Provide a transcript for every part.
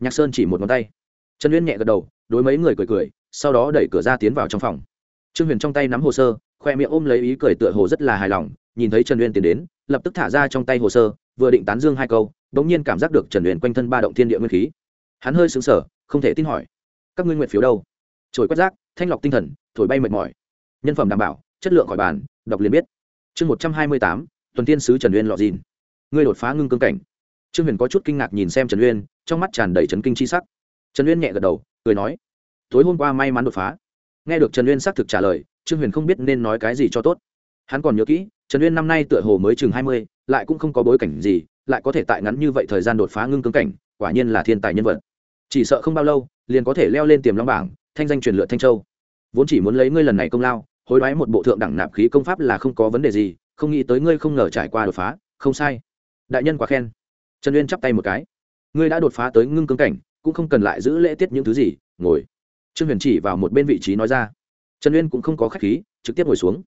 nhạc sơn chỉ một ngón tay. Trần uyên nhẹ gật đầu, đối mấy người cười cười, sau đó đẩy cửa ra tiến vào trong phòng. Trương huyền trong tay nắm hồ sơ, khoe miệng ôm lấy ý cười tựa hồ rất là hài lòng, nhìn thấy trần uyên tiến đến, lập tức thả ra trong tay hồ sơ, vừa định tán dương hai câu đ ỗ n g nhiên cảm giác được trần uyên quanh thân ba động thiên địa nguyên khí. Hắn hơi xứng sở không thể tin hỏi, các ngươi nguyện phiếu đâu? Trồi quét rác, thanh lọc tinh thần, thổi bay mệt mỏi. Nhân phẩm đảm bảo, chất lượng khỏi bàn, đọc liền biết. Chương một trăm hai mươi tám, tuần tiên sứ trần uyên lọ dìn. Ngươi đột phá ngưng cương cảnh trương huyền có chút kinh ngạc nhìn xem trần uyên, trong mắt tràn đầy trấn kinh c h i sắc. Trần uyên nhẹ gật đầu, cười nói, tối hôm qua may mắn đột phá. Nghe được trần uyên xác thực trả lời, trương huyền không biết nên nói cái gì cho tốt. Hắn còn nhớ kỹ, trần uyên năm nay tựa hồ mới chừng hai mươi, lại cũng không có bối cảnh gì, lại có thể tại ngắn như vậy thời gian đột phá ngưng cương cảnh, quả nhiên là thiên tài nhân vật. Chỉ sợ không bao lâu, liền có thể leo lên tiềm long bảng, thanh danh truyền lựa thanh châu. Vốn chỉ muốn lấy ngươi lần này công lao, hối đoái một bộ thượng đẳng nạp khí công pháp là không có vấn đề gì, không nghĩ tới ngươi không ngờ trải qua đột phá, không sai. Đại nhân quá khen trần uyên chắp tay một cái. Ngươi đã đột phá tới ngưng cương cảnh, cũng không cần lại giữ lễ tiết những thứ gì, ngồi. Trương huyền chỉ vào một bên vị trí nói ra. Trần uyên cũng không có k h á c h khí, trực tiếp ngồi xuống.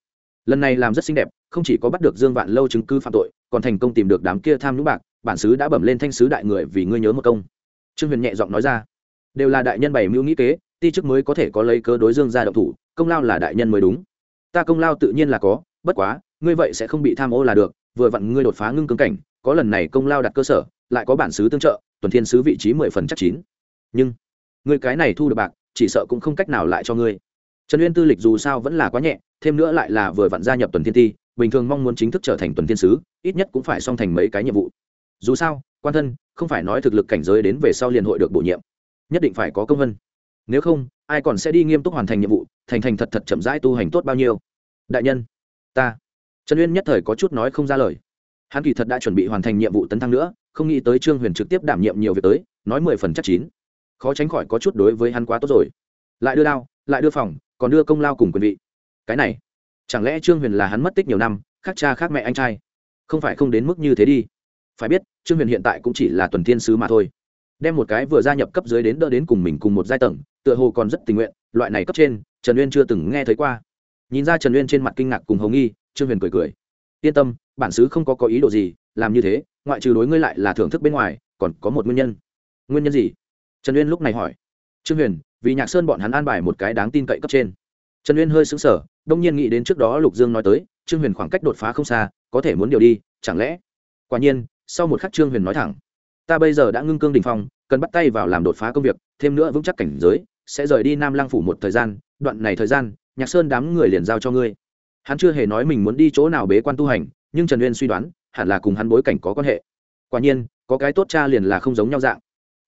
Lần này làm rất xinh đẹp, không chỉ có bắt được dương vạn lâu chứng cứ phạm tội, còn thành công tìm được đám kia tham nhũng bạc, bản sứ đã bẩm lên thanh sứ đại người vì ngươi nhớ một công. Trương huyền nhẹ giọng nói ra. Đều là đại nhân bày mưu nghĩ kế, ti chức mới có thể có lấy cơ đối dương ra độc thủ, công lao là đại nhân mới đúng. Ta công lao tự nhiên là có, bất quá, ngươi vậy sẽ không bị tham ô là được, vừa vặn ngươi đột phá ngưng cương cảnh có lần này công lao đặt cơ sở, lại có bản xứ tương trợ, tuần thiên sứ vị trí mười phần chắc chín. Nhưng ngươi cái này thu được bạc, chỉ sợ cũng không cách nào lại cho ngươi. Trần uyên tư lịch dù sao vẫn là quá nhẹ, thêm nữa lại là vừa vặn gia nhập tuần thiên ti bình thường mong muốn chính thức trở thành tuần thiên sứ ít nhất cũng phải xong thành mấy cái nhiệm vụ. Dù sao, quan thân, không phải nói thực lực cảnh giới đến về sau liền hội được bổ nhiệm. Nhất định phải có công vân. Nếu không, ai còn sẽ đi nghiêm túc hoàn thành nhiệm vụ, thành thành thật thật chậm rãi tu hành tốt bao nhiêu? Đại nhân, ta. Trần uyên nhất thời có chút nói không ra lời hắn kỳ thật đã chuẩn bị hoàn thành nhiệm vụ tấn thăng nữa, không nghĩ tới trương huyền trực tiếp đảm nhiệm nhiều việc tới, nói mười phần chắc chín. Khó tránh khỏi có chút đối với hắn quá tốt rồi. Lại đưa đao, lại đưa phòng, còn đưa công lao cùng quyền vị. Cái này, chẳng lẽ trương huyền là hắn mất tích nhiều năm, khác cha khác mẹ anh trai? Không phải không đến mức như thế đi. Phải biết, trương huyền hiện tại cũng chỉ là tuần thiên sứ mà thôi. Đem một cái vừa gia nhập cấp dưới đến đỡ đến cùng mình cùng một giai tầng, tựa hồ còn rất tình nguyện, loại này cấp trên, trần uyên chưa từng nghe thấy qua. Nhìn ra trần uyên trên mặt kinh ngạc cùng hồng nghi, trương huyền cười cười yên tâm, bản xứ không có có ý đồ gì, làm như thế, ngoại trừ đối ngươi lại là thưởng thức bên ngoài, còn có một nguyên nhân. Nguyên nhân gì? Trần uyên lúc này hỏi. Trương huyền, vì nhạc sơn bọn hắn an bài một cái đáng tin cậy cấp trên. Trần uyên hơi xứng sở đông nhiên nghĩ đến trước đó lục dương nói tới, trương huyền khoảng cách đột phá không xa, có thể muốn điều đi, chẳng lẽ? Quả nhiên, sau một khắc trương huyền nói thẳng. Ta bây giờ đã ngưng cương đình phong, cần bắt tay vào làm đột phá công việc, thêm nữa vững chắc cảnh giới, sẽ rời đi nam lang phủ một thời gian, đoạn này thời gian, nhạc sơn đám người liền giao cho ngươi hắn chưa hề nói mình muốn đi chỗ nào bế quan tu hành, nhưng trần uyên suy đoán, hẳn là cùng hắn bối cảnh có quan hệ. Quả nhiên, có cái tốt cha liền là không giống nhau dạng.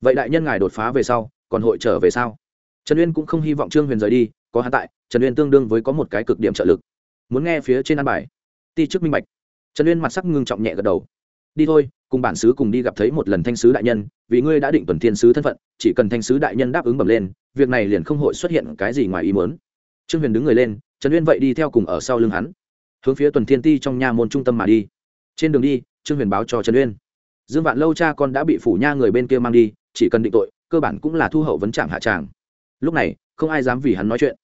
Vậy đại nhân ngài đột phá về sau, còn hội trở về sau trần uyên cũng không hy vọng trương huyền rời đi, có hắn tại, trần uyên tương đương với có một cái cực điểm trợ lực. Muốn nghe phía trên an bài. Ti chức minh bạch. Trần uyên mặt sắc ngưng trọng nhẹ gật đầu. Đi thôi, cùng bản sứ cùng đi gặp thấy một lần thanh sứ đại nhân, vì ngươi đã định tuần thiên sứ thân phận, chỉ cần thanh sứ đại nhân đáp ứng bẩm lên, việc này liền không hội xuất hiện cái gì ngoài ý muốn. Trương huyền đứng người lên trần uyên vậy đi theo cùng ở sau lưng hắn, hướng phía tuần thiên ti trong nha môn trung tâm mà đi. Trên đường đi, trương huyền báo cho trần uyên. Dương vạn lâu cha con đã bị phủ nha người bên kia mang đi, chỉ cần định tội, cơ bản cũng là thu hậu vấn trạng hạ tràng. Lúc này, không ai dám vì hắn nói chuyện.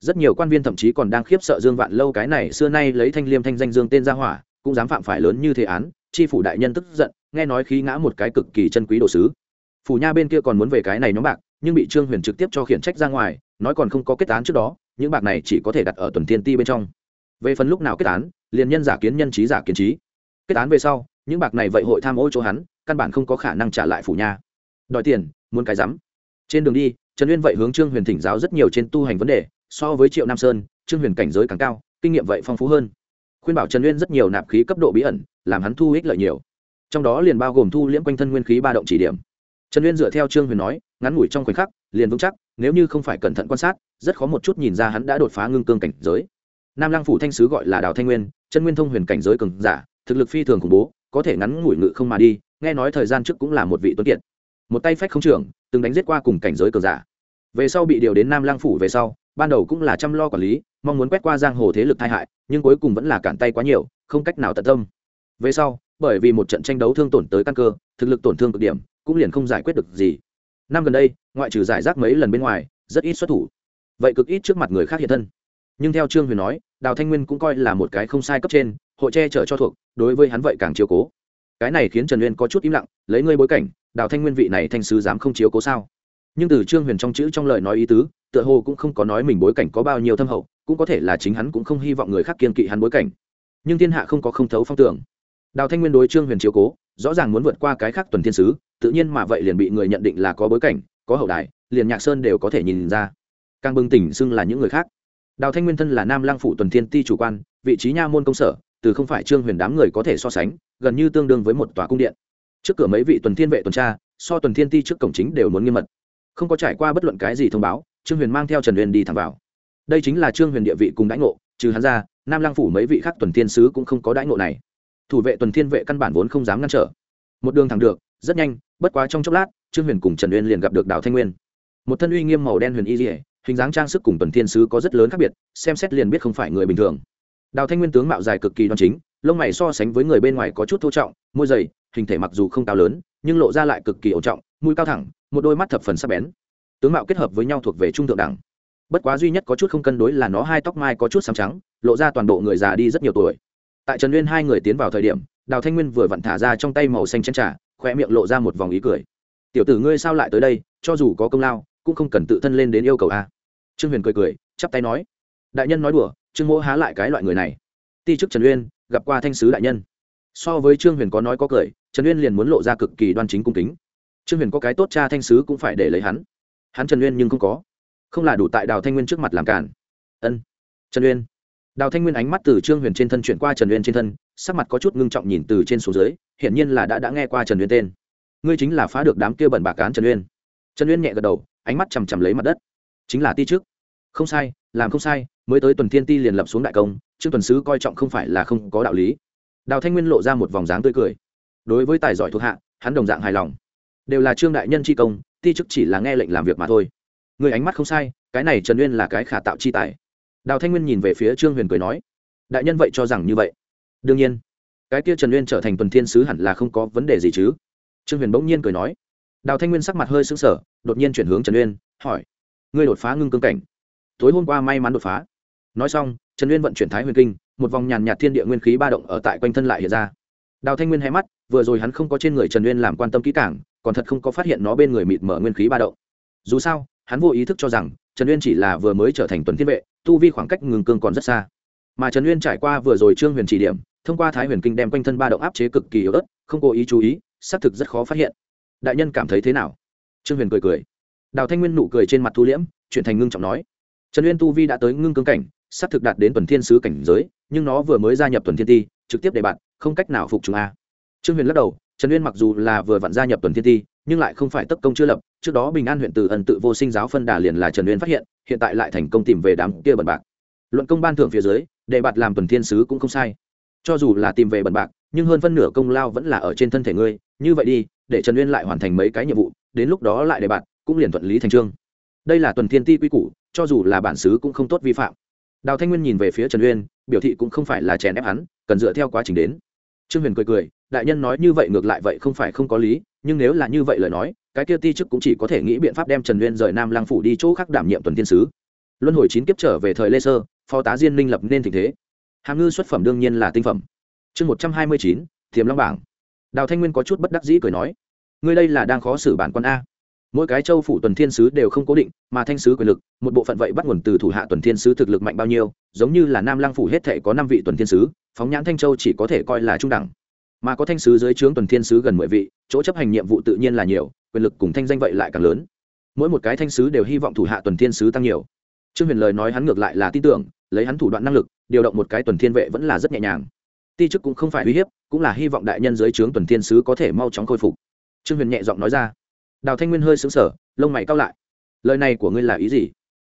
Rất nhiều quan viên thậm chí còn đang khiếp sợ dương vạn lâu cái này xưa nay lấy thanh liêm thanh danh dương tên ra hỏa, cũng dám phạm phải lớn như thế án tri phủ đại nhân tức giận, nghe nói khí ngã một cái cực kỳ chân quý đồ sứ. Phủ nha bên kia còn muốn về cái này nhóm bạc, nhưng bị trương huyền trực tiếp cho khiển trách ra ngoài, nói còn không có kết án trước đó những bạc này chỉ có thể đặt ở tuần thiên ti bên trong. Về phần lúc nào kết án, liền nhân giả kiến nhân trí giả kiến trí. Kết án về sau, những bạc này vậy hội tham ô chỗ hắn, căn bản không có khả năng trả lại phủ nha. Đòi tiền, muốn cái rắm. Trên đường đi, trần uyên vậy hướng trương huyền thỉnh giáo rất nhiều trên tu hành vấn đề, so với triệu nam sơn, trương huyền cảnh giới càng cao, kinh nghiệm vậy phong phú hơn. Khuyên bảo trần uyên rất nhiều nạp khí cấp độ bí ẩn, làm hắn thu ích lợi nhiều. Trong đó liền bao gồm thu liễm quanh thân nguyên khí ba động chỉ điểm. Trần uyên dựa theo trương huyền nói, ngắn ngủi trong khoảnh khắc, liền vững chắc nếu như không phải cẩn thận quan sát, rất khó một chút nhìn ra hắn đã đột phá ngưng cương cảnh giới. Nam lăng phủ thanh sứ gọi là đào thanh nguyên, chân nguyên thông huyền cảnh giới cường giả, thực lực phi thường khủng bố, có thể ngắn ngủi ngự không mà đi, nghe nói thời gian trước cũng là một vị tuấn kiệt. Một tay phách không trưởng, từng đánh giết qua cùng cảnh giới cường giả. Về sau bị điều đến nam lang phủ về sau, ban đầu cũng là chăm lo quản lý, mong muốn quét qua giang hồ thế lực tai hại, nhưng cuối cùng vẫn là cản tay quá nhiều, không cách nào tận tâm. Về sau, bởi vì một trận tranh đấu thương tổn tới căn cơ, thực lực tổn thương cực điểm, cũng liền không giải quyết được gì năm gần đây, ngoại trừ giải rác mấy lần bên ngoài, rất ít xuất thủ. Vậy cực ít trước mặt người khác hiện thân. Nhưng theo trương huyền nói, đào thanh nguyên cũng coi là một cái không sai cấp trên, hội che chở cho thuộc, đối với hắn vậy càng chiếu cố. Cái này khiến trần uyên có chút im lặng, lấy ngươi bối cảnh, đào thanh nguyên vị này thanh sứ dám không chiếu cố sao? Nhưng từ trương huyền trong chữ trong lời nói ý tứ, tựa hồ cũng không có nói mình bối cảnh có bao nhiêu thâm hậu, cũng có thể là chính hắn cũng không hy vọng người khác kiên kỵ hắn bối cảnh. Nhưng thiên hạ không có không thấu phong tưởng. Đào thanh nguyên đối trương huyền chiếu cố, rõ ràng muốn vượt qua cái khác tuần thiên sứ tự nhiên mà vậy liền bị người nhận định là có bối cảnh, có hậu đại liền nhạc sơn đều có thể nhìn ra. Càng bừng tỉnh xưng là những người khác. Đào thanh nguyên thân là nam lang phủ tuần thiên ti chủ quan, vị trí nha môn công sở, từ không phải trương huyền đám người có thể so sánh, gần như tương đương với một tòa cung điện. Trước cửa mấy vị tuần thiên vệ tuần tra, so tuần thiên ti trước cổng chính đều muốn nghiêm mật. Không có trải qua bất luận cái gì thông báo, trương huyền mang theo trần huyền đi thẳng vào. Đây chính là trương huyền địa vị cùng đãi ngộ, trừ hắn ra, nam lang phủ mấy vị khác tuần thiên sứ cũng không có đãi ngộ này. Thủ vệ tuần thiên vệ căn bản vốn không dám ngăn trở. Một đường thẳng được rất nhanh, bất quá trong chốc lát, trương huyền cùng trần uyên liền gặp được đào thanh nguyên. Một thân uy nghiêm màu đen huyền y dỉa hình dáng trang sức cùng tuần thiên sứ có rất lớn khác biệt, xem xét liền biết không phải người bình thường. Đào thanh nguyên tướng mạo dài cực kỳ đoan chính, lông mày so sánh với người bên ngoài có chút thô trọng, môi dày, hình thể mặc dù không cao lớn, nhưng lộ ra lại cực kỳ ổn trọng, mũi cao thẳng, một đôi mắt thập phần sắc bén. Tướng mạo kết hợp với nhau thuộc về trung thượng đẳng. Bất quá duy nhất có chút không cân đối là nó hai tóc mai có chút xám trắng, lộ ra toàn bộ người già đi rất nhiều tuổi. Tại trần nguyên hai người tiến vào thời điểm, đào thanh nguyên vừa vặn thả ra trong tay màu xanh chén trà khoe miệng lộ ra một vòng ý cười. Tiểu tử ngươi sao lại tới đây, cho dù có công lao, cũng không cần tự thân lên đến yêu cầu a. Trương huyền cười cười, chắp tay nói. Đại nhân nói đùa, trương mỗ há lại cái loại người này. Ti chức trần uyên, gặp qua thanh sứ đại nhân. So với trương huyền có nói có cười, trần uyên liền muốn lộ ra cực kỳ đoan chính cung kính. Trương huyền có cái tốt cha thanh sứ cũng phải để lấy hắn. Hắn trần uyên nhưng không có. Không là đủ tại đào thanh nguyên trước mặt làm cản ân. Trần uyên đào thanh nguyên ánh mắt từ trương huyền trên thân chuyển qua trần uyên trên thân, sắc mặt có chút ngưng trọng nhìn từ trên xuống dưới, hiển nhiên là đã đã nghe qua trần uyên tên. Ngươi chính là phá được đám kia bẩn bạc cán trần uyên. Trần uyên nhẹ gật đầu, ánh mắt chằm chằm lấy mặt đất. Chính là ti trước. Không sai, làm không sai, mới tới tuần thiên ti liền lập xuống đại công, trương tuần sứ coi trọng không phải là không có đạo lý. Đào thanh nguyên lộ ra một vòng dáng tươi cười. Đối với tài giỏi thuộc hạ, hắn đồng dạng hài lòng. Đều là trương đại nhân chi công, ti chức chỉ là nghe lệnh làm việc mà thôi. Người ánh mắt không sai, cái này trần uyên là cái khả tạo chi tài đào thanh nguyên nhìn về phía trương huyền cười nói, đại nhân vậy cho rằng như vậy? Đương nhiên. Cái kia trần uyên trở thành tuần thiên sứ hẳn là không có vấn đề gì chứ. Trương huyền bỗng nhiên cười nói. Đào thanh nguyên sắc mặt hơi sững sờ, đột nhiên chuyển hướng trần uyên, hỏi, ngươi đột phá ngưng cương cảnh? Tối hôm qua may mắn đột phá. Nói xong, trần uyên vận chuyển thái huyền kinh, một vòng nhàn nhạt thiên địa nguyên khí ba động ở tại quanh thân lại hiện ra. Đào thanh nguyên hay mắt, vừa rồi hắn không có trên người trần uyên làm quan tâm kỹ cảng còn thật không có phát hiện nó bên người mịt mở nguyên khí ba động. Dù sao, hắn vô ý thức cho rằng trần uyên chỉ là vừa mới trở thành tuần thiên vệ tu vi khoảng cách ngừng cương còn rất xa. Mà trần uyên trải qua vừa rồi trương huyền chỉ điểm, thông qua thái huyền kinh đem quanh thân ba động áp chế cực kỳ yếu ớt, không cố ý chú ý, xác thực rất khó phát hiện. Đại nhân cảm thấy thế nào? Trương huyền cười cười. Đào thanh nguyên nụ cười trên mặt thu liễm, chuyển thành ngưng trọng nói. Trần uyên tu vi đã tới ngưng cương cảnh, xác thực đạt đến tuần thiên sứ cảnh giới, nhưng nó vừa mới gia nhập tuần thiên ti, trực tiếp để bạn, không cách nào phục chúng a. Trương huyền lắc đầu, trần uyên mặc dù là vừa vặn gia nhập tuần thiên ti, nhưng lại không phải tất công chưa lập trước đó bình an huyện từ ẩn tự vô sinh giáo phân đà liền là trần uyên phát hiện hiện tại lại thành công tìm về đám kia bẩn bạc. Luận công ban thưởng phía dưới, đề bạt làm tuần thiên sứ cũng không sai. Cho dù là tìm về bẩn bạc, nhưng hơn phân nửa công lao vẫn là ở trên thân thể ngươi, như vậy đi, để trần uyên lại hoàn thành mấy cái nhiệm vụ, đến lúc đó lại đề bạt, cũng liền thuận lý thành trương. Đây là tuần thiên ti quy củ, cho dù là bản xứ cũng không tốt vi phạm. Đào thanh nguyên nhìn về phía trần uyên, biểu thị cũng không phải là chèn ép hắn, cần dựa theo quá trình đến. Trương huyền cười cười, đại nhân nói như vậy ngược lại vậy không phải không có lý, nhưng nếu là như vậy lời nói cái kia ti chức cũng chỉ có thể nghĩ biện pháp đem trần uyên rời nam lăng phủ đi chỗ khác đảm nhiệm tuần tiên sứ. Luân hồi chín kiếp trở về thời lê sơ, phó tá diên minh lập nên tình thế. Hàm ngư xuất phẩm đương nhiên là tinh phẩm. Chương một trăm hai mươi chín, thiềm long bảng. Đào thanh nguyên có chút bất đắc dĩ cười nói, ngươi đây là đang khó xử bản quan a. Mỗi cái châu phủ tuần thiên sứ đều không cố định, mà thanh sứ quyền lực, một bộ phận vậy bắt nguồn từ thủ hạ tuần thiên sứ thực lực mạnh bao nhiêu, giống như là nam Lang phủ hết thể có năm vị tuần thiên sứ, phóng nhãn thanh châu chỉ có thể coi là trung đẳng. Mà có thanh sứ dưới trướng tuần thiên sứ gần mười vị, chỗ chấp hành nhiệm vụ tự nhiên là nhiều quyền lực cùng thanh danh vậy lại càng lớn. Mỗi một cái thanh sứ đều hy vọng thủ hạ tuần thiên sứ tăng nhiều. Trương huyền lời nói hắn ngược lại là tin tưởng, lấy hắn thủ đoạn năng lực, điều động một cái tuần thiên vệ vẫn là rất nhẹ nhàng. Ti chức cũng không phải uy hiếp, cũng là hy vọng đại nhân dưới trướng tuần thiên sứ có thể mau chóng khôi phục. Trương huyền nhẹ giọng nói ra. Đào thanh nguyên hơi xứng sở lông mày cao lại. Lời này của ngươi là ý gì?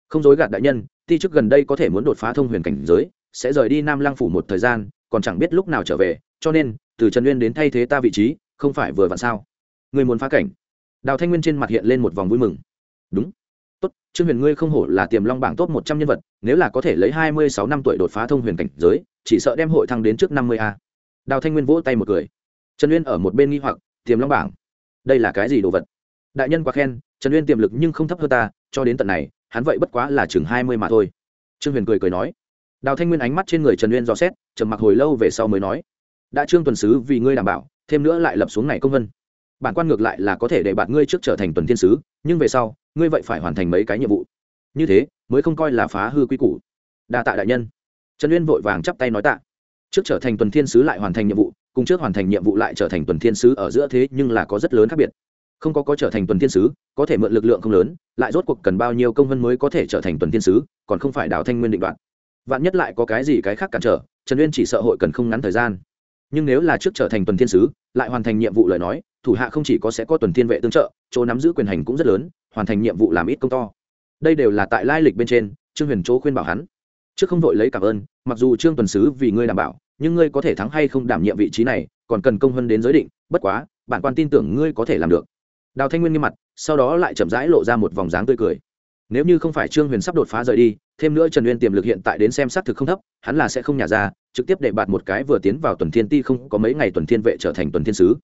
Không dối gạt đại nhân, ti chức gần đây có thể muốn đột phá thông huyền cảnh giới, sẽ rời đi nam lăng phủ một thời gian, còn chẳng biết lúc nào trở về, cho nên, từ trần uyên đến thay thế ta vị trí, không phải vừa vặn sao? Người muốn phá cảnh? Đào thanh nguyên trên mặt hiện lên một vòng vui mừng. Đúng. Tốt, trương huyền ngươi không hổ là tiềm long bảng top một trăm nhân vật, nếu là có thể lấy hai mươi sáu năm tuổi đột phá thông huyền cảnh giới, chỉ sợ đem hội thăng đến trước năm mươi a. Đào thanh nguyên vỗ tay một cười. Trần uyên ở một bên nghi hoặc, tiềm long bảng, đây là cái gì đồ vật? Đại nhân quá khen, trần uyên tiềm lực nhưng không thấp hơn ta, cho đến tận này, hắn vậy bất quá là chừng hai mươi mà thôi. Trương huyền cười cười nói. Đào thanh nguyên ánh mắt trên người trần uyên dò xét, trầm mặc hồi lâu về sau mới nói. Đã trương tuần sứ vì ngươi đảm bảo, thêm nữa lại lập xuống này công vân bản quan ngược lại là có thể để bạn ngươi trước trở thành tuần thiên sứ, nhưng về sau, ngươi vậy phải hoàn thành mấy cái nhiệm vụ. Như thế, mới không coi là phá hư quy củ. Đa tạ đại nhân. Trần uyên vội vàng chắp tay nói tạ. Trước trở thành tuần thiên sứ lại hoàn thành nhiệm vụ, cùng trước hoàn thành nhiệm vụ lại trở thành tuần thiên sứ ở giữa thế nhưng là có rất lớn khác biệt. Không có có trở thành tuần thiên sứ, có thể mượn lực lượng không lớn, lại rốt cuộc cần bao nhiêu công vân mới có thể trở thành tuần thiên sứ, còn không phải đào thanh nguyên định đoạn. Vạn nhất lại có cái gì cái khác cản trở, trần uyên chỉ sợ hội cần không ngắn thời gian. Nhưng nếu là trước trở thành tuần thiên sứ, lại hoàn thành nhiệm vụ lời nói thủ hạ không chỉ có sẽ có tuần thiên vệ tương trợ, chỗ nắm giữ quyền hành cũng rất lớn, hoàn thành nhiệm vụ làm ít công to. Đây đều là tại lai lịch bên trên, trương huyền chỗ khuyên bảo hắn. Trước không vội lấy cảm ơn, mặc dù trương tuần sứ vì ngươi đảm bảo, nhưng ngươi có thể thắng hay không đảm nhiệm vị trí này, còn cần công hơn đến giới định, bất quá, bản quan tin tưởng ngươi có thể làm được. Đào thanh nguyên nghiêm mặt, sau đó lại chậm rãi lộ ra một vòng dáng tươi cười. Nếu như không phải trương huyền sắp đột phá rời đi, thêm nữa trần uyên tiềm lực hiện tại đến xem xác thực không thấp, hắn là sẽ không nhả ra, trực tiếp để bạt một cái vừa tiến vào tuần thiên ti không có mấy ngày tuần thiên vệ trở thành tuần thiên sứ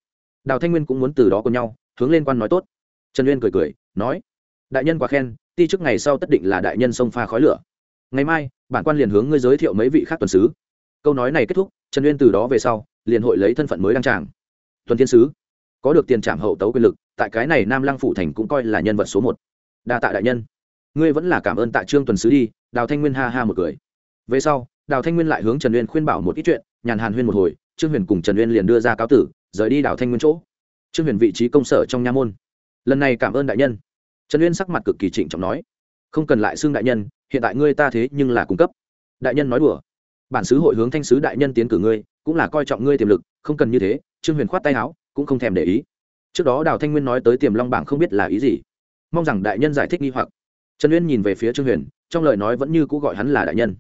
đào thanh nguyên cũng muốn từ đó cùng nhau, hướng lên quan nói tốt. Trần uyên cười cười, nói, đại nhân quá khen, ti trước ngày sau tất định là đại nhân sông pha khói lửa. Ngày mai, bản quan liền hướng ngươi giới thiệu mấy vị khác tuần sứ. Câu nói này kết thúc, trần uyên từ đó về sau, liền hội lấy thân phận mới đăng tràng. Tuần thiên sứ, có được tiền trảm hậu tấu quyền lực, tại cái này nam lăng phủ thành cũng coi là nhân vật số một. Đa tạ đại nhân. Ngươi vẫn là cảm ơn tạ trương tuần sứ đi, đào thanh nguyên ha ha một cười. Về sau, đào thanh nguyên lại hướng trần uyên khuyên bảo một ít chuyện, nhàn hàn huyên một hồi, trương huyền cùng trần uyên liền đưa ra cáo tử rời đi đào thanh nguyên chỗ. Trương huyền vị trí công sở trong nha môn. Lần này cảm ơn đại nhân. Trần uyên sắc mặt cực kỳ trịnh trọng nói, không cần lại xưng đại nhân, hiện tại ngươi ta thế nhưng là cung cấp. Đại nhân nói đùa, bản sứ hội hướng thanh sứ đại nhân tiến cử ngươi, cũng là coi trọng ngươi tiềm lực, không cần như thế. Trương huyền khoát tay áo, cũng không thèm để ý. Trước đó đào thanh nguyên nói tới tiềm long bảng không biết là ý gì. Mong rằng đại nhân giải thích nghi hoặc. Trần uyên nhìn về phía trương huyền, trong lời nói vẫn như cũ gọi hắn là đại nhân.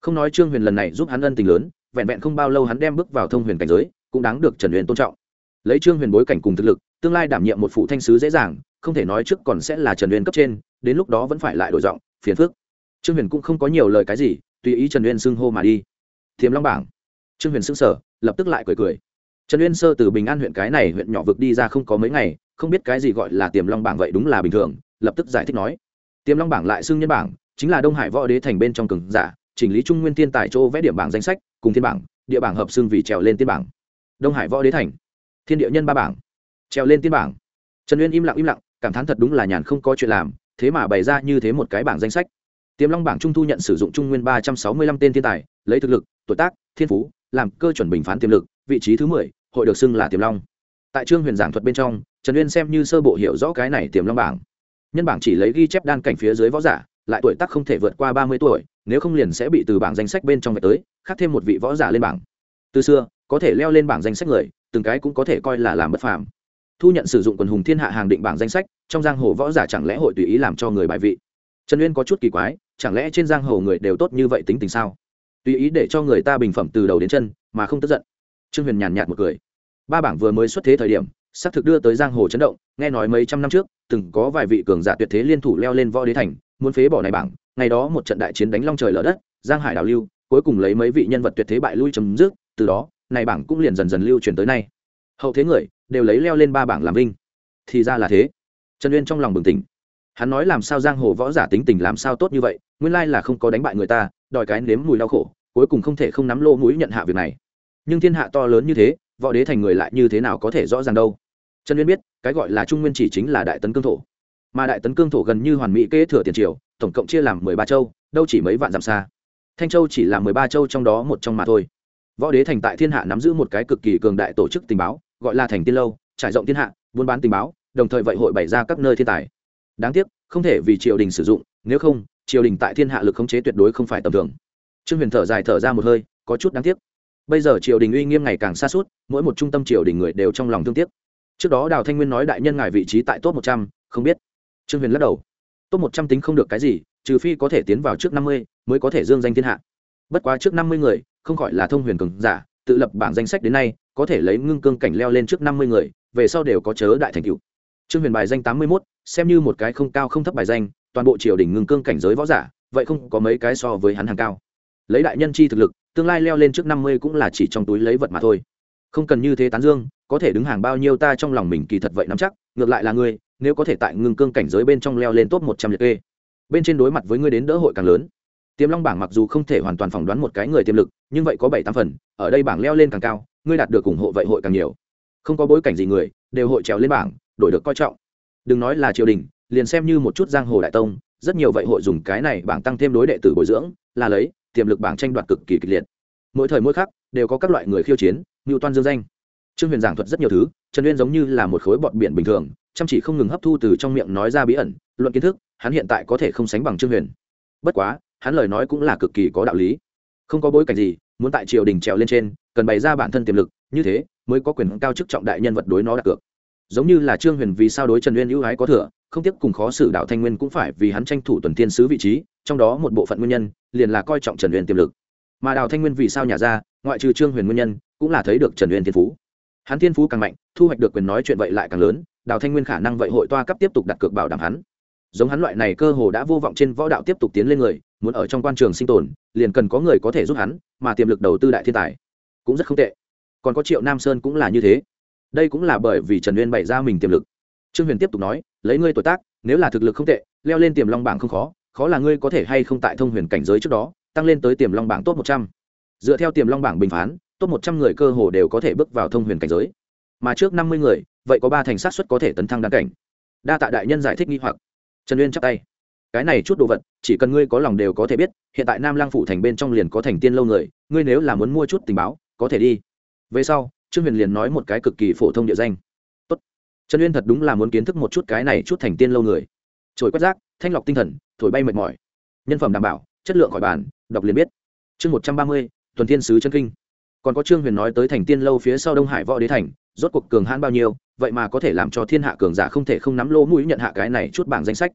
Không nói trương huyền lần này giúp hắn ân tình lớn, vẹn vẹn không bao lâu hắn đem bước vào thông huyền cảnh giới cũng đáng được trần huyền tôn trọng. Lấy trương huyền bối cảnh cùng thực lực, tương lai đảm nhiệm một phụ thanh sứ dễ dàng, không thể nói trước còn sẽ là trần huyền cấp trên, đến lúc đó vẫn phải lại đổi giọng, phiền phước trương huyền cũng không có nhiều lời cái gì, tùy ý trần huyền xưng hô mà đi. Thiềm long bảng. Trương huyền xưng sở lập tức lại cười cười. Trần uyên sơ từ bình an huyện cái này huyện nhỏ vực đi ra không có mấy ngày, không biết cái gì gọi là tiềm long bảng vậy đúng là bình thường, lập tức giải thích nói. Tiềm long bảng lại xưng nhân bảng, chính là đông hải võ đế thành bên trong cường giả, chỉnh lý trung nguyên tiên tại chỗ vẽ điểm bảng danh sách, cùng thiên bảng, địa bảng hợp xưng vì trèo lên tiên bảng đông hải võ đế thành. Thiên địa nhân ba bảng. Trèo lên tiên bảng. Trần uyên im lặng im lặng, cảm thán thật đúng là nhàn không có chuyện làm, thế mà bày ra như thế một cái bảng danh sách. Tiềm long bảng trung thu nhận sử dụng trung nguyên ba trăm sáu mươi lăm tên thiên tài, lấy thực lực, tuổi tác, thiên phú, làm cơ chuẩn bình phán tiềm lực, vị trí thứ mười, hội được xưng là tiềm long. Tại trương huyền giảng thuật bên trong, trần uyên xem như sơ bộ hiểu rõ cái này tiềm long bảng. Nhân bảng chỉ lấy ghi chép đan cảnh phía dưới võ giả, lại tuổi tác không thể vượt qua ba mươi tuổi, nếu không liền sẽ bị từ bảng danh sách bên trong vạch tới, khác thêm một vị võ giả lên bảng. Từ xưa có thể leo lên bảng danh sách người, từng cái cũng có thể coi là làm bất phàm. Thu nhận sử dụng quần hùng thiên hạ hàng định bảng danh sách, trong giang hồ võ giả chẳng lẽ hội tùy ý làm cho người bài vị? Trần uyên có chút kỳ quái, chẳng lẽ trên giang hồ người đều tốt như vậy tính tình sao? Tùy ý để cho người ta bình phẩm từ đầu đến chân, mà không tức giận. Trương huyền nhàn nhạt một cười. Ba bảng vừa mới xuất thế thời điểm xác thực đưa tới giang hồ chấn động, nghe nói mấy trăm năm trước, từng có vài vị cường giả tuyệt thế liên thủ leo lên võ đế thành, muốn phế bỏ này bảng. Ngày đó một trận đại chiến đánh long trời lở đất, giang hải đào lưu, cuối cùng lấy mấy vị nhân vật tuyệt thế bại lui chấm dứt, từ đó này bảng cũng liền dần dần lưu truyền tới nay. Hậu thế người, đều lấy leo lên ba bảng làm vinh. Thì ra là thế. Trần uyên trong lòng bừng tỉnh. Hắn nói làm sao giang hồ võ giả tính tình làm sao tốt như vậy, nguyên lai là không có đánh bại người ta, đòi cái nếm mùi đau khổ, cuối cùng không thể không nắm lô mũi nhận hạ việc này. Nhưng thiên hạ to lớn như thế, võ đế thành người lại như thế nào có thể rõ ràng đâu? Trần uyên biết, cái gọi là trung nguyên chỉ chính là đại tấn cương thổ. Mà đại tấn cương thổ gần như hoàn mỹ kế thừa tiền triều, tổng cộng chia làm mười ba châu, đâu chỉ mấy vạn dặm xa. Thanh châu chỉ là mười ba châu trong đó một trong mà thôi võ đế thành tại thiên hạ nắm giữ một cái cực kỳ cường đại tổ chức tình báo, gọi là thành tiên lâu, trải rộng thiên hạ, buôn bán tình báo, đồng thời vậy hội bày ra các nơi thiên tài. Đáng tiếc, không thể vì triều đình sử dụng, nếu không, triều đình tại thiên hạ lực khống chế tuyệt đối không phải tầm thường. Trương huyền thở dài thở ra một hơi, có chút đáng tiếc. Bây giờ triều đình uy nghiêm ngày càng xa suốt, mỗi một trung tâm triều đình người đều trong lòng thương tiếc. Trước đó đào thanh nguyên nói đại nhân ngài vị trí tại top một trăm, không biết. Trương huyền lắc đầu. Top một trăm tính không được cái gì, trừ phi có thể tiến vào trước năm mươi, mới có thể dương danh thiên hạ. Bất quá trước năm mươi người không gọi là thông huyền cường giả, tự lập bảng danh sách đến nay, có thể lấy ngưng cương cảnh leo lên trước năm mươi người, về sau đều có chớ đại thành cựu trương huyền bài danh tám mươi mốt, xem như một cái không cao không thấp bài danh, toàn bộ triều đình ngưng cương cảnh giới võ giả, vậy không có mấy cái so với hắn hàng cao. Lấy đại nhân chi thực lực, tương lai leo lên trước năm mươi cũng là chỉ trong túi lấy vật mà thôi. Không cần như thế tán dương, có thể đứng hàng bao nhiêu ta trong lòng mình kỳ thật vậy nắm chắc, ngược lại là ngươi, nếu có thể tại ngưng cương cảnh giới bên trong leo lên top một trăm liệt kê. Bên trên đối mặt với ngươi đến đỡ hội càng lớn tiềm long bảng mặc dù không thể hoàn toàn phỏng đoán một cái người tiềm lực, nhưng vậy có bảy tám phần, ở đây bảng leo lên càng cao, ngươi đạt được ủng hộ vậy hội càng nhiều. Không có bối cảnh gì người, đều hội trèo lên bảng, đổi được coi trọng. Đừng nói là triều đình, liền xem như một chút giang hồ đại tông, rất nhiều vậy hội dùng cái này bảng tăng thêm đối đệ tử bồi dưỡng, là lấy, tiềm lực bảng tranh đoạt cực kỳ kịch liệt. Mỗi thời mỗi khắc, đều có các loại người khiêu chiến ngưu toan dương danh. Trương huyền giảng thuật rất nhiều thứ, trần uyên giống như là một khối bọt biển bình thường, chăm chỉ không ngừng hấp thu từ trong miệng nói ra bí ẩn, luận kiến thức, hắn hiện tại có thể không sánh bằng trương huyền. Bất quá hắn lời nói cũng là cực kỳ có đạo lý. Không có bối cảnh gì, muốn tại triều đình trèo lên trên, cần bày ra bản thân tiềm lực, như thế mới có quyền cao chức trọng đại nhân vật đối nó đặt cược. Giống như là trương huyền vì sao đối trần uyên ưu ái có thừa, không tiếp cùng khó xử đạo thanh nguyên cũng phải vì hắn tranh thủ tuần thiên sứ vị trí, trong đó một bộ phận nguyên nhân liền là coi trọng trần uyên tiềm lực. Mà đào thanh nguyên vì sao nhà ra, ngoại trừ trương huyền nguyên nhân, cũng là thấy được trần uyên thiên phú. Hắn thiên phú càng mạnh, thu hoạch được quyền nói chuyện vậy lại càng lớn đào thanh nguyên khả năng vậy hội toa cấp tiếp tục đặt cược bảo đảm hắn giống hắn loại này cơ hồ đã vô vọng trên võ đạo tiếp tục tiến lên người, muốn ở trong quan trường sinh tồn, liền cần có người có thể giúp hắn, mà tiềm lực đầu tư đại thiên tài cũng rất không tệ. Còn có triệu nam sơn cũng là như thế. Đây cũng là bởi vì trần uyên bày ra mình tiềm lực. Trương huyền tiếp tục nói, lấy ngươi tuổi tác, nếu là thực lực không tệ, leo lên tiềm long bảng không khó khó là ngươi có thể hay không tại thông huyền cảnh giới trước đó, tăng lên tới tiềm long bảng top một trăm. Dựa theo tiềm long bảng bình phán, top một trăm người cơ hồ đều có thể bước vào thông huyền cảnh giới. Mà trước năm mươi người, vậy có ba thành sát xuất có thể tấn thăng đáng cảnh. Đa tạ đại nhân giải thích nghi hoặc trần uyên chắp tay. Cái này chút đồ vật, chỉ cần ngươi có lòng đều có thể biết, hiện tại nam lang phủ thành bên trong liền có thành tiên lâu người, ngươi nếu là muốn mua chút tình báo, có thể đi. Về sau, trương huyền liền nói một cái cực kỳ phổ thông địa danh. Tốt. trần uyên thật đúng là muốn kiến thức một chút cái này chút thành tiên lâu người. Trồi quét rác, thanh lọc tinh thần, thổi bay mệt mỏi. Nhân phẩm đảm bảo, chất lượng khỏi bàn, đọc liền biết. Chương một trăm ba mươi, tuần thiên sứ chân kinh. Còn có trương huyền nói tới thành tiên lâu phía sau đông hải võ đế thành rốt cuộc cường hãn bao nhiêu, vậy mà có thể làm cho thiên hạ cường giả không thể không nắm lỗ mũi nhận hạ cái này chút bảng danh sách.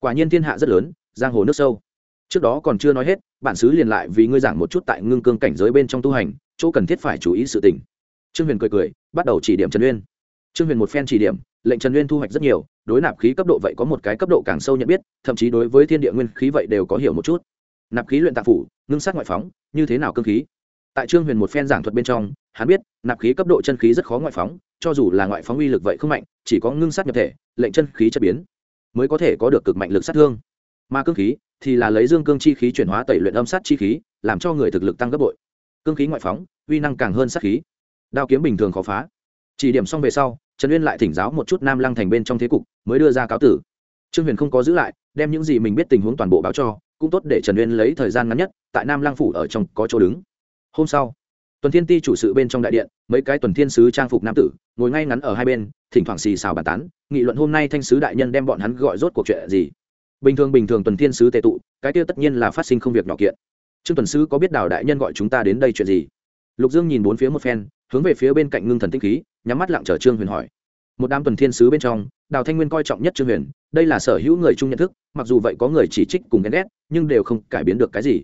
Quả nhiên thiên hạ rất lớn, giang hồ nước sâu. Trước đó còn chưa nói hết, bản xứ liền lại vì ngươi giảng một chút tại ngưng cương cảnh giới bên trong tu hành, chỗ cần thiết phải chú ý sự tình. Trương huyền cười cười, bắt đầu chỉ điểm trần uyên. Trương huyền một phen chỉ điểm, lệnh trần uyên thu hoạch rất nhiều, đối nạp khí cấp độ vậy có một cái cấp độ càng sâu nhận biết, thậm chí đối với thiên địa nguyên khí vậy đều có hiểu một chút. Nạp khí luyện tạp phủ, ngưng sát ngoại phóng, như thế nào cơ khí? Tại trương huyền một phen giảng thuật bên trong, hắn biết, nạp khí cấp độ chân khí rất khó ngoại phóng, cho dù là ngoại phóng uy lực vậy không mạnh, chỉ có ngưng sát nhập thể, lệnh chân khí chất biến, mới có thể có được cực mạnh lực sát thương. Mà cương khí thì là lấy dương cương chi khí chuyển hóa tẩy luyện âm sát chi khí, làm cho người thực lực tăng gấp bội. Cương khí ngoại phóng, uy năng càng hơn sát khí. Đao kiếm bình thường khó phá. Chỉ điểm xong về sau, trần uyên lại thỉnh giáo một chút nam lăng thành bên trong thế cục, mới đưa ra cáo tử. Trương huyền không có giữ lại, đem những gì mình biết tình huống toàn bộ báo cho, cũng tốt để trần uyên lấy thời gian ngắn nhất, tại nam lăng phủ ở trong có chỗ đứng hôm sau, tuần thiên ti chủ sự bên trong đại điện, mấy cái tuần thiên sứ trang phục nam tử, ngồi ngay ngắn ở hai bên, thỉnh thoảng xì xào bàn tán, nghị luận hôm nay thanh sứ đại nhân đem bọn hắn gọi rốt cuộc chuyện gì. Bình thường bình thường tuần thiên sứ tệ tụ, cái kia tất nhiên là phát sinh không việc nhỏ kiện. Trương tuần sứ có biết đào đại nhân gọi chúng ta đến đây chuyện gì? Lục dương nhìn bốn phía một phen, hướng về phía bên cạnh ngưng thần tinh khí, nhắm mắt lặng chờ trương huyền hỏi. Một đám tuần thiên sứ bên trong, đào thanh nguyên coi trọng nhất trương huyền, đây là sở hữu người chung nhận thức, mặc dù vậy có người chỉ trích cùng ghen ghét, nhưng đều không cải biến được cái gì.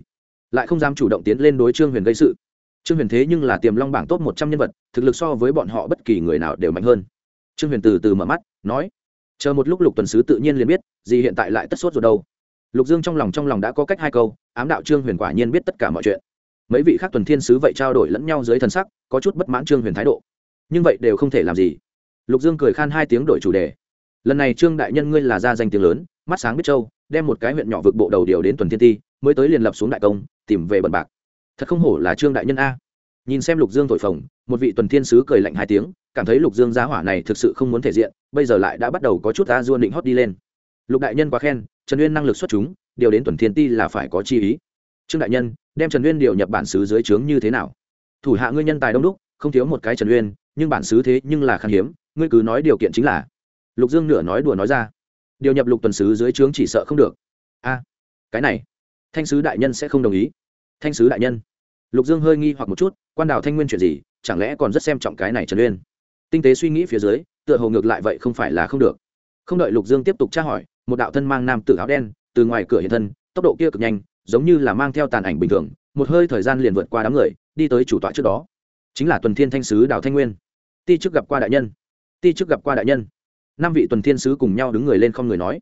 Lại không dám chủ động tiến lên đối trương huyền gây sự trương huyền thế nhưng là tiềm long bảng top một trăm nhân vật, thực lực so với bọn họ bất kỳ người nào đều mạnh hơn. Trương huyền từ từ mở mắt, nói, chờ một lúc lục tuần sứ tự nhiên liền biết, gì hiện tại lại tất sốt rồi đâu. Lục dương trong lòng trong lòng đã có cách hai câu, ám đạo trương huyền quả nhiên biết tất cả mọi chuyện. Mấy vị khác tuần thiên sứ vậy trao đổi lẫn nhau dưới thần sắc, có chút bất mãn trương huyền thái độ. Nhưng vậy đều không thể làm gì. Lục dương cười khan hai tiếng đổi chủ đề. Lần này trương đại nhân ngươi là gia danh tiếng lớn, mắt sáng biết châu đem một cái huyện nhỏ vực bộ đầu điều đến tuần thiên ti, mới tới liền lập xuống đại công, tìm về bận bạc thật không hổ là trương đại nhân a. Nhìn xem lục dương thổi phồng, một vị tuần thiên sứ cười lạnh hai tiếng, cảm thấy lục dương giá hỏa này thực sự không muốn thể diện, bây giờ lại đã bắt đầu có chút ta duôn định hót đi lên. Lục đại nhân quá khen, trần uyên năng lực xuất chúng, điều đến tuần thiên ti là phải có chi ý. Trương đại nhân, đem trần uyên điều nhập bản xứ dưới trướng như thế nào? Thủ hạ ngươi nhân tài đông đúc, không thiếu một cái trần uyên, nhưng bản xứ thế nhưng là khan hiếm, ngươi cứ nói điều kiện chính là. Lục dương nửa nói đùa nói ra. Điều nhập lục tuần sứ dưới trướng chỉ sợ không được. A, cái này, thanh sứ đại nhân sẽ không đồng ý thanh sứ đại nhân. Lục dương hơi nghi hoặc một chút, quan đào thanh nguyên chuyện gì, chẳng lẽ còn rất xem trọng cái này trần uyên? Tinh tế suy nghĩ phía dưới, tựa hồ ngược lại vậy không phải là không được. Không đợi lục dương tiếp tục tra hỏi, một đạo thân mang nam tử áo đen, từ ngoài cửa hiện thân, tốc độ kia cực nhanh, giống như là mang theo tàn ảnh bình thường, một hơi thời gian liền vượt qua đám người, đi tới chủ tọa trước đó. Chính là tuần thiên thanh sứ đào thanh nguyên. Ti chức gặp qua đại nhân. Ti chức gặp qua đại nhân. Năm vị tuần thiên sứ cùng nhau đứng người lên không người nói.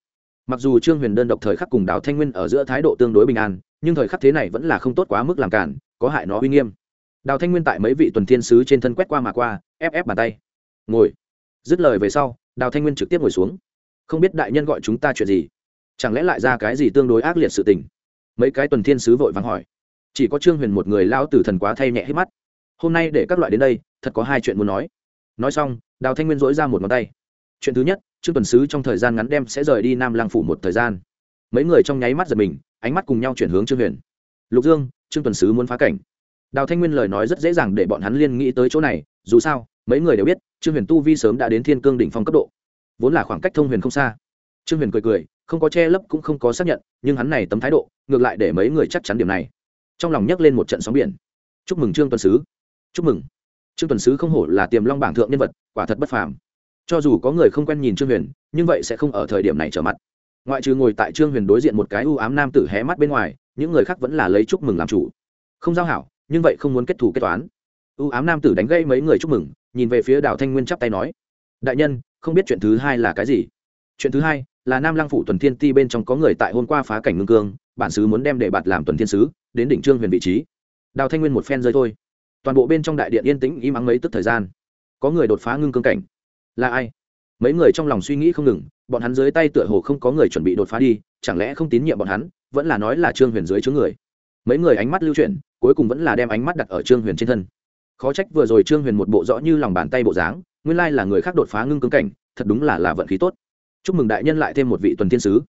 Mặc dù trương huyền đơn độc thời khắc cùng đào thanh nguyên ở giữa thái độ tương đối bình an nhưng thời khắc thế này vẫn là không tốt quá mức làm cản có hại nó uy nghiêm. Đào thanh nguyên tại mấy vị tuần thiên sứ trên thân quét qua mà qua, ép ép bàn tay. Ngồi. Dứt lời về sau, đào thanh nguyên trực tiếp ngồi xuống. Không biết đại nhân gọi chúng ta chuyện gì? Chẳng lẽ lại ra cái gì tương đối ác liệt sự tình? Mấy cái tuần thiên sứ vội vắng hỏi. Chỉ có trương huyền một người lao từ thần quá thay nhẹ hết mắt. Hôm nay để các loại đến đây, thật có hai chuyện muốn nói. Nói xong, đào thanh nguyên dỗi ra một ngón tay. Chuyện thứ nhất, trương tuần sứ trong thời gian ngắn đem sẽ rời đi nam lang phủ một thời gian mấy người trong nháy mắt giật mình, ánh mắt cùng nhau chuyển hướng trương huyền. Lục dương, trương tuần sứ muốn phá cảnh. Đào thanh nguyên lời nói rất dễ dàng để bọn hắn liên nghĩ tới chỗ này, dù sao, mấy người đều biết, trương huyền tu vi sớm đã đến thiên cương đỉnh phong cấp độ. Vốn là khoảng cách thông huyền không xa. Trương huyền cười cười, không có che lấp cũng không có xác nhận, nhưng hắn này tấm thái độ, ngược lại để mấy người chắc chắn điểm này. Trong lòng nhấc lên một trận sóng biển. Chúc mừng trương tuần sứ. Chúc mừng. Trương tuần sứ không hổ là tiềm long bảng thượng nhân vật, quả thật bất phàm. Cho dù có người không quen nhìn trương huyền, nhưng vậy sẽ không ở thời điểm này trở mặt ngoại trừ ngồi tại trương huyền đối diện một cái u ám nam tử hé mắt bên ngoài, những người khác vẫn là lấy chúc mừng làm chủ. Không giao hảo, nhưng vậy không muốn kết thù kết toán. U ám nam tử đánh gây mấy người chúc mừng, nhìn về phía đào thanh nguyên chắp tay nói, đại nhân, không biết chuyện thứ hai là cái gì? Chuyện thứ hai là nam lăng phủ tuần thiên ti bên trong có người tại hôm qua phá cảnh ngưng cương, bản sứ muốn đem đề bạt làm tuần thiên sứ, đến đỉnh trương huyền vị trí. Đào thanh nguyên một phen rơi thôi. Toàn bộ bên trong đại điện yên tĩnh im ắng mấy tức thời gian. Có người đột phá ngưng cương cảnh. Là ai? Mấy người trong lòng suy nghĩ không ngừng, bọn hắn dưới tay tựa hồ không có người chuẩn bị đột phá đi, chẳng lẽ không tín nhiệm bọn hắn, vẫn là nói là trương huyền dưới chướng người. Mấy người ánh mắt lưu chuyển, cuối cùng vẫn là đem ánh mắt đặt ở trương huyền trên thân. Khó trách vừa rồi trương huyền một bộ rõ như lòng bàn tay bộ dáng, nguyên lai là người khác đột phá ngưng cương cảnh, thật đúng là là vận khí tốt. Chúc mừng đại nhân lại thêm một vị tuần thiên sứ.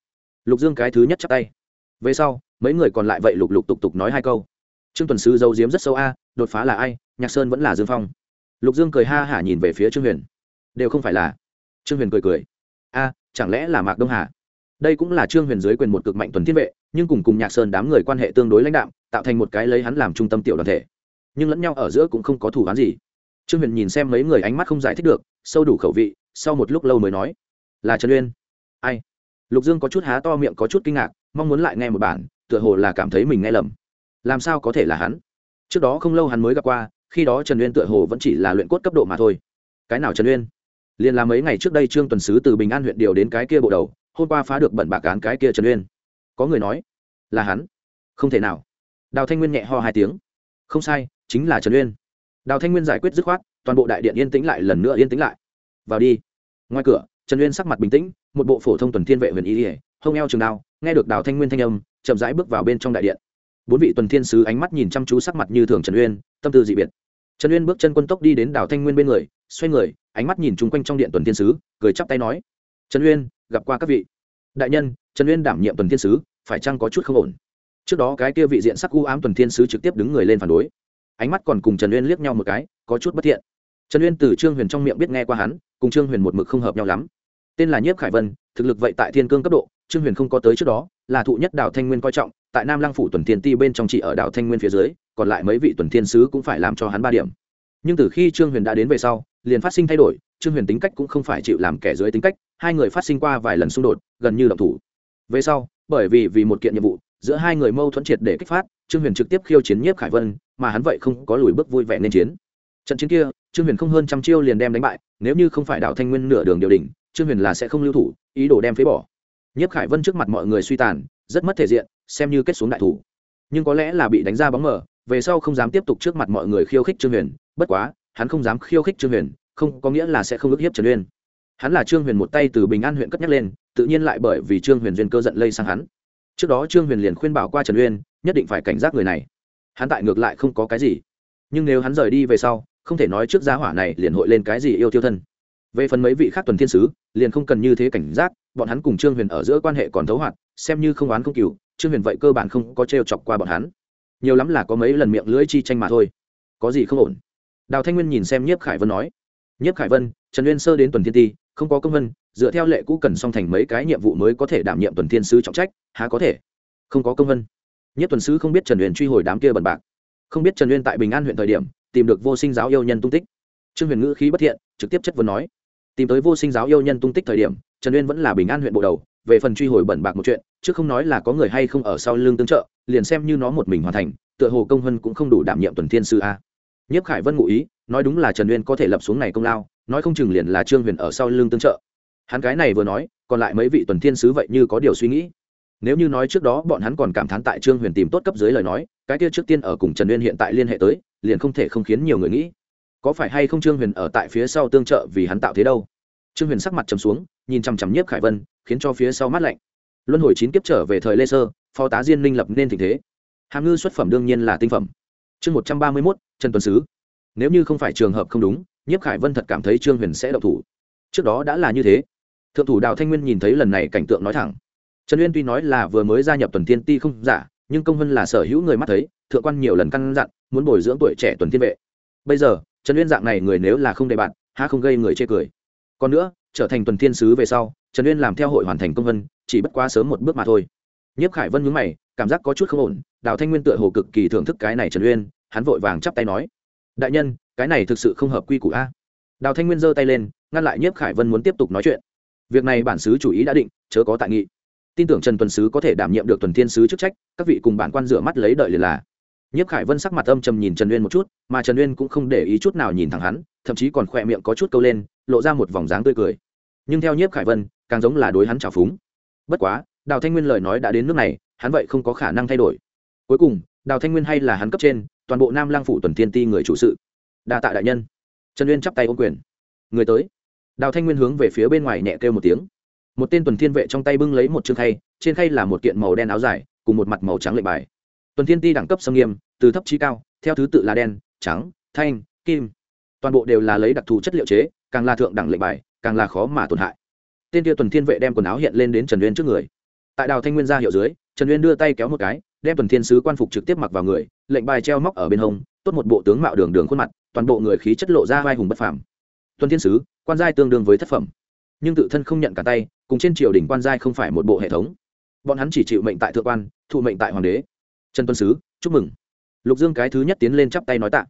Lục dương cái thứ nhất chắp tay. Về sau, mấy người còn lại vậy lục lục tục tục nói hai câu. Trương tuần sứ giấu diếm rất sâu a, đột phá là ai, nhạc sơn vẫn là dương phong. Lục dương cười ha hả nhìn về phía trương huyền. Đều không phải là trương huyền cười cười. A, chẳng lẽ là mạc đông hà? Đây cũng là trương huyền dưới quyền một cực mạnh tuần thiên vệ, nhưng cùng cùng nhạc sơn đám người quan hệ tương đối lãnh đạo tạo thành một cái lấy hắn làm trung tâm tiểu đoàn thể. Nhưng lẫn nhau ở giữa cũng không có thủ án gì. Trương huyền nhìn xem mấy người ánh mắt không giải thích được, sâu đủ khẩu vị, sau một lúc lâu mới nói, là trần uyên. Ai? Lục dương có chút há to miệng có chút kinh ngạc, mong muốn lại nghe một bản, tựa hồ là cảm thấy mình nghe lầm. Làm sao có thể là hắn? Trước đó không lâu hắn mới gặp qua, khi đó trần uyên tựa hồ vẫn chỉ là luyện cốt cấp độ mà thôi. Cái nào trần uyên? Liền là mấy ngày trước đây trương tuần sứ từ bình an huyện điều đến cái kia bộ đầu, hôm qua phá được bẩn bạc cán cái kia trần uyên. Có người nói, là hắn. Không thể nào. Đào thanh nguyên nhẹ ho hai tiếng. Không sai, chính là trần uyên. Đào thanh nguyên giải quyết dứt khoát, toàn bộ đại điện yên tĩnh lại lần nữa yên tĩnh lại. Vào đi. Ngoài cửa, trần uyên sắc mặt bình tĩnh, một bộ phổ thông tuần thiên vệ huyền ý ỉa hông eo trường đao, nghe được đào thanh nguyên thanh âm, chậm rãi bước vào bên trong đại điện. Bốn vị tuần thiên sứ ánh mắt nhìn chăm chú sắc mặt như thường trần uyên, tâm tư dị biệt trần uyên bước chân quân tốc đi đến đào thanh nguyên bên người, xoay người, ánh mắt nhìn chung quanh trong điện tuần thiên sứ, cười chắp tay nói, trần uyên, gặp qua các vị. Đại nhân, trần uyên đảm nhiệm tuần thiên sứ, phải chăng có chút không ổn? Trước đó cái kia vị diện sắc u ám tuần thiên sứ trực tiếp đứng người lên phản đối. Ánh mắt còn cùng trần uyên liếc nhau một cái, có chút bất thiện. Trần uyên từ trương huyền trong miệng biết nghe qua hắn, cùng trương huyền một mực không hợp nhau lắm. Tên là nhiếp khải vân, thực lực vậy tại thiên cương cấp độ, trương huyền không có tới trước đó, là thụ nhất đảo thanh nguyên coi trọng tại nam lăng phủ tuần thiên ti bên trong chỉ ở đảo thanh nguyên phía dưới, còn lại mấy vị tuần thiên sứ cũng phải làm cho hắn ba điểm. Nhưng từ khi trương huyền đã đến về sau, liền phát sinh thay đổi, trương huyền tính cách cũng không phải chịu làm kẻ dưới tính cách, hai người phát sinh qua vài lần xung đột, gần như động thủ. Về sau, bởi vì vì một kiện nhiệm vụ, giữa hai người mâu thuẫn triệt để kích phát, trương huyền trực tiếp khiêu chiến nhiếp khải vân, mà hắn vậy không có lùi bước vui vẻ nên chiến. Trận chiến kia, trương huyền không hơn trăm chiêu liền đem đánh bại, nếu như không phải đạo thanh nguyên nửa đường điều đình trương huyền là sẽ không lưu thủ, ý đồ đem phế bỏ. Nhiếp khải vân trước mặt mọi người suy tàn, rất mất thể diện xem như kết xuống đại thủ. Nhưng có lẽ là bị đánh ra bóng mờ, về sau không dám tiếp tục trước mặt mọi người khiêu khích trương huyền, bất quá, hắn không dám khiêu khích trương huyền, không, có nghĩa là sẽ không ức hiếp trần uyên. Hắn là trương huyền một tay từ bình an huyện cất nhắc lên, tự nhiên lại bởi vì trương huyền duyên cơ giận lây sang hắn. Trước đó trương huyền liền khuyên bảo qua trần uyên, nhất định phải cảnh giác người này. Hắn tại ngược lại không có cái gì. Nhưng nếu hắn rời đi về sau, không thể nói trước giá hỏa này liền hội lên cái gì yêu tiêu thân. Về phần mấy vị khác tuần thiên sứ, liền không cần như thế cảnh giác, bọn hắn cùng trương huyền ở giữa quan hệ còn thấu hoạt, xem như không oán không cừu trương huyền vậy cơ bản không có t chọc qua bọn hắn. Nhiều lắm là có mấy lần miệng lưỡi chi tranh mà thôi. Có gì không ổn? Đào thanh nguyên nhìn xem nhiếp khải vân nói. Nhiếp khải vân, trần uyên sơ đến tuần thiên ti, không có công vân, dựa theo lệ cũ cần song thành mấy cái nhiệm vụ mới có thể đảm nhiệm tuần thiên sứ trọng trách, há có thể? Không có công vân. Nhất tuần sứ không biết trần uyên truy hồi đám kia bẩn bạc. Không biết trần uyên tại bình an huyện thời điểm, tìm được vô sinh giáo yêu nhân tung tích. Trương huyền ngữ khí bất thiện, trực tiếp chất vấn nói. Tìm tới vô sinh giáo yêu nhân tung tích thời điểm, trần uyên vẫn là bình an huyện bộ đầu, về phần truy hồi bẩn bạc một chuyện chứ không nói là có người hay không ở sau lưng tương trợ, liền xem như nó một mình hoàn thành, tựa hồ công hân cũng không đủ đảm nhiệm tuần thiên sư a. Nhiếp khải vân ngụ ý, nói đúng là trần uyên có thể lập xuống này công lao, nói không chừng liền là trương huyền ở sau lưng tương trợ. Hắn cái này vừa nói, còn lại mấy vị tuần thiên sứ vậy như có điều suy nghĩ. Nếu như nói trước đó bọn hắn còn cảm thán tại trương huyền tìm tốt cấp dưới lời nói, cái kia trước tiên ở cùng trần uyên hiện tại liên hệ tới, liền không thể không khiến nhiều người nghĩ. Có phải hay không trương huyền ở tại phía sau tương trợ vì hắn tạo thế đâu? Trương huyền sắc mặt trầm xuống, nhìn chằm chằm nhiếp khải vân, khiến cho phía sau mát lạnh luân hồi chín kiếp trở về thời lê sơ, phó tá diên minh lập nên tình thế. Hàm ngư xuất phẩm đương nhiên là tinh phẩm. Chương một trăm ba mươi mốt, trần tuần sứ. Nếu như không phải trường hợp không đúng, nhiếp khải vân thật cảm thấy trương huyền sẽ độc thủ. Trước đó đã là như thế. Thượng thủ đào thanh nguyên nhìn thấy lần này cảnh tượng nói thẳng. Trần uyên tuy nói là vừa mới gia nhập tuần thiên ti không giả, nhưng công vân là sở hữu người mắt thấy, thượng quan nhiều lần căn dặn, muốn bồi dưỡng tuổi trẻ tuần thiên vệ. Bây giờ, trần uyên dạng này người nếu là không đề bạn, há không gây người chê cười. Còn nữa, trở thành tuần thiên sứ về sau trần uyên làm theo hội hoàn thành công vân, chỉ bất quá sớm một bước mà thôi. Nhiếp khải vân nhướng mày, cảm giác có chút không ổn, đào thanh nguyên tựa hồ cực kỳ thưởng thức cái này trần uyên, hắn vội vàng chắp tay nói, đại nhân, cái này thực sự không hợp quy củ a. Đào thanh nguyên giơ tay lên, ngăn lại nhiếp khải vân muốn tiếp tục nói chuyện. Việc này bản sứ chủ ý đã định, chớ có tại nghị. Tin tưởng trần tuần sứ có thể đảm nhiệm được tuần thiên sứ chức trách, các vị cùng bản quan rửa mắt lấy đợi liền là. Nhiếp khải vân sắc mặt âm trầm nhìn trần uyên một chút, mà trần uyên cũng không để ý chút nào nhìn thẳng hắn, thậm chí còn khỏe miệng có chút câu lên, lộ ra một vòng dáng tươi cười. Nhưng theo nhiếp khải vân càng giống là đối hắn trào phúng. Bất quá, đào thanh nguyên lời nói đã đến nước này, hắn vậy không có khả năng thay đổi. Cuối cùng, đào thanh nguyên hay là hắn cấp trên, toàn bộ nam lang phủ tuần thiên ti người chủ sự. Đa tạ đại nhân. Trần uyên chắp tay ô quyền. Người tới. Đào thanh nguyên hướng về phía bên ngoài nhẹ kêu một tiếng. Một tên tuần thiên vệ trong tay bưng lấy một chương khay, trên khay là một kiện màu đen áo dài, cùng một mặt màu trắng lệnh bài. Tuần thiên ti đẳng cấp sâm nghiêm, từ thấp trí cao, theo thứ tự là đen, trắng, thanh, kim. Toàn bộ đều là lấy đặc thù chất liệu chế, càng là thượng đẳng lệnh bài, càng là khó mà tổn hại tên kia tuần thiên vệ đem quần áo hiện lên đến trần uyên trước người. Tại đào thanh nguyên ra hiệu dưới, trần uyên đưa tay kéo một cái, đem tuần thiên sứ quan phục trực tiếp mặc vào người, lệnh bài treo móc ở bên hông, tốt một bộ tướng mạo đường đường khuôn mặt, toàn bộ người khí chất lộ ra vai hùng bất phàm. Tuần thiên sứ, quan giai tương đương với thất phẩm. Nhưng tự thân không nhận cả tay, cùng trên triều đình quan giai không phải một bộ hệ thống. Bọn hắn chỉ chịu mệnh tại thượng quan, thụ mệnh tại hoàng đế. Trần tuân sứ, chúc mừng. Lục dương cái thứ nhất tiến lên chắp tay nói tạ.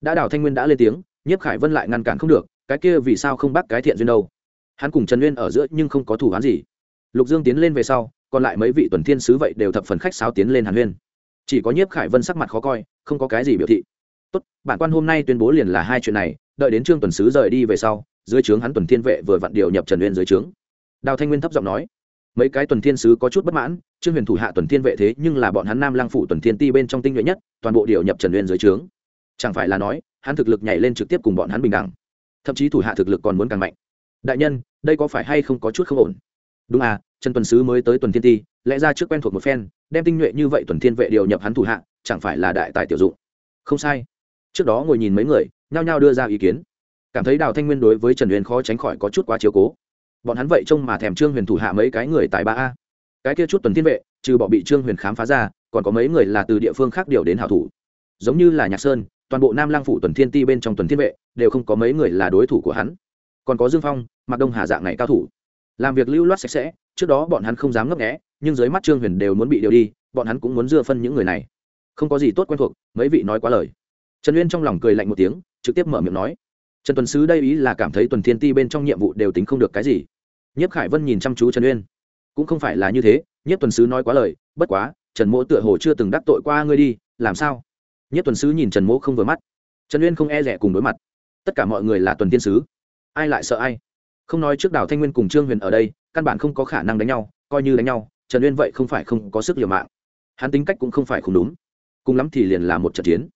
Đã đào thanh nguyên đã lên tiếng, nhiếp khải vân lại ngăn cản không được, cái kia vì sao không bắt cái thiện duyên đâu? Hắn cùng trần uyên ở giữa nhưng không có thủ hắn gì. Lục dương tiến lên về sau, còn lại mấy vị tuần thiên sứ vậy đều thập phần khách sáo tiến lên hàn huyên. Chỉ có nhiếp khải vân sắc mặt khó coi, không có cái gì biểu thị. Tốt, bản quan hôm nay tuyên bố liền là hai chuyện này, đợi đến trương tuần sứ rời đi về sau, dưới trướng hắn tuần thiên vệ vừa vặn điều nhập trần uyên dưới trướng. Đào thanh nguyên thấp giọng nói. Mấy cái tuần thiên sứ có chút bất mãn, trương huyền thủ hạ tuần thiên vệ thế nhưng là bọn hắn nam lang phủ tuần thiên ti bên trong tinh nhuệ nhất, toàn bộ điều nhập trần uyên dưới trướng. Chẳng phải là nói, hắn thực lực nhảy lên trực tiếp cùng bọn hắn bình đẳng, thậm chí thủ hạ thực lực còn muốn càng mạnh đại nhân, đây có phải hay không có chút không ổn? Đúng à trần tuần sứ mới tới tuần thiên ti, lẽ ra trước quen thuộc một phen, đem tinh nhuệ như vậy tuần thiên vệ điều nhập hắn thủ hạ, chẳng phải là đại tài tiểu dụng? Không sai. Trước đó ngồi nhìn mấy người, nhao nhao đưa ra ý kiến. Cảm thấy đào thanh nguyên đối với trần huyền khó tránh khỏi có chút quá chiếu cố. Bọn hắn vậy trông mà thèm trương huyền thủ hạ mấy cái người tại ba a. Cái kia chút tuần thiên vệ, trừ bỏ bị trương huyền khám phá ra, còn có mấy người là từ địa phương khác điều đến hảo thủ. Giống như là nhạc sơn, toàn bộ nam lang phủ tuần thiên ti bên trong tuần thiên vệ, đều không có mấy người là đối thủ của hắn còn có dương phong mặc đông hà dạng này cao thủ. Làm việc lưu loát sạch sẽ, trước đó bọn hắn không dám ngấp nghẽ nhưng dưới mắt trương huyền đều muốn bị điều đi, bọn hắn cũng muốn dưa phân những người này. Không có gì tốt quen thuộc, mấy vị nói quá lời. Trần uyên trong lòng cười lạnh một tiếng, trực tiếp mở miệng nói. Trần tuần sứ đây ý là cảm thấy tuần thiên ti bên trong nhiệm vụ đều tính không được cái gì. Nhiếp khải vân nhìn chăm chú trần uyên. Cũng không phải là như thế, nhiếp tuần sứ nói quá lời, bất quá, trần mỗ tựa hồ chưa từng đắc tội qua ngươi đi, làm sao? Nhiếp tuần sứ nhìn trần mỗ không vừa mắt. Trần uyên không e rẻ cùng đối mặt. Tất cả mọi người là tuần tiên sứ ai lại sợ ai? Không nói trước đào thanh nguyên cùng trương huyền ở đây, căn bản không có khả năng đánh nhau, coi như đánh nhau, trần uyên vậy không phải không có sức liều mạng. Hắn tính cách cũng không phải không đúng. Cùng lắm thì liền là một trận chiến.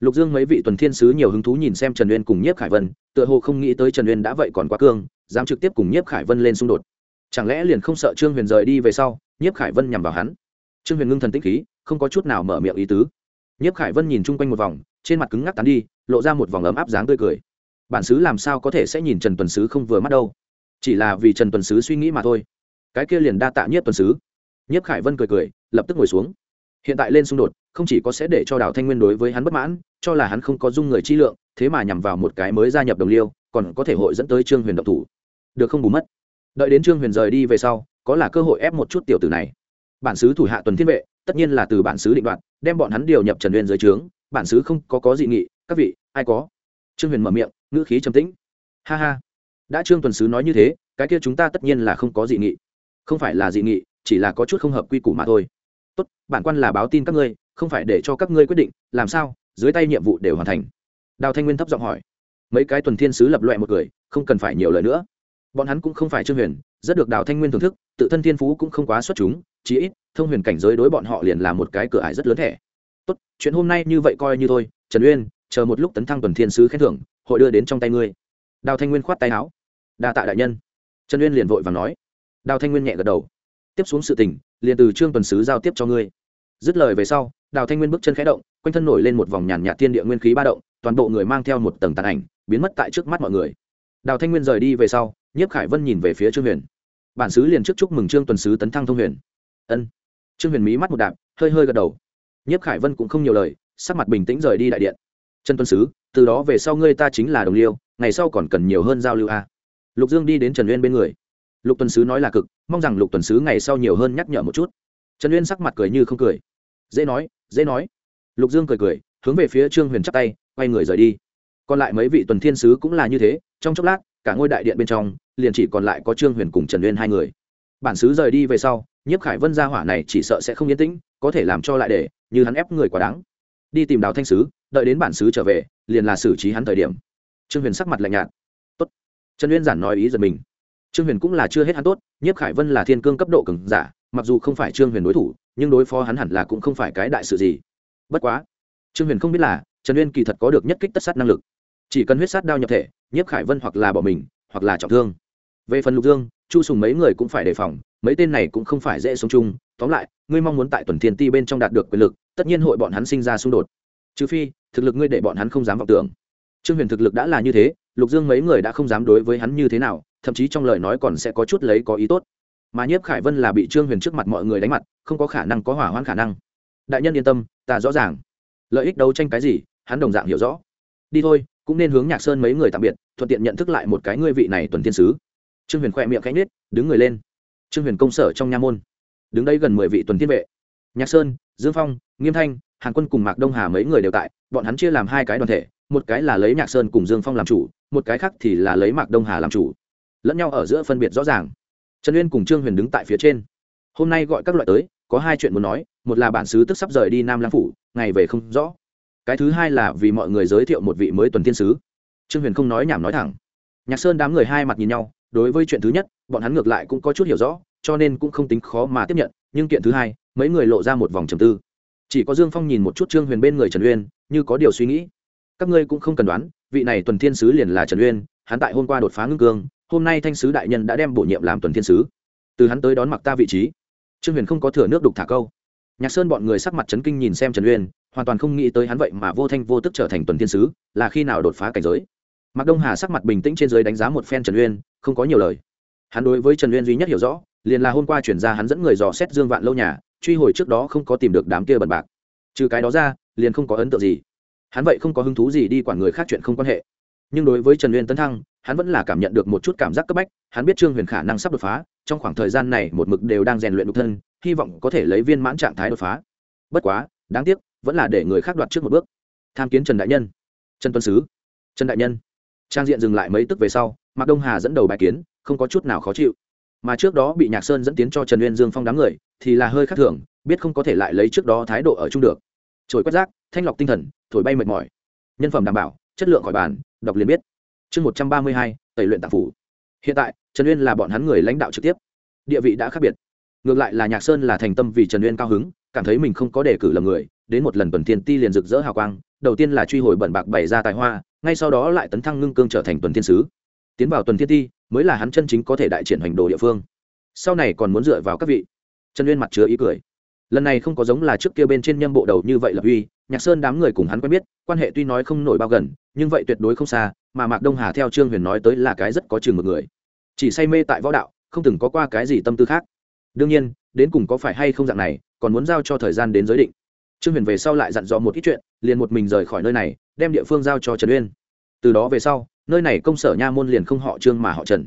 Lục dương mấy vị tuần thiên sứ nhiều hứng thú nhìn xem trần uyên cùng nhiếp khải vân, tựa hồ không nghĩ tới trần uyên đã vậy còn quá cương, dám trực tiếp cùng nhiếp khải vân lên xung đột. Chẳng lẽ liền không sợ trương huyền rời đi về sau, nhiếp khải vân nhằm vào hắn? Trương huyền ngưng thần tĩnh khí, không có chút nào mở miệng ý tứ. Nhiếp khải vân nhìn chung quanh một vòng, trên mặt cứng ngắc tán đi, lộ ra một vòng ấm áp dáng tươi cười bản sứ làm sao có thể sẽ nhìn trần tuần sứ không vừa mắt đâu. Chỉ là vì trần tuần sứ suy nghĩ mà thôi. Cái kia liền đa tạ nhiếp tuần sứ. Nhiếp khải vân cười cười, lập tức ngồi xuống. Hiện tại lên xung đột, không chỉ có sẽ để cho đào thanh nguyên đối với hắn bất mãn, cho là hắn không có dung người chi lượng, thế mà nhằm vào một cái mới gia nhập đồng liêu, còn có thể hội dẫn tới trương huyền độc thủ. Được không bù mất. Đợi đến trương huyền rời đi về sau, có là cơ hội ép một chút tiểu tử này. Bản xứ thủ hạ tuần thiên vệ, tất nhiên là từ bản xứ định đoạt, đem bọn hắn điều nhập trần huyền dưới trướng. Bản xứ không có có dị nghị, các vị, ai có? Trương huyền mở miệng ngữ khí trầm tĩnh. Ha ha. Đã trương tuần sứ nói như thế, cái kia chúng ta tất nhiên là không có dị nghị. Không phải là dị nghị, chỉ là có chút không hợp quy củ mà thôi. Tốt, bản quan là báo tin các ngươi, không phải để cho các ngươi quyết định, làm sao? Dưới tay nhiệm vụ đều hoàn thành. Đào thanh nguyên thấp giọng hỏi. Mấy cái tuần thiên sứ lập loại một người, không cần phải nhiều lời nữa. Bọn hắn cũng không phải trương huyền, rất được đào thanh nguyên thưởng thức, tự thân thiên phú cũng không quá xuất chúng, chí ít, thông huyền cảnh giới đối bọn họ liền là một cái cửa ải rất lớn thẻ. Tốt, chuyện hôm nay như vậy coi như thôi, trần uyên, chờ một lúc tấn thăng tuần thiên sứ khen thưởng hội đưa đến trong tay ngươi. Đào thanh nguyên khoát tay áo. Đa tạ đại nhân. Trần uyên liền vội và nói. Đào thanh nguyên nhẹ gật đầu. Tiếp xuống sự tình, liền từ trương tuần sứ giao tiếp cho ngươi. Dứt lời về sau, đào thanh nguyên bước chân khẽ động, quanh thân nổi lên một vòng nhàn nhạt thiên địa nguyên khí ba động, toàn bộ người mang theo một tầng tàn ảnh, biến mất tại trước mắt mọi người. Đào thanh nguyên rời đi về sau, nhiếp khải vân nhìn về phía trương huyền. Bản sứ liền trước chúc mừng trương tuần sứ tấn thăng thông huyền. Ân. Trương huyền mí mắt một đạp, hơi hơi gật đầu. Nhiếp khải vân cũng không nhiều lời, sắc mặt bình tĩnh rời đi đại điện. Trần tuần sứ từ đó về sau ngươi ta chính là đồng liêu, ngày sau còn cần nhiều hơn giao lưu a. Lục dương đi đến trần uyên bên người. Lục tuần sứ nói là cực, mong rằng lục tuần sứ ngày sau nhiều hơn nhắc nhở một chút. Trần uyên sắc mặt cười như không cười. Dễ nói dễ nói. Lục dương cười cười, hướng về phía trương huyền chắp tay, quay người rời đi. Còn lại mấy vị tuần thiên sứ cũng là như thế, trong chốc lát, cả ngôi đại điện bên trong, liền chỉ còn lại có trương huyền cùng trần uyên hai người. Bản sứ rời đi về sau, nhiếp khải vân gia hỏa này chỉ sợ sẽ không yên tĩnh, có thể làm cho lại để, như hắn ép người quá đáng. Đi tìm đào thanh sứ, đợi đến bản sứ trở về liền là xử trí hắn thời điểm. Trương huyền sắc mặt lạnh nhạt. Tốt. Trần uyên giản nói ý giật mình. Trương huyền cũng là chưa hết hắn tốt, nhiếp khải vân là thiên cương cấp độ cường giả, mặc dù không phải trương huyền đối thủ, nhưng đối phó hắn hẳn là cũng không phải cái đại sự gì. Bất quá, trương huyền không biết là, trần uyên kỳ thật có được nhất kích tất sát năng lực. Chỉ cần huyết sát đao nhập thể, nhiếp khải vân hoặc là bỏ mình, hoặc là trọng thương. Về phần lục dương, chu sùng mấy người cũng phải đề phòng, mấy tên này cũng không phải dễ sống chung. Tóm lại, ngươi mong muốn tại tuần thiên ti bên trong đạt được quyền lực, tất nhiên hội bọn hắn sinh ra xung đột trừ phi, thực lực ngươi để bọn hắn không dám vọng tưởng. Trương huyền thực lực đã là như thế, lục dương mấy người đã không dám đối với hắn như thế nào, thậm chí trong lời nói còn sẽ có chút lấy có ý tốt. Mà nhiếp khải vân là bị trương huyền trước mặt mọi người đánh mặt, không có khả năng có hỏa hoãn khả năng. Đại nhân yên tâm, ta rõ ràng. Lợi ích đấu tranh cái gì, hắn đồng dạng hiểu rõ. Đi thôi, cũng nên hướng nhạc sơn mấy người tạm biệt, thuận tiện nhận thức lại một cái ngươi vị này tuần thiên sứ. Trương huyền khoe miệng cánh nết đứng người lên. Trương huyền công sở trong nha môn. Đứng đây gần mười vị tuần thiên vệ. Nhạc sơn, dương phong, nghiêm thanh hàn quân cùng mạc đông hà mấy người đều tại, bọn hắn chia làm hai cái đoàn thể, một cái là lấy nhạc sơn cùng dương phong làm chủ, một cái khác thì là lấy mạc đông hà làm chủ. Lẫn nhau ở giữa phân biệt rõ ràng. Trần uyên cùng trương huyền đứng tại phía trên. Hôm nay gọi các loại tới, có hai chuyện muốn nói, một là bản xứ tức sắp rời đi nam lang phủ, ngày về không rõ. Cái thứ hai là vì mọi người giới thiệu một vị mới tuần thiên sứ. Trương huyền không nói nhảm nói thẳng. Nhạc sơn đám người hai mặt nhìn nhau, đối với chuyện thứ nhất, bọn hắn ngược lại cũng có chút hiểu rõ, cho nên cũng không tính khó mà tiếp nhận, nhưng kiện thứ hai, mấy người lộ ra một vòng trầm tư chỉ có dương phong nhìn một chút trương huyền bên người trần uyên, như có điều suy nghĩ. Các ngươi cũng không cần đoán, vị này tuần thiên sứ liền là trần uyên, hắn tại hôm qua đột phá ngưng cương, hôm nay thanh sứ đại nhân đã đem bổ nhiệm làm tuần thiên sứ. Từ hắn tới đón mặc ta vị trí. Trương huyền không có thừa nước đục thả câu. Nhạc sơn bọn người sắc mặt chấn kinh nhìn xem trần uyên, hoàn toàn không nghĩ tới hắn vậy mà vô thanh vô tức trở thành tuần thiên sứ, là khi nào đột phá cảnh giới. Mạc đông hà sắc mặt bình tĩnh trên giới đánh giá một phen trần uyên, không có nhiều lời. Hắn đối với trần uyên duy nhất hiểu rõ, liền là hôm qua chuyển ra hắn dẫn người dò xét dương vạn lâu nhà truy hồi trước đó không có tìm được đám kia bẩn bạc. Trừ cái đó ra, liền không có ấn tượng gì. Hắn vậy không có hứng thú gì đi quản người khác chuyện không quan hệ. Nhưng đối với trần uyên tấn thăng, hắn vẫn là cảm nhận được một chút cảm giác cấp bách, hắn biết trương huyền khả năng sắp đột phá, trong khoảng thời gian này một mực đều đang rèn luyện độc thân, hy vọng có thể lấy viên mãn trạng thái đột phá. Bất quá, đáng tiếc, vẫn là để người khác đoạt trước một bước. Tham kiến trần đại nhân. Trần tuân sứ. Trần đại nhân. Trang diện dừng lại mấy tức về sau, mạc đông hà dẫn đầu bài kiến, không có chút nào khó chịu. Mà trước đó bị nhạc sơn dẫn tiến cho trần uyên dương phong đám người thì là hơi khác thường, biết không có thể lại lấy trước đó thái độ ở chung được. Trồi quét rác, thanh lọc tinh thần, thổi bay mệt mỏi. Nhân phẩm đảm bảo, chất lượng khỏi bàn, đọc liền biết. Chương một trăm ba mươi hai, tẩy luyện tạp phủ. Hiện tại, trần uyên là bọn hắn người lãnh đạo trực tiếp. Địa vị đã khác biệt. Ngược lại là nhạc sơn là thành tâm vì trần uyên cao hứng, cảm thấy mình không có đề cử lầm người, đến một lần tuần thiên ti liền rực rỡ hào quang, đầu tiên là truy hồi bẩn bạc bày ra tài hoa, ngay sau đó lại tấn thăng ngưng cương trở thành tuần thiên sứ. Tiến vào tuần thiên ti, mới là hắn chân chính có thể đại triển hoành đồ địa phương. Sau này còn muốn dựa vào các vị trần uyên mặt chứa ý cười lần này không có giống là trước kia bên trên nhâm bộ đầu như vậy lập uy nhạc sơn đám người cùng hắn quen biết quan hệ tuy nói không nổi bao gần nhưng vậy tuyệt đối không xa mà mạc đông hà theo trương huyền nói tới là cái rất có chừng một người chỉ say mê tại võ đạo không từng có qua cái gì tâm tư khác đương nhiên đến cùng có phải hay không dạng này còn muốn giao cho thời gian đến giới định trương huyền về sau lại dặn dò một ít chuyện liền một mình rời khỏi nơi này đem địa phương giao cho trần uyên từ đó về sau nơi này công sở nha môn liền không họ trương mà họ trần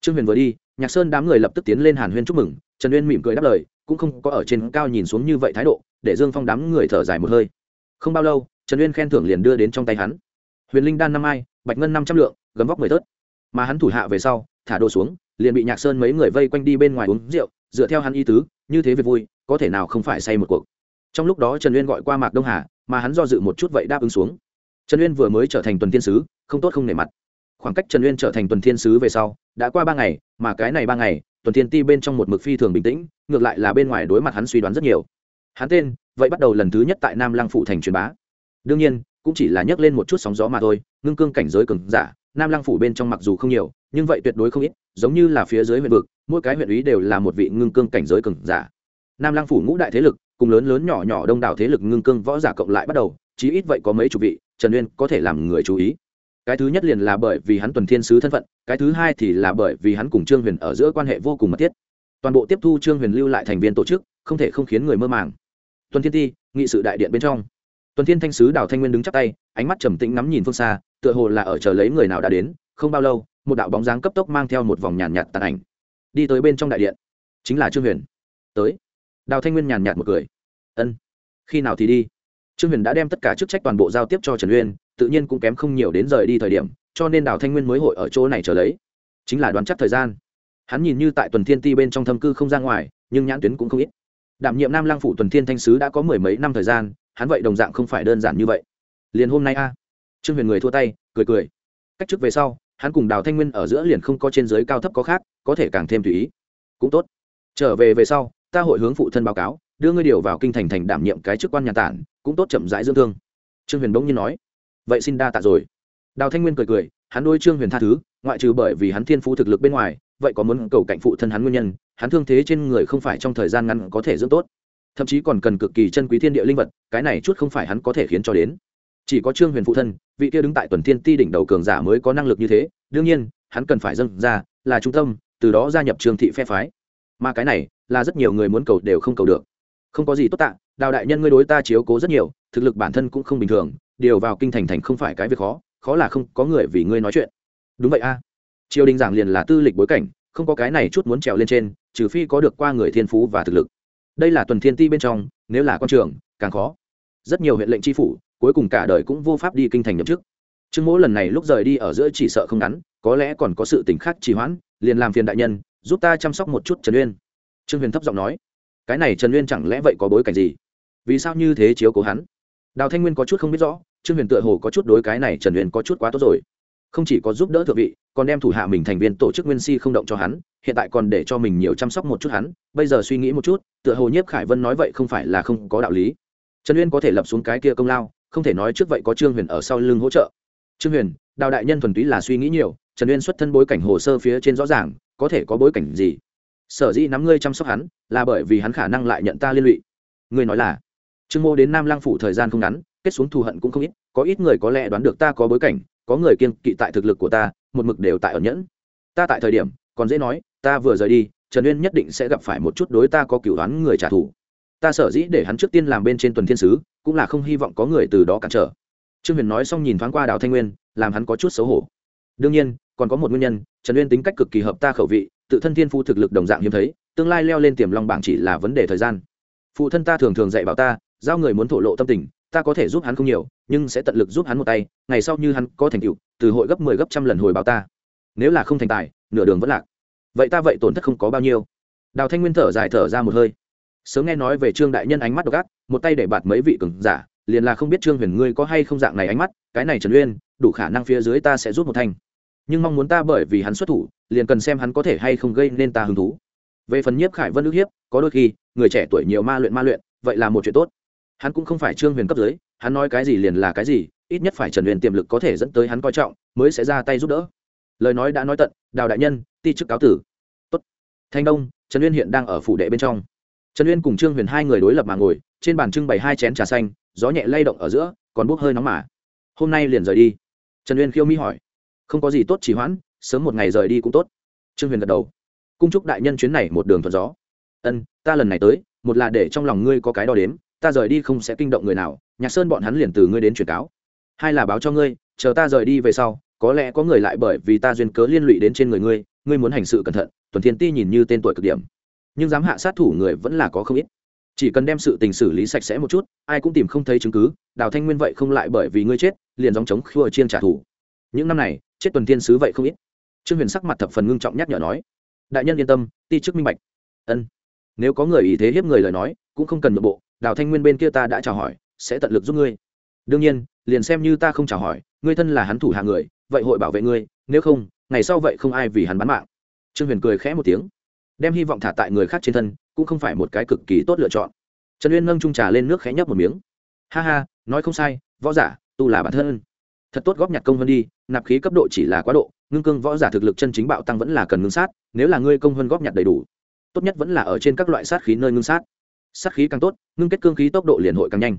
trương huyền vừa đi nhạc sơn đám người lập tức tiến lên hàn huyên chúc mừng trần uyên mỉm cười đáp lời, cũng không có ở trên cao nhìn xuống như vậy thái độ, để dương phong đám người thở dài một hơi. Không bao lâu, trần uyên khen thưởng liền đưa đến trong tay hắn. Huyền linh đan năm ai, bạch ngân năm trăm lượng, gấm vóc mười tớt. Mà hắn thủ hạ về sau, thả đồ xuống, liền bị nhạc sơn mấy người vây quanh đi bên ngoài uống rượu, dựa theo hắn y tứ, như thế việc vui, có thể nào không phải say một cuộc. Trong lúc đó trần uyên gọi qua mạc đông hà, mà hắn do dự một chút vậy đáp ứng xuống. Trần uyên vừa mới trở thành tuần thiên sứ, không tốt không nể mặt. Khoảng cách trần uyên trở thành tuần thiên sứ về sau, đã qua ba ngày, mà cái này ba ngày tuần thiên ti bên trong một mực phi thường bình tĩnh, ngược lại là bên ngoài đối mặt hắn suy đoán rất nhiều. Hắn tên, vậy bắt đầu lần thứ nhất tại nam lăng phụ thành truyền bá. Đương nhiên, cũng chỉ là nhấc lên một chút sóng gió mà thôi, ngưng cương cảnh giới cường giả, nam lăng phủ bên trong mặc dù không nhiều, nhưng vậy tuyệt đối không ít, giống như là phía dưới huyện vực, mỗi cái huyện ý đều là một vị ngưng cương cảnh giới cường giả. Nam lăng phủ ngũ đại thế lực, cùng lớn lớn nhỏ nhỏ đông đảo thế lực ngưng cương võ giả cộng lại bắt đầu, chí ít vậy có mấy chục vị, trần uyên có thể làm người chú ý cái thứ nhất liền là bởi vì hắn tuần thiên sứ thân phận, cái thứ hai thì là bởi vì hắn cùng trương huyền ở giữa quan hệ vô cùng mật thiết. Toàn bộ tiếp thu trương huyền lưu lại thành viên tổ chức, không thể không khiến người mơ màng. Tuần thiên ti, nghị sự đại điện bên trong. Tuần thiên thanh sứ đào thanh nguyên đứng chắp tay, ánh mắt trầm tĩnh ngắm nhìn phương xa, tựa hồ là ở chờ lấy người nào đã đến, không bao lâu, một đạo bóng dáng cấp tốc mang theo một vòng nhàn nhạt tàn ảnh. Đi tới bên trong đại điện. Chính là trương huyền. Tới. Đào thanh nguyên nhàn nhạt một cười. Ân, khi nào thì đi? Trương huyền đã đem tất cả chức trách toàn bộ giao tiếp cho trần uyên tự nhiên cũng kém không nhiều đến rời đi thời điểm, cho nên đào thanh nguyên mới hội ở chỗ này trở lấy. Chính là đoán chắc thời gian. Hắn nhìn như tại tuần thiên ti bên trong thâm cư không ra ngoài, nhưng nhãn tuyến cũng không ít. Đảm nhiệm nam lang phủ tuần thiên thanh sứ đã có mười mấy năm thời gian, hắn vậy đồng dạng không phải đơn giản như vậy. Liền hôm nay a. Trương huyền người thua tay, cười cười. Cách trước về sau, hắn cùng đào thanh nguyên ở giữa liền không có trên giới cao thấp có khác, có thể càng thêm tùy ý. Cũng tốt. Trở về về sau, ta hội hướng phụ thân báo cáo, đưa ngươi điều vào kinh thành thành đảm nhiệm cái chức quan nhà tản, cũng tốt chậm rãi dưỡng thương. Trương huyền bỗng nhiên nói vậy xin đa tạ rồi. Đào thanh nguyên cười cười, hắn đôi trương huyền tha thứ, ngoại trừ bởi vì hắn thiên phú thực lực bên ngoài, vậy có muốn cầu cạnh phụ thân hắn nguyên nhân, hắn thương thế trên người không phải trong thời gian ngắn có thể dưỡng tốt. Thậm chí còn cần cực kỳ chân quý thiên địa linh vật, cái này chút không phải hắn có thể khiến cho đến. Chỉ có trương huyền phụ thân, vị kia đứng tại tuần thiên ti đỉnh đầu cường giả mới có năng lực như thế, đương nhiên, hắn cần phải dâng ra, là trung tâm, từ đó gia nhập trường thị phe phái. Mà cái này, là rất nhiều người muốn cầu đều không cầu được. Không có gì tốt tạ, đào đại nhân ngươi đối ta chiếu cố rất nhiều, thực lực bản thân cũng không bình thường điều vào kinh thành thành không phải cái việc khó khó là không có người vì ngươi nói chuyện. Đúng vậy a. Triều đình giảng liền là tư lịch bối cảnh, không có cái này chút muốn trèo lên trên, trừ phi có được qua người thiên phú và thực lực. Đây là tuần thiên ti bên trong, nếu là con trường, càng khó. Rất nhiều huyện lệnh tri phủ, cuối cùng cả đời cũng vô pháp đi kinh thành nhậm chức. Trương mỗ lần này lúc rời đi ở giữa chỉ sợ không ngắn, có lẽ còn có sự t ì n h khác trì hoãn, liền làm phiền đại nhân, giúp ta chăm sóc một chút trần uyên. Trương huyền thấp giọng nói, cái này trần uyên chẳng lẽ vậy có bối cảnh gì? Vì sao như thế chiếu cố hắn? Đào thanh nguyên có chút không biết rõ trương huyền tựa hồ có chút đối cái này trần Huyền có chút quá tốt rồi. Không chỉ có giúp đỡ thượng vị, còn đem thủ hạ mình thành viên tổ chức nguyên si không động cho hắn, hiện tại còn để cho mình nhiều chăm sóc một chút hắn. Bây giờ suy nghĩ một chút, tựa hồ nhiếp khải vân nói vậy không phải là không có đạo lý. Trần uyên có thể lập xuống cái kia công lao, không thể nói trước vậy có trương huyền ở sau lưng hỗ trợ. Trương huyền, đào đại nhân thuần túy là suy nghĩ nhiều, trần uyên xuất thân bối cảnh hồ sơ phía trên rõ ràng, có thể có bối cảnh gì? Sở dĩ nắm ngươi chăm sóc hắn, là bởi vì hắn khả năng lại nhận ta liên lụy. Ngươi nói là, trương mô đến nam lang phủ thời gian không ngắn kết xuống thù hận cũng không ít, có ít người có lẽ đoán được ta có bối cảnh, có người kiên kỵ tại thực lực của ta, một mực đều tại ẩn nhẫn. Ta tại thời điểm, còn dễ nói, ta vừa rời đi, trần uyên nhất định sẽ gặp phải một chút đối ta có cửu đoán người trả thù. Ta sở dĩ để hắn trước tiên làm bên trên tuần thiên sứ, cũng là không hy vọng có người từ đó cản trở. Trương huyền nói xong nhìn thoáng qua đào thanh nguyên, làm hắn có chút xấu hổ. Đương nhiên, còn có một nguyên nhân, trần uyên tính cách cực kỳ hợp ta khẩu vị, tự thân thiên phu thực lực đồng dạng hiếm thấy, tương lai leo lên tiềm long bảng chỉ là vấn đề thời gian. Phụ thân ta thường thường dạy bảo ta, giao người muốn thổ lộ tâm tình ta có thể giúp hắn không nhiều, nhưng sẽ tận lực giúp hắn một tay, ngày sau như hắn có thành tựu, từ hội gấp mười 10 gấp trăm lần hồi báo ta. Nếu là không thành tài, nửa đường vẫn lạc. Vậy ta vậy tổn thất không có bao nhiêu. Đào thanh nguyên thở dài thở ra một hơi. Sớm nghe nói về trương đại nhân ánh mắt độc ác, một tay để bạt mấy vị cường giả, liền là không biết trương huyền ngươi có hay không dạng này ánh mắt, cái này trần uyên, đủ khả năng phía dưới ta sẽ rút một thanh nhưng mong muốn ta bởi vì hắn xuất thủ, liền cần xem hắn có thể hay không gây nên ta hứng thú. Về phần nhiếp khải vân ước hiếp, có đôi khi, người trẻ tuổi nhiều ma luyện ma luyện, vậy là một chuyện tốt hắn cũng không phải trương huyền cấp dưới, hắn nói cái gì liền là cái gì, ít nhất phải trần huyền tiềm lực có thể dẫn tới hắn coi trọng, mới sẽ ra tay giúp đỡ. Lời nói đã nói tận, đào đại nhân, ti chức cáo tử. Tốt. thanh đông, trần uyên hiện đang ở phủ đệ bên trong. Trần uyên cùng trương huyền hai người đối lập mà ngồi, trên bàn trưng bày hai chén trà xanh, gió nhẹ lay động ở giữa, còn bốc hơi nóng mà. Hôm nay liền rời đi. Trần uyên khiêu mi hỏi. Không có gì tốt chỉ hoãn, sớm một ngày rời đi cũng tốt. Trương huyền gật đầu. Cung chúc đại nhân chuyến này một đường thuận gió. Ân, ta lần này tới, một là để trong lòng ngươi có cái đo đếm ta rời đi không sẽ kinh động người nào, nhạc sơn bọn hắn liền từ ngươi đến truyền cáo. Hai là báo cho ngươi, chờ ta rời đi về sau, có lẽ có người lại bởi vì ta duyên cớ liên lụy đến trên người ngươi ngươi muốn hành sự cẩn thận, tuần thiên ti nhìn như tên tuổi cực điểm. Nhưng dám hạ sát thủ người vẫn là có không ít. Chỉ cần đem sự tình xử lý sạch sẽ một chút, ai cũng tìm không thấy chứng cứ, đào thanh nguyên vậy không lại bởi vì ngươi chết, liền dòng chống khua chiên trả thù. Những năm này, chết tuần thiên sứ vậy không ít. Trương huyền sắc mặt thập phần ngưng trọng nhắc nhở nói, đại nhân yên tâm, ti chức minh bạch. Ân. Nếu có người ý thế hiếp người lời nói, cũng không cần nội bộ đào thanh nguyên bên kia ta đã chào hỏi, sẽ tận lực giúp ngươi. Đương nhiên, liền xem như ta không chào hỏi, ngươi thân là hắn thủ hạ người, vậy hội bảo vệ ngươi, nếu không, ngày sau vậy không ai vì hắn bán mạng. Trương huyền cười khẽ một tiếng, đem hy vọng thả tại người khác trên thân, cũng không phải một cái cực kỳ tốt lựa chọn. Trần uyên nâng trung trà lên nước khẽ nhấp một miếng. Ha ha, nói không sai, võ giả, tu là bản thân. Thật tốt góp nhặt công hơn đi, nạp khí cấp độ chỉ là quá độ, ngưng cương võ giả thực lực chân chính bạo tăng vẫn là cần ngưng sát, nếu là ngươi công hơn góp nhặt đầy đủ, tốt nhất vẫn là ở trên các loại sát khí nơi ngưng sát sát khí càng tốt, ngưng kết cương khí tốc độ liền hội càng nhanh.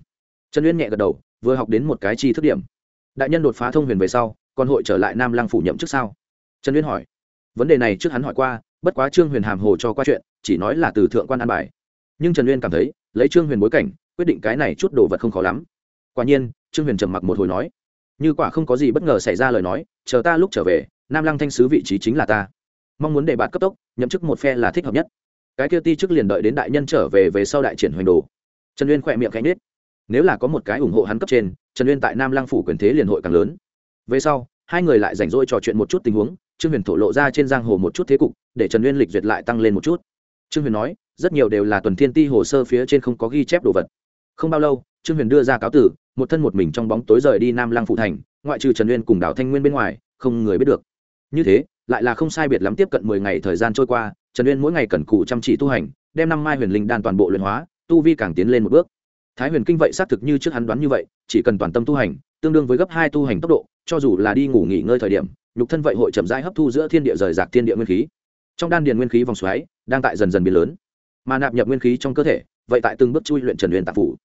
Trần uyên nhẹ gật đầu, vừa học đến một cái chi thức điểm. Đại nhân đột phá thông huyền về sau, còn hội trở lại nam lăng phủ nhậm trước sao? Trần uyên hỏi. Vấn đề này trước hắn hỏi qua, bất quá trương huyền hàm hồ cho qua chuyện, chỉ nói là từ thượng quan an bài. Nhưng trần uyên cảm thấy, lấy trương huyền bối cảnh, quyết định cái này chút đồ vật không khó lắm. Quả nhiên, trương huyền trầm mặc một hồi nói. Như quả không có gì bất ngờ xảy ra lời nói, chờ ta lúc trở về, nam lăng thanh sứ vị trí chính là ta. Mong muốn đề bạt cấp tốc, nhậm chức một phe là thích hợp nhất cái kia ti chức liền đợi đến đại nhân trở về về sau đại triển hoành đồ. Trần uyên khỏe miệng cánh nết nếu là có một cái ủng hộ hắn cấp trên, trần uyên tại nam lăng phủ quyền thế liền hội càng lớn. Về sau, hai người lại rảnh rỗi trò chuyện một chút tình huống, trương huyền thổ lộ ra trên giang hồ một chút thế cục, để trần uyên lịch duyệt lại tăng lên một chút. Trương huyền nói, rất nhiều đều là tuần thiên ti hồ sơ phía trên không có ghi chép đồ vật. Không bao lâu, trương huyền đưa ra cáo tử, một thân một mình trong bóng tối rời đi nam lăng phụ thành, ngoại trừ trần uyên cùng đào thanh nguyên bên ngoài, không người biết được. Như thế, lại là không sai biệt lắm tiếp cận mười ngày thời gian trôi qua trần uyên mỗi ngày cần cù chăm chỉ tu hành, đem năm mai huyền linh đan toàn bộ luyện hóa, tu vi càng tiến lên một bước. Thái huyền kinh vậy xác thực như trước hắn đoán như vậy, chỉ cần toàn tâm tu hành, tương đương với gấp hai tu hành tốc độ, cho dù là đi ngủ nghỉ ngơi thời điểm, nhục thân vậy hội chậm rãi hấp thu giữa thiên địa rời rạc thiên địa nguyên khí. Trong đan điền nguyên khí vòng xoáy, đang tại dần dần biến lớn. Mà nạp nhập nguyên khí trong cơ thể, vậy tại từng bước chui luyện trần uyên tạp phủ.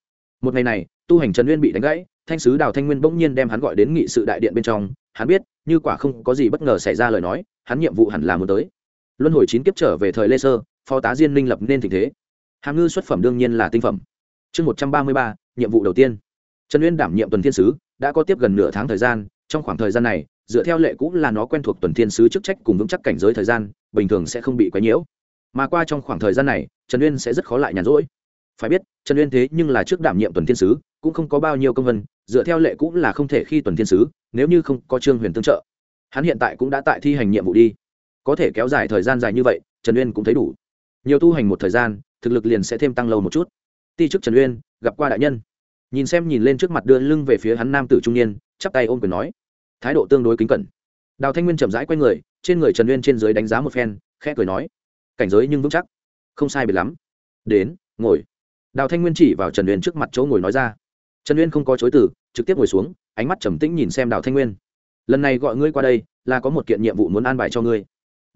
Một ngày này, tu hành trần uyên bị đánh gãy, thanh sứ đào thanh nguyên bỗng nhiên đem hắn gọi đến nghị sự đại điện bên trong. Hắn biết, như quả không có gì bất ngờ xảy ra lời nói, hắn nhiệm vụ hẳn là muốn tới luân hồi chín kiếp trở về thời lê sơ, phó tá diên minh lập nên tình thế. Hàm ngư xuất phẩm đương nhiên là tinh phẩm. Chương một trăm ba mươi ba, nhiệm vụ đầu tiên. Trần uyên đảm nhiệm tuần thiên sứ, đã có tiếp gần nửa tháng thời gian. Trong khoảng thời gian này, dựa theo lệ cũ là nó quen thuộc tuần thiên sứ chức trách cùng vững chắc cảnh giới thời gian, bình thường sẽ không bị quấy nhiễu. Mà qua trong khoảng thời gian này, trần uyên sẽ rất khó lại nhàn rỗi. Phải biết, trần uyên thế nhưng là trước đảm nhiệm tuần thiên sứ, cũng không có bao nhiêu công vân, dựa theo lệ cũ là không thể khi tuần thiên sứ, nếu như không có trương huyền tương trợ. Hắn hiện tại cũng đã tại thi hành nhiệm vụ đi có thể kéo dài thời gian dài như vậy, trần uyên cũng thấy đủ. Nhiều tu hành một thời gian, thực lực liền sẽ thêm tăng lâu một chút. Ti chức trần uyên, gặp qua đại nhân. Nhìn xem nhìn lên trước mặt đưa lưng về phía hắn nam tử trung niên, chắp tay ôm quyền nói, thái độ tương đối kính cẩn. Đào thanh nguyên chậm rãi q u a y người, trên người trần uyên trên dưới đánh giá một phen, khẽ cười nói, cảnh giới nhưng vững chắc. Không sai biệt lắm. Đến, ngồi. Đào thanh nguyên chỉ vào trần uyên trước mặt chỗ ngồi nói ra. Trần uyên không có chối từ, trực tiếp ngồi xuống, ánh mắt trầm tĩnh nhìn xem đào thanh nguyên. Lần này gọi ngươi qua đây, là có một kiện nhiệm vụ muốn an bài cho ngươi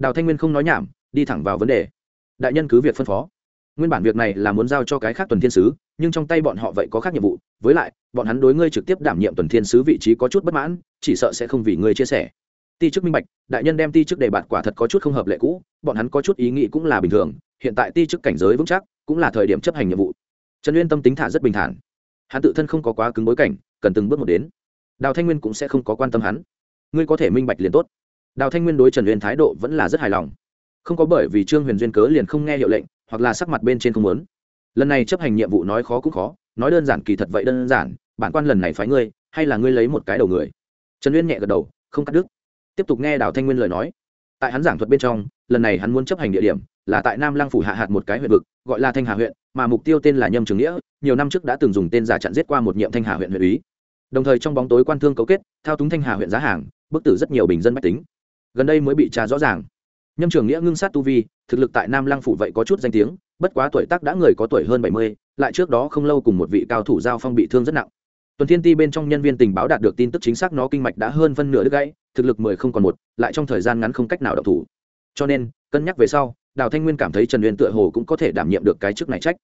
đào thanh nguyên không nói nhảm, đi thẳng vào vấn đề. Đại nhân cứ việc phân phó. Nguyên bản việc này là muốn giao cho cái khác tuần thiên sứ, nhưng trong tay bọn họ vậy có khác nhiệm vụ, với lại, bọn hắn đối ngươi trực tiếp đảm nhiệm tuần thiên sứ vị trí có chút bất mãn, chỉ sợ sẽ không vì ngươi chia sẻ. Ti chức minh bạch, đại nhân đem ti chức đề bạt quả thật có chút không hợp lệ cũ, bọn hắn có chút ý nghĩ cũng là bình thường, hiện tại ti chức cảnh giới vững chắc, cũng là thời điểm chấp hành nhiệm vụ. Trần uyên tâm tính thả rất bình thản. Hắn tự thân không có quá cứng bối cảnh, cần từng bước một đến. Đào thanh nguyên cũng sẽ không có quan tâm hắn. Ngươi có thể minh bạch liền tốt đào thanh nguyên đối trần uyên thái độ vẫn là rất hài lòng. Không có bởi vì trương huyền duyên cớ liền không nghe hiệu lệnh, hoặc là sắc mặt bên trên không muốn. Lần này chấp hành nhiệm vụ nói khó cũng khó, nói đơn giản kỳ thật vậy đơn giản, bản quan lần này phái ngươi, hay là ngươi lấy một cái đầu người? Trần uyên nhẹ gật đầu, không cắt đứt. Tiếp tục nghe đào thanh nguyên lời nói. Tại hắn giảng thuật bên trong, lần này hắn muốn chấp hành địa điểm là tại nam lăng phủ hạ hạt một cái huyện vực, gọi là thanh hà huyện, mà mục tiêu tên là nhâm trường nghĩa, nhiều năm trước đã từng dùng tên giả chặn giết qua một nhiệm thanh hà huyện huyện ý đồng thời trong bóng tối quan thương cấu kết, thao túng thanh hà huyện giá hàng, bức tử rất nhiều bình dân bách tính gần đây mới bị trà rõ ràng. Nhâm trường nghĩa ngưng sát tu vi, thực lực tại nam lăng phủ vậy có chút danh tiếng, bất quá tuổi tác đã người có tuổi hơn bảy mươi, lại trước đó không lâu cùng một vị cao thủ giao phong bị thương rất nặng. Tuần thiên ti bên trong nhân viên tình báo đạt được tin tức chính xác nó kinh mạch đã hơn phân nửa đứt gãy, thực lực mười không còn một, lại trong thời gian ngắn không cách nào đọc thủ. Cho nên, cân nhắc về sau, đào thanh nguyên cảm thấy trần uyên tựa hồ cũng có thể đảm nhiệm được cái chức này trách.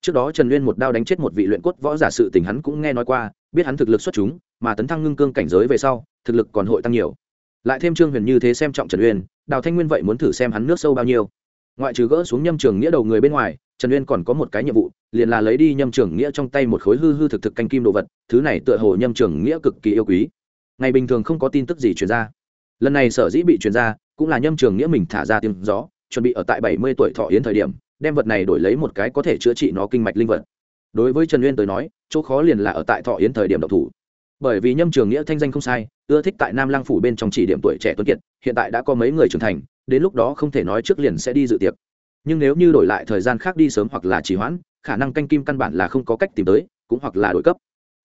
Trước đó trần uyên một đao đánh chết một vị luyện cốt võ giả sự tình hắn cũng nghe nói qua, biết hắn thực lực xuất chúng, mà tấn thăng ngưng cương cảnh giới về sau, thực lực còn hội tăng nhiều lại thêm trương huyền như thế xem trọng trần uyên, đào thanh nguyên vậy muốn thử xem hắn nước sâu bao nhiêu. Ngoại trừ gỡ xuống nhâm trường nghĩa đầu người bên ngoài, trần uyên còn có một cái nhiệm vụ, liền là lấy đi nhâm trường nghĩa trong tay một khối hư hư thực thực canh kim đồ vật, thứ này tựa hồ nhâm trường nghĩa cực kỳ yêu quý. Ngày bình thường không có tin tức gì truyền ra. Lần này sở dĩ bị truyền ra, cũng là nhâm trường nghĩa mình thả ra tiếng gió, chuẩn bị ở tại bảy mươi tuổi thọ yến thời điểm, đem vật này đổi lấy một cái có thể chữa trị nó kinh mạch linh vật. Đối với trần uyên tới nói, chỗ khó liền là ở tại thọ yến thời điểm độc thủ bởi vì nhâm trường nghĩa thanh danh không sai, ưa thích tại nam lang phủ bên trong chỉ điểm tuổi trẻ tuấn kiệt, hiện tại đã có mấy người trưởng thành, đến lúc đó không thể nói trước liền sẽ đi dự tiệc. Nhưng nếu như đổi lại thời gian khác đi sớm hoặc là trì hoãn, khả năng canh kim căn bản là không có cách tìm tới, cũng hoặc là đổi cấp.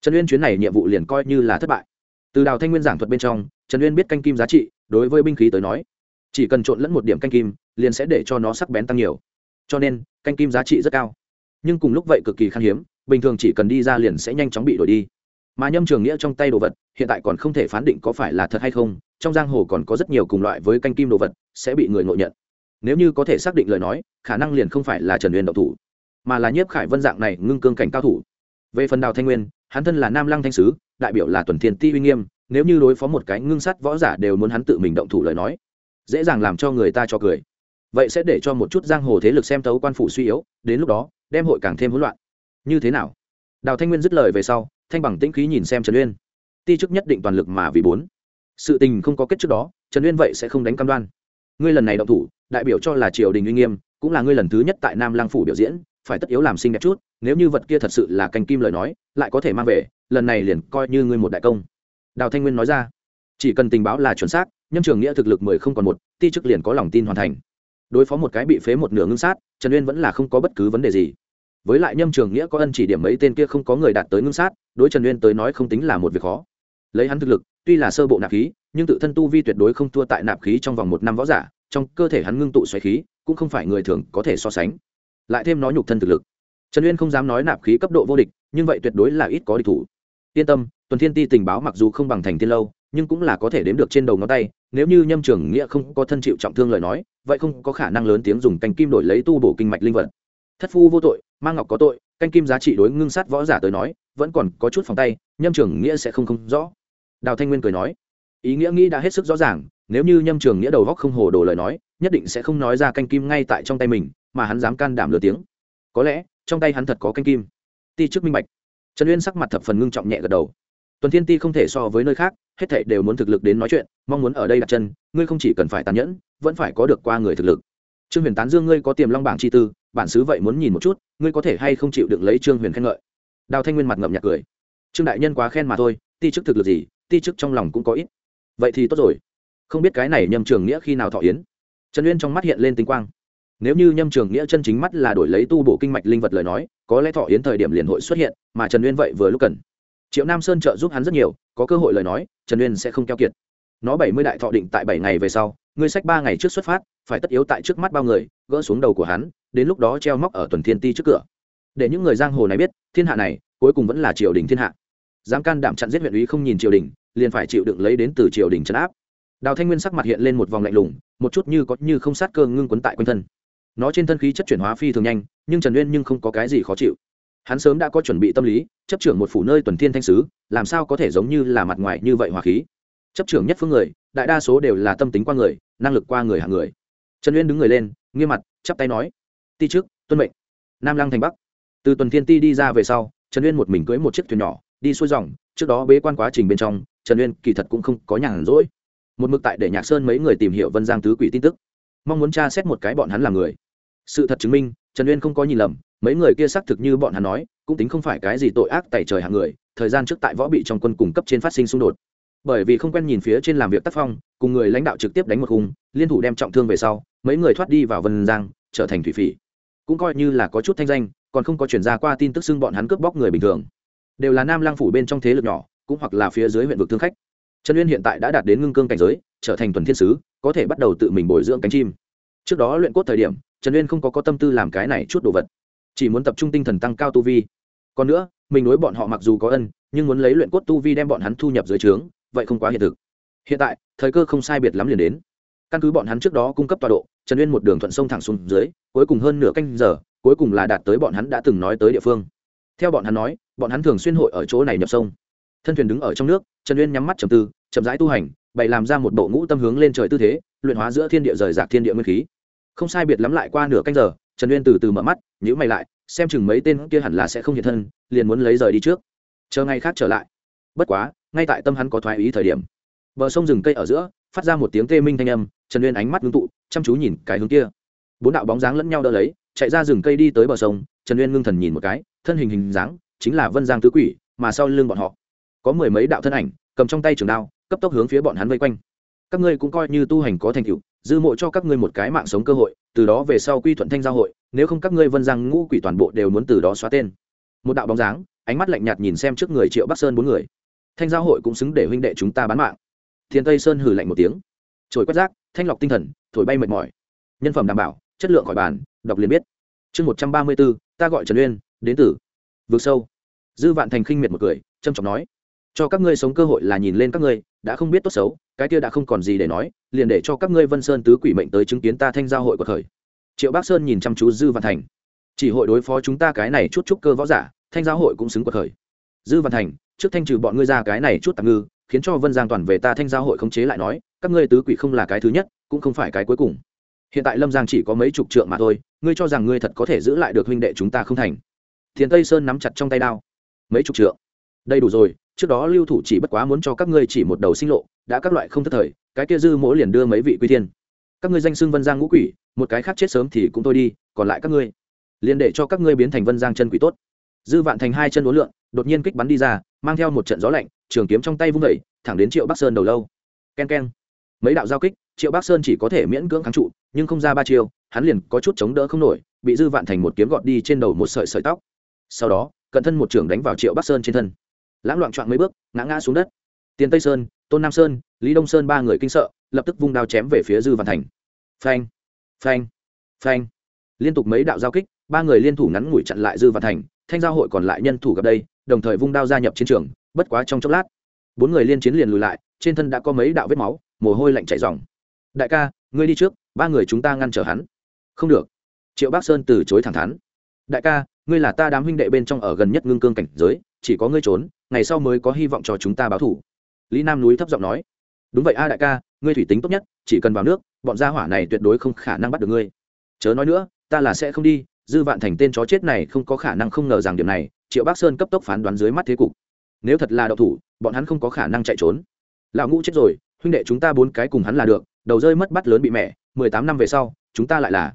Trần uyên chuyến này nhiệm vụ liền coi như là thất bại. Từ đào thanh nguyên giảng thuật bên trong, trần uyên biết canh kim giá trị, đối với binh khí tới nói, chỉ cần trộn lẫn một điểm canh kim, liền sẽ để cho nó sắc bén tăng nhiều. Cho nên, canh kim giá trị rất cao. Nhưng cùng lúc vậy cực kỳ khan hiếm, bình thường chỉ cần đi ra liền sẽ nhanh chóng bị đổi đi mà nhâm trường nghĩa trong tay đồ vật, hiện tại còn không thể phán định có phải là thật hay không, trong giang hồ còn có rất nhiều cùng loại với canh kim đồ vật, sẽ bị người ngộ nhận. Nếu như có thể xác định lời nói, khả năng liền không phải là trần uyên độc thủ, mà là nhiếp khải vân dạng này ngưng cương cảnh cao thủ. Về phần đào thanh nguyên, hắn thân là nam lăng thanh sứ, đại biểu là tuần thiên ti uy nghiêm, nếu như đối phó một cái ngưng sắt võ giả đều muốn hắn tự mình động thủ lời nói, dễ dàng làm cho người ta cho cười. Vậy sẽ để cho một chút giang hồ thế lực xem tấu quan phủ suy yếu, đến lúc đó, đem hội càng thêm hỗn loạn. Như thế nào? Đào thanh nguyên dứt lời về sau thanh bằng tĩnh khí nhìn xem trần uyên ti chức nhất định toàn lực mà vì bốn sự tình không có kết trước đó trần uyên vậy sẽ không đánh cam đoan ngươi lần này động thủ đại biểu cho là triều đình uy nghiêm cũng là ngươi lần thứ nhất tại nam lang phủ biểu diễn phải tất yếu làm xinh đẹp chút nếu như vật kia thật sự là canh kim lời nói lại có thể mang về lần này liền coi như ngươi một đại công đào thanh nguyên nói ra chỉ cần tình báo là chuẩn xác nhâm trường nghĩa thực lực mười không còn một ti chức liền có lòng tin hoàn thành đối phó một cái bị phế một nửa ngưng sát trần uyên vẫn là không có bất cứ vấn đề gì với lại nhâm trường nghĩa có ân chỉ điểm mấy tên kia không có người đạt tới ngưng sát, đối trần uyên tới nói không tính là một việc khó. Lấy hắn thực lực, tuy là sơ bộ nạp khí, nhưng tự thân tu vi tuyệt đối không thua tại nạp khí trong vòng một năm võ giả, trong cơ thể hắn ngưng tụ xoáy khí, cũng không phải người thường có thể so sánh. Lại thêm nói nhục thân thực lực. Trần uyên không dám nói nạp khí cấp độ vô địch, nhưng vậy tuyệt đối là ít có địch thủ. Yên tâm, tuần thiên ti tình báo mặc dù không bằng thành tiên lâu, nhưng cũng là có thể đếm được trên đầu ngón tay, nếu như nhâm trường nghĩa không có thân chịu trọng thương lời nói, vậy không có khả năng lớn tiếng dùng cành kim đổi lấy tu bổ kinh mạch linh vật. Thất phu vô tội mang ngọc có tội, canh kim giá trị đối ngưng sát võ giả tới nói, vẫn còn có chút phòng tay, nhâm trường nghĩa sẽ không không rõ. Đào thanh nguyên cười nói, ý nghĩa nghĩ đã hết sức rõ ràng, nếu như nhâm trường nghĩa đầu góc không hồ đồ lời nói, nhất định sẽ không nói ra canh kim ngay tại trong tay mình, mà hắn dám can đảm lừa tiếng. Có lẽ, trong tay hắn thật có canh kim. Ti trước minh bạch. Trần uyên sắc mặt thập phần ngưng trọng nhẹ gật đầu. Tuần thiên ti không thể so với nơi khác, hết thảy đều muốn thực lực đến nói chuyện, mong muốn ở đây đặt chân, ngươi không chỉ cần phải tàn nhẫn, vẫn phải có được qua người thực lực. Trương huyền tán dương, ngươi có tiềm long bảng chi tư bản xứ vậy muốn nhìn một chút, ngươi có thể hay không chịu đựng lấy trương huyền khen ngợi? Đào thanh nguyên mặt ngậm nhạc cười. Trương đại nhân quá khen mà thôi, ti chức thực lực gì, ti chức trong lòng cũng có ít. Vậy thì tốt rồi. Không biết cái này nhâm trường nghĩa khi nào thọ yến? Trần uyên trong mắt hiện lên tinh quang. Nếu như nhâm trường nghĩa chân chính mắt là đổi lấy tu bổ kinh mạch linh vật lời nói, có lẽ thọ yến thời điểm liền hội xuất hiện, mà trần uyên vậy vừa lúc cần. Triệu nam sơn trợ giúp hắn rất nhiều, có cơ hội lời nói, trần uyên sẽ không keo kiệt. Nó bảy mươi đại thọ định tại bảy ngày về sau ngươi sách ba ngày trước xuất phát, phải tất yếu tại trước mắt bao người, gỡ xuống đầu của hắn, đến lúc đó treo móc ở tuần thiên ti trước cửa. Để những người giang hồ này biết, thiên hạ này, cuối cùng vẫn là triều đình thiên hạ. Dám can đảm chặn giết huyện úy không nhìn triều đình, liền phải chịu đựng lấy đến từ triều đình trấn áp. Đào thanh nguyên sắc mặt hiện lên một vòng lạnh lùng, một chút như có như không sát cơ ngưng quấn tại quanh thân. Nó trên thân khí chất chuyển hóa phi thường nhanh, nhưng trần uyên nhưng không có cái gì khó chịu. Hắn sớm đã có chuẩn bị tâm lý, chấp trưởng một phủ nơi tuần thiên thanh sứ, làm sao có thể giống như là mặt ngoài như vậy hòa khí? Chấp trưởng nhất phương người, đại đa số đều là tâm tính qua người, năng lực qua người hàng người. Trần uyên đứng người lên, nghiêm mặt, chắp tay nói, ti trước tuân mệnh. Nam lăng thành bắc. Từ tuần thiên ti đi ra về sau, trần uyên một mình cưới một chiếc thuyền nhỏ, đi xuôi dòng, trước đó bế quan quá trình bên trong, trần uyên kỳ thật cũng không có nhàn rỗi. Một mực tại để nhạc sơn mấy người tìm hiểu vân giang tứ quỷ tin tức, mong muốn tra xét một cái bọn hắn là người. Sự thật chứng minh, trần uyên không có nhìn lầm, mấy người kia xác thực như bọn hắn nói, cũng tính không phải cái gì tội ác tại trời hàng người, thời gian trước tại võ bị trong quân cung cấp trên phát sinh xung đột bởi vì không quen nhìn phía trên làm việc tác phong cùng người lãnh đạo trực tiếp đánh một khung liên thủ đem trọng thương về sau mấy người thoát đi vào vân giang trở thành thủy phỉ. Cũng coi như là có chút thanh danh còn không có chuyển ra qua tin tức xưng bọn hắn cướp bóc người bình thường. Đều là nam lang phủ bên trong thế lực nhỏ cũng hoặc là phía dưới huyện vực thương khách. Trần uyên hiện tại đã đạt đến ngưng cương cảnh giới trở thành tuần thiên sứ có thể bắt đầu tự mình bồi dưỡng cánh chim. Trước đó luyện cốt thời điểm trần uyên không có, có tâm tư làm cái này chút đồ vật chỉ muốn tập trung tinh thần tăng cao tu vi. Còn nữa mình đối bọn họ mặc dù có ân nhưng muốn lấy luyện cốt tu vi đem bọn hắn thu nhập dưới trướng vậy không quá hiện thực. Hiện tại, thời cơ không sai biệt lắm liền đến. Căn cứ bọn hắn trước đó cung cấp tọa độ, trần uyên một đường thuận sông thẳng xuống dưới, cuối cùng hơn nửa canh giờ, cuối cùng là đạt tới bọn hắn đã từng nói tới địa phương. Theo bọn hắn nói, bọn hắn thường xuyên hội ở chỗ này nhập sông. Thân thuyền đứng ở trong nước, trần uyên nhắm mắt trầm tư, chậm rãi tu hành, bày làm ra một bộ ngũ tâm hướng lên trời tư thế, luyện hóa giữa thiên địa rời rạc thiên địa nguyên khí. Không sai biệt lắm lại qua nửa canh giờ, trần uyên từ từ mở mắt nhữ mày lại, xem chừng mấy tên kia hẳn là sẽ không hiện thân, liền muốn lấy rời đi trước. Chờ ngày khác trở lại. Bất quá ngay tại tâm hắn có thoái ý thời điểm. Bờ sông rừng cây ở giữa, phát ra một tiếng tê minh thanh âm, trần uyên ánh mắt ngưng tụ, chăm chú nhìn cái hướng kia. Bốn đạo bóng dáng lẫn nhau đỡ lấy, chạy ra rừng cây đi tới bờ sông, trần uyên ngưng thần nhìn một cái, thân hình hình dáng chính là vân giang tứ quỷ, mà sau lưng bọn họ, có mười mấy đạo thân ảnh, cầm trong tay trường đao, cấp tốc hướng phía bọn hắn vây quanh. Các ngươi cũng coi như tu hành có thành tựu, dư mộ cho các ngươi một cái mạng sống cơ hội, từ đó về sau quy thuận thanh giao hội, nếu không các ngươi vân giang ngũ quỷ toàn bộ đều muốn từ đó xóa tên. Một đạo bóng dáng, ánh mắt lạnh nhạt nhìn xem trước người triệu bắc sơn bốn người thanh giao hội cũng xứng để huynh đệ chúng ta bán mạng. Thiên tây sơn hử lạnh một tiếng. Trồi quét rác, thanh lọc tinh thần, thổi bay mệt mỏi. Nhân phẩm đảm bảo, chất lượng khỏi bàn, đọc liền biết. Chương một trăm ba mươi bốn, ta gọi trần uyên, đến từ vượt sâu. Dư vạn thành khinh miệt một cười trâm trọng nói, cho các ngươi sống cơ hội là nhìn lên các ngươi, đã không biết tốt xấu, cái kia đã không còn gì để nói, liền để cho các ngươi vân sơn tứ quỷ mệnh tới chứng kiến ta thanh giao hội của thời. Triệu Bác sơn nhìn chăm chú dư vạn thành, chỉ hội đối phó chúng ta cái này chút chút cơ võ giả, thanh giao hội cũng xứng của thời. Dư vạn thành trước thanh trừ bọn ngươi ra cái này chút tạm ngư, khiến cho vân giang toàn về ta thanh giao hội khống chế lại nói, các ngươi tứ quỷ không là cái thứ nhất, cũng không phải cái cuối cùng. Hiện tại lâm giang chỉ có mấy chục trượng mà thôi, ngươi cho rằng ngươi thật có thể giữ lại được huynh đệ chúng ta không thành. Thiền tây sơn nắm chặt trong tay đao. Mấy chục trượng. Đây đủ rồi, trước đó lưu thủ chỉ bất quá muốn cho các ngươi chỉ một đầu sinh lộ, đã các loại không thất thời, cái kia dư mỗi liền đưa mấy vị quy thiên. Các ngươi danh xưng vân giang ngũ quỷ, một cái khác chết sớm thì cũng thôi đi, còn lại các ngươi, liền để cho các ngươi biến thành vân giang chân quỷ tốt. Dư vạn thành hai chân đối lượng đột nhiên kích bắn đi ra mang theo một trận gió lạnh, trường kiếm trong tay vung vẩy thẳng đến triệu bắc sơn đầu lâu. K e n k e n mấy đạo giao kích, triệu bắc sơn chỉ có thể miễn cưỡng kháng trụ, nhưng không ra ba chiêu, hắn liền có chút chống đỡ không nổi, bị dư vạn thành một kiếm gọt đi trên đầu một sợi sợi tóc. Sau đó, cận thân một trưởng đánh vào triệu bắc sơn trên thân. Lãng loạn trọn mấy bước, ngã ngã xuống đất. Tiền tây sơn, tôn nam sơn, lý đông sơn ba người kinh sợ, lập tức vung đao chém về phía dư vạn thành. Phanh phanh phanh. Liên tục mấy đạo giao kích, ba người liên thủ ngắn ngủi chặn lại dư vạn thành, thanh giao hội còn lại nhân thủ gặp đây đồng thời vung đao gia nhập chiến trường, bất quá trong chốc lát, bốn người liên chiến liền lùi lại, trên thân đã có mấy đạo vết máu, mồ hôi lạnh chảy dòng đại ca, ngươi đi trước, ba người chúng ta ngăn trở hắn. Không được. Triệu bắc sơn từ chối thẳng thắn. Đại ca, ngươi là ta đám huynh đệ bên trong ở gần nhất ngưng cương cảnh giới, chỉ có ngươi trốn, ngày sau mới có hy vọng cho chúng ta báo thủ. Lý nam núi thấp giọng nói. Đúng vậy a, đại ca, ngươi thủy tính tốt nhất, chỉ cần vào nước, bọn gia hỏa này tuyệt đối không khả năng bắt được ngươi. Chớ nói nữa, ta là sẽ không đi dư vạn thành tên chó chết này không có khả năng không ngờ rằng điểm này, triệu bắc sơn cấp tốc phán đoán dưới mắt thế cục. Nếu thật là đậu thủ, bọn hắn không có khả năng chạy trốn. Lão ngũ chết rồi, huynh đệ chúng ta bốn cái cùng hắn là được, đầu rơi mất bắt lớn bị mẹ, mười tám năm về sau, chúng ta lại là.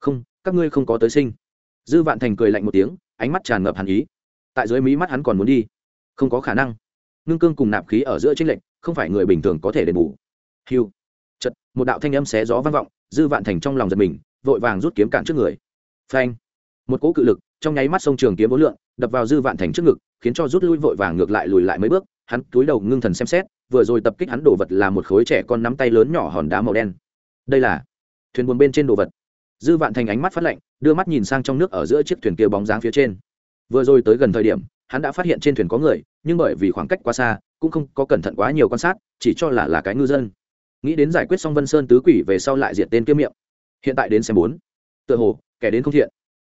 Không, các ngươi không có tới sinh. Dư vạn thành cười lạnh một tiếng, ánh mắt tràn ngập hàn ý. Tại dưới mí mắt hắn còn muốn đi. Không có khả năng. Ngưng cương cùng nạp khí ở giữa tranh lệch, không phải người bình thường có thể đền bù. Hiu. Chật một đạo thanh âm xé gió vang vọng, dư vạn thành trong lòng giật mình, vội vàng rút kiếm cạn trước người phanh. Một cỗ cự lực, trong nháy mắt sông trường kiếm bốn lượng đập vào dư vạn thành trước ngực, khiến cho rút lui vội vàng ngược lại lùi lại mấy bước, hắn túi đầu ngưng thần xem xét, vừa rồi tập kích hắn đồ vật là một khối trẻ con nắm tay lớn nhỏ hòn đá màu đen. Đây là thuyền buồn bên trên đồ vật. Dư vạn thành ánh mắt phát lạnh, đưa mắt nhìn sang trong nước ở giữa chiếc thuyền kia bóng dáng phía trên. Vừa rồi tới gần thời điểm, hắn đã phát hiện trên thuyền có người, nhưng bởi vì khoảng cách quá xa, cũng không có cẩn thận quá nhiều quan sát, chỉ cho là là cái ngư dân. Nghĩ đến giải quyết xong vân sơn tứ quỷ về sau lại diệt tên kia miệng. Hiện tại đến xem bốn. Tựa hồ kẻ đến không thiện.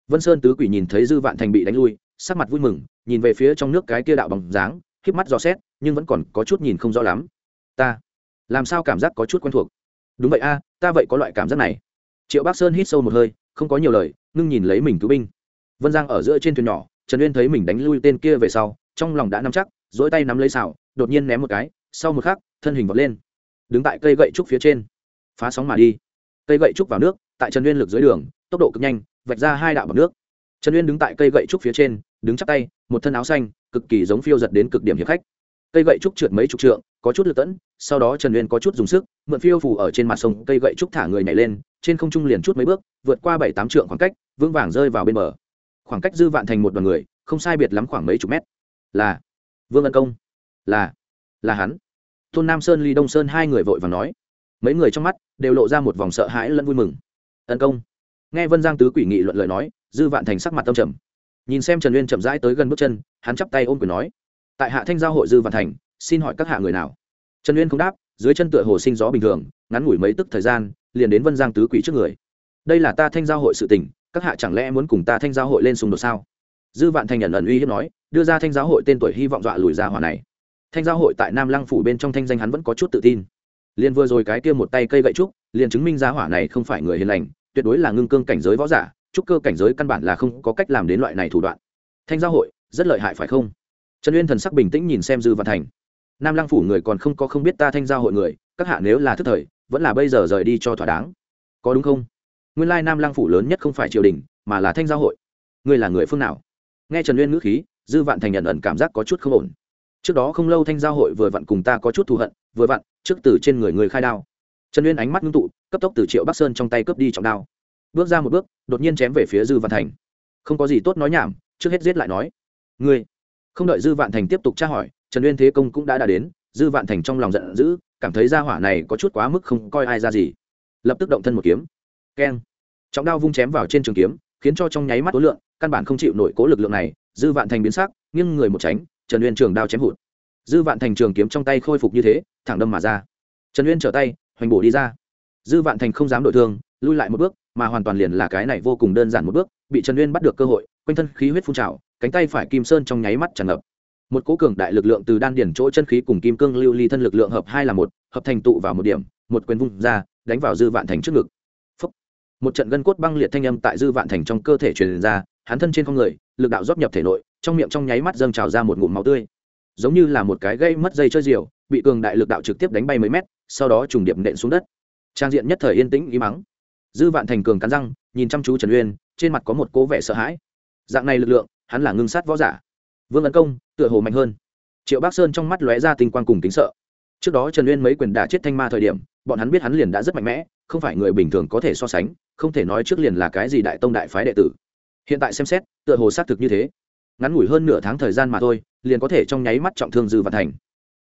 Vân sơn tứ quỷ nhìn thấy dư vạn thành bị đánh lui, sắc mặt vui mừng, nhìn về phía trong nước cái kia đạo bằng dáng khiếp mắt dò xét, nhưng vẫn còn có chút nhìn không rõ lắm. Ta, làm sao cảm giác có chút quen thuộc? Đúng vậy a, ta vậy có loại cảm giác này. Triệu bắc sơn hít sâu một hơi, không có nhiều lời, ngưng nhìn lấy mình cứu binh. Vân giang ở giữa trên thuyền nhỏ, trần uyên thấy mình đánh lui tên kia về sau, trong lòng đã nắm chắc dỗi tay nắm lấy xào, đột nhiên ném một cái, sau một khắc, thân hình vọt lên. Đứng tại cây gậy trúc phía trên. Phá sóng mà đi. Cây gậy trúc vào nước, tại trần uyên lực dưới đường tốc độ cực nhanh, vạch ra hai đạo bằng nước. Trần uyên đứng tại cây gậy trúc phía trên, đứng chắp tay, một thân áo xanh, cực kỳ giống phiêu giật đến cực điểm hiệp khách. Cây gậy trúc trượt mấy chục trượng, có chút lực tẫn, sau đó trần uyên có chút dùng sức, mượn phiêu phủ ở trên mặt sông, cây gậy trúc thả người nhảy lên, trên không trung liền chút mấy bước, vượt qua bảy tám trượng khoảng cách, vững vàng rơi vào bên bờ. Khoảng cách dư vạn thành một đoàn người, không sai biệt lắm khoảng mấy chục mét. Là vương ân công, là là hắn. Tôn nam sơn, ly đông sơn, hai người vội và nói. Mấy người trong mắt đều lộ ra một vòng sợ hãi lẫn vui mừng. Ân công nghe vân giang tứ quỷ nghị luận lời nói, dư vạn thành sắc mặt tâm trầm. Nhìn xem trần uyên chậm rãi tới gần bước chân, hắn chắp tay ôm quyền nói, tại hạ thanh giao hội dư vạn thành, xin hỏi các hạ người nào? Trần uyên không đáp, dưới chân tựa hồ sinh gió bình thường, ngắn ngủi mấy tức thời gian, liền đến vân giang tứ quỷ trước người. Đây là ta thanh giao hội sự tình, các hạ chẳng lẽ muốn cùng ta thanh giao hội lên xung đột sao? Dư vạn thành nhận ẩn uy hiếp nói, đưa ra thanh giáo hội tên tuổi hy vọng dọa lùi ra hỏa này. Thanh giao hội tại nam lăng phủ bên trong thanh danh hắn vẫn có chút tự tin. Liền vừa rồi cái kia một tay cây gậy trúc, liền chứng minh ra hỏa này không phải người hiền lành tuyệt đối là ngưng cương cảnh giới võ giả, trúc cơ cảnh giới căn bản là không có cách làm đến loại này thủ đoạn. Thanh giao hội, rất lợi hại phải không? Trần uyên thần sắc bình tĩnh nhìn xem dư văn thành. Nam lăng phủ người còn không có không biết ta thanh giao hội người, các hạ nếu là thức thời, vẫn là bây giờ rời đi cho thỏa đáng. Có đúng không? Nguyên lai nam lăng phủ lớn nhất không phải triều đình, mà là thanh giao hội. Ngươi là người phương nào? Nghe trần uyên ngữ khí, dư vạn thành nhận ẩn cảm giác có chút không ổn. Trước đó không lâu thanh giao hội vừa vặn cùng ta có chút thù hận, vừa vặn, trước từ trên người người khai đao. Trần uyên ánh mắt ngưng tụ cấp tốc từ triệu bắc sơn trong tay cướp đi trọng đao bước ra một bước đột nhiên chém về phía dư vạn thành không có gì tốt nói nhảm trước hết giết lại nói ngươi không đợi dư vạn thành tiếp tục tra hỏi trần uyên thế công cũng đã đã đến dư vạn thành trong lòng giận dữ cảm thấy ra hỏa này có chút quá mức không coi ai ra gì lập tức động thân một kiếm keng trọng đao vung chém vào trên trường kiếm khiến cho trong nháy mắt tối lượng căn bản không chịu nổi cố lực lượng này dư vạn thành biến sắc nghiêng người một tránh trần uyên trường đao chém hụt dư vạn thành trường kiếm trong tay khôi phục như thế thẳng đâm mà ra trần uyên trở tay hoành bổ đi ra dư vạn thành không dám đổi thương, lui lại một bước, mà hoàn toàn liền là cái này vô cùng đơn giản một bước, bị trần uyên bắt được cơ hội, quanh thân khí huyết phun trào, cánh tay phải kim sơn trong nháy mắt tràn ngập. Một cố cường đại lực lượng từ đan điển chỗ chân khí cùng kim cương lưu ly thân lực lượng hợp hai là một, hợp thành tụ vào một điểm, một quyền vung ra, đánh vào dư vạn thành trước ngực. Phúc. một trận gân cốt băng liệt thanh âm tại dư vạn thành trong cơ thể truyền ra, hắn thân trên con người, lực đạo dốc nhập thể nội, trong miệng trong nháy mắt dâng trào ra một ngụm máu tươi. Giống như là một cái gây mất dây chơi diều, bị cường đại lực đạo trực tiếp đánh bay mấy mét, sau đó trùng điệp nện xuống đất trang diện nhất thời yên tĩnh y mắng. Dư vạn thành cường cắn răng, nhìn chăm chú trần uyên, trên mặt có một cố vẻ sợ hãi. Dạng này lực lượng, hắn là ngưng sát võ giả. Vương tấn công, tựa hồ mạnh hơn. Triệu bắc sơn trong mắt lóe ra tinh quang cùng tính sợ. Trước đó trần uyên mấy quyền đả chết thanh ma thời điểm, bọn hắn biết hắn liền đã rất mạnh mẽ, không phải người bình thường có thể so sánh, không thể nói trước liền là cái gì đại tông đại phái đệ tử. Hiện tại xem xét, tựa hồ xác thực như thế. Ngắn ngủi hơn nửa tháng thời gian mà thôi, liền có thể trong nháy mắt trọng thương dư văn thành.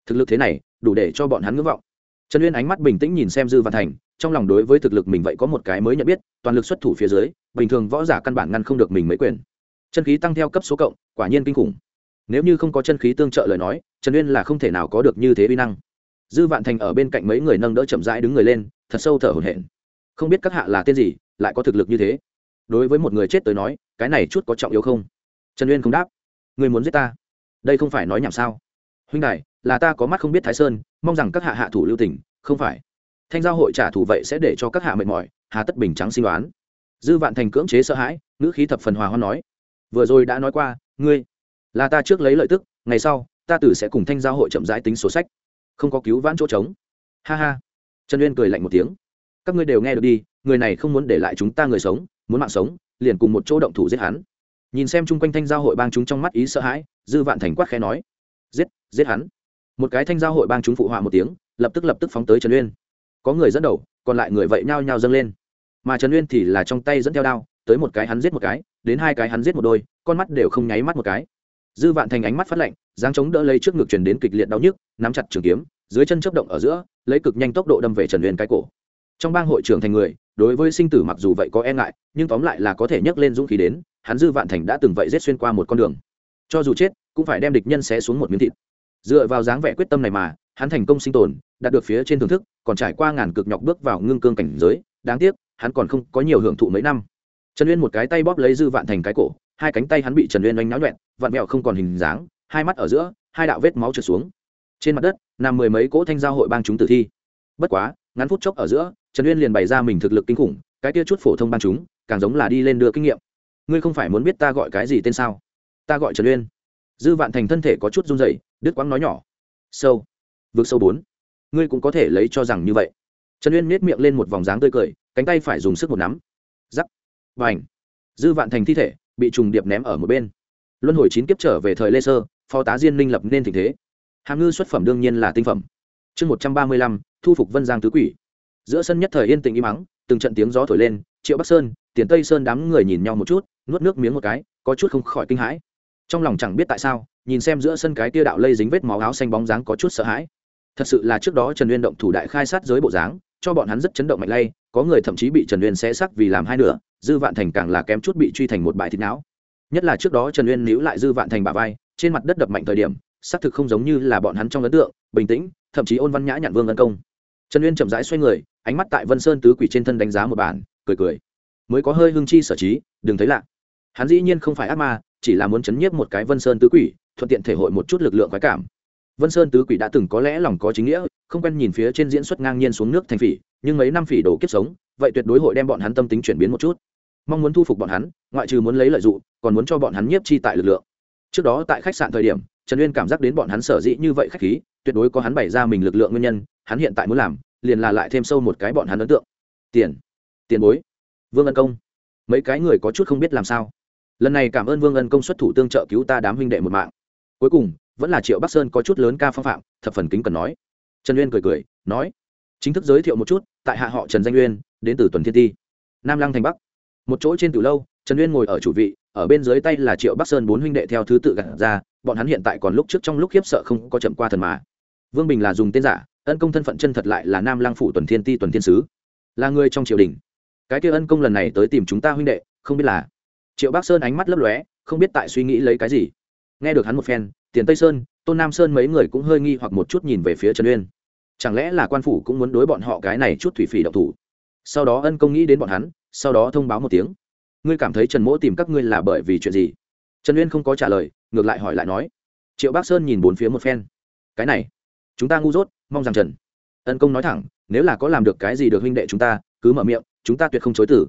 Thực lực thế này, đủ để cho bọn hắn ngưỡng vọng. Trần uyên ánh mắt bình tĩnh nhìn xem dư văn thành trong lòng đối với thực lực mình vậy có một cái mới nhận biết, toàn lực xuất thủ phía dưới, bình thường võ giả căn bản ngăn không được mình mấy quyền. Chân khí tăng theo cấp số cộng, quả nhiên kinh khủng. Nếu như không có chân khí tương trợ lời nói, trần uyên là không thể nào có được như thế vi năng. Dư vạn thành ở bên cạnh mấy người nâng đỡ chậm rãi đứng người lên, thật sâu thở hổn hển. Không biết các hạ là tên gì, lại có thực lực như thế? Đối với một người chết tới nói, cái này chút có trọng yếu không? Trần uyên không đáp. Người muốn giết ta? Đây không phải nói nhảm sao? Huynh đại là ta có mắt không biết thái sơn, mong rằng các hạ hạ thủ lưu tình, không phải thanh giao hội trả thù vậy sẽ để cho các hạ mệt mỏi, hà tất bình trắng sinh đoán. Dư vạn thành cưỡng chế sợ hãi, ngữ khí thập phần hòa hoan nói. Vừa rồi đã nói qua, ngươi là ta trước lấy lợi tức, ngày sau, ta tử sẽ cùng thanh giao hội chậm rãi tính sổ sách. Không có cứu vãn chỗ trống. Ha ha. Trần uyên cười lạnh một tiếng. Các ngươi đều nghe được đi, người này không muốn để lại chúng ta người sống, muốn mạng sống, liền cùng một chỗ động thủ giết hắn. Nhìn xem chung quanh thanh giao hội bang chúng trong mắt ý sợ hãi, dư vạn thành quát khẽ nói. Giết giết hắn. Một cái thanh giao hội bang chúng phụ họa một tiếng, lập tức lập tức phóng tới trần uyên có người dẫn đầu, còn lại người vậy nhao nhao dâng lên. Mà trần uyên thì là trong tay dẫn theo đao, tới một cái hắn giết một cái, đến hai cái hắn giết một đôi, con mắt đều không nháy mắt một cái. Dư vạn thành ánh mắt phát lạnh giáng chống đỡ lấy trước ngực truyền đến kịch liệt đau nhức, nắm chặt trường kiếm, dưới chân chấp động ở giữa, lấy cực nhanh tốc độ đâm về trần uyên cái cổ. Trong bang hội trưởng thành người, đối với sinh tử mặc dù vậy có e ngại, nhưng tóm lại là có thể nhấc lên dũng khí đến, hắn dư vạn thành đã từng vậy giết xuyên qua một con đường. Cho dù chết, cũng phải đem địch nhân xé xuống một miếng thịt. Dựa vào dáng vẻ quyết tâm này mà hắn thành công sinh tồn, đạt được phía trên thưởng thức, còn trải qua ngàn cực nhọc bước vào ngưng cương cảnh giới, đáng tiếc, hắn còn không có nhiều hưởng thụ mấy năm. Trần uyên một cái tay bóp lấy dư vạn thành cái cổ, hai cánh tay hắn bị trần uyên oanh náo nhuẹn vạn mẹo không còn hình dáng, hai mắt ở giữa, hai đạo vết máu trượt xuống. Trên mặt đất, nằm mười mấy cỗ thanh giao hội bang chúng tử thi. Bất quá, ngắn phút chốc ở giữa, trần uyên liền bày ra mình thực lực kinh khủng, cái tia chút phổ thông bang chúng, càng giống là đi lên đưa kinh nghiệm. Ngươi không phải muốn biết ta gọi cái gì tên sao? Ta gọi trần uyên. Dư vạn thành thân thể có chút run dậy đứt quãng nói nhỏ. Sâu vượt sâu bốn. Ngươi cũng có thể lấy cho rằng như vậy. Trần uyên miết miệng lên một vòng dáng tươi cười, cánh tay phải dùng sức một nắm. Giắc. Và ảnh dư vạn thành thi thể bị trùng điệp ném ở một bên. Luân hồi chín kiếp trở về thời lê sơ, phó tá diên minh lập nên tình thế. Hàm ngư xuất phẩm đương nhiên là tinh phẩm. Chương một trăm ba mươi lăm, thu phục vân giang tứ quỷ. Giữa sân nhất thời yên tĩnh im mắng từng trận tiếng gió thổi lên, triệu bắc sơn, tiền tây sơn đám người nhìn nhau một chút, nuốt nước miếng một cái, có chút không khỏi kinh hãi. Trong lòng chẳng biết tại sao, nhìn xem giữa sân cái tia đạo lây dính vết máu áo xanh bóng dáng có chút sợ hãi thật sự là trước đó trần uyên động thủ đại khai sát giới bộ dáng, cho bọn hắn rất chấn động mạnh lay, có người thậm chí bị trần uyên xé sắc vì làm hai nửa, dư vạn thành càng là kém chút bị truy thành một bài thịt não. Nhất là trước đó trần uyên níu lại dư vạn thành bà vai, trên mặt đất đập mạnh thời điểm, xác thực không giống như là bọn hắn trong ấn tượng, bình tĩnh, thậm chí ôn văn nhã nhạn vương tấn công. Trần uyên chậm rãi xoay người, ánh mắt tại vân sơn tứ quỷ trên thân đánh giá một bản, cười cười. Mới có hơi hương chi sở trí, đừng thấy lạ. Hắn dĩ nhiên không phải ác ma, chỉ là muốn chấn nhiếp một cái vân sơn tứ quỷ, thuận tiện thể hội một chút lực lượng quái cảm vân sơn tứ quỷ đã từng có lẽ lòng có chính nghĩa, không quen nhìn phía trên diễn xuất ngang nhiên xuống nước thành phỉ, nhưng mấy năm phỉ đổ kiếp sống, vậy tuyệt đối hội đem bọn hắn tâm tính chuyển biến một chút. Mong muốn thu phục bọn hắn, ngoại trừ muốn lấy lợi dụng, còn muốn cho bọn hắn nhiếp chi tại lực lượng. Trước đó tại khách sạn thời điểm, trần uyên cảm giác đến bọn hắn sở dĩ như vậy khách khí, tuyệt đối có hắn bày ra mình lực lượng nguyên nhân, hắn hiện tại muốn làm, liền là lại thêm sâu một cái bọn hắn ấn tượng. Tiền. Tiền bối. Vương ân công. Mấy cái người có chút không biết làm sao. Lần này cảm ơn vương ân công xuất thủ tương trợ cứu ta đám huynh đệ một mạng. Cuối cùng vẫn là triệu bắc sơn có chút lớn ca phong phạm, thập phần kính cần nói. Trần uyên cười cười, nói, chính thức giới thiệu một chút, tại hạ họ trần danh uyên, đến từ tuần thiên ti, nam lăng thành bắc. Một chỗ trên từ lâu, trần uyên ngồi ở chủ vị, ở bên dưới tay là triệu bắc sơn bốn huynh đệ theo thứ tự gặt ra, bọn hắn hiện tại còn lúc trước trong lúc khiếp sợ không có chậm qua thần mà. Vương bình là dùng tên giả, ân công thân phận chân thật lại là nam lang phủ tuần thiên ti tuần thiên sứ. Là người trong triều đình. Cái kia ân công lần này tới tìm chúng ta huynh đệ, không biết là. Triệu bắc sơn ánh mắt lấp lóe, không biết tại suy nghĩ lấy cái gì. Nghe được hắn một phen tiền tây sơn, tôn nam sơn mấy người cũng hơi nghi hoặc một chút nhìn về phía trần uyên. Chẳng lẽ là quan phủ cũng muốn đối bọn họ cái này chút thủy phỉ độc thủ? Sau đó ân công nghĩ đến bọn hắn, sau đó thông báo một tiếng. Ngươi cảm thấy trần mỗ tìm các ngươi là bởi vì chuyện gì? Trần uyên không có trả lời, ngược lại hỏi lại nói. Triệu bắc sơn nhìn bốn phía một phen. Cái này, chúng ta ngu dốt, mong rằng trần. Ân công nói thẳng, nếu là có làm được cái gì được huynh đệ chúng ta, cứ mở miệng, chúng ta tuyệt không chối tử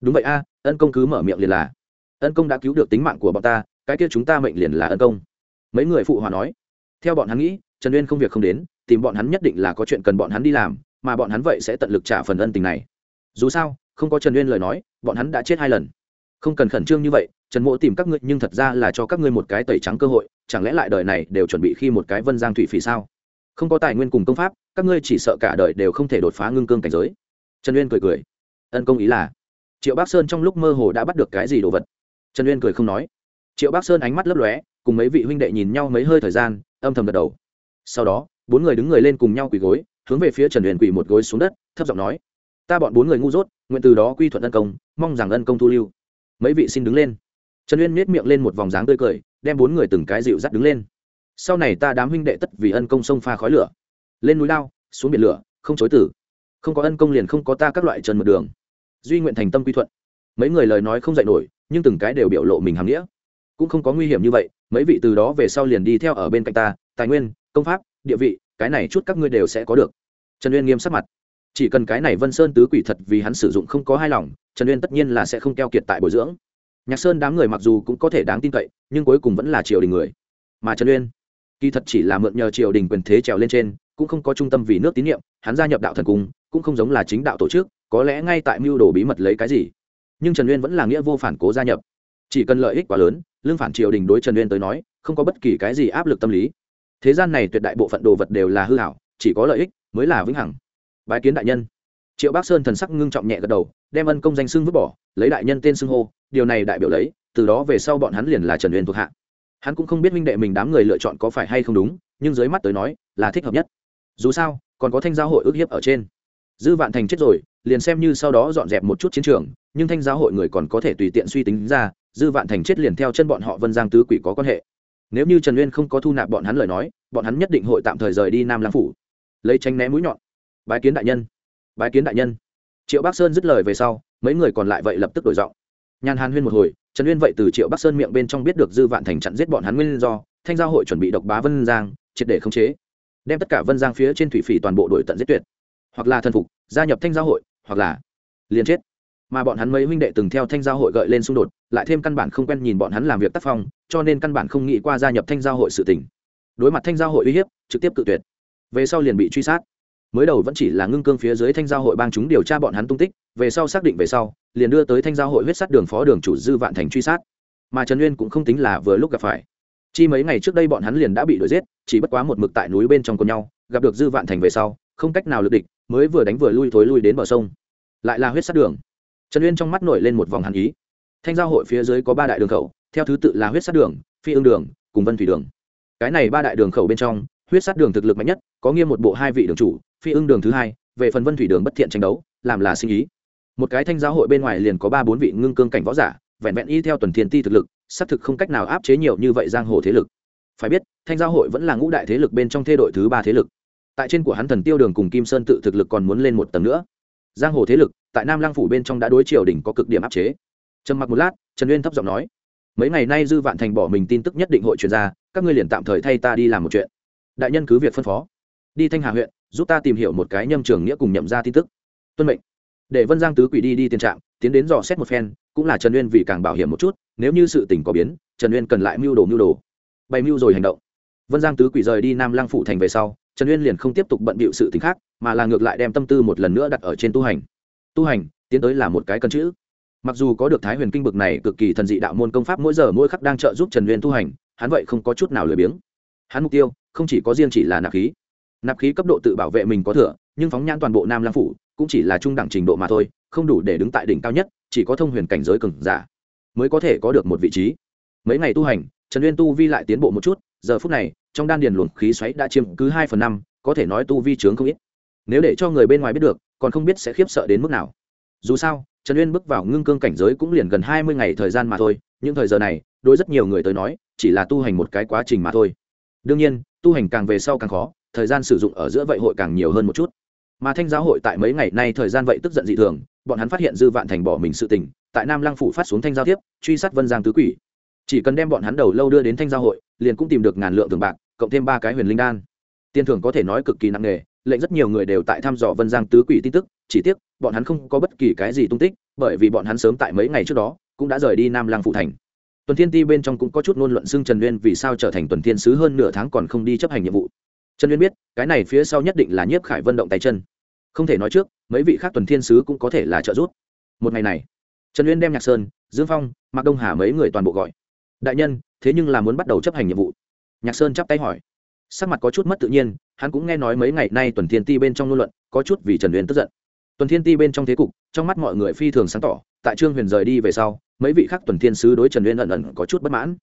đúng vậy a, ân công cứ mở miệng liền là. Ân công đã cứu được tính mạng của bọn ta, cái kia chúng ta mệnh liền là ân công mấy người phụ hòa nói, theo bọn hắn nghĩ, trần uyên không việc không đến, tìm bọn hắn nhất định là có chuyện cần bọn hắn đi làm, mà bọn hắn vậy sẽ tận lực trả phần ân tình này. Dù sao, không có trần uyên lời nói, bọn hắn đã chết hai lần. Không cần khẩn trương như vậy, trần mỗ tìm các ngươi, nhưng thật ra là cho các ngươi một cái tẩy trắng cơ hội, chẳng lẽ lại đời này đều chuẩn bị khi một cái vân giang thủy phỉ sao? Không có tài nguyên cùng công pháp, các ngươi chỉ sợ cả đời đều không thể đột phá ngưng cương cảnh giới. Trần uyên cười cười. Ân công ý là, triệu bắc sơn trong lúc mơ hồ đã bắt được cái gì đồ vật? Trần uyên cười không nói. Triệu bắc sơn ánh mắt lấp lóe cùng mấy vị huynh đệ nhìn nhau mấy hơi thời gian, âm thầm gật đầu. Sau đó, bốn người đứng người lên cùng nhau quỳ gối, hướng về phía trần huyền quỳ một gối xuống đất, thấp giọng nói, ta bọn bốn người ngu dốt, nguyện từ đó quy thuận ân công, mong rằng ân công thu lưu. Mấy vị xin đứng lên. Trần uyên miết miệng lên một vòng dáng tươi cười, đem bốn người từng cái dịu dắt đứng lên. Sau này ta đám huynh đệ tất vì ân công sông pha khói lửa, lên núi lao, xuống biển lửa, không chối tử không có ân công liền không có ta các loại trần một đường. Duy nguyện thành tâm quy thuận. Mấy người lời nói không dạy nổi, nhưng từng cái đều biểu lộ mình hàm nghĩa. Cũng không có nguy hiểm như vậy mấy vị từ đó về sau liền đi theo ở bên cạnh ta, tài nguyên, công pháp, địa vị, cái này chút các ngươi đều sẽ có được. Trần uyên nghiêm sắc mặt. Chỉ cần cái này vân sơn tứ quỷ thật vì hắn sử dụng không có hai lòng, trần uyên tất nhiên là sẽ không keo kiệt tại bồi dưỡng. Nhạc sơn đám người mặc dù cũng có thể đáng tin cậy, nhưng cuối cùng vẫn là triều đình người. Mà trần uyên, kỳ thật chỉ là mượn nhờ triều đình quyền thế trèo lên trên, cũng không có trung tâm vì nước tín nhiệm, hắn gia nhập đạo thần cung, cũng không giống là chính đạo tổ chức, có lẽ ngay tại mưu đồ bí mật lấy cái gì. Nhưng trần uyên vẫn là nghĩa vô phản cố gia nhập. Chỉ cần lợi ích quá lớn lương phản triều đình đối trần uyên tới nói, không có bất kỳ cái gì áp lực tâm lý. Thế gian này tuyệt đại bộ phận đồ vật đều là hư hảo, chỉ có lợi ích mới là vĩnh hằng. Bái kiến đại nhân. Triệu bắc sơn thần sắc ngưng trọng nhẹ gật đầu, đem ân công danh xưng vứt bỏ, lấy đại nhân tên xưng hô, điều này đại biểu lấy, từ đó về sau bọn hắn liền là trần uyên thuộc hạ. Hắn cũng không biết minh đệ mình đám người lựa chọn có phải hay không đúng, nhưng dưới mắt tới nói, là thích hợp nhất. Dù sao, còn có thanh giáo hội ước hiếp ở trên. Dư vạn thành chết rồi, liền xem như sau đó dọn dẹp một chút chiến trường, nhưng thanh giáo hội người còn có thể tùy tiện suy tính ra dư vạn thành chết liền theo chân bọn họ vân giang tứ quỷ có quan hệ. Nếu như trần uyên không có thu nạp bọn hắn lời nói, bọn hắn nhất định hội tạm thời rời đi nam lang phủ. Lấy tranh né mũi nhọn. Bái kiến đại nhân. Bái kiến đại nhân. Triệu bắc sơn dứt lời về sau, mấy người còn lại vậy lập tức đổi giọng. Nhàn hàn huyên một hồi, trần uyên vậy từ triệu bắc sơn miệng bên trong biết được dư vạn thành chặn giết bọn hắn nguyên do, thanh giao hội chuẩn bị độc bá vân giang, triệt để khống chế. Đem tất cả vân giang phía trên thủy phỉ toàn bộ đội tận giết tuyệt. Hoặc là thần phục, gia nhập thanh giao hội, hoặc là liền chết. Mà bọn hắn mấy huynh đệ từng theo thanh giao hội gợi lên xung đột lại thêm căn bản không quen nhìn bọn hắn làm việc tác phong, cho nên căn bản không nghĩ qua gia nhập thanh giao hội sự tỉnh đối mặt thanh giao hội uy hiếp, trực tiếp cự tuyệt. Về sau liền bị truy sát. Mới đầu vẫn chỉ là ngưng cương phía dưới thanh giao hội bang chúng điều tra bọn hắn tung tích, về sau xác định về sau, liền đưa tới thanh giao hội huyết sát đường phó đường chủ dư vạn thành truy sát. Mà trần uyên cũng không tính là vừa lúc gặp phải. Chi mấy ngày trước đây bọn hắn liền đã bị đuổi giết, chỉ bất quá một mực tại núi bên trong cùng nhau, gặp được dư vạn thành về sau, không cách nào lực địch, mới vừa đánh vừa lui thối lui đến bờ sông. Lại là huyết sát đường. Trần uyên trong mắt nổi lên một vòng hàn ý thanh giao hội phía dưới có ba đại đường khẩu, theo thứ tự là huyết sát đường, phi ương đường, cùng vân thủy đường. Cái này ba đại đường khẩu bên trong, huyết sát đường thực lực mạnh nhất, có nghiêm một bộ hai vị đường chủ, phi ương đường thứ hai, về phần vân thủy đường bất thiện tranh đấu, làm là sinh ý. Một cái thanh giáo hội bên ngoài liền có ba bốn vị ngưng cương cảnh võ giả, vẹn vẹn y theo tuần thiên ti thực lực, xác thực không cách nào áp chế nhiều như vậy giang hồ thế lực. Phải biết, thanh giáo hội vẫn là ngũ đại thế lực bên trong thê đội thứ ba thế lực. Tại trên của hắn thần tiêu đường cùng kim sơn tự thực lực còn muốn lên một tầng nữa. Giang hồ thế lực, tại nam Lang phủ bên trong đã đối triều đỉnh có cực điểm áp chế trầm mặc một lát, trần uyên thấp giọng nói, mấy ngày nay dư vạn thành bỏ mình tin tức nhất định hội truyền ra, các ngươi liền tạm thời thay ta đi làm một chuyện. Đại nhân cứ việc phân phó. Đi thanh hà huyện, giúp ta tìm hiểu một cái nhâm trường nghĩa cùng nhậm ra tin tức. Tuân mệnh. Để vân giang tứ quỷ đi đi tiền trạm, tiến đến dò xét một phen, cũng là trần uyên vì càng bảo hiểm một chút, nếu như sự tình có biến, trần uyên cần lại mưu đồ mưu đồ. Bày mưu rồi hành động. Vân giang tứ quỷ rời đi nam lang phủ thành về sau, trần uyên liền không tiếp tục bận bịu sự t khác, mà là ngược lại đem tâm tư một lần nữa đặt ở trên tu hành. Tu hành, tiến tới là một cái cần chữ mặc dù có được thái huyền kinh bực này cực kỳ thần dị đạo môn công pháp mỗi giờ mỗi khắc đang trợ giúp trần uyên tu hành, hắn vậy không có chút nào lười biếng. Hắn mục tiêu không chỉ có riêng chỉ là nạp khí. Nạp khí cấp độ tự bảo vệ mình có thừa, nhưng phóng nhãn toàn bộ nam lang phủ cũng chỉ là trung đẳng trình độ mà thôi, không đủ để đứng tại đỉnh cao nhất, chỉ có thông huyền cảnh giới cường giả mới có thể có được một vị trí. Mấy ngày tu hành, trần uyên tu vi lại tiến bộ một chút, giờ phút này, trong đan điền luồng khí xoáy đã chiếm cứ hai phần năm, có thể nói tu vi trướng không ít. Nếu để cho người bên ngoài biết được, còn không biết sẽ khiếp sợ đến mức nào. Dù sao trần uyên bước vào ngưng cương cảnh giới cũng liền gần hai mươi ngày thời gian mà thôi, những thời giờ này, đối rất nhiều người tới nói, chỉ là tu hành một cái quá trình mà thôi. Đương nhiên, tu hành càng về sau càng khó, thời gian sử dụng ở giữa vậy hội càng nhiều hơn một chút. Mà thanh giáo hội tại mấy ngày nay thời gian vậy tức giận dị thường, bọn hắn phát hiện dư vạn thành bỏ mình sự tình, tại nam lăng phủ phát xuống thanh giao tiếp truy sát vân giang tứ quỷ. Chỉ cần đem bọn hắn đầu lâu đưa đến thanh giao hội, liền cũng tìm được ngàn lượng thường bạc, cộng thêm ba cái huyền linh đan. Tiền thưởng có thể nói cực kỳ nặng nề lệnh rất nhiều người đều tại thăm dò vân giang tứ quỷ tin tức, chỉ tiếc, bọn hắn không có bất kỳ cái gì tung tích, bởi vì bọn hắn sớm tại mấy ngày trước đó, cũng đã rời đi nam lăng phụ thành. Tuần thiên ti bên trong cũng có chút ngôn luận xưng trần uyên vì sao trở thành tuần thiên sứ hơn nửa tháng còn không đi chấp hành nhiệm vụ. Trần uyên biết, cái này phía sau nhất định là nhiếp khải vân động tay chân. Không thể nói trước, mấy vị khác tuần thiên sứ cũng có thể là trợ giúp. Một ngày này, trần uyên đem nhạc sơn, dương phong, mạc đông hà mấy người toàn bộ gọi. Đại nhân, thế nhưng là muốn bắt đầu chấp hành nhiệm vụ. Nhạc sơn chắp tay hỏi sắc mặt có chút mất tự nhiên, hắn cũng nghe nói mấy ngày nay tuần thiên ti bên trong ngôn luận, có chút vì trần uyên tức giận. Tuần thiên ti bên trong thế cục, trong mắt mọi người phi thường sáng tỏ, tại trương huyền rời đi về sau, mấy vị khác tuần thiên sứ đối trần uyên ẩn ẩn có chút bất mãn.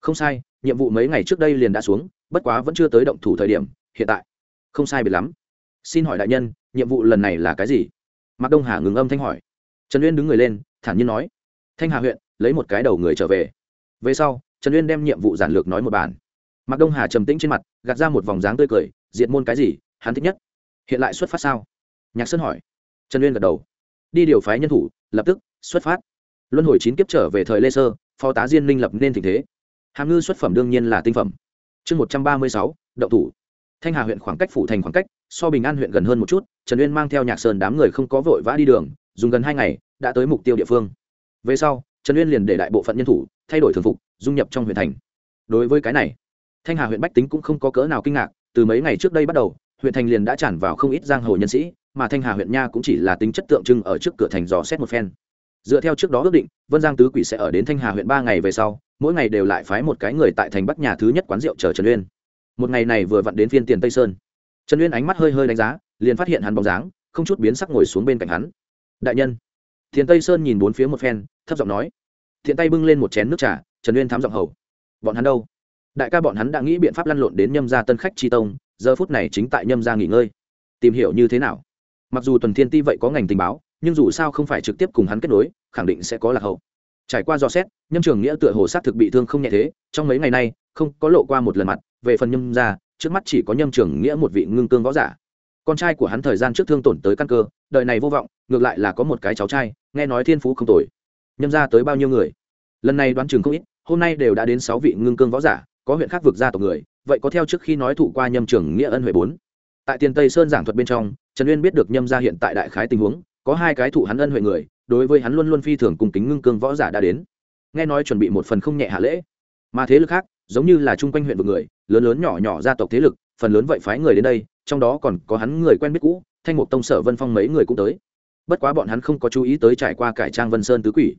Không sai, nhiệm vụ mấy ngày trước đây liền đã xuống, bất quá vẫn chưa tới động thủ thời điểm, hiện tại. Không sai biệt lắm. Xin hỏi đại nhân, nhiệm vụ lần này là cái gì? Mạc đông hà ngừng âm thanh hỏi. Trần uyên đứng người lên, thản nhiên nói. Thanh hà huyện, lấy một cái đầu người trở về. Về sau, trần uyên đem nhiệm vụ giản lược nói một bản mạc đông hà trầm tĩnh trên mặt, gạt ra một vòng dáng tươi cười diện môn cái gì, hắn thích nhất. Hiện lại xuất phát sao? Nhạc sơn hỏi. Trần uyên gật đầu. Đi điều phái nhân thủ, lập tức, xuất phát. Luân hồi chín kiếp trở về thời lê sơ, phó tá diên minh lập nên tình thế. Hàm ngư xuất phẩm đương nhiên là tinh phẩm. Chương một trăm ba mươi sáu đậu thủ. Thanh hà huyện khoảng cách phủ thành khoảng cách, so bình an huyện gần hơn một chút, trần uyên mang theo nhạc sơn đám người không có vội vã đi đường, dùng gần hai ngày, đã tới mục tiêu địa phương. Về sau, trần uyên liền để đại bộ phận nhân thủ, thay đổi thường phục, dung nhập trong huyện thành. Đối với cái này thanh hà huyện bách tính cũng không có cỡ nào kinh ngạc, từ mấy ngày trước đây bắt đầu, huyện thành liền đã tràn vào không ít giang hồ nhân sĩ, mà thanh hà huyện nha cũng chỉ là tính chất tượng trưng ở trước cửa thành dò xét một phen. Dựa theo trước đó ước định, vân giang tứ quỷ sẽ ở đến thanh hà huyện ba ngày về sau, mỗi ngày đều lại phái một cái người tại thành bắc nhà thứ nhất quán rượu chờ trần uyên. Một ngày này vừa vặn đến phiên tiền tây sơn. Trần uyên ánh mắt hơi hơi đánh giá, liền phát hiện hắn bóng dáng, không chút biến sắc ngồi xuống bên cạnh hắn. Đại nhân. Thiền tây sơn nhìn bốn phía một phen, thấp giọng nói. Thiện tay bưng lên một chén nước trà, trần uyên thám giọng hầu. Bọn hắn đâu? Đại ca bọn hắn đã nghĩ biện pháp lăn lộn đến nhâm gia tân khách tri tông, giờ phút này chính tại nhâm gia nghỉ ngơi. Tìm hiểu như thế nào? Mặc dù tuần thiên ti vậy có ngành tình báo, nhưng dù sao không phải trực tiếp cùng hắn kết nối, khẳng định sẽ có lạc hậu. Trải qua dò xét, nhâm trường nghĩa tựa hồ sát thực bị thương không nhẹ thế, trong mấy ngày nay, không có lộ qua một lần mặt, về phần nhâm gia, trước mắt chỉ có nhâm trường nghĩa một vị ngưng cương võ giả. Con trai của hắn thời gian trước thương tổn tới căn cơ, đời này vô vọng, ngược lại là có một cái cháu trai, nghe nói thiên phú không tồi. Nhâm gia tới bao nhiêu người? Lần này đoán chừng không ít, hôm nay đều đã đến sáu vị ngưng cương võ giả có huyện khác vực gia tộc người, vậy có theo trước khi nói thụ qua nhâm trường nghĩa ân huệ bốn. Tại tiền tây sơn giảng thuật bên trong, trần uyên biết được nhâm gia hiện tại đại khái tình huống, có hai cái thụ hắn ân huệ người, đối với hắn luôn luôn phi thường cùng kính ngưng cương võ giả đã đến. Nghe nói chuẩn bị một phần không nhẹ hạ lễ. Mà thế lực khác, giống như là chung quanh huyện vực người, lớn lớn nhỏ nhỏ gia tộc thế lực, phần lớn vậy phái người đến đây, trong đó còn có hắn người quen biết cũ, thanh mục tông sở vân phong mấy người cũng tới. Bất quá bọn hắn không có chú ý tới trải qua cải trang vân sơn tứ quỷ.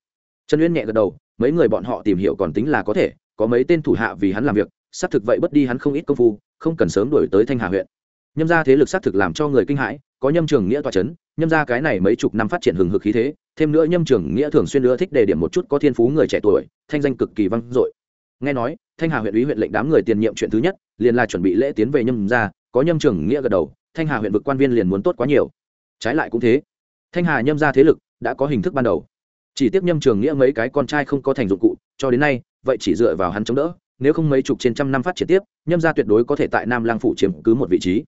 Trần uyên nhẹ gật đầu, mấy người bọn họ tìm hiểu còn tính là có thể có mấy tên thủ hạ vì hắn làm việc, xác thực vậy bất đi hắn không ít công phu, không cần sớm đổi tới thanh hà huyện. Nhâm ra thế lực xác thực làm cho người kinh hãi, có nhâm trường nghĩa tòa c h ấ n nhâm ra cái này mấy chục năm phát triển hừng hực khí thế, thêm nữa nhâm trường nghĩa thường xuyên nữa thích đề điểm một chút có thiên phú người trẻ tuổi, thanh danh cực kỳ vang dội. Nghe nói, thanh hà huyện ủy huyện lệnh đám người tiền nhiệm chuyện thứ nhất, liền là chuẩn bị lễ tiến về nhâm ra có nhâm trường nghĩa gật đầu, thanh hà huyện vực quan viên liền muốn tốt quá nhiều. Trái lại cũng thế. Thanh hà nhâm ra thế lực đã có hình thức ban đầu chỉ tiếp nhâm trường nghĩa mấy cái con trai không có thành dụng cụ, cho đến nay, vậy chỉ dựa vào hắn chống đỡ, nếu không mấy chục trên trăm năm phát triển tiếp, nhâm gia tuyệt đối có thể tại nam lang phủ chiếm cứ một vị trí.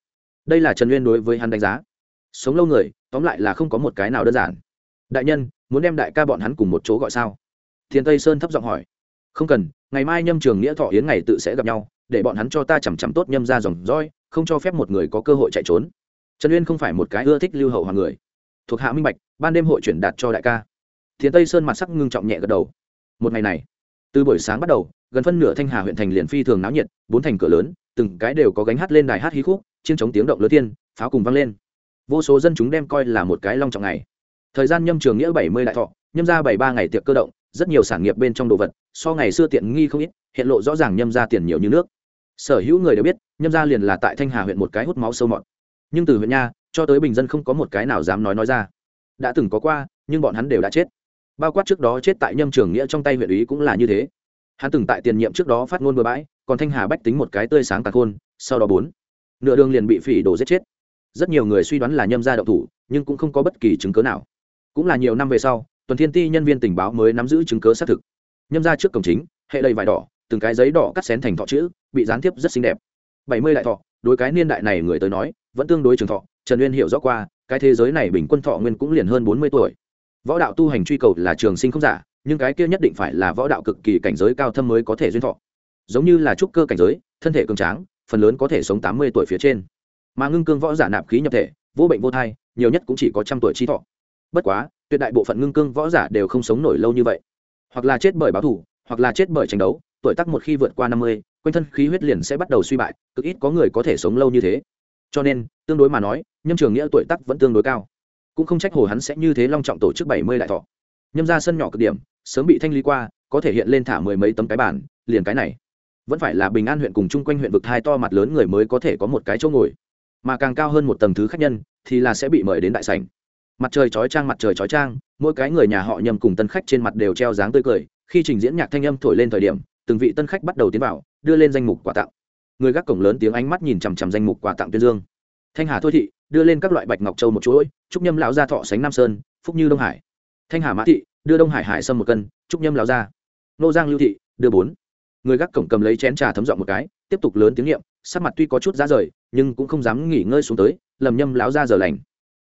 Đây là trần uyên đối với hắn đánh giá. Sống lâu người, tóm lại là không có một cái nào đơn giản. Đại nhân, muốn đem đại ca bọn hắn cùng một chỗ gọi sao? Thiên tây sơn thấp giọng hỏi. Không cần, ngày mai nhâm trường nghĩa thọ yến ngày tự sẽ gặp nhau, để bọn hắn cho ta chằm chằm tốt nhâm ra dòng roi không cho phép một người có cơ hội chạy trốn. Trần uyên không phải một cái ưa thích lưu hậu hoàng người. Thuộc hạ minh bạch, ban đêm hội chuyển đạt cho đại ca thiên tây sơn mặt sắc ngưng trọng nhẹ gật đầu. Một ngày này, từ buổi sáng bắt đầu, gần phân nửa thanh hà huyện thành liền phi thường náo nhiệt, bốn thành cửa lớn, từng cái đều có gánh hát lên đài hát hí khúc chiên chống tiếng động lớn tiên pháo cùng vang lên. Vô số dân chúng đem coi là một cái long trọng ngày. Thời gian nhâm trường nghĩa bảy mươi đại thọ, nhâm ra bảy ba ngày tiệc cơ động, rất nhiều sản nghiệp bên trong đồ vật, so ngày xưa tiện nghi không ít, hiện lộ rõ ràng nhâm ra tiền nhiều như nước. Sở hữu người đều biết, nhâm ra liền là tại thanh hà huyện một cái hút máu sâu mọt. Nhưng từ huyện nha, cho tới bình dân không có một cái nào dám nói nói ra. Đã từng có qua, nhưng bọn hắn đều đã chết bao quát trước đó chết tại nhâm trường nghĩa trong tay huyện ý cũng là như thế. Hắn từng tại tiền nhiệm trước đó phát ngôn bừa bãi, còn thanh hà bách tính một cái tươi sáng tạc khôn, sau đó bốn, nửa đường liền bị phỉ đổ giết chết. Rất nhiều người suy đoán là nhâm gia đậu thủ, nhưng cũng không có bất kỳ chứng cớ nào. Cũng là nhiều năm về sau, tuần thiên ti nhân viên tình báo mới nắm giữ chứng cớ xác thực. Nhâm ra trước cổng chính, hệ đầy vải đỏ, từng cái giấy đỏ cắt xén thành thọ chữ, bị gián tiếp rất xinh đẹp. Bảy mươi đại thọ, đối cái niên đại này người tới nói, vẫn tương đối trường thọ, trần uyên hiểu rõ qua, cái thế giới này bình quân thọ nguyên cũng liền hơn bốn mươi tuổi võ đạo tu hành truy cầu là trường sinh không giả, nhưng cái kia nhất định phải là võ đạo cực kỳ cảnh giới cao thâm mới có thể duyên thọ. Giống như là trúc cơ cảnh giới, thân thể cường tráng, phần lớn có thể sống tám mươi tuổi phía trên. Mà ngưng cương võ giả nạp khí nhập thể, vô bệnh vô thai, nhiều nhất cũng chỉ có trăm tuổi chi thọ. Bất quá, tuyệt đại bộ phận ngưng cương võ giả đều không sống nổi lâu như vậy. Hoặc là chết bởi báo thủ hoặc là chết bởi tranh đấu, tuổi tác một khi vượt qua năm mươi, quanh thân khí huyết liền sẽ bắt đầu suy bại, cực ít có người có thể sống lâu như thế. Cho nên, tương đối mà nói, nhâm trường nghĩa tuổi tác vẫn tương đối cao cũng không trách hồ hắn sẽ như thế long trọng tổ chức bảy mươi đại thọ. Nhâm ra sân nhỏ cực điểm, sớm bị thanh lý qua, có thể hiện lên thả mười mấy tấm cái bản liền cái này. Vẫn phải là bình an huyện cùng chung quanh huyện vực hai to mặt lớn người mới có thể có một cái chỗ ngồi. Mà càng cao hơn một tầng thứ khác nhân, thì là sẽ bị mời đến đại sảnh. Mặt trời chói trang mặt trời chói trang mỗi cái người nhà họ nhầm cùng tân khách trên mặt đều treo dáng tươi cười. Khi trình diễn nhạc thanh âm thổi lên thời điểm, từng vị tân khách bắt đầu tiến vào, đưa lên danh mục quà tặng. Người gác cổng lớn tiếng ánh mắt nhìn chằm chằm danh mục quà tặng tuyên dương thanh hà thôi thị, đưa lên các loại bạch ngọc châu một chuỗi, trúc nhâm lão gia thọ sánh nam sơn, phúc như đông hải. Thanh hà mã thị, đưa đông hải hải sâm một cân, trúc nhâm lão gia. Nô giang lưu thị, đưa bốn. Người gác cổng cầm lấy chén trà thấm dọn một cái, tiếp tục lớn tiếng nghiệm sắc mặt tuy có chút giá rời, nhưng cũng không dám nghỉ ngơi xuống tới, lầm nhâm lão gia giờ lành.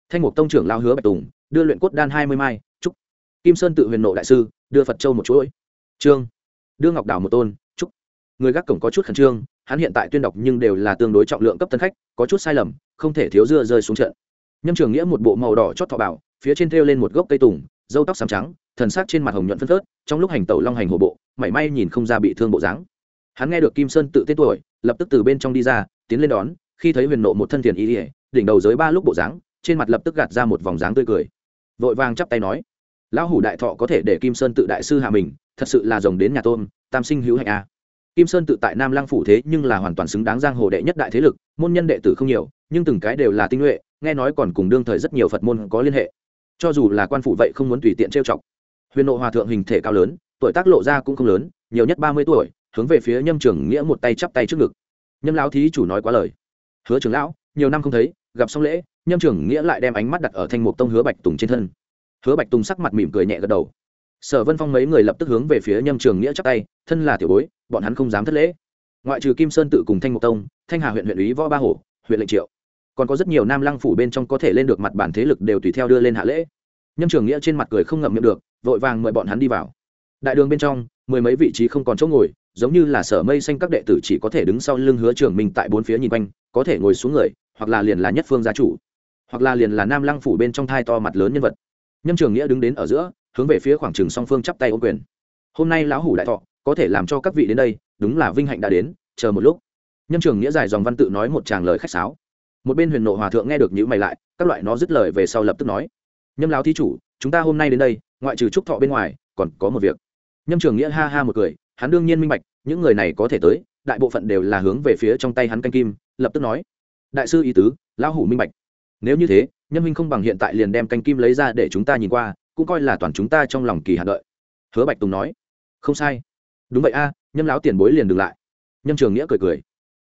Thanh mục tông trưởng lao hứa bạch tùng, đưa luyện cốt đan hai mươi mai, trúc. Kim sơn tự huyền nộ đại sư, đưa phật châu một chuỗi. Trương. Đưa ngọc đảo một tôn, trúc. Người gác cổng có chút khẩn trương, hắn hiện tại tuyên đọc nhưng đều là tương đối trọng lượng cấp tân khách, có chút sai lầm không thể thiếu dưa rơi xuống trận. Nhâm trường nghĩa một bộ màu đỏ chót thọ bảo, phía trên thêu lên một gốc cây tùng dâu tóc xám trắng, thần sắc trên mặt hồng nhuận phân phớt, trong lúc hành tẩu long hành hổ bộ, mảy may nhìn không ra bị thương bộ dáng. Hắn nghe được kim sơn tự tên tuổi, lập tức từ bên trong đi ra, tiến lên đón, khi thấy huyền nộ một thân thiền ý ỉa đỉnh đầu dưới ba lúc bộ dáng, trên mặt lập tức gạt ra một vòng dáng tươi cười. Vội vàng chắp tay nói, lão hủ đại thọ có thể để kim sơn tự đại sư hạ mình, thật sự là rồng đến nhà tôn, tam sinh hữu hạnh a kim sơn tự tại nam lăng phủ thế nhưng là hoàn toàn xứng đáng giang hồ đệ nhất đại thế lực, môn nhân đệ tử không nhiều, nhưng từng cái đều là tinh nhuệ, nghe nói còn cùng đương thời rất nhiều phật môn có liên hệ. Cho dù là quan phủ vậy không muốn tùy tiện trêu chọc. Huyền nộ hòa thượng hình thể cao lớn, tuổi tác lộ ra cũng không lớn, nhiều nhất ba mươi tuổi, hướng về phía nhâm trưởng nghĩa một tay chắp tay trước ngực. Nhâm lão thí chủ nói quá lời. Hứa trưởng lão, nhiều năm không thấy, gặp xong lễ, nhâm trưởng nghĩa lại đem ánh mắt đặt ở thanh mục tông hứa bạch tùng trên thân. Hứa bạch tùng sắc mặt mỉm cười nhẹ gật đầu. Sở vân phong mấy người lập tức hướng về phía nhâm trường nghĩa chắp tay, thân là tiểu bối bọn hắn không dám thất lễ. Ngoại trừ kim sơn tự cùng thanh mục tông, thanh hà huyện huyện ủy võ ba hổ, huyện lệnh triệu. Còn có rất nhiều nam lăng phủ bên trong có thể lên được mặt bản thế lực đều tùy theo đưa lên hạ lễ. Nhâm trường nghĩa trên mặt cười không ngậm miệng được, vội vàng mời bọn hắn đi vào. Đại đường bên trong, mười mấy vị trí không còn chỗ ngồi, giống như là sở mây xanh các đệ tử chỉ có thể đứng sau lưng hứa trường minh tại bốn phía nhìn quanh, có thể ngồi xuống người, hoặc là liền là nhất phương gia chủ, hoặc là liền là nam lăng phủ bên trong thai to mặt lớn nhân vật. Nhâm trường nghĩa đứng đến ở giữa, hướng về phía khoảng trường song phương chắp tay ô quyền. Hôm nay lão hủ đại thọ có thể làm cho các vị đến đây, đúng là vinh hạnh đã đến, chờ một lúc. Nhân trường nghĩa dài dòng văn tự nói một tràng lời khách sáo. Một bên huyền nộ hòa thượng nghe được những mày lại, các loại nó dứt lời về sau lập tức nói, nhâm lão thí chủ, chúng ta hôm nay đến đây, ngoại trừ trúc thọ bên ngoài, còn có một việc. Nhâm trường nghĩa ha ha một cười, hắn đương nhiên minh bạch, những người này có thể tới, đại bộ phận đều là hướng về phía trong tay hắn canh kim, lập tức nói, đại sư ý tứ, lão hủ minh bạch. Nếu như thế, nhâm minh không bằng hiện tại liền đem canh kim lấy ra để chúng ta nhìn qua, cũng coi là toàn chúng ta trong lòng kỳ hạn đợi. Hứa bạch tùng nói, không sai đúng vậy a, nhâm lão tiền bối liền đừng lại. Nhâm trường nghĩa cười cười.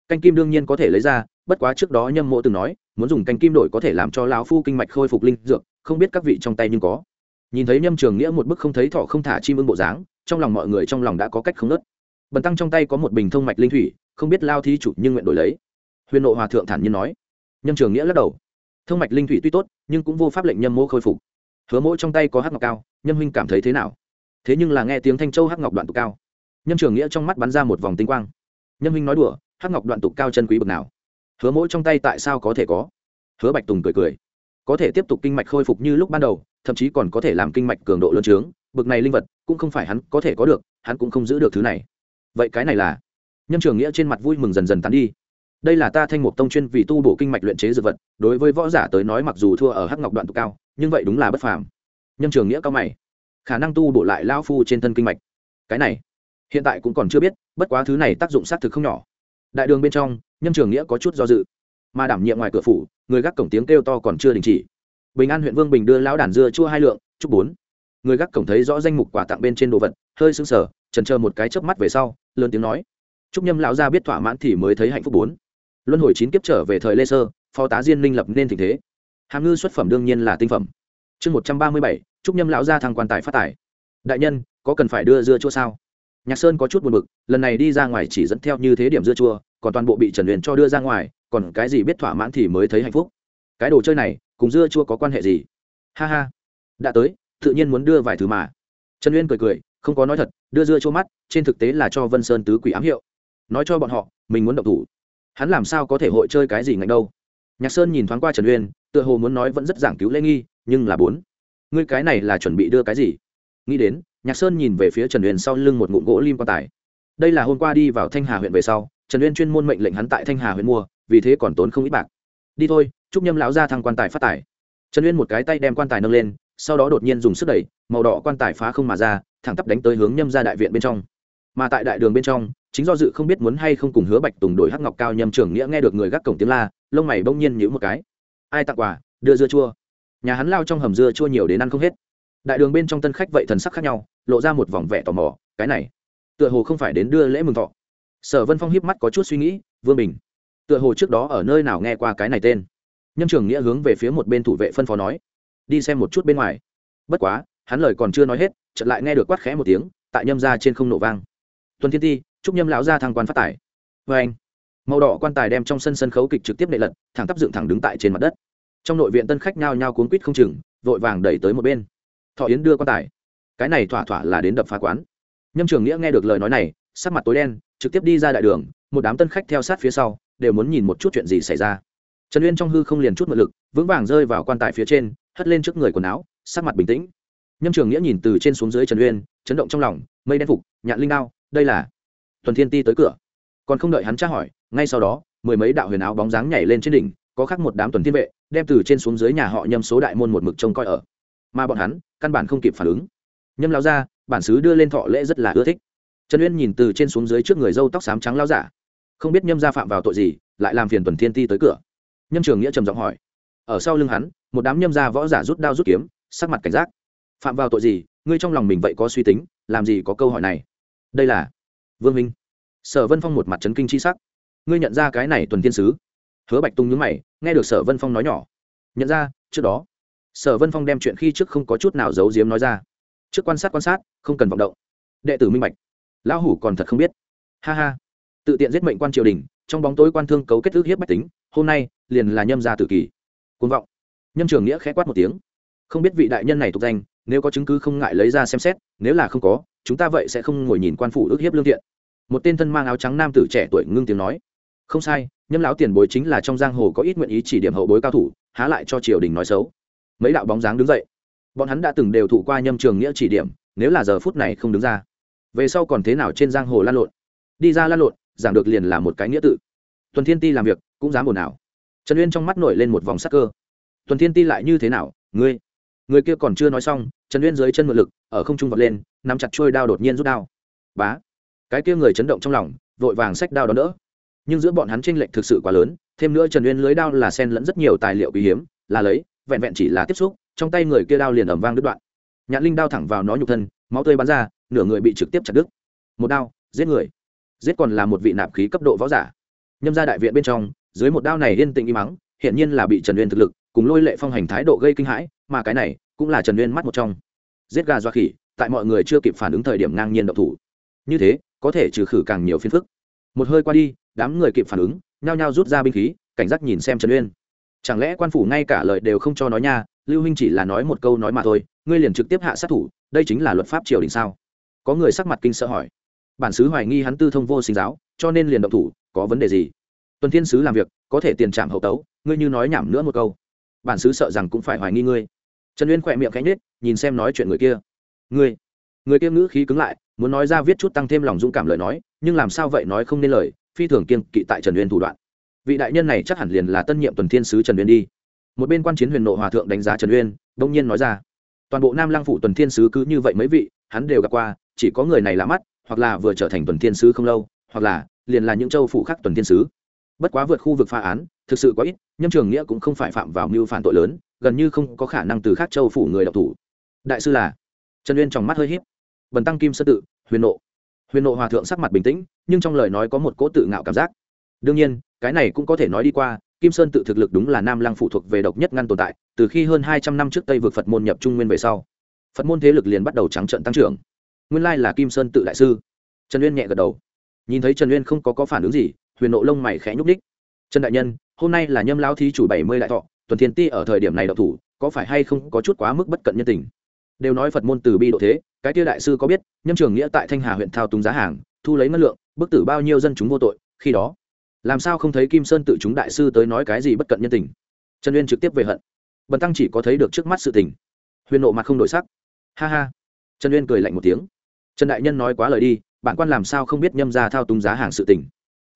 Canh kim đương nhiên có thể lấy ra, bất quá trước đó nhâm mộ từng nói, muốn dùng canh kim đổi có thể làm cho lão phu kinh mạch khôi phục linh dược, không biết các vị trong tay nhưng có. Nhìn thấy nhâm trường nghĩa một bức không thấy thọ không thả chim ưng bộ dáng, trong lòng mọi người trong lòng đã có cách không nớt. Bần tăng trong tay có một bình thông mạch linh thủy, không biết lao thí chủ nhưng nguyện đổi lấy. Huyền nộ hòa thượng thản nhiên nói. Nhâm trường nghĩa lắc đầu. Thông mạch linh thủy tuy tốt, nhưng cũng vô pháp lệnh nhâm mô khôi phục. Hứa mỗi trong tay có hắc ngọc cao, nhâm huynh cảm thấy thế nào? Thế nhưng là nghe tiếng thanh châu hắc ngọc đoạn tụ cao nhâm trường nghĩa trong mắt bắn ra một vòng tinh quang. Nhâm huynh nói đùa, hắc ngọc đoạn Tục cao chân quý bực nào? Hứa mỗi trong tay tại sao có thể có? Hứa bạch tùng cười cười. Có thể tiếp tục kinh mạch khôi phục như lúc ban đầu, thậm chí còn có thể làm kinh mạch cường độ lớn trướng, bực này linh vật cũng không phải hắn có thể có được, hắn cũng không giữ được thứ này. Vậy cái này là? Nhâm trường nghĩa trên mặt vui mừng dần dần tán đi. Đây là ta thanh mục tông chuyên vì tu bổ kinh mạch luyện chế dược vật, đối với võ giả tới nói mặc dù thua ở hắc ngọc đoạn Tục cao, nhưng vậy đúng là bất phàm. Nhâm trường nghĩa cao mày. Khả năng tu bổ lại lao phu trên thân kinh mạch. Cái này hiện tại cũng còn chưa biết, bất quá thứ này tác dụng xác thực không nhỏ. Đại đường bên trong, nhâm trường nghĩa có chút do dự. Mà đảm nhiệm ngoài cửa phủ, người gác cổng tiếng kêu to còn chưa đình chỉ. Bình an huyện vương bình đưa lão đàn dưa chua hai lượng, chúc bốn. Người gác cổng thấy rõ danh mục quà tặng bên trên đồ vật, hơi sững sờ trần chờ một cái chớp mắt về sau, lớn tiếng nói. Chúc nhâm lão gia biết thỏa mãn thì mới thấy hạnh phúc bốn. Luân hồi chín kiếp trở về thời lê sơ, phó tá diên minh lập nên tình thế. Hàm ngư xuất phẩm đương nhiên là tinh phẩm. Chương một trăm ba mươi bảy, chúc nhâm lão gia thăng quan tài phát tài. Đại nhân, có cần phải đưa dưa chua sao? Nhạc sơn có chút buồn bực, lần này đi ra ngoài chỉ dẫn theo như thế điểm dưa chua, còn toàn bộ bị trần huyền cho đưa ra ngoài, còn cái gì biết thỏa mãn thì mới thấy hạnh phúc. Cái đồ chơi này, cùng dưa chua có quan hệ gì? Ha ha. Đã tới, tự nhiên muốn đưa vài thứ mà. Trần uyên cười cười, không có nói thật, đưa dưa chua mắt, trên thực tế là cho vân sơn tứ quỷ ám hiệu. Nói cho bọn họ, mình muốn động thủ. Hắn làm sao có thể hội chơi cái gì ngạnh đâu? Nhạc sơn nhìn thoáng qua trần uyên tựa hồ muốn nói vẫn rất giảng cứu lễ nghi, nhưng là bốn. Ngươi cái này là chuẩn bị đưa cái gì? Nghĩ đến nhạc sơn nhìn về phía trần uyên sau lưng một ngụm gỗ lim quan tài. Đây là hôm qua đi vào thanh hà huyện về sau, trần uyên chuyên môn mệnh lệnh hắn tại thanh hà huyện mua, vì thế còn tốn không ít bạc. Đi thôi, chúc nhâm lão ra thăng quan tài phát tài. Trần uyên một cái tay đem quan tài nâng lên, sau đó đột nhiên dùng sức đẩy, màu đỏ quan tài phá không mà ra, thẳng tắp đánh tới hướng nhâm ra đại viện bên trong. Mà tại đại đường bên trong, chính do dự không biết muốn hay không cùng hứa bạch tùng đổi hắc ngọc cao nhâm trưởng nghĩa nghe được người gác cổng tiếng la, lông mày bỗng nhiên nhíu một cái. Ai tặng quà, đưa dưa chua. Nhà hắn lao trong hầm dưa chua nhiều đến ăn không hết. Đại đường bên trong tân khách vậy thần sắc khác nhau lộ ra một vòng vẻ tò mò, cái này, tựa hồ không phải đến đưa lễ mừng thọ. Sở vân phong hiếp mắt có chút suy nghĩ, vương bình, tựa hồ trước đó ở nơi nào nghe qua cái này tên. Nhâm trường nghĩa hướng về phía một bên thủ vệ phân phó nói, đi xem một chút bên ngoài. Bất quá, hắn lời còn chưa nói hết, chợt lại nghe được quát khẽ một tiếng, tại nhâm ra trên không nổ vang. Tuần thiên ti, chúc nhâm lão ra thăng quan phát tài. Vê anh. Màu đỏ quan tài đem trong sân sân khấu kịch trực tiếp nệ lật, thẳng tắp dựng thẳng đứng tại trên mặt đất. Trong nội viện tân khách nhao nhao cuốn quýt không chừng, vội vàng đẩy tới một bên. Thọ yến đưa quan tài cái này thỏa thỏa là đến đập phá quán. Nhâm trường nghĩa nghe được lời nói này, sắc mặt tối đen, trực tiếp đi ra đại đường, một đám tân khách theo sát phía sau, đều muốn nhìn một chút chuyện gì xảy ra. Trần uyên trong hư không liền chút mượn lực, vững vàng rơi vào quan tài phía trên, hất lên trước người quần áo, sắc mặt bình tĩnh. Nhâm trường nghĩa nhìn từ trên xuống dưới trần uyên, chấn động trong lòng, mây đen phục, nhạn linh đao, đây là tuần thiên ti tới cửa. Còn không đợi hắn tra hỏi, ngay sau đó, mười mấy đạo huyền áo bóng dáng nhảy lên trên đỉnh, có khác một đám tuần thiên vệ, đem từ trên xuống dưới nhà họ nhâm số đại môn một mực trông coi ở. Mà bọn hắn, căn bản không kịp phản ứng nhâm lao ra bản xứ đưa lên thọ lễ rất là ưa thích. Trần uyên nhìn từ trên xuống dưới trước người dâu tóc xám trắng lao giả. Không biết nhâm gia phạm vào tội gì, lại làm phiền tuần thiên ti tới cửa. Nhâm trường nghĩa trầm giọng hỏi. Ở sau lưng hắn, một đám nhâm gia võ giả rút đao rút kiếm, sắc mặt cảnh giác. Phạm vào tội gì, ngươi trong lòng mình vậy có suy tính, làm gì có câu hỏi này? Đây là vương minh. Sở vân phong một mặt trấn kinh c h i sắc. Ngươi nhận ra cái này tuần thiên sứ? Hứa bạch tung nhướng mày, nghe được sở vân phong nói nhỏ. Nhận ra, trước đó. Sở vân phong đem chuyện khi trước không có chút nào giấu giếm nói ra trước quan sát quan sát, không cần vọng động. Đệ tử minh bạch. Lão hủ còn thật không biết. Ha ha. Tự tiện giết mệnh quan triều đình, trong bóng tối quan thương cấu kết ước hiếp bách tính, hôm nay liền là nhâm gia tử kỳ. Côn vọng. Nhâm trường nghĩa khẽ quát một tiếng. Không biết vị đại nhân này thuộc danh, nếu có chứng cứ không ngại lấy ra xem xét, nếu là không có, chúng ta vậy sẽ không ngồi nhìn quan phủ ước hiếp lương thiện. Một tên thân mang áo trắng nam tử trẻ tuổi ngưng tiếng nói. Không sai, nhâm lão tiền bối chính là trong giang hồ có ít nguyện ý chỉ điểm hậu bối cao thủ, há lại cho triều đình nói xấu. Mấy đạo bóng dáng đứng dậy bọn hắn đã từng đều thụ qua nhâm trường nghĩa chỉ điểm, nếu là giờ phút này không đứng ra, về sau còn thế nào trên giang hồ lan lộn? Đi ra lan lộn, giảng được liền là một cái nghĩa tự. Tuần thiên ti làm việc, cũng dám ồn ào. Trần uyên trong mắt nổi lên một vòng sắc cơ. Tuần thiên ti lại như thế nào? Ngươi, người kia còn chưa nói xong, trần uyên dưới chân mượn lực, ở không trung vật lên, nắm chặt trôi đao đột nhiên rút đao. Bá. Cái kia người chấn động trong lòng, vội vàng xách đao đó đỡ. Nhưng giữa bọn hắn tranh lệch thực sự quá lớn, thêm nữa trần uyên lưới đao là sen lẫn rất nhiều tài liệu quý hiếm, là lấy, vẹn vẹn chỉ là tiếp xúc trong tay người kia đao liền ẩm vang đứt đoạn. Nhạn linh đao thẳng vào nó nhục thân, máu tươi bắn ra, nửa người bị trực tiếp chặt đứt. Một đao, giết người. Giết còn là một vị nạp khí cấp độ võ giả. Nhâm ra đại viện bên trong, dưới một đao này yên tĩnh im mắng hiện nhiên là bị trần uyên thực lực, cùng lôi lệ phong hành thái độ gây kinh hãi, mà cái này cũng là trần uyên mắt một trong. Giết gà doa khỉ, tại mọi người chưa kịp phản ứng thời điểm ngang nhiên động thủ. Như thế, có thể trừ khử càng nhiều phiền phức. Một hơi qua đi, đám người kịp phản ứng, nhao nhao rút ra binh khí, cảnh giác nhìn xem trần uyên. Chẳng lẽ quan phủ ngay cả lời đều không cho nói nha lưu huynh chỉ là nói một câu nói mà thôi, ngươi liền trực tiếp hạ sát thủ, đây chính là luật pháp triều đình sao? Có người sắc mặt kinh sợ hỏi. Bản sứ hoài nghi hắn tư thông vô sinh giáo, cho nên liền động thủ, có vấn đề gì? Tuần thiên sứ làm việc, có thể tiền trảm hậu tấu, ngươi như nói nhảm nữa một câu. Bản sứ sợ rằng cũng phải hoài nghi ngươi. Trần uyên khỏe miệng cánh nết nhìn xem nói chuyện người kia. Ngươi, người kia ngữ khí cứng lại, muốn nói ra viết chút tăng thêm lòng dũng cảm lời nói, nhưng làm sao vậy nói không nên lời, phi thường kiên kỵ tại trần uyên thủ đoạn. Vị đại nhân này chắc hẳn liền là tân nhiệm tuần thiên sứ trần uyên đi một bên quan chiến huyền nộ hòa thượng đánh giá trần uyên, đông nhiên nói ra, toàn bộ nam lăng phủ tuần thiên sứ cứ như vậy mấy vị, hắn đều gặp qua, chỉ có người này lạ mắt, hoặc là vừa trở thành tuần thiên sứ không lâu, hoặc là liền là những châu phủ khác tuần thiên sứ. Bất quá vượt khu vực phá án, thực sự có ít, nhâm trường nghĩa cũng không phải phạm vào mưu phản tội lớn, gần như không có khả năng từ khác châu phủ người đọc thủ. Đại sư là, trần uyên trong mắt hơi h í p bần tăng kim sơ tự, huyền nộ. Huyền nộ hòa thượng sắc mặt bình tĩnh, nhưng trong lời nói có một cỗ tự ngạo cảm giác. Đương nhiên, cái này cũng có thể nói đi qua kim sơn tự thực lực đúng là nam lăng phụ thuộc về độc nhất ngăn tồn tại từ khi hơn hai trăm năm trước tây vượt phật môn nhập trung nguyên về sau phật môn thế lực liền bắt đầu trắng trận tăng trưởng. Nguyên lai là kim sơn tự đại sư. Trần uyên nhẹ gật đầu. Nhìn thấy trần uyên không có, có phản ứng gì huyền nộ lông mày khẽ nhúc ních trần đại nhân hôm nay là nhâm lao thí chủ bảy mươi đại thọ tuần thiên ti ở thời điểm này đậu thủ có phải hay không có chút quá mức bất cận nhân tình? Đều nói phật môn từ bi độ thế cái tia đại sư có biết nhâm trường nghĩa tại thanh hà huyện thao túng giá hàng thu lấy ngân lượng bức tử bao nhiêu dân chúng vô tội khi đó làm sao không thấy kim sơn tự chúng đại sư tới nói cái gì bất cận nhân tình? Trần uyên trực tiếp về hận. Bần tăng chỉ có thấy được trước mắt sự tình. Huyền nộ mặt không đổi sắc. Ha ha. Trần uyên cười lạnh một tiếng. Trần đại nhân nói quá lời đi, bản quan làm sao không biết nhâm ra thao túng giá hàng sự tình?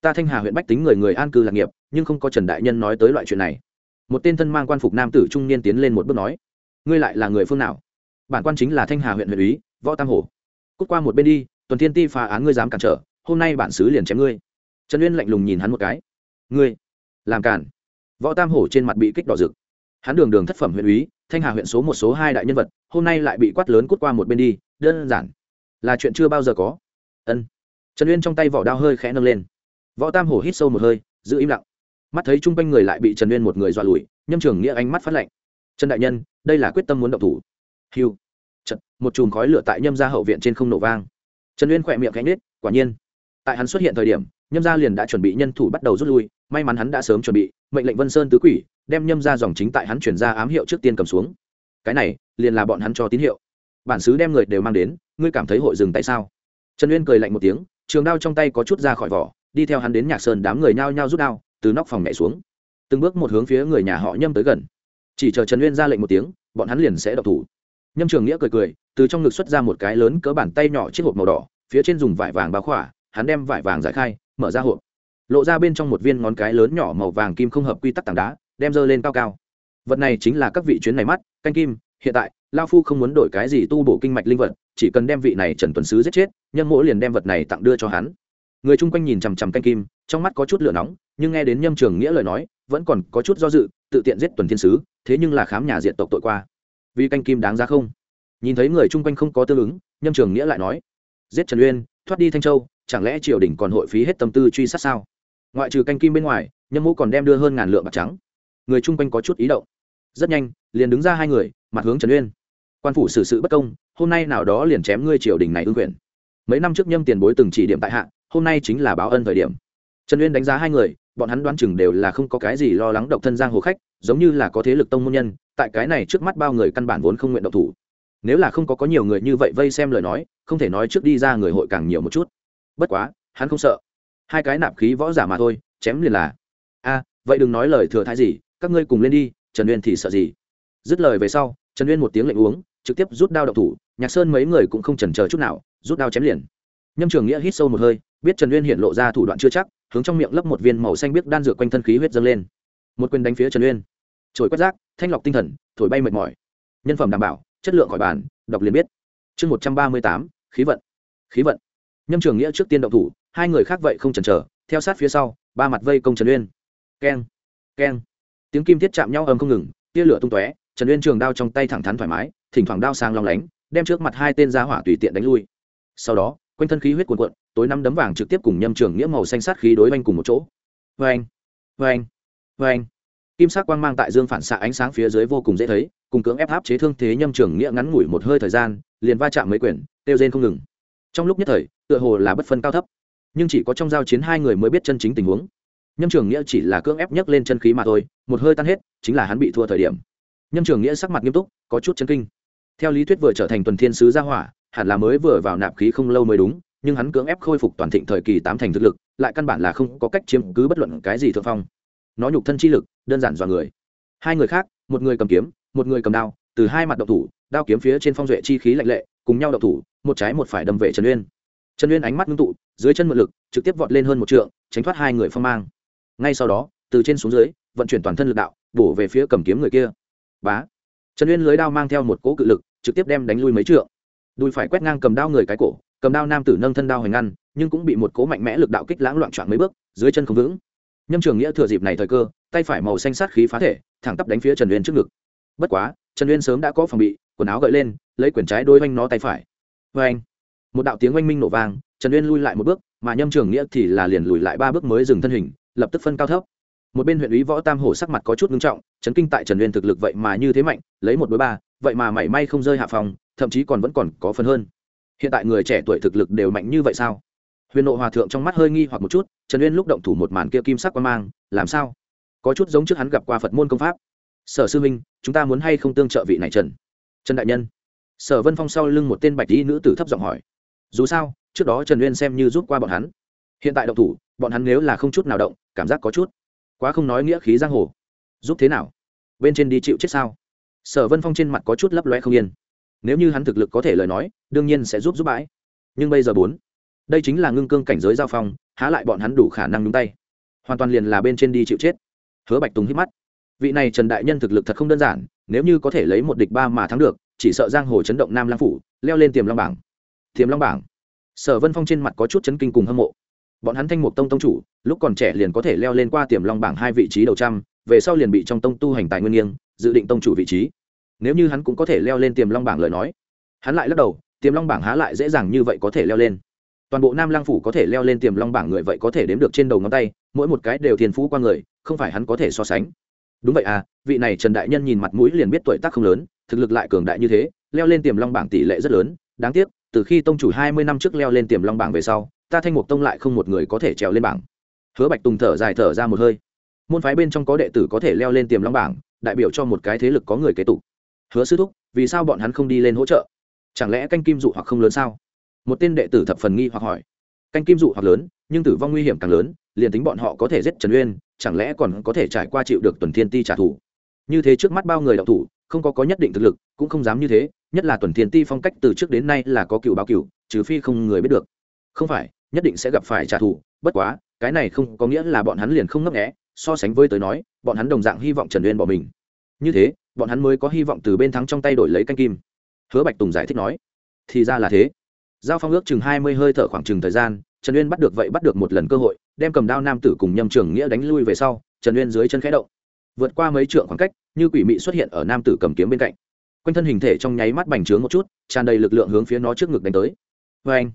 Ta thanh hà huyện bách tính người người an cư lạc nghiệp, nhưng không có trần đại nhân nói tới loại chuyện này. Một tên thân mang quan phục nam tử trung niên tiến lên một bước nói, ngươi lại là người phương nào? Bản quan chính là thanh hà huyện huyện úy, võ tam hổ. Cút qua một bên đi, tuần thiên ti phá án ngươi dám cản trở, hôm nay bản xứ liền chém ngươi trần uyên lạnh lùng nhìn hắn một cái. Ngươi làm cản võ tam hổ trên mặt bị kích đỏ rực. Hắn đường đường thất phẩm huyện úy thanh hà huyện số một số hai đại nhân vật hôm nay lại bị quát lớn cút qua một bên đi đơn giản. Là chuyện chưa bao giờ có. Ân. Trần uyên trong tay vỏ đao hơi khẽ nâng lên. Võ tam hổ hít sâu một hơi giữ im lặng. Mắt thấy chung quanh người lại bị trần uyên một người dọa lùi nhâm trường nghĩa ánh mắt phát lạnh. Trần đại nhân đây là quyết tâm muốn động thủ. Hiu Trật, một chùm khói lửa tại nhâm gia hậu viện trên không nổ vang. Trần uyên khỏe miệng cánh nết quả nhiên. Tại hắn xuất hiện thời điểm nhâm gia liền đã chuẩn bị nhân thủ bắt đầu rút lui, may mắn hắn đã sớm chuẩn bị, mệnh lệnh vân sơn tứ quỷ, đem nhâm gia dòng chính tại hắn chuyển ra ám hiệu trước tiên cầm xuống. Cái này, liền là bọn hắn cho tín hiệu. Bản xứ đem người đều mang đến, ngươi cảm thấy hội dừng tại sao? Trần uyên cười lạnh một tiếng, trường đao trong tay có chút ra khỏi vỏ, đi theo hắn đến nhạc sơn đám người nhao nhao rút đao, từ nóc phòng nhảy xuống. Từng bước một hướng phía người nhà họ nhâm tới gần. Chỉ chờ trần uyên ra lệnh một tiếng, bọn hắn liền sẽ độc thủ. Nhâm trường nghĩa cười cười, từ trong ngực xuất ra một cái lớn cỡ bàn tay nhỏ chiếc hộp màu đỏ, phía trên dùng vải vàng bao khỏa, hắn đem vải vàng giải khai mở ra hộp. Lộ ra bên trong một viên ngón cái lớn nhỏ màu vàng kim không hợp quy tắc tảng đá, đem dơ lên cao cao. Vật này chính là các vị chuyến này mắt, canh kim, hiện tại, lao phu không muốn đổi cái gì tu bổ kinh mạch linh vật, chỉ cần đem vị này trần tuần sứ giết chết nhân mỗ liền đem vật này tặng đưa cho hắn. Người chung quanh nhìn chằm chằm canh kim, trong mắt có chút lửa nóng, nhưng nghe đến nhâm trường nghĩa lời nói, vẫn còn có chút do dự, tự tiện giết tuần thiên sứ, thế nhưng là khám nhà diện tộc tội qua. Vì canh kim đáng ra không? Nhìn thấy người chung quanh không có tương ứng, nhâm trường nghĩa lại nói, giết trần uyên, thoát đi thanh châu chẳng lẽ triều đình còn hội phí hết tâm tư truy sát sao? Ngoại trừ canh kim bên ngoài, nhâm mũ còn đem đưa hơn ngàn lượng bạc trắng. Người chung quanh có chút ý động. Rất nhanh, liền đứng ra hai người, mặt hướng trần uyên. Quan phủ xử sự bất công, hôm nay nào đó liền chém ngươi triều đình này ương quyền. Mấy năm trước nhâm tiền bối từng chỉ điểm tại hạ, hôm nay chính là báo ân thời điểm. Trần uyên đánh giá hai người, bọn hắn đoán chừng đều là không có cái gì lo lắng độc thân giang hồ khách, giống như là có thế lực tông môn nhân, tại cái này trước mắt bao người căn bản vốn không nguyện độc thủ. Nếu là không có có nhiều người như vậy vây xem lời nói, không thể nói trước đi ra người hội càng nhiều một chút bất quá, hắn không sợ. Hai cái nạp khí võ giả mà thôi, chém liền là. A, vậy đừng nói lời thừa thái gì, các ngươi cùng lên đi, trần uyên thì sợ gì? Dứt lời về sau, trần uyên một tiếng lệnh uống, trực tiếp rút đao độc thủ, nhạc sơn mấy người cũng không chần chờ chút nào, rút đao chém liền. Nhâm trường nghĩa hít sâu một hơi, biết trần uyên hiện lộ ra thủ đoạn chưa chắc, hướng trong miệng lấp một viên màu xanh biếc đan dược quanh thân khí huyết dâng lên. Một quyền đánh phía trần uyên. Trồi quét rác, thanh lọc tinh thần, thổi bay mệt mỏi. Nhân phẩm đảm bảo, chất lượng khỏi bàn đọc liền biết. Chương một trăm ba mươi tám, khí vận. Khí vận nhâm trường nghĩa trước tiên động thủ, hai người khác vậy không chần chờ, theo sát phía sau, ba mặt vây công trần uyên. Keng keng. Tiếng kim thiết chạm nhau ầm không ngừng, tia lửa tung tóe, trần uyên trường đao trong tay thẳng thắn thoải mái, thỉnh thoảng đao sang lòng lánh, đem trước mặt hai tên gia hỏa tùy tiện đánh lui. Sau đó, quanh thân khí huyết cuồn cuộn, tối năm đấm vàng trực tiếp cùng nhâm trường nghĩa màu xanh sát khí đối oanh cùng một chỗ. Vê anh vê anh vê anh kim sắc quang mang tại dương phản xạ ánh sáng phía dưới vô cùng dễ thấy, cùng cưỡng ép áp chế thương thế nhâm trường nghĩa ngắn ngủi một hơi thời gian, liền va chạm mấy quyển tiêu rên không ngừng trong lúc nhất thời, tựa hồ là bất phân cao thấp. Nhưng chỉ có trong giao chiến hai người mới biết chân chính tình huống. Nhâm trường nghĩa chỉ là cưỡng ép nhấc lên chân khí mà thôi, một hơi tan hết, chính là hắn bị thua thời điểm. Nhâm trường nghĩa sắc mặt nghiêm túc, có chút chân kinh. Theo lý thuyết vừa trở thành tuần thiên sứ gia hỏa, hẳn là mới vừa vào nạp khí không lâu mới đúng, nhưng hắn cưỡng ép khôi phục toàn thịnh thời kỳ tám thành thực lực, lại căn bản là không có cách chiếm cứ bất luận cái gì thượng phong. Nó nhục thân chi lực, đơn giản dọa người. Hai người khác, một người cầm kiếm, một người cầm đao, từ hai mặt độc thủ, đao kiếm phía trên phong duệ chi khí lạnh lệ cùng nhau đậu thủ, một trái một phải đâm về trần uyên. Trần uyên ánh mắt ngưng tụ, dưới chân mượn lực, trực tiếp vọt lên hơn một trượng, tránh thoát hai người phong mang. Ngay sau đó, từ trên xuống dưới, vận chuyển toàn thân lực đạo, bổ về phía cầm kiếm người kia. Bá! Trần uyên lưới đao mang theo một cỗ cự lực, trực tiếp đem đánh lui mấy trượng. Đùi phải quét ngang cầm đao người cái cổ, cầm đao nam tử nâng thân đao hoành ngăn, nhưng cũng bị một cỗ mạnh mẽ lực đạo kích lãng loạn trọn mấy bước, dưới chân không vững. Nhâm trường nghĩa thừa dịp này thời cơ, tay phải màu xanh sát khí phá thể, thẳng tắp đánh phía trần uyên trước ngực. Bất quá, trần uyên sớm đã có phòng bị quần áo gợi lên, lấy quyển trái đôi oanh nó tay phải. Vê anh, một đạo tiếng oanh minh nổ vang, trần uyên lui lại một bước, mà nhâm trường nghĩa thì là liền lùi lại ba bước mới dừng thân hình, lập tức phân cao thấp. Một bên huyện ủy võ tam hổ sắc mặt có chút ngưng trọng, chấn kinh tại trần uyên thực lực vậy mà như thế mạnh, lấy một đối ba, vậy mà mảy may không rơi hạ phòng, thậm chí còn vẫn còn có phần hơn. Hiện tại người trẻ tuổi thực lực đều mạnh như vậy sao? Huyền nộ hòa thượng trong mắt hơi nghi hoặc một chút, trần uyên lúc động thủ một màn kia kim sắc quan mang, làm sao? Có chút giống trước hắn gặp qua phật môn công pháp. Sở sư minh chúng ta muốn hay không tương trợ vị này trần? Trần đại nhân. Sở vân phong sau lưng một tên bạch y nữ tử thấp giọng hỏi. Dù sao, trước đó trần uyên xem như giúp qua bọn hắn. Hiện tại động thủ, bọn hắn nếu là không chút nào động, cảm giác có chút quá không nói nghĩa khí giang hồ. Giúp thế nào? Bên trên đi chịu chết sao? Sở vân phong trên mặt có chút lấp loe không yên. Nếu như hắn thực lực có thể lời nói, đương nhiên sẽ giúp giúp bãi. Nhưng bây giờ bốn, đây chính là ngưng cương cảnh giới giao phong, há lại bọn hắn đủ khả năng nhúng tay. Hoàn toàn liền là bên trên đi chịu chết. Hứa bạch tùng hít mắt. Vị này trần đại nhân thực lực thật không đơn giản nếu như có thể lấy một địch ba mà thắng được, chỉ sợ giang hồ chấn động nam lang phủ, leo lên tiềm long bảng. Tiềm long bảng. Sở vân phong trên mặt có chút chấn kinh cùng hâm mộ. Bọn hắn thanh mục tông tông chủ, lúc còn trẻ liền có thể leo lên qua tiềm long bảng hai vị trí đầu trăm, về sau liền bị trong tông tu hành tài nguyên nghiêng, dự định tông chủ vị trí. Nếu như hắn cũng có thể leo lên tiềm long bảng lời nói, hắn lại lắc đầu, tiềm long bảng há lại dễ dàng như vậy có thể leo lên. Toàn bộ nam lang phủ có thể leo lên tiềm long bảng người vậy có thể đếm được trên đầu ngón tay, mỗi một cái đều thiền phú qua người, không phải hắn có thể so sánh đúng vậy à vị này trần đại nhân nhìn mặt mũi liền biết tuổi tác không lớn, thực lực lại cường đại như thế, leo lên tiềm long bảng tỷ lệ rất lớn. Đáng tiếc, từ khi tông chủ hai mươi năm trước leo lên tiềm long bảng về sau, ta thanh mục tông lại không một người có thể trèo lên bảng. Hứa bạch tùng thở dài thở ra một hơi. Môn phái bên trong có đệ tử có thể leo lên tiềm long bảng, đại biểu cho một cái thế lực có người kế tục. Hứa sư thúc, vì sao bọn hắn không đi lên hỗ trợ? Chẳng lẽ canh kim dụ hoặc không lớn sao? Một tên đệ tử thập phần nghi hoặc hỏi. Canh kim dụ hoặc lớn nhưng tử vong nguy hiểm càng lớn, liền tính bọn họ có thể giết trần uyên, chẳng lẽ còn có thể trải qua chịu được tuần thiên ti trả thù? Như thế trước mắt bao người đạo thủ, không có có nhất định thực lực, cũng không dám như thế, nhất là tuần thiên ti phong cách từ trước đến nay là có cựu báo cựu, trừ phi không người biết được. Không phải, nhất định sẽ gặp phải trả thù, bất quá, cái này không có nghĩa là bọn hắn liền không ngấp nghẽ so sánh với tới nói, bọn hắn đồng dạng hy vọng trần uyên bỏ mình. Như thế, bọn hắn mới có hy vọng từ bên thắng trong tay đổi lấy canh kim. Hứa bạch tùng giải thích nói, thì ra là thế. Giao phong ước chừng hai mươi hơi thở khoảng chừng thời gian trần uyên bắt được vậy bắt được một lần cơ hội, đem cầm đao nam tử cùng nhâm trường nghĩa đánh lui về sau, trần uyên dưới chân khẽ động. Vượt qua mấy trượng khoảng cách, như quỷ mị xuất hiện ở nam tử cầm kiếm bên cạnh. Quanh thân hình thể trong nháy mắt bành trướng một chút, tràn đầy lực lượng hướng phía nó trước ngực đánh tới. Vê anh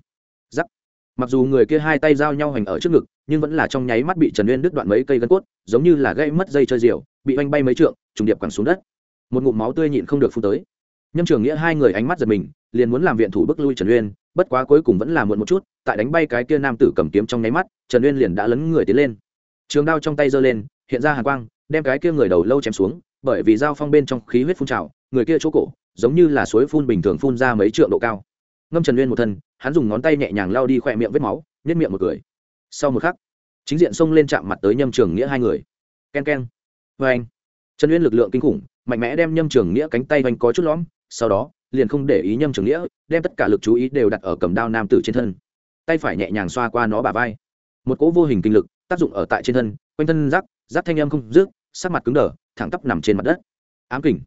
giắc mặc dù người kia hai tay giao nhau hành ở trước ngực, nhưng vẫn là trong nháy mắt bị trần uyên đứt đoạn mấy cây gân cốt, giống như là gây mất dây chơi diều, bị oanh bay mấy trượng, trùng điệp quẳng xuống đất. Một ngụm máu tươi nhịn không được phun tới. Nhâm trường nghĩa hai người ánh mắt giật mình liền muốn làm viện thủ bức lui trần uyên, bất quá cuối cùng vẫn là muộn một chút, tại đánh bay cái kia nam tử cầm kiếm trong nháy mắt, trần uyên liền đã lấn người tiến lên. Trường đao trong tay giơ lên, hiện ra hàng quang, đem cái kia người đầu lâu chém xuống, bởi vì dao phong bên trong khí huyết phun trào, người kia chỗ cổ, giống như là suối phun bình thường phun ra mấy trượng độ cao. Ngâm trần uyên một thân, hắn dùng ngón tay nhẹ nhàng lao đi khỏe miệng vết máu nhét miệng một cười. Sau một khắc, chính diện xông lên chạm mặt tới nhâm trường nghĩa hai người. K e n k e n vê anh trần uyên lực lượng kinh khủng, mạnh mẽ đem nhâm trường nghĩa cánh tay vanh có chút lõm, sau đó liền không để ý nhâm trường nghĩa, đem tất cả lực chú ý đều đặt ở cầm đao nam tử trên thân. Tay phải nhẹ nhàng xoa qua nó bà vai. Một cỗ vô hình kinh lực tác dụng ở tại trên thân, quanh thân rác rác thanh âm không rước sắc mặt cứng đờ, thẳng tắp nằm trên mặt đất. Ám kình.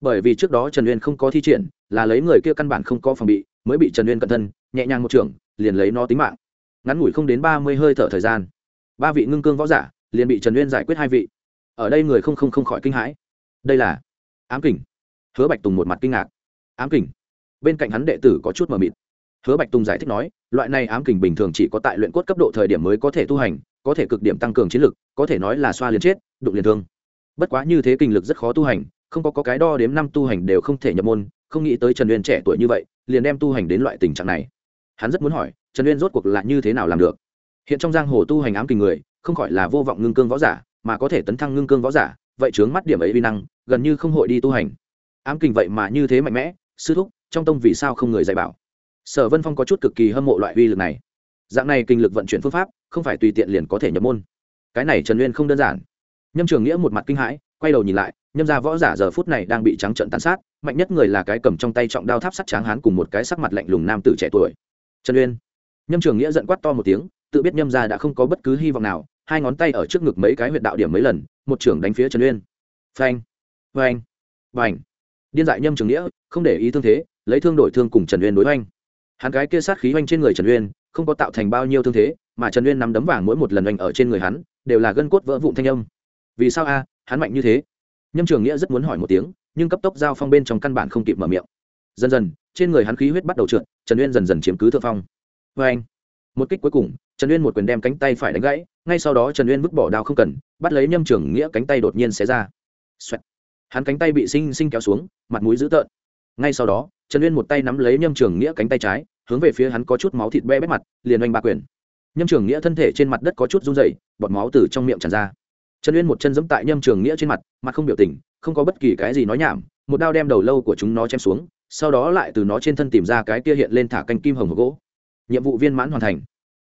Bởi vì trước đó trần uyên không có thi triển, là lấy người kia căn bản không có phòng bị, mới bị trần uyên cận thân, nhẹ nhàng một trường liền lấy nó tính mạng. Ngắn ngủi không đến ba mươi hơi thở thời gian, ba vị ngưng cương võ giả liền bị trần uyên giải quyết hai vị. Ở đây người không không không khỏi kinh hãi. Đây là ám kình. Hứa bạch tùng một mặt kinh ngạc ám kình. Bên cạnh hắn đệ tử có chút mờ mịt. Hứa bạch tùng giải thích nói loại này ám kình bình thường chỉ có tại luyện cốt cấp độ thời điểm mới có thể tu hành có thể cực điểm tăng cường chiến lực có thể nói là xoa liền chết đụng liền thương. Bất quá như thế kinh lực rất khó tu hành không có, có cái đo đếm năm tu hành đều không thể nhập môn không nghĩ tới trần uyên trẻ tuổi như vậy liền đem tu hành đến loại tình trạng này. Hắn rất muốn hỏi trần uyên rốt cuộc là như thế nào làm được? Hiện trong giang hồ tu hành ám kình người không khỏi là vô vọng ngưng cương võ giả mà có thể tấn thăng ngưng cương võ giả vậy chướng mắt điểm ấy vi năng gần như không hội đi tu hành. Ám kình vậy mà như thế mạnh mẽ sư thúc, trong tông vì sao không người dạy bảo? Sở vân phong có chút cực kỳ hâm mộ loại uy lực này. Dạng này kinh lực vận chuyển phương pháp, không phải tùy tiện liền có thể nhập môn. Cái này trần uyên không đơn giản. Nhâm trường nghĩa một mặt kinh hãi, quay đầu nhìn lại, nhâm ra võ giả giờ phút này đang bị trắng trận tàn sát, mạnh nhất người là cái cầm trong tay trọng đao tháp sắt tráng hán cùng một cái sắc mặt lạnh lùng nam tử trẻ tuổi. Trần uyên nhâm trường nghĩa giận quát to một tiếng, tự biết nhâm ra đã không có bất cứ hy vọng nào, hai ngón tay ở trước ngực mấy cái huyệt đạo điểm mấy lần, một trưởng đánh phía trần uyên phanh. Phanh. Vành điên dại nhâm trường nghĩa, không để ý thương thế, lấy thương đổi thương cùng trần uyên đối oanh hắn cái kia sát khí oanh trên người trần uyên, không có tạo thành bao nhiêu thương thế, mà trần uyên nắm đấm vàng mỗi một lần oanh ở trên người hắn, đều là gân cốt vỡ vụn thanh âm. Vì sao a? Hắn mạnh như thế. Nhâm trường nghĩa rất muốn hỏi một tiếng, nhưng cấp tốc giao phong bên trong căn bản không kịp mở miệng. Dần dần, trên người hắn khí huyết bắt đầu trượt, trần uyên dần dần chiếm cứ thượng phong. Vê anh một kích cuối cùng, trần uyên một quyền đem cánh tay phải đánh gãy, ngay sau đó trần uyên vứt bỏ đao không cần, bắt lấy nhâm trường nghĩa cánh tay đột nhiên xé ra. Xoẹt hắn cánh tay bị sinh sinh kéo xuống, mặt mũi dữ tợn. Ngay sau đó, trần uyên một tay nắm lấy nhâm trường nghĩa cánh tay trái, hướng về phía hắn có chút máu thịt be bét mặt, liền oanh ba quyền. Nhâm trường nghĩa thân thể trên mặt đất có chút run dày bọt máu từ trong miệng tràn ra. Trần uyên một chân giẫm tại nhâm trường nghĩa trên mặt mặt không biểu tình, không có bất kỳ cái gì nói nhảm, một đao đem đầu lâu của chúng nó chém xuống, sau đó lại từ nó trên thân tìm ra cái kia hiện lên thả canh kim hồng hộp gỗ. Nhiệm vụ viên mãn hoàn thành.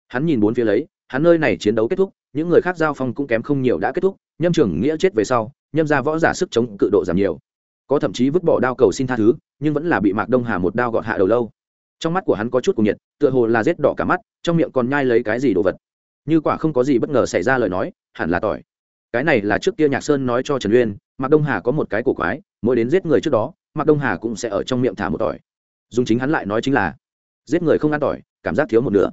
Hắn nhìn bốn phía lấy, hắn nơi này chiến đấu kết thúc, những người khác giao phong cũng kém không nhiều đã kết thúc nhâm trưởng nghĩa chết về sau, nhâm ra võ giả sức chống cự độ giảm nhiều. Có thậm chí vứt bỏ đao cầu xin tha thứ, nhưng vẫn là bị mạc đông hà một đao gọt hạ đầu lâu. Trong mắt của hắn có chút cuồng nhiệt, tựa hồ là rết đỏ cả mắt, trong miệng còn nhai lấy cái gì đồ vật. Như quả không có gì bất ngờ xảy ra lời nói, hẳn là tỏi. Cái này là trước kia nhạc sơn nói cho trần uyên, mạc đông hà có một cái cổ quái, mỗi đến giết người trước đó, mạc đông hà cũng sẽ ở trong miệng thả một tỏi. Dùng chính hắn lại nói chính là, giết người không ăn tỏi, cảm giác thiếu một nửa.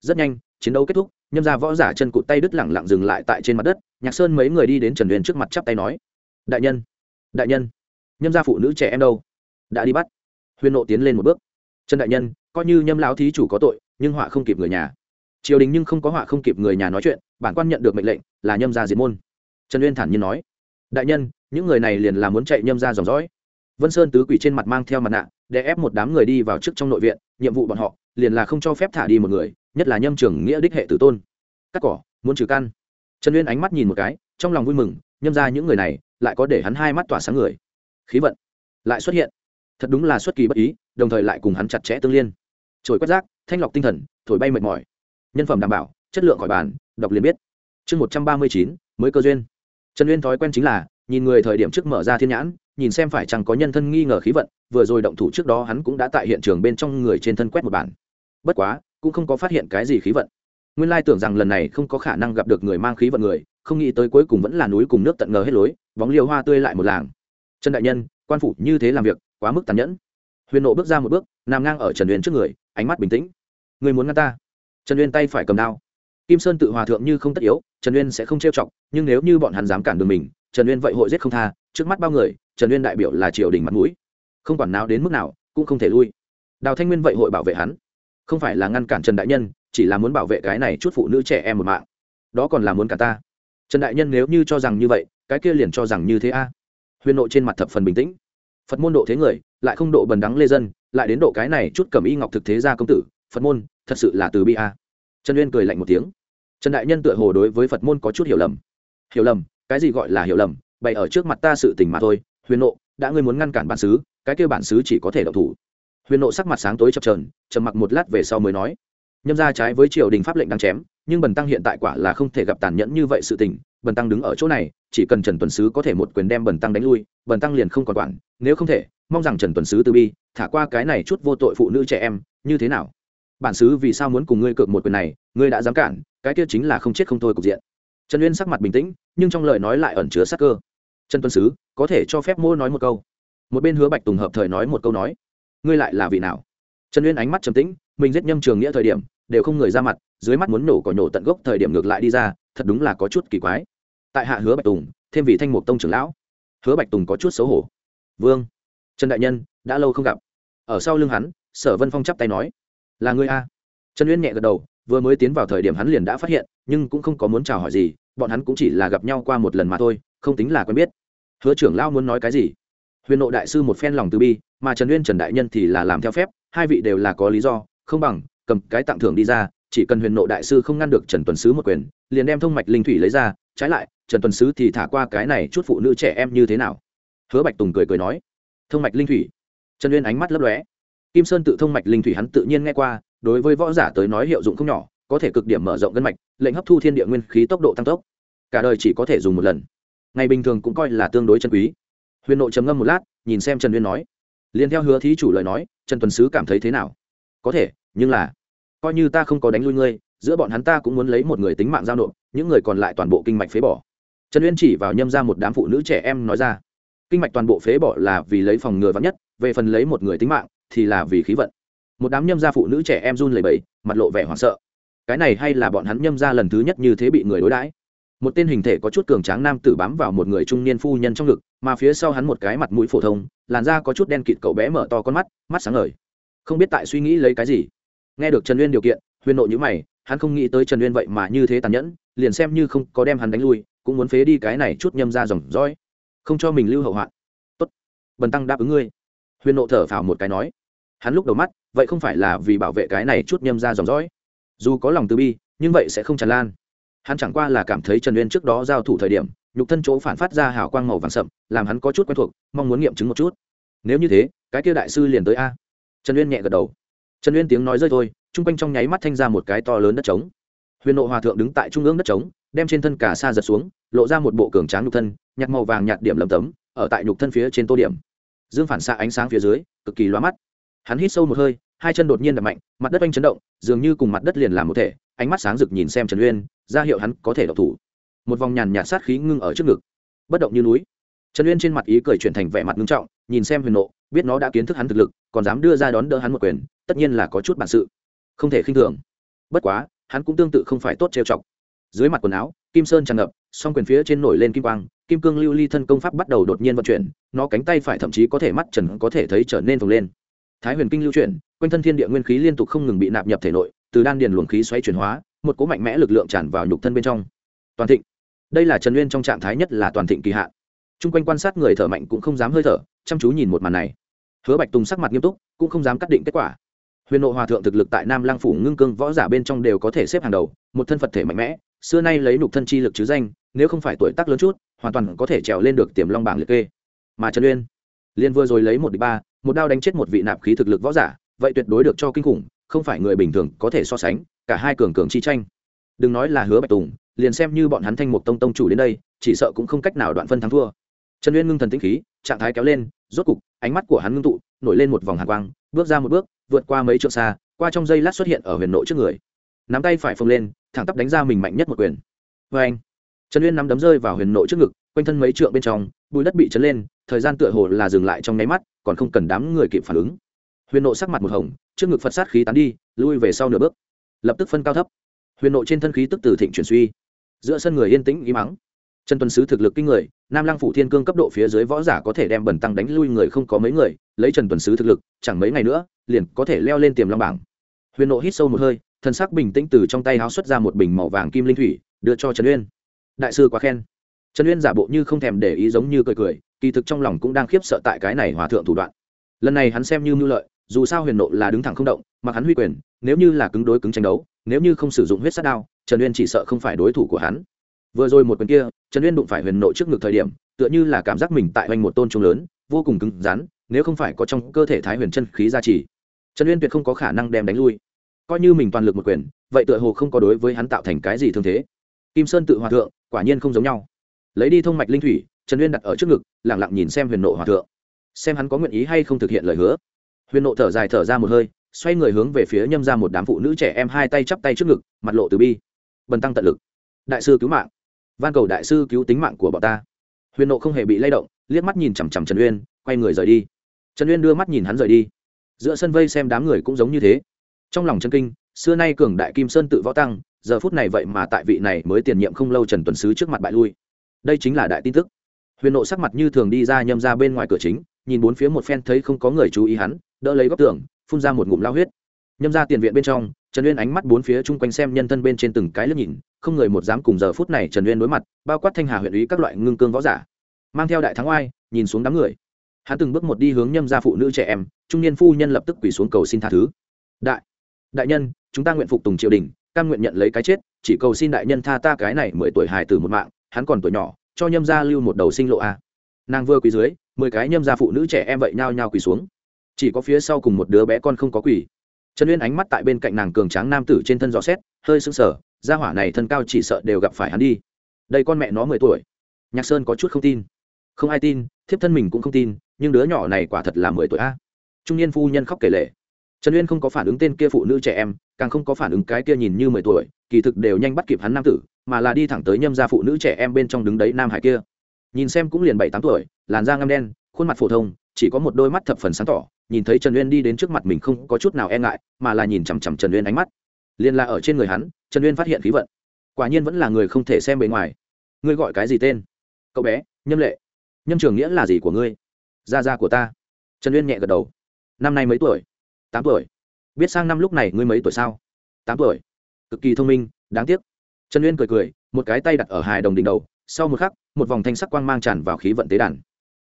Rất nhanh, chiến đấu kết thúc nhâm ra võ giả chân cụt tay đứt lẳng lặng dừng lại tại trên mặt đất, nhạc sơn mấy người đi đến trần uyên trước mặt chắp tay nói, đại nhân đại nhân, nhâm ra phụ nữ trẻ em đâu? Đã đi bắt. Huyền nộ tiến lên một bước, trần đại nhân, coi như nhâm lão thí chủ có tội, nhưng họa không kịp người nhà. Triều đình nhưng không có họa không kịp người nhà nói chuyện, bản quan nhận được mệnh lệnh là nhâm gia diệt môn. Trần uyên thản nhiên nói, đại nhân, những người này liền là muốn chạy nhâm ra dòng dõi. Vân sơn tứ quỷ trên mặt mang theo mặt nạ để ép một đám người đi vào trước trong nội viện, nhiệm vụ bọn họ liền là không cho phép thả đi một người nhất là nhâm trưởng nghĩa đích hệ tử tôn. Cắt cỏ, muốn trừ căn. Trần uyên ánh mắt nhìn một cái, trong lòng vui mừng, nhâm ra những người này, lại có để hắn hai mắt tỏa sáng người. Khí vận, lại xuất hiện. Thật đúng là xuất kỳ bất ý, đồng thời lại cùng hắn chặt chẽ tương liên. Trồi quét rác, thanh lọc tinh thần, thổi bay mệt mỏi. Nhân phẩm đảm bảo, chất lượng khỏi bàn, đọc liền biết. Chương một trăm ba mươi chín, mới cơ duyên. Trần uyên thói quen chính là, nhìn người thời điểm trước mở ra thiên nhãn, nhìn xem phải chẳng có nhân thân nghi ngờ khí vận, vừa rồi động thủ trước đó hắn cũng đã tại hiện trường bên trong người trên thân quét một bản. Bất quá cũng không có phát hiện cái gì khí vận. Nguyên lai tưởng rằng lần này không có khả năng gặp được người mang khí vận người, không nghĩ tới cuối cùng vẫn là núi cùng nước tận ngờ hết lối, bóng liều hoa tươi lại một làng. Trần đại nhân, quan phủ như thế làm việc, quá mức tàn nhẫn. Huyền nộ bước ra một bước, nằm ngang ở trần uyên trước người, ánh mắt bình tĩnh. Người muốn ngăn ta? Trần uyên tay phải cầm đao. Kim sơn tự hòa thượng như không tất yếu, trần uyên sẽ không trêu chọc, nhưng nếu như bọn hắn dám cản đường mình, trần uyên vậy hội giết không tha, trước mắt bao người, trần uyên đại biểu là triều đình mặt mũi. Không quản nào đến mức nào, cũng không thể lui. Đào thanh nguyên vậy hội bảo vệ hắn không phải là ngăn cản trần đại nhân, chỉ là muốn bảo vệ cái này chút phụ nữ trẻ em một mạng. Đó còn là muốn cả ta. Trần đại nhân nếu như cho rằng như vậy, cái kia liền cho rằng như thế a. Huyền nộ trên mặt thập phần bình tĩnh. Phật môn độ thế người, lại không độ bần đắng lê dân, lại đến độ cái này chút cầm y ngọc thực thế gia công tử, phật môn, thật sự là từ bi a. Trần uyên cười lạnh một tiếng. Trần đại nhân tựa hồ đối với phật môn có chút hiểu lầm. Hiểu lầm? Cái gì gọi là hiểu lầm? Bày ở trước mặt ta sự tình mà thôi. Huyền nộ đã ngươi muốn ngăn cản bản xứ, cái kêu bản xứ chỉ có thể độc thủ huyền nộ sắc mặt sáng tối chập trờn trầm mặc một lát về sau mới nói, nhâm ra trái với triều đình pháp lệnh đang chém, nhưng bần tăng hiện tại quả là không thể gặp tàn nhẫn như vậy sự tình, bần tăng đứng ở chỗ này, chỉ cần trần tuần sứ có thể một quyền đem bần tăng đánh lui, bần tăng liền không còn quản, nếu không thể, mong rằng trần tuần sứ từ bi, thả qua cái này chút vô tội phụ nữ trẻ em, như thế nào? Bản sứ vì sao muốn cùng ngươi cược một quyền này, ngươi đã dám cản, cái kia chính là không chết không thôi cục diện. Trần uyên sắc mặt bình tĩnh, nhưng trong lời nói lại ẩn chứa sắc cơ. Trần Tuần sứ, có thể cho phép mô nói một câu? Một bên hứa bạch tùng hợp thời nói một câu nói ngươi lại là vị nào? Trần uyên ánh mắt trầm tĩnh, mình giết nhâm trường nghĩa thời điểm, đều không người ra mặt, dưới mắt muốn nổ cỏ nổ tận gốc thời điểm ngược lại đi ra, thật đúng là có chút kỳ quái. Tại hạ hứa bạch tùng, thêm vị thanh mục tông trưởng lão. Hứa bạch tùng có chút xấu hổ. Vương, trần đại nhân, đã lâu không gặp. Ở sau lưng hắn, sở vân phong chắp tay nói, là ngươi a. Trần uyên nhẹ gật đầu, vừa mới tiến vào thời điểm hắn liền đã phát hiện, nhưng cũng không có muốn chào hỏi gì, bọn hắn cũng chỉ là gặp nhau qua một lần mà thôi, không tính là quen biết. Hứa trưởng lao muốn nói cái gì? Huyền nộ đại sư một phen lòng từ bi mà trần uyên trần đại nhân thì là làm theo phép, hai vị đều là có lý do, không bằng, cầm cái tặng thưởng đi ra, chỉ cần huyền nộ đại sư không ngăn được trần tuần sứ một quyền, liền đem thông mạch linh thủy lấy ra, trái lại, trần tuần sứ thì thả qua cái này chút phụ nữ trẻ em như thế nào? Hứa bạch tùng cười cười nói, thông mạch linh thủy? Trần uyên ánh mắt lấp lóe. Kim sơn tự thông mạch linh thủy hắn tự nhiên nghe qua, đối với võ giả tới nói hiệu dụng không nhỏ, có thể cực điểm mở rộng gân mạch, lệnh hấp thu thiên địa nguyên khí tốc độ tăng tốc. Cả đời chỉ có thể dùng một lần. Ngày bình thường cũng coi là tương đối chân quý. Huyền nội trầm ngâm một lát, nhìn xem trần uyên nói liền theo hứa thí chủ lời nói, trần tuần sứ cảm thấy thế nào? Có thể, nhưng là, coi như ta không có đánh lui ngươi, giữa bọn hắn ta cũng muốn lấy một người tính mạng giao nộp, những người còn lại toàn bộ kinh mạch phế bỏ. Trần uyên chỉ vào nhâm ra một đám phụ nữ trẻ em nói ra, kinh mạch toàn bộ phế bỏ là vì lấy phòng ngừa vắng nhất, về phần lấy một người tính mạng thì là vì khí vận. Một đám nhâm gia phụ nữ trẻ em run lẩy bẩy, mặt lộ vẻ hoảng sợ. Cái này hay là bọn hắn nhâm gia lần thứ nhất như thế bị người đối đãi? Một tên hình thể có chút cường tráng nam tử bám vào một người trung niên phu nhân trong ngực, mà phía sau hắn một cái mặt mũi phổ thông làn da có chút đen kịt cậu bé mở to con mắt mắt sáng ngời. Không biết tại suy nghĩ lấy cái gì. Nghe được trần uyên điều kiện, huyền Nội nhữ mày, hắn không nghĩ tới trần uyên vậy mà như thế tàn nhẫn, liền xem như không có đem hắn đánh lui, cũng muốn phế đi cái này chút nhâm ra dòng dõi không cho mình lưu hậu hoạn. Tốt, bần tăng đáp ứng ngươi. Huyền nộ thở phào một cái nói. Hắn lúc đầu mắt, vậy không phải là vì bảo vệ cái này chút nhâm ra dòng dõi dù có lòng từ bi, nhưng vậy sẽ không tràn lan. Hắn chẳng qua là cảm thấy trần uyên trước đó giao thủ thời điểm nhục thân chỗ phản phát ra hào quang màu vàng sậm, làm hắn có chút quen thuộc, mong muốn nghiệm chứng một chút. Nếu như thế, cái kia đại sư liền tới a. Trần uyên nhẹ gật đầu. Trần uyên tiếng nói rơi thôi, chung quanh trong nháy mắt thanh ra một cái to lớn đất trống. Huyền nộ hòa thượng đứng tại trung ương đất trống, đem trên thân cả xa giật xuống, lộ ra một bộ cường tráng nhục thân, nhặt màu vàng nhạt điểm lầm tấm, ở tại nhục thân phía trên tô điểm. Dương phản xạ ánh sáng phía dưới, cực kỳ loa mắt. Hắn hít sâu một hơi, hai chân đột nhiên đập mạnh, mặt đất oanh chấn động, dường như cùng mặt đất liền làm một thể, ánh mắt sáng rực nhìn xem trần uyên, ra hiệu hắn có thể độc thủ một vòng nhàn nhạt sát khí ngưng ở trước ngực. Bất động như núi. Trần uyên trên mặt ý cười chuyển thành vẻ mặt ngưng trọng, nhìn xem huyền nộ, biết nó đã kiến thức hắn thực lực, còn dám đưa ra đón đỡ hắn một quyền, tất nhiên là có chút bản sự. Không thể khinh thường. Bất quá, hắn cũng tương tự không phải tốt trêu chọc. Dưới mặt quần áo, kim sơn tràn ngập, song quyền phía trên nổi lên kim quang, kim cương lưu ly thân công pháp bắt đầu đột nhiên vận chuyển, nó cánh tay phải thậm chí có thể mắt trần có thể thấy trở nên phồng lên. Thái huyền kinh lưu chuyển, quanh thân thiên địa nguyên khí liên tục không ngừng bị nạp nhập thể nội, từ đan điền luồng khí xoay chuyển hóa, một cỗ mạnh mẽ lực lượng tràn vào nhục thân bên trong. Toàn thịnh đây là trần nguyên trong trạng thái nhất là toàn thịnh kỳ hạn. Chung quanh quan sát người thở mạnh cũng không dám hơi thở, chăm chú nhìn một màn này. Hứa bạch tùng sắc mặt nghiêm túc, cũng không dám cắt định kết quả. Huyền nộ hòa thượng thực lực tại nam lang phủ ngưng cương võ giả bên trong đều có thể xếp hàng đầu, một thân phật thể mạnh mẽ, xưa nay lấy nục thân chi lực chứ danh, nếu không phải tuổi tác lớn chút, hoàn toàn có thể trèo lên được tiềm long bảng liệt kê. Mà trần uyên liên vừa rồi lấy một đ ba, một đao đánh chết một vị nạp khí thực lực võ giả, vậy tuyệt đối được cho kinh khủng, không phải người bình thường có thể so sánh, cả hai cường cường chi tranh đừng nói là hứa bạch tùng, liền xem như bọn hắn thanh mục tông tông chủ đến đây, chỉ sợ cũng không cách nào đoạn phân thắng thua. Trần uyên ngưng thần tĩnh khí, trạng thái kéo lên, rốt cục, ánh mắt của hắn ngưng tụ, nổi lên một vòng hàn quang, bước ra một bước, vượt qua mấy trượng xa, qua trong giây lát xuất hiện ở huyền nội trước người. Nắm tay phải phồng lên, thẳng tắp đánh ra mình mạnh nhất một quyền. Vê anh, trần uyên nắm đấm rơi vào huyền nội trước ngực, quanh thân mấy trượng bên trong bùi đất bị chấn lên, thời gian tựa hồ là dừng lại trong nháy mắt, còn không cần đám người kịp phản ứng. Huyền nộ sắc mặt một hồng, trước ngực phật sát khí tán đi, lui về sau nửa bước. Lập tức phân cao thấp huyền nộ trên thân khí tức từ thịnh chuyển suy, giữa sân người yên tĩnh ý mắng trần tuần sứ thực lực kinh người, nam lăng phủ thiên cương cấp độ phía dưới võ giả có thể đem bẩn tăng đánh lui người không có mấy người, lấy trần tuần sứ thực lực, chẳng mấy ngày nữa, liền có thể leo lên tiềm long bảng. Huyền nộ hít sâu một hơi, thần sắc bình tĩnh từ trong tay háo xuất ra một bình màu vàng kim linh thủy, đưa cho trần uyên. Đại sư quá khen. Trần uyên giả bộ như không thèm để ý giống như cười cười, kỳ thực trong lòng cũng đang khiếp sợ tại cái này hòa thượng thủ đoạn. Lần này hắn xem như mưu lợi dù sao huyền nộ là đứng thẳng không động mà hắn huy quyền, nếu như là cứng đối cứng tranh đấu, nếu như không sử dụng huyết sát đao, trần uyên chỉ sợ không phải đối thủ của hắn. Vừa rồi một quyền kia, trần uyên đụng phải huyền nộ trước ngực thời điểm, tựa như là cảm giác mình tại hoành một tôn trung lớn, vô cùng cứng rắn, nếu không phải có trong cơ thể thái huyền chân khí gia trì, trần uyên tuyệt không có khả năng đem đánh lui. Coi như mình toàn lực một quyền, vậy tựa hồ không có đối với hắn tạo thành cái gì thương thế. Kim sơn tự hòa thượng, quả nhiên không giống nhau. Lấy đi thông mạch linh thủy, trần uyên đặt ở trước ngực lẳng lặng nhìn xem huyền nộ hòa thượng, xem hắn có nguyện ý hay không thực hiện lời hứa huyền nộ thở dài thở ra một hơi, xoay người hướng về phía nhâm ra một đám phụ nữ trẻ em hai tay chắp tay trước ngực, mặt lộ từ bi. Bần tăng tận lực. Đại sư cứu mạng. Van cầu đại sư cứu tính mạng của bọn ta. Huyền nộ không hề bị lay động, liếc mắt nhìn chằm chằm trần uyên, quay người rời đi. Trần uyên đưa mắt nhìn hắn rời đi. Giữa sân vây xem đám người cũng giống như thế. Trong lòng chân kinh, xưa nay cường đại kim sơn tự võ tăng, giờ phút này vậy mà tại vị này mới tiền nhiệm không lâu trần tuần sứ trước mặt bại lui. Đây chính là đại tin tức. Huyền nộ sắc mặt như thường đi ra nhâm ra bên ngoài cửa chính, nhìn bốn phía một phen thấy không có người chú ý hắn đỡ lấy góc tường, phun ra một ngụm lao huyết. Nhâm ra tiền viện bên trong, trần uyên ánh mắt bốn phía chung quanh xem nhân thân bên trên từng cái lớp nhìn, không người một dám cùng giờ phút này trần uyên đối mặt, bao quát thanh hà huyện ý các loại ngưng cương võ giả. Mang theo đại thắng oai, nhìn xuống đám người. Hắn từng bước một đi hướng nhâm ra phụ nữ trẻ em, trung niên phu nhân lập tức quỳ xuống cầu xin tha thứ. Đại đại nhân, chúng ta nguyện phục tùng triều đình căn nguyện nhận lấy cái chết, chỉ cầu xin đại nhân tha ta cái này mười tuổi hài từ một mạng, hắn còn tuổi nhỏ, cho nhâm gia lưu một đầu sinh lộ a. Nàng vừa quỳ dưới, mười cái nhâm gia phụ nữ trẻ em vậy nhao nhao quỳ xuống chỉ có phía sau cùng một đứa bé con không có quỳ trần uyên ánh mắt tại bên cạnh nàng cường tráng nam tử trên thân dò xét, hơi sưng sờ, gia hỏa này thân cao chỉ sợ đều gặp phải hắn đi. Đây con mẹ nó mười tuổi. Nhạc sơn có chút không tin. Không ai tin, thiếp thân mình cũng không tin, nhưng đứa nhỏ này quả thật là mười tuổi a. Trung niên phu nhân khóc kể lệ trần uyên không có phản ứng tên kia phụ nữ trẻ em, càng không có phản ứng cái kia nhìn như mười tuổi, kỳ thực đều nhanh bắt kịp hắn nam tử, mà là đi thẳng tới nhâm gia phụ nữ trẻ em bên trong đứng đấy nam hải kia. Nhìn xem cũng liền bảy tám tuổi, làn da ngâm đen, khuôn mặt phổ thông, chỉ có một đôi mắt thập phần sáng tỏ nhìn thấy trần uyên đi đến trước mặt mình không có chút nào e ngại, mà là nhìn chằm chằm trần uyên ánh mắt. Liền là ở trên người hắn, trần uyên phát hiện khí vận. Quả nhiên vẫn là người không thể xem bề ngoài. Ngươi gọi cái gì tên? Cậu bé, nhâm lệ. Nhâm trường nghĩa là gì của ngươi? Gia gia của ta. Trần uyên nhẹ gật đầu. Năm nay mấy tuổi? Tám tuổi. Biết sang năm lúc này ngươi mấy tuổi sao? Tám tuổi. Cực kỳ thông minh, đáng tiếc. Trần uyên cười cười, một cái tay đặt ở hài đồng đỉnh đầu, sau một khắc, một vòng thanh sắc quang mang tràn vào khí vận tế đàn.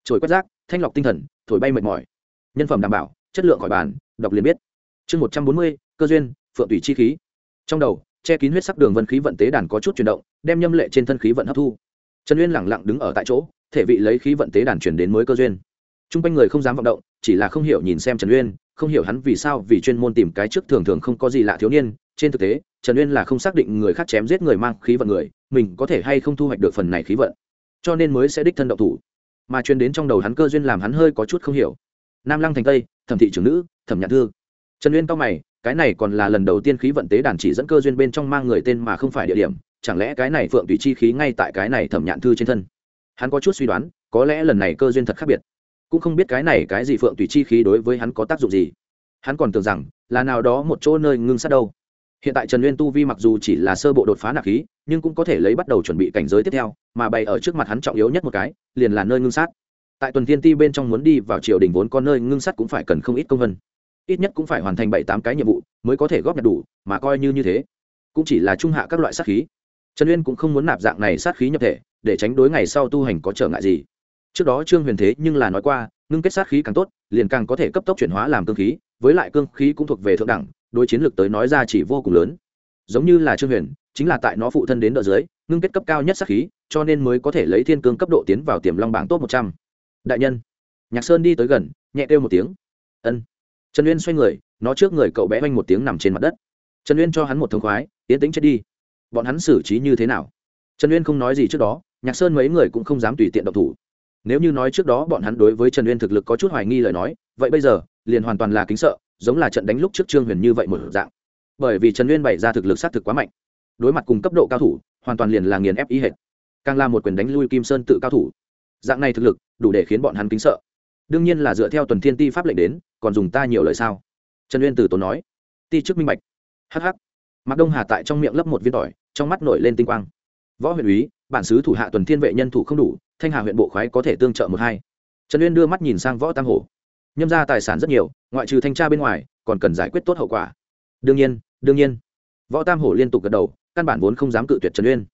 Trồi quét rác, thanh lọc tinh thần, thổi bay mệt mỏi nhân phẩm đảm bảo, chất lượng khỏi bàn, đọc liền biết. Chương một trăm bốn mươi, cơ duyên, phượng tùy chi khí. Trong đầu, che kín huyết sắc đường vân khí vận tế đàn có chút chuyển động, đem nhâm lệ trên thân khí vận hấp thu. Trần uyên lẳng lặng đứng ở tại chỗ, thể vị lấy khí vận tế đàn chuyển đến mới cơ duyên. T r u n g quanh người không dám vọng động, chỉ là không hiểu nhìn xem trần uyên, không hiểu hắn vì sao vì chuyên môn tìm cái trước thường thường không có gì lạ thiếu niên. Trên thực tế, trần uyên là không xác định người khác chém giết người mang khí vận người, mình có thể hay không thu hoạch được phần này khí vận, cho nên mới sẽ đích thân động thủ. Mà chuyên đến trong đầu hắn cơ duyên làm hắn hơi có chút không hiểu nam lăng thành tây, thẩm thị trưởng nữ, thẩm nhạn thư. Trần uyên cao mày, cái này còn là lần đầu tiên khí vận tế đàn chỉ dẫn cơ duyên bên trong mang người tên mà không phải địa điểm, chẳng lẽ cái này phượng tùy chi khí ngay tại cái này thẩm nhạn thư trên thân? Hắn có chút suy đoán, có lẽ lần này cơ duyên thật khác biệt. Cũng không biết cái này cái gì phượng tùy chi khí đối với hắn có tác dụng gì. Hắn còn tưởng rằng, là nào đó một chỗ nơi ngưng sát đâu. Hiện tại trần uyên tu vi mặc dù chỉ là sơ bộ đột phá nạp khí, nhưng cũng có thể lấy bắt đầu chuẩn bị cảnh giới tiếp theo, mà bày ở trước mặt hắn trọng yếu nhất một cái, liền là nơi ngưng sát tại tuần thiên ti bên trong muốn đi vào triều đình vốn có nơi ngưng sát cũng phải cần không ít công vân. Ít nhất cũng phải hoàn thành bảy tám cái nhiệm vụ mới có thể góp nhặt đủ, mà coi như như thế, cũng chỉ là trung hạ các loại sát khí. Trần uyên cũng không muốn nạp dạng này sát khí nhập thể, để tránh đối ngày sau tu hành có trở ngại gì. Trước đó trương huyền thế nhưng là nói qua, ngưng kết sát khí càng tốt, liền càng có thể cấp tốc chuyển hóa làm cương khí, với lại cương khí cũng thuộc về thượng đẳng, đối chiến lược tới nói ra chỉ vô cùng lớn. Giống như là trương huyền, chính là tại nó phụ thân đến đỡ dưới, ngưng kết cấp cao nhất sát khí, cho nên mới có thể lấy thiên cương cấp độ tiến vào tiềm long bảng top một trăm đại nhân. Nhạc sơn đi tới gần, nhẹ kêu một tiếng. Ân. Trần uyên xoay người, nó trước người cậu bé oanh một tiếng nằm trên mặt đất. Trần uyên cho hắn một thống khoái, yến tính chết đi. Bọn hắn xử trí như thế nào? Trần uyên không nói gì trước đó, nhạc sơn mấy người cũng không dám tùy tiện độc thủ. Nếu như nói trước đó bọn hắn đối với trần uyên thực lực có chút hoài nghi lời nói, vậy bây giờ, liền hoàn toàn là kính sợ, giống là trận đánh lúc trước trương huyền như vậy một dạng. Bởi vì trần uyên bày ra thực lực xác thực quá mạnh. Đối mặt cùng cấp độ cao thủ, hoàn toàn liền là nghiền ép ý hệt. Càng là một quyền đánh lui kim sơn tự cao thủ dạng này thực lực, đủ để khiến bọn hắn kính sợ. Đương nhiên là dựa theo tuần thiên ti pháp lệnh đến, còn dùng ta nhiều lời sao? Trần uyên từ tốn nói. Ti chức minh bạch. Hh mạc đông hà tại trong miệng lấp một viên tỏi, trong mắt nổi lên tinh quang. Võ huyện úy, bản xứ thủ hạ tuần thiên vệ nhân thủ không đủ, thanh hà huyện bộ khoái có thể tương trợ một hai. Trần uyên đưa mắt nhìn sang võ tam hổ. Nhâm ra tài sản rất nhiều, ngoại trừ thanh tra bên ngoài, còn cần giải quyết tốt hậu quả. Đương nhiên đương nhiên. Võ tam hổ liên tục gật đầu, căn bản vốn không dám cự tuyệt trần uyên.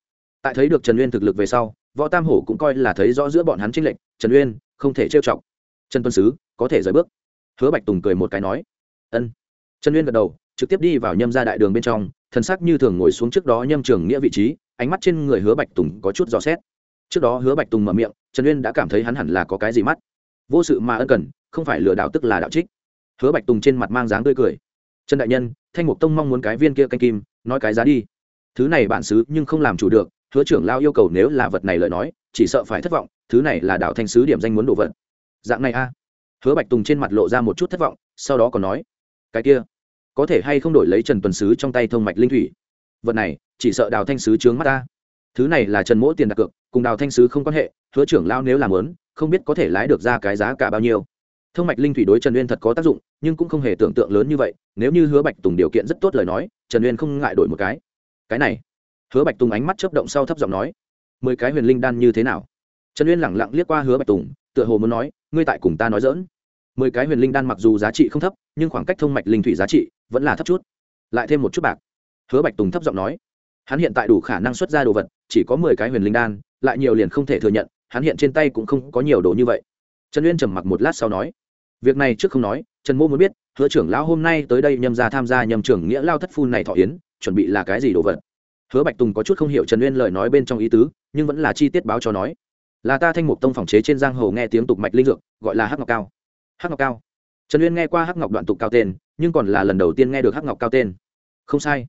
Tại thấy được trần uyên thực lực về sau võ tam hổ cũng coi là thấy rõ giữa bọn hắn trinh lệnh trần uyên, không thể trêu chọc. Trần tuân sứ, có thể rời bước. Hứa bạch tùng cười một cái nói, ân. Trần uyên gật đầu, trực tiếp đi vào nhâm ra đại đường bên trong, thần sắc như thường ngồi xuống trước đó nhâm trường nghĩa vị trí, ánh mắt trên người hứa bạch tùng có chút dò xét. Trước đó hứa bạch tùng mở miệng, trần uyên đã cảm thấy hắn hẳn là có cái gì mắt. Vô sự mà ân cần, không phải lừa đảo tức là đạo trích. Hứa bạch tùng trên mặt mang dáng tươi cười. Trần đại nhân, thanh mục tông mong muốn cái viên kia canh kim, nói cái giá đi. Thứ này bản xứ nhưng không làm chủ được hứa trưởng lao yêu cầu nếu là vật này lời nói, chỉ sợ phải thất vọng, thứ này là đạo thanh sứ điểm danh muốn đồ vật. Dạng này a. Hứa bạch tùng trên mặt lộ ra một chút thất vọng, sau đó còn nói, cái kia, có thể hay không đổi lấy trần tuần sứ trong tay thông mạch linh thủy? Vật này, chỉ sợ đào thanh sứ trướng mắt ta. Thứ này là trần mỗ tiền đặt cược, cùng đào thanh sứ không quan hệ, hứa trưởng lao nếu làm lớn không biết có thể lái được ra cái giá cả bao nhiêu. Thông mạch linh thủy đối trần uyên thật có tác dụng, nhưng cũng không hề tưởng tượng lớn như vậy, nếu như hứa bạch tùng điều kiện rất tốt lời nói, trần uyên không ngại đổi một cái. Cái này hứa bạch tùng ánh mắt chớp động sau thấp giọng nói, mười cái huyền linh đan như thế nào? Trần uyên lẳng lặng liếc qua hứa bạch tùng, tựa hồ muốn nói, ngươi tại cùng ta nói dỡn mười cái huyền linh đan mặc dù giá trị không thấp, nhưng khoảng cách thông mạch linh thủy giá trị vẫn là thấp chút. Lại thêm một chút bạc. Hứa bạch tùng thấp giọng nói, hắn hiện tại đủ khả năng xuất ra đồ vật, chỉ có mười cái huyền linh đan, lại nhiều liền không thể thừa nhận, hắn hiện trên tay cũng không có nhiều đồ như vậy. Trần uyên trầm mặc một lát sau nói, việc này trước không nói, trần mô muốn biết, hứa trưởng lão hôm nay tới đây nhâm ra tham gia nhầm trưởng nghĩa lao thất phu này thọ yến, chuẩn bị là cái gì đồ vật? Hứa bạch tùng có chút không hiểu trần uyên lời nói bên trong ý tứ, nhưng vẫn là chi tiết báo cho nói. Là ta thanh mục tông phòng chế trên giang hồ nghe tiếng tục mạch linh dược, gọi là hắc ngọc cao. Hắc ngọc cao. Trần uyên nghe qua hắc ngọc đoạn tục cao tên, nhưng còn là lần đầu tiên nghe được hắc ngọc cao tên. Không sai.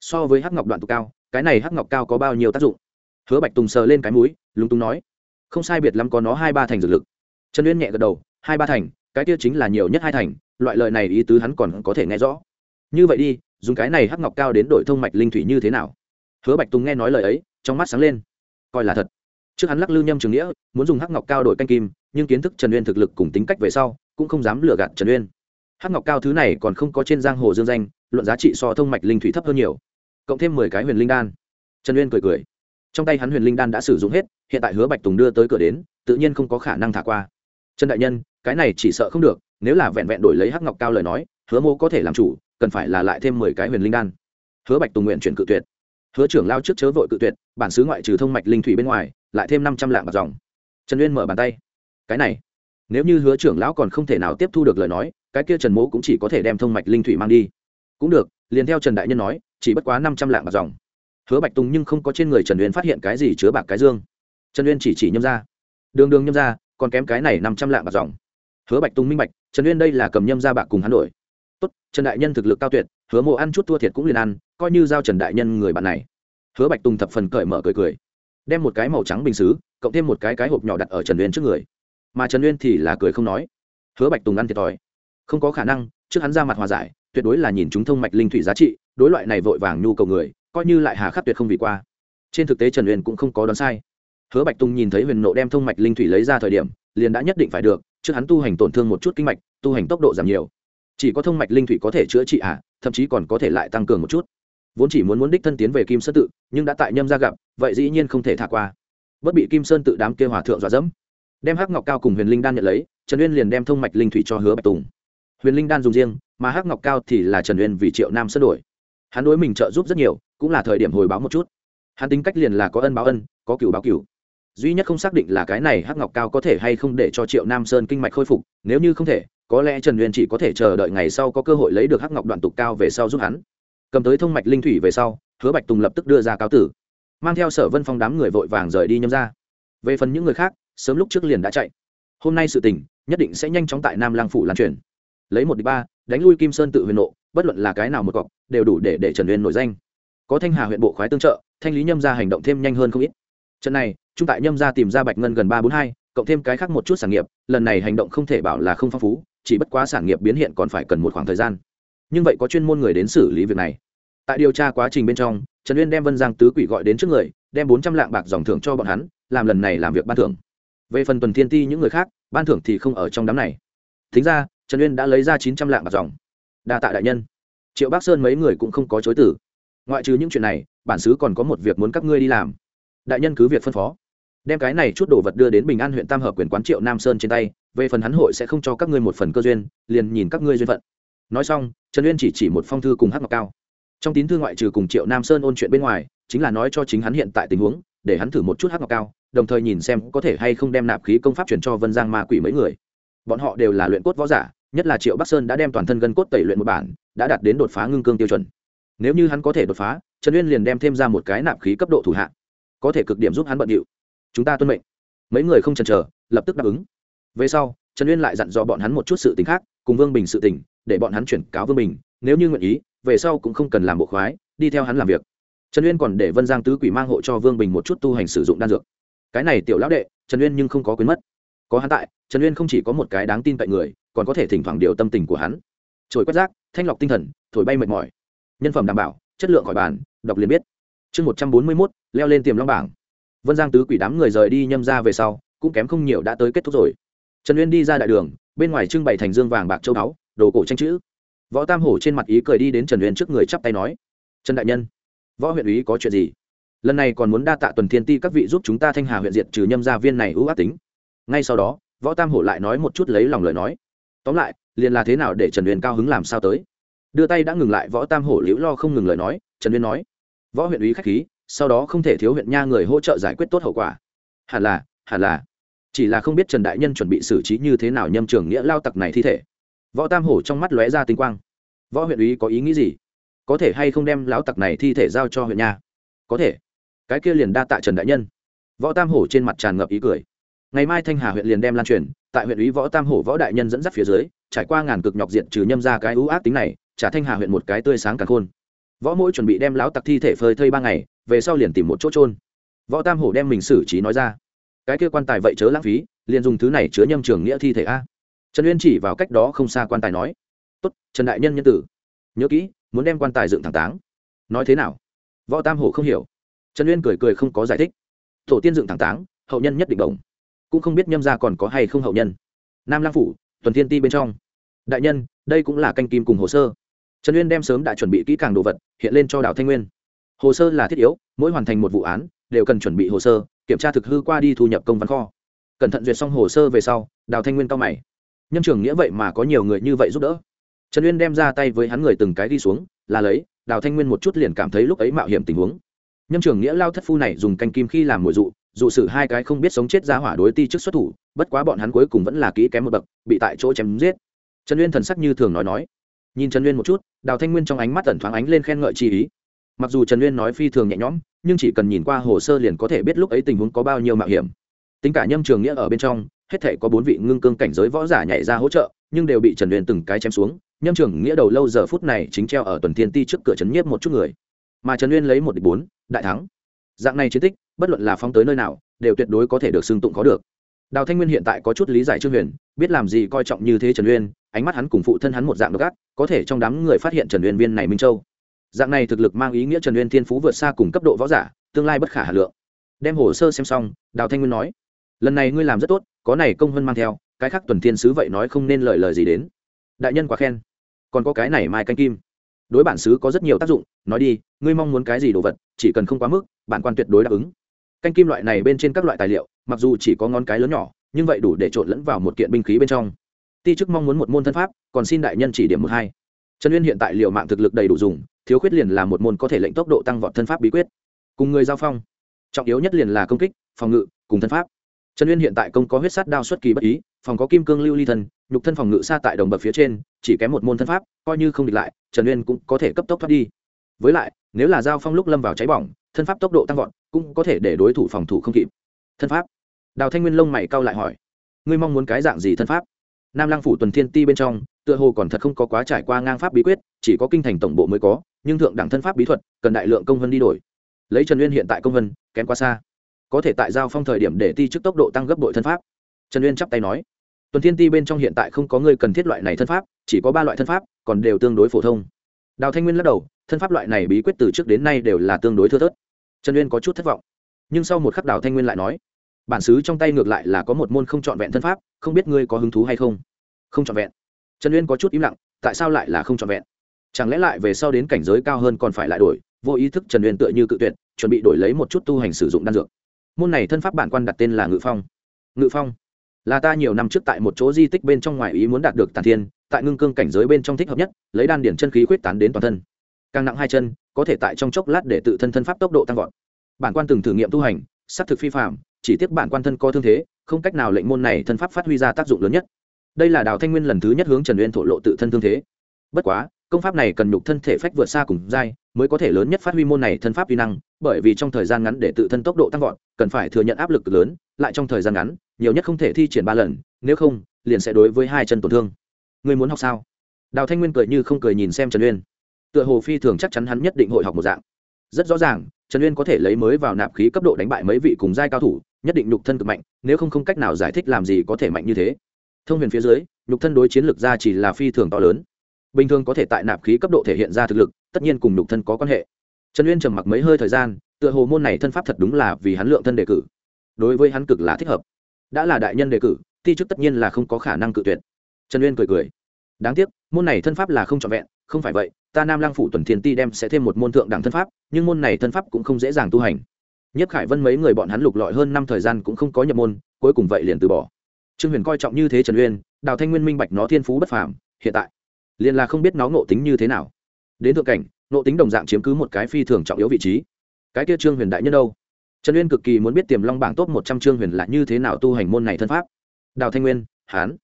So với hắc ngọc đoạn tục cao, cái này hắc ngọc cao có bao nhiêu tác dụng? Hứa bạch tùng sờ lên cái mũi, lúng túng nói. Không sai biệt lắm có nó hai ba thành dược lực. Trần uyên nhẹ gật đầu, hai ba thành, cái kia chính là nhiều nhất hai thành, loại lời này ý tứ hắn còn có thể nghe rõ. Như vậy đi, dùng cái này hắc ngọc cao đến đổi thông mạch linh thủy như thế nào? Hứa bạch tùng nghe nói lời ấy, trong mắt sáng lên. Coi là thật. Trước hắn lắc lư nhâm trường nghĩa, muốn dùng hắc ngọc cao đổi canh kim, nhưng kiến thức trần uyên thực lực cùng tính cách về sau, cũng không dám lừa gạt trần uyên. Hắc ngọc cao thứ này còn không có trên giang hồ dương danh, luận giá trị so thông mạch linh thủy thấp hơn nhiều. Cộng thêm mười cái huyền linh đan. Trần uyên cười cười. Trong tay hắn huyền linh đan đã sử dụng hết, hiện tại hứa bạch tùng đưa tới cửa đến, tự nhiên không có khả năng thả qua. Trần đại nhân, cái này chỉ sợ không được, nếu là vẹn vẹn đổi lấy hắc ngọc cao lời nói, hứa mô có thể làm chủ, cần phải là lại thêm mười cái huyền linh đan. Hứa bạch tùng nguyện chuyển cự tuyệt hứa trưởng lao trước chớ vội cự tuyệt, bản xứ ngoại trừ thông mạch linh thủy bên ngoài, lại thêm năm trăm lạng bạc dòng. Trần uyên mở bàn tay. Cái này, nếu như hứa trưởng lão còn không thể nào tiếp thu được lời nói, cái kia trần mỗ cũng chỉ có thể đem thông mạch linh thủy mang đi. Cũng được, liền theo trần đại nhân nói, chỉ bất quá năm trăm lạng bạc dòng. Hứa bạch tùng nhưng không có trên người trần uyên phát hiện cái gì chứa bạc cái dương. Trần uyên chỉ chỉ nhâm ra đường đường nhâm ra còn kém cái này năm trăm lạng bạc dòng. Hứa bạch tùng minh bạch, trần uyên đây là cầm nhâm ra bạc cùng hắn đổi. Tốt, trần đại nhân thực lực cao tuyệt, hứa mộ ăn chút thua thiệt cũng liền ăn coi như giao trần đại nhân người bạn này. Hứa bạch tùng thập phần cởi mở cười cười. Đem một cái màu trắng bình xứ cộng thêm một cái cái hộp nhỏ đặt ở trần uyên trước người. Mà trần uyên thì là cười không nói. Hứa bạch tùng ăn thiệt thòi. Không có khả năng trước hắn ra mặt hòa giải tuyệt đối là nhìn chúng thông mạch linh thủy giá trị đối loại này vội vàng nhu cầu người coi như lại hà khắc tuyệt không vì qua. Trên thực tế trần uyên cũng không có đoán sai. Hứa bạch tùng nhìn thấy huyền nộ đem thông mạch linh thủy lấy ra thời điểm liền đã nhất định phải được trước hắn tu hành tổn thương một chút kinh mạch tu hành tốc độ giảm nhiều. Chỉ có thông mạch linh thủy có thể chữa trị à, thậm chí còn có thể lại tăng cường một chút vốn chỉ muốn muốn đích thân tiến về kim sơn tự, nhưng đã tại nhâm ra gặp, vậy dĩ nhiên không thể thả qua. Bất bị kim sơn tự đám kêu hòa thượng dọa dẫm. Đem hắc ngọc cao cùng huyền linh đan nhận lấy, trần uyên liền đem thông mạch linh thủy cho hứa bạch tùng. Huyền linh đan dùng riêng, mà hắc ngọc cao thì là trần uyên vì triệu nam sơn đổi. Hắn đối mình trợ giúp rất nhiều, cũng là thời điểm hồi báo một chút. Hắn tính cách liền là có ân báo ân, có cựu báo cựu duy nhất không xác định là cái này hắc ngọc cao có thể hay không để cho triệu nam sơn kinh mạch khôi phục, nếu như không thể, có lẽ trần uyên chỉ có thể chờ đợi ngày sau có cơ hội lấy được hắc ngọc đoạn tục cao về sau giúp hắn cầm tới thông mạch linh thủy về sau, hứa bạch tùng lập tức đưa ra cáo tử. Mang theo sở vân phong đám người vội vàng rời đi nhâm ra về phần những người khác, sớm lúc trước liền đã chạy. Hôm nay sự tình, nhất định sẽ nhanh chóng tại nam lang phủ lan truyền. Lấy một đi ba, đánh lui kim sơn tự huyền nộ, bất luận là cái nào một cọc, đều đủ để để trần uyên nổi danh. Có thanh hà huyện bộ khoái tương trợ, thanh lý nhâm ra hành động thêm nhanh hơn không ít. Trận này trung tại nhâm ra tìm ra bạch ngân gần ba bốn hai, cộng thêm cái khác một chút sản nghiệp, lần này hành động không thể bảo là không phong phú, chỉ bất quá sản nghiệp biến hiện còn phải cần một khoảng thời gian nhưng vậy có chuyên môn người đến xử lý việc này. Tại điều tra quá trình bên trong, trần uyên đem vân giang tứ quỷ gọi đến trước người, đem bốn trăm lạng bạc dòng thưởng cho bọn hắn, làm lần này làm việc ban thưởng. Về phần tuần thiên ti những người khác, ban thưởng thì không ở trong đám này. Thính ra, trần uyên đã lấy ra chín trăm lạng bạc dòng. Đa tạ đại nhân. Triệu bắc sơn mấy người cũng không có chối tử ngoại trừ những chuyện này, bản xứ còn có một việc muốn các ngươi đi làm. Đại nhân cứ việc phân phó. Đem cái này chút đồ vật đưa đến bình an huyện tam hợp quyền quán triệu nam sơn trên tay, về phần hắn hội sẽ không cho các ngươi một phần cơ duyên, liền nhìn các ngươi duyên phận. Nói xong trần uyên chỉ chỉ một phong thư cùng hát ngọc cao trong tín thư ngoại trừ cùng triệu nam sơn ôn chuyện bên ngoài chính là nói cho chính hắn hiện tại tình huống để hắn thử một chút hát ngọc cao đồng thời nhìn xem có thể hay không đem nạp khí công pháp chuyển cho vân giang ma quỷ mấy người bọn họ đều là luyện cốt võ giả nhất là triệu bắc sơn đã đem toàn thân gân cốt tẩy luyện một bản đã đạt đến đột phá ngưng cương tiêu chuẩn nếu như hắn có thể đột phá trần uyên liền đem thêm ra một cái nạp khí cấp độ thủ hạ có thể cực điểm giúp hắn bận điệu chúng ta tuân mệnh mấy người không chần chờ lập tức đáp ứng về sau trần uyên lại dặn dò bọn hắn một chút sự tình khác cùng vương bình sự tình để bọn hắn chuyển cáo vương bình, nếu như nguyện ý, về sau cũng không cần làm bộ khoái, đi theo hắn làm việc. Trần uyên còn để vân giang tứ quỷ mang hộ cho vương bình một chút tu hành sử dụng đan dược. Cái này tiểu lão đệ, trần uyên nhưng không có quyến mất. Có hắn tại, trần uyên không chỉ có một cái đáng tin cậy người, còn có thể thỉnh thoảng điều tâm tình của hắn. Trồi quét rác, thanh lọc tinh thần, thổi bay mệt mỏi. Nhân phẩm đảm bảo, chất lượng khỏi bàn, đọc liền biết. Chương một trăm bốn mươi mốt, leo lên tiềm long bảng. Vân giang tứ quỷ đám người rời đi nhâm ra về sau, cũng kém không nhiều đã tới kết thúc rồi. Trần uyên đi ra đại đường, bên ngoài trưng bày thành dương vàng bạc châu báu đồ cổ tranh chữ. Võ tam hổ trên mặt ý cười đi đến trần Huyền trước người chắp tay nói, trần đại nhân, võ huyện ý có chuyện gì? Lần này còn muốn đa tạ tuần thiên ti các vị giúp chúng ta thanh hà huyện diệt trừ nhâm gia viên này ưu ác tính. Ngay sau đó, võ tam hổ lại nói một chút lấy lòng lời nói. Tóm lại, liền là thế nào để trần Huyền cao hứng làm sao tới? Đưa tay đã ngừng lại, võ tam hổ liễu lo không ngừng lời nói, trần Huyền nói, võ huyện ý k h á c h khí, sau đó không thể thiếu huyện nha người hỗ trợ giải quyết tốt hậu quả. Hẳn là hẳn là. Chỉ là không biết trần đại nhân chuẩn bị xử trí như thế nào nhâm trường nghĩa lao tặc này thi thể võ tam hổ trong mắt lóe ra tinh quang. Võ huyện úy có ý nghĩ gì? Có thể hay không đem lão tặc này thi thể giao cho huyện nha có thể. Cái kia liền đa tạ trần đại nhân. Võ tam hổ trên mặt tràn ngập ý cười. Ngày mai thanh hà huyện liền đem lan truyền, tại huyện úy võ tam hổ võ đại nhân dẫn dắt phía dưới, trải qua ngàn cực nhọc diện trừ nhâm ra cái ưu ác tính này, trả thanh hà huyện một cái tươi sáng càng khôn. Võ mỗi chuẩn bị đem lão tặc thi thể phơi thây ba ngày, về sau liền tìm một chỗ trôn võ tam hổ đem mình xử trí nói ra. Cái kia quan tài vậy chớ lãng phí, liền dùng thứ này chứa nhâm trường nghĩa thi thể a trần uyên chỉ vào cách đó không xa quan tài nói tốt trần đại nhân nhân tử nhớ kỹ muốn đem quan tài dựng thẳng táng nói thế nào võ tam hổ không hiểu trần uyên cười cười không có giải thích tổ tiên dựng thẳng táng hậu nhân nhất định đồng cũng không biết nhâm ra còn có hay không hậu nhân nam lang phủ tuần thiên ti bên trong đại nhân đây cũng là canh kim cùng hồ sơ trần uyên đem sớm đã chuẩn bị kỹ càng đồ vật hiện lên cho đào thanh nguyên hồ sơ là thiết yếu mỗi hoàn thành một vụ án đều cần chuẩn bị hồ sơ kiểm tra thực hư qua đi thu nhập công văn kho cẩn thận duyệt xong hồ sơ về sau đào thanh nguyên cao mày nhân trường nghĩa vậy mà có nhiều người như vậy giúp đỡ. Trần uyên đem ra tay với hắn người từng cái đi xuống, là lấy, đào thanh nguyên một chút liền cảm thấy lúc ấy mạo hiểm tình huống. Nhân trường nghĩa lao thất phu này dùng canh kim khi làm mồi dụ dụ xử hai cái không biết sống chết ra hỏa đối ti trước xuất thủ, bất quá bọn hắn cuối cùng vẫn là kỹ kém một bậc, bị tại chỗ chém giết. Trần uyên thần sắc như thường nói nói. Nhìn trần uyên một chút, đào thanh nguyên trong ánh mắt tẩn thoáng ánh lên khen ngợi chi ý. Mặc dù trần uyên nói phi thường nhẹ nhõm, nhưng chỉ cần nhìn qua hồ sơ liền có thể biết lúc ấy tình huống có bao nhiêu mạo hiểm. Tính cả nhâm trường nghĩa ở bên trong hết thể có bốn vị ngưng cương cảnh giới võ giả nhảy ra hỗ trợ, nhưng đều bị trần uyên từng cái chém xuống. Nhâm Trường nghĩa đầu lâu giờ phút này chính treo ở tuần thiên ti trước cửa trấn nhiếp một chút người. Mà trần uyên lấy một địch bốn, đại thắng. Dạng này chiến tích, bất luận là phóng tới nơi nào, đều tuyệt đối có thể được xưng tụng có được. Đào thanh nguyên hiện tại có chút lý giải trương huyền, biết làm gì coi trọng như thế trần uyên, ánh mắt hắn cùng phụ thân hắn một dạng độc ác, có thể trong đám người phát hiện trần uyên viên này minh châu. Dạng này thực lực mang ý nghĩa trần uyên thiên phú vượt xa cùng cấp độ võ giả, tương lai bất khả hà lượng. Đem hồ sơ xem xong, đào thanh nguyên nói, lần này ngươi làm rất tốt có này công hơn mang theo, cái khác tuần thiên sứ vậy nói không nên lời lời gì đến. Đại nhân quá khen. Còn có cái này mai canh kim. Đối bản sứ có rất nhiều tác dụng, nói đi, ngươi mong muốn cái gì đồ vật, chỉ cần không quá mức, bản quan tuyệt đối đáp ứng. Canh kim loại này bên trên các loại tài liệu, mặc dù chỉ có ngón cái lớn nhỏ, nhưng vậy đủ để trộn lẫn vào một kiện binh khí bên trong. Ti chức mong muốn một môn thân pháp, còn xin đại nhân chỉ điểm một hai. Trần uyên hiện tại liệu mạng thực lực đầy đủ dùng, thiếu khuyết liền là một môn có thể lệnh tốc độ tăng vọt thân pháp bí quyết. Cùng người giao phong. Trọng yếu nhất liền là công kích, phòng ngự, cùng thân pháp trần uyên hiện tại công có huyết sát đao xuất kỳ bất ý, phòng có kim cương lưu ly thân, nhục thân phòng ngự xa tại đồng bậc phía trên, chỉ kém một môn thân pháp, coi như không địch lại, trần uyên cũng có thể cấp tốc thoát đi. Với lại, nếu là giao phong lúc lâm vào cháy bỏng, thân pháp tốc độ tăng vọt, cũng có thể để đối thủ phòng thủ không kịp. Thân pháp. Đào thanh nguyên lông mày cau lại hỏi, ngươi mong muốn cái dạng gì thân pháp? Nam Lang phủ tuần thiên ti bên trong, tựa hồ còn thật không có quá trải qua ngang pháp bí quyết, chỉ có kinh thành tổng bộ mới có, nhưng thượng đẳng thân pháp bí thuật, cần đại lượng công vân đi đổi. Lấy trần uyên hiện tại công vân, kém quá xa có thể tại giao phong thời điểm để ti chức tốc độ tăng gấp đội thân pháp. Trần uyên chắp tay nói, tuần thiên ti bên trong hiện tại không có người cần thiết loại này thân pháp, chỉ có ba loại thân pháp, còn đều tương đối phổ thông. Đào thanh nguyên lắc đầu, thân pháp loại này bí quyết từ trước đến nay đều là tương đối thưa thớt. Trần uyên có chút thất vọng, nhưng sau một khắc đào thanh nguyên lại nói, bản xứ trong tay ngược lại là có một môn không trọn vẹn thân pháp, không biết ngươi có hứng thú hay không? Không trọn vẹn. Trần uyên có chút im lặng, tại sao lại là không trọn vẹn? Chẳng lẽ lại về sau đến cảnh giới cao hơn còn phải lại đổi, vô ý thức trần uyên tựa như cự tuyệt, chuẩn bị đổi lấy một chút tu hành sử dụng đan dược? Môn này thân pháp bản quan đặt tên là ngự phong. Ngự phong? Là ta nhiều năm trước tại một chỗ di tích bên trong ngoài ý muốn đạt được tàn thiên, tại ngưng cương cảnh giới bên trong thích hợp nhất, lấy đan điển chân khí quyết tán đến toàn thân. Càng nặng hai chân, có thể tại trong chốc lát để tự thân thân pháp tốc độ tăng vọt. Bản quan từng thử nghiệm tu hành s á c thực phi phạm chỉ tiếc bản quan thân có thương thế, không cách nào lệnh môn này thân pháp phát huy ra tác dụng lớn nhất. Đây là đào thanh nguyên lần thứ nhất hướng trần uyên thổ lộ tự thân thương thế. Bất quá công pháp này cần nhục thân thể phách vượt xa cùng dai mới có thể lớn nhất phát huy môn này thân pháp uy năng, bởi vì trong thời gian ngắn để tự thân tốc độ tăng vọt, cần phải thừa nhận áp lực lớn, lại trong thời gian ngắn, nhiều nhất không thể thi triển ba lần, nếu không, liền sẽ đối với hai chân tổn thương. Người muốn học sao? Đào thanh nguyên cười như không cười nhìn xem trần uyên. Tựa hồ phi thường chắc chắn hắn nhất định hội học một dạng. Rất rõ ràng, trần uyên có thể lấy mới vào nạp khí cấp độ đánh bại mấy vị cùng giai cao thủ, nhất định nhục thân cực mạnh, nếu không không cách nào giải thích làm gì có thể mạnh như thế. Thông huyền phía dưới, nhục thân đối chiến lược ra chỉ là phi thường to lớn bình thường có thể tại nạp khí cấp độ thể hiện ra thực lực, tất nhiên cùng nhục thân có quan hệ. Trần uyên trầm mặc mấy hơi thời gian, tựa hồ môn này thân pháp thật đúng là vì hắn lượng thân đề cử. Đối với hắn cực là thích hợp. Đã là đại nhân đề cử, thi chức tất nhiên là không có khả năng cự tuyệt. Trần uyên cười cười. Đáng tiếc, môn này thân pháp là không trọn vẹn, không phải vậy, ta nam lang phủ tuần thiên ti đem sẽ thêm một môn thượng đẳng thân pháp, nhưng môn này thân pháp cũng không dễ dàng tu hành. Nhất khải vân mấy người bọn hắn lục lọi hơn năm thời gian cũng không có nhập môn, cuối cùng vậy liền từ bỏ. Trương huyền coi trọng như thế trần uyên, đào thanh nguyên minh bạch nó thiên phú bất phàm, hiện tại liền là không biết nó ngộ tính như thế nào. Đến thượng cảnh, ngộ tính đồng dạng chiếm cứ một cái phi thường trọng yếu vị trí. Cái kia trương huyền đại nhân đâu? Trần uyên cực kỳ muốn biết tiềm long bảng top một trăm trương huyền là như thế nào tu hành môn này thân pháp. Đào thanh nguyên, hán.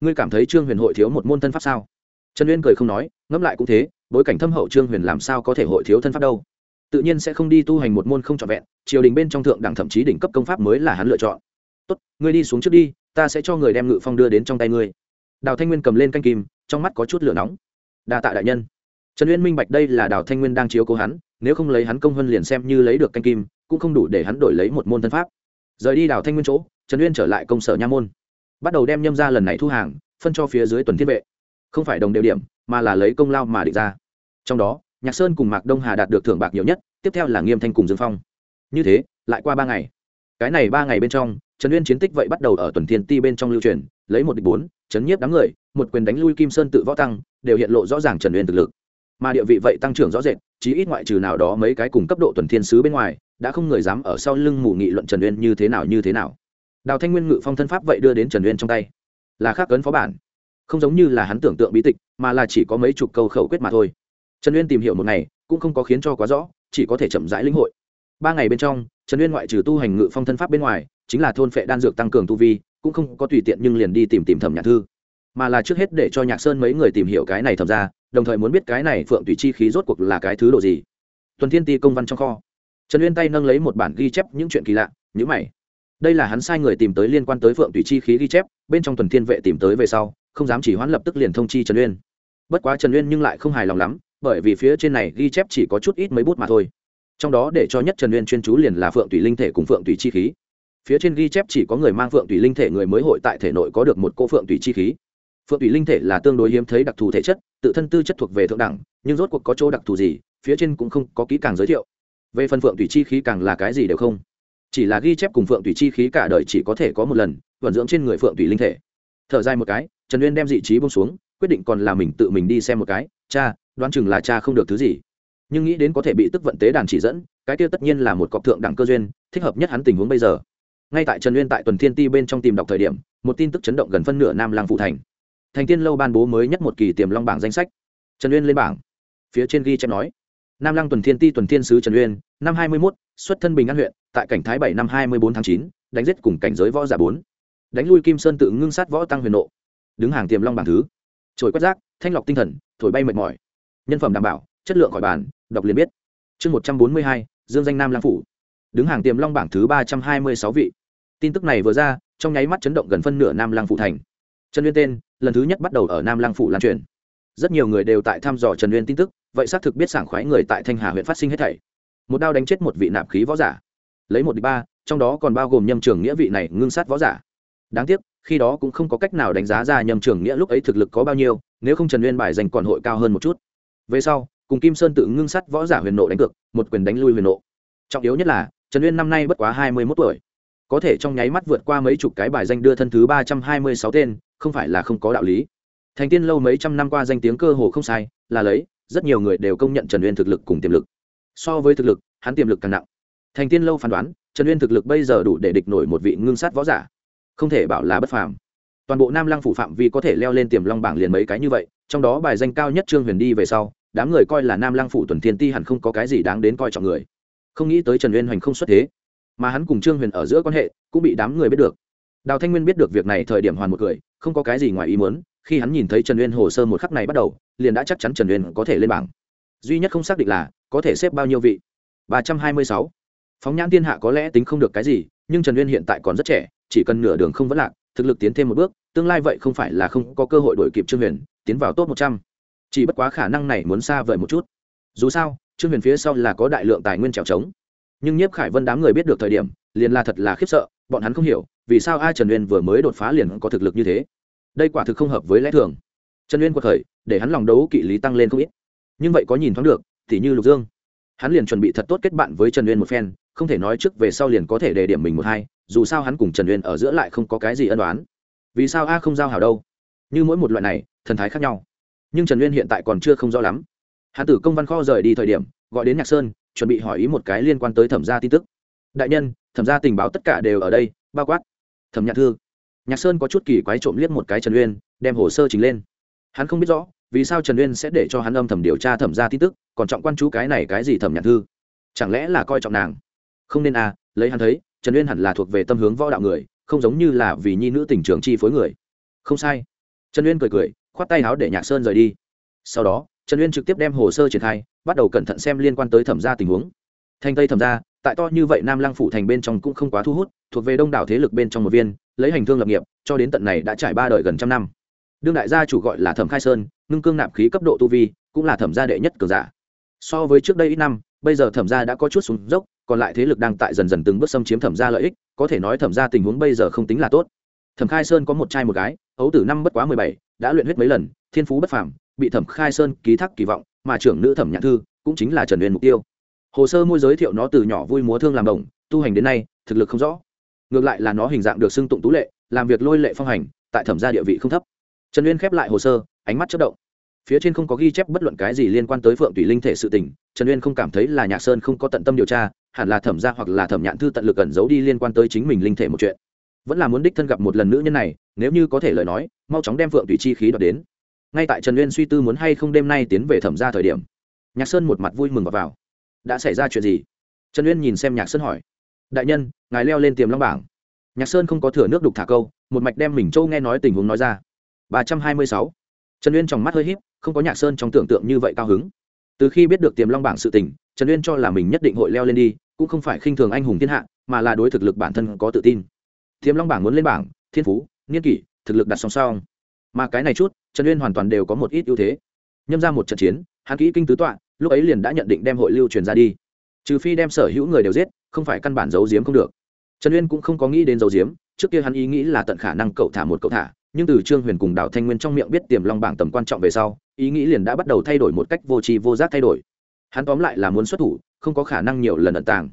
Ngươi cảm thấy trương huyền hội thiếu một môn thân pháp sao? Trần uyên cười không nói, ngẫm lại cũng thế, bối cảnh thâm hậu trương huyền làm sao có thể hội thiếu thân pháp đâu? Tự nhiên sẽ không đi tu hành một môn không trọn vẹn, triều đình bên trong thượng đẳng thậm chí đỉnh cấp công pháp mới là hắn lựa chọn. Tốt, ngươi đi xuống trước đi, ta sẽ cho người đem ngự phong đưa đến trong tay ngươi đào thanh nguyên cầm lên canh kim, trong mắt có chút lửa nóng. Đa tạ đại nhân. Trần uyên minh bạch đây là đào thanh nguyên đang chiếu cố hắn, nếu không lấy hắn công hơn liền xem như lấy được canh kim, cũng không đủ để hắn đổi lấy một môn thân pháp. Rời đi đào thanh nguyên chỗ, trần uyên trở lại công sở nha môn. Bắt đầu đem nhâm ra lần này thu hàng, phân cho phía dưới tuần thiên vệ. Không phải đồng đều điểm, mà là lấy công lao mà định ra. Trong đó, nhạc sơn cùng mạc đông hà đạt được thưởng bạc nhiều nhất, tiếp theo là nghiêm thanh cùng dương phong. Như thế, lại qua ba ngày. Cái này ba ngày bên trong, trần uyên chiến tích vậy bắt đầu ở tuần thiên ti bên trong lưu truyền lấy một địch bốn, chấn nhiếp đám người, một quyền đánh lui kim sơn tự võ tăng, đều hiện lộ rõ ràng trần uyên thực lực. Mà địa vị vậy tăng trưởng rõ rệt, chí ít ngoại trừ nào đó mấy cái cùng cấp độ tuần thiên sứ bên ngoài, đã không người dám ở sau lưng mù nghị luận trần uyên như thế nào như thế nào. Đào thanh nguyên ngự phong thân pháp vậy đưa đến trần uyên trong tay. Là khác cấn phó bản. Không giống như là hắn tưởng tượng bí tịch, mà là chỉ có mấy chục câu khẩu quyết mà thôi. Trần uyên tìm hiểu một ngày, cũng không có khiến cho quá rõ, chỉ có thể chậm rãi lĩnh hội. Ba ngày bên trong, trần uyên ngoại trừ tu hành ngự phong thân pháp bên ngoài, chính là thôn phệ đan dược tăng cường tu vi cũng không có tùy tiện nhưng liền đi tìm tìm thẩm nhạc thư. Mà là trước hết để cho nhạc sơn mấy người tìm hiểu cái này thẩm ra, đồng thời muốn biết cái này phượng tùy chi khí rốt cuộc là cái thứ độ gì. Tuần thiên ti công văn trong kho. Trần uyên tay nâng lấy một bản ghi chép những chuyện kỳ lạ nhữ mày. Đây là hắn sai người tìm tới liên quan tới phượng tùy chi khí ghi chép, bên trong tuần thiên vệ tìm tới về sau, không dám chỉ hoãn lập tức liền thông chi trần uyên. Bất quá trần uyên nhưng lại không hài lòng lắm, bởi vì phía trên này ghi chép chỉ có chút ít mấy bút mà thôi. Trong đó để cho nhất trần uyên chuyên chú liền là phượng tùy linh thể cùng phượng tùy chi khí phía trên ghi chép chỉ có người mang phượng tùy linh thể người mới hội tại thể nội có được một cô phượng tùy chi khí. Phượng tùy linh thể là tương đối hiếm thấy đặc thù thể chất, tự thân tư chất thuộc về thượng đẳng, nhưng rốt cuộc có chỗ đặc thù gì, phía trên cũng không có kỹ càng giới thiệu. Về phần phượng tùy chi khí càng là cái gì đều không. Chỉ là ghi chép cùng phượng tùy chi khí cả đời chỉ có thể có một lần, vận dưỡng trên người phượng tùy linh thể. Thở dài một cái, trần uyên đem dị trí bông xuống, quyết định còn là mình tự mình đi xem một cái, cha, đoán chừng là cha không được thứ gì. Nhưng nghĩ đến có thể bị tức vận tế đàn chỉ dẫn, cái kia tất nhiên là một cọc thượng đẳng cơ duyên, thích hợp nhất hắn tình huống bây giờ ngay tại trần uyên tại tuần thiên ti bên trong tìm đọc thời điểm, một tin tức chấn động gần phân nửa nam lang phụ thành. Thành tiên lâu ban bố mới nhất một kỳ tiềm long bảng danh sách. Trần uyên lên bảng. Phía trên ghi chép nói, nam lăng tuần thiên ti tuần thiên sứ trần uyên, năm hai mươi một xuất thân bình an huyện, tại cảnh thái bảy năm hai mươi bốn tháng chín, đánh giết cùng cảnh giới võ giả bốn. Đánh lui kim sơn tự ngưng sát võ tăng huyền nộ. Đứng hàng tiềm long bảng thứ. Trồi quét rác, thanh lọc tinh thần, thổi bay mệt mỏi. Nhân phẩm đảm bảo, chất lượng khỏi bàn, đọc liền biết. Chương một trăm bốn mươi hai, dương danh nam lang phủ. Đứng hàng tiềm long bảng thứ ba trăm hai mươi sáu vị tin tức này vừa ra, trong nháy mắt chấn động gần phân nửa nam lang phủ thành. Trần uyên tên, lần thứ nhất bắt đầu ở nam lang phủ lan truyền. Rất nhiều người đều tại thăm dò trần uyên tin tức, vậy xác thực biết sảng khoái người tại thanh hà huyện phát sinh hết thảy. Một đao đánh chết một vị nạp khí võ giả. Lấy một đi ba, trong đó còn bao gồm nhâm trường nghĩa vị này ngưng sát võ giả. Đáng tiếc, khi đó cũng không có cách nào đánh giá ra nhâm trường nghĩa lúc ấy thực lực có bao nhiêu, nếu không trần uyên bài dành còn hội cao hơn một chút. Về sau, cùng kim sơn tự ngưng sát võ giả huyền nộ đánh cược, một quyền đánh lui huyền nộ. Trọng yếu nhất là, trần uyên năm nay bất quá hai mươi mốt tuổi có thể trong nháy mắt vượt qua mấy chục cái bài danh đưa thân thứ ba trăm hai mươi sáu tên, không phải là không có đạo lý. Thành tiên lâu mấy trăm năm qua danh tiếng cơ hồ không sai, là lấy, rất nhiều người đều công nhận trần uyên thực lực cùng tiềm lực. So với thực lực, hắn tiềm lực càng nặng. Thành tiên lâu phán đoán, trần uyên thực lực bây giờ đủ để địch nổi một vị ngưng sát võ giả. Không thể bảo là bất phàm. Toàn bộ nam lăng phủ phạm vi có thể leo lên tiềm long bảng liền mấy cái như vậy, trong đó bài danh cao nhất trương huyền đi về sau, đám người coi là nam lăng phủ tuần thiên ti hẳn không có cái gì đáng đến coi trọng người. Không nghĩ tới trần uyên hoành không xuất thế mà hắn cùng trương huyền ở giữa quan hệ cũng bị đám người biết được. Đào thanh nguyên biết được việc này thời điểm hoàn một cười, không có cái gì ngoài ý muốn, khi hắn nhìn thấy trần uyên hồ sơ một khắc này bắt đầu, liền đã chắc chắn trần uyên có thể lên bảng. Duy nhất không xác định là có thể xếp bao nhiêu vị. Ba trăm hai mươi sáu. Phóng nhãn thiên hạ có lẽ tính không được cái gì, nhưng trần uyên hiện tại còn rất trẻ, chỉ cần nửa đường không vấn lạc, thực lực tiến thêm một bước, tương lai vậy không phải là không có cơ hội đổi kịp trương huyền, tiến vào top một trăm. Chỉ bất quá khả năng này muốn xa vời một chút. Dù sao, trương huyền phía sau là có đại lượng tài nguyên trèo trống nhưng nhiếp khải vân đám người biết được thời điểm, liền là thật là khiếp sợ, bọn hắn không hiểu, vì sao ai trần uyên vừa mới đột phá liền có thực lực như thế. Đây quả thực không hợp với lẽ thường. Trần uyên cuộc khởi, để hắn lòng đấu kỵ lý tăng lên không ít. Nhưng vậy có nhìn thoáng được, thì như lục dương. Hắn liền chuẩn bị thật tốt kết bạn với trần uyên một phen, không thể nói trước về sau liền có thể đề điểm mình một hai, dù sao hắn cùng trần uyên ở giữa lại không có cái gì ân đoán vì sao a không giao hảo đâu? Như mỗi một loại này, thần thái khác nhau. Nhưng trần uyên hiện tại còn chưa không rõ lắm. Hắn tử công văn kho rời đi thời điểm, gọi đến nhạc sơn chuẩn bị hỏi ý một cái liên quan tới thẩm gia tin tức. Đại nhân, thẩm gia tình báo tất cả đều ở đây, bao quát. Thẩm nhạc thư. Nhạc sơn có chút kỳ quái trộm liếc một cái trần uyên, đem hồ sơ trình lên. Hắn không biết rõ, vì sao trần uyên sẽ để cho hắn âm thầm điều tra thẩm ra tin tức, còn trọng quan chú cái này cái gì thẩm nhạc thư? Chẳng lẽ là coi trọng nàng? Không nên à lấy hắn thấy, trần uyên hẳn là thuộc về tâm hướng võ đạo người, không giống như là vì nhi nữ tình trường chi phối người. Không sai. Trần uyên cười cười, khoát tay áo để nhạc sơn rời đi. Sau đó, trần uyên trực tiếp đem hồ sơ triển khai bắt đầu cẩn thận xem liên quan tới thẩm gia tình huống. Thanh tây thẩm gia, tại to như vậy nam lăng phủ thành bên trong cũng không quá thu hút, thuộc về đông đảo thế lực bên trong một viên, lấy hành thương lập nghiệp, cho đến tận này đã trải ba đời gần trăm năm. Đương đại gia chủ gọi là thẩm khai sơn, ngưng cương nạp khí cấp độ tu vi, cũng là thẩm gia đệ nhất cường giả. So với trước đây ít năm, bây giờ thẩm gia đã có chút xuống dốc, còn lại thế lực đang tại dần dần từng bước xâm chiếm thẩm gia lợi ích, có thể nói thẩm gia tình huống bây giờ không tính là tốt. Thẩm khai sơn có một trai một gái, ấu tử năm bất quá mười bảy, đã luyện huyết mấy lần, thiên phú bất phàm, bị thẩm khai sơn ký thác kỳ vọng mà trưởng nữ thẩm nhạn thư cũng chính là trần uyên mục tiêu hồ sơ môi giới thiệu nó từ nhỏ vui múa thương làm đồng tu hành đến nay thực lực không rõ ngược lại là nó hình dạng được xưng tụng tú lệ làm việc lôi lệ phong hành tại thẩm gia địa vị không thấp trần uyên khép lại hồ sơ ánh mắt chất động phía trên không có ghi chép bất luận cái gì liên quan tới phượng tùy linh thể sự tình trần uyên không cảm thấy là nhạc sơn không có tận tâm điều tra hẳn là thẩm gia hoặc là thẩm nhạn thư tận lực ẩn giấu đi liên quan tới chính mình linh thể một chuyện vẫn là muốn đích thân gặp một lần nữ nhân này nếu như có thể lời nói mau chóng đem phượng tùy chi khí đoạt đến ngay tại trần uyên suy tư muốn hay không đêm nay tiến về thẩm gia thời điểm nhạc sơn một mặt vui mừng vào, vào. đã xảy ra chuyện gì? Trần uyên nhìn xem nhạc sơn hỏi. Đại nhân ngài leo lên tiềm long bảng. Nhạc sơn không có thừa nước đục thả câu một mạch đem mình châu nghe nói tình huống nói ra. Ba trăm hai mươi sáu. Trần uyên trong mắt hơi h í p không có nhạc sơn trong tưởng tượng như vậy cao hứng. Từ khi biết được tiềm long bảng sự tình trần uyên cho là mình nhất định hội leo lên đi cũng không phải khinh thường anh hùng thiên hạ mà là đối thực lực bản thân có tự tin. Tiềm long bảng muốn lên bảng thiên phú niên kỷ thực lực đặt song song mà cái này chút, trần uyên hoàn toàn đều có một ít ưu thế. Nhâm ra một trận chiến, hắn kỹ kinh tứ tọa, lúc ấy liền đã nhận định đem hội lưu truyền ra đi. Trừ phi đem sở hữu người đều giết, không phải căn bản giấu giếm không được. Trần uyên cũng không có nghĩ đến giấu giếm, trước kia hắn ý nghĩ là tận khả năng cậu thả một cậu thả, nhưng từ trương huyền cùng đào thanh nguyên trong miệng biết tiềm long bảng tầm quan trọng về sau, ý nghĩ liền đã bắt đầu thay đổi một cách vô tri vô giác thay đổi. Hắn tóm lại là muốn xuất thủ, không có khả năng nhiều lần ẩn tàng.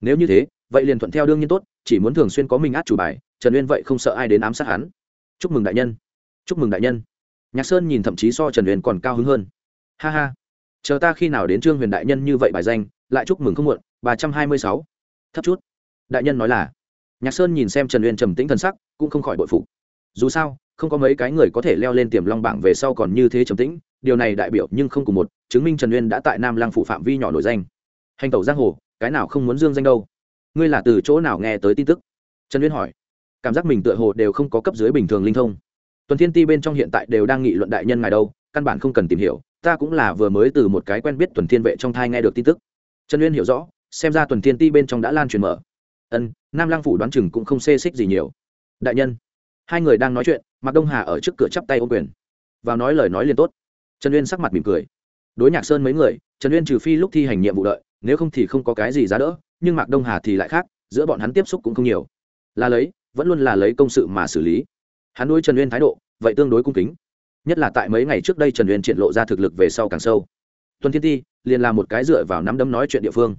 Nếu như thế, vậy liền thuận theo đương nhiên tốt, chỉ muốn thường xuyên có mình át chủ bài, trần uyên vậy không sợ ai đến ám sát hắn. Chúc mừng đại nhân chúc mừng đại nhân. Nhạc sơn nhìn thậm chí so trần uyên còn cao hứng hơn. Ha ha. Chờ ta khi nào đến trương huyền đại nhân như vậy bài danh, lại chúc mừng không muộn, ba trăm hai mươi sáu. Thấp chút. Đại nhân nói là. Nhạc sơn nhìn xem trần uyên trầm tĩnh thần sắc, cũng không khỏi bội phục. Dù sao, không có mấy cái người có thể leo lên tiềm long bảng về sau còn như thế trầm tĩnh, điều này đại biểu nhưng không cùng một, chứng minh trần uyên đã tại nam Lang phủ phạm vi nhỏ nổi danh. Hành tẩu giang hồ, cái nào không muốn dương danh đâu. Ngươi là từ chỗ nào nghe tới tin tức? Trần uyên hỏi. Cảm giác mình tựa hồ đều không có cấp dưới bình thường linh thông tuần thiên ti bên trong hiện tại đều đang nghị luận đại nhân ngài đâu, căn bản không cần tìm hiểu, ta cũng là vừa mới từ một cái quen biết tuần thiên vệ trong thai nghe được tin tức. Trần uyên hiểu rõ, xem ra tuần thiên ti bên trong đã lan truyền mở. Ân, nam lang phủ đoán chừng cũng không xê xích gì nhiều. Đại nhân, hai người đang nói chuyện, mạc đông hà ở trước cửa chắp tay ô quyền. Vào nói lời nói liền tốt. Trần uyên sắc mặt mỉm cười. Đối nhạc sơn mấy người, trần uyên trừ phi lúc thi hành nhiệm vụ đợi, nếu không thì không có cái gì giá đỡ, nhưng mạc đông hà thì lại khác, giữa bọn hắn tiếp xúc cũng không nhiều. Là lấy, vẫn luôn là lấy công sự mà xử lý hắn đối trần uyên thái độ, vậy tương đối cung kính. Nhất là tại mấy ngày trước đây trần uyên triển lộ ra thực lực về sau càng sâu. Tuần thiên ti, liền là một cái dựa vào nắm đấm nói chuyện địa phương.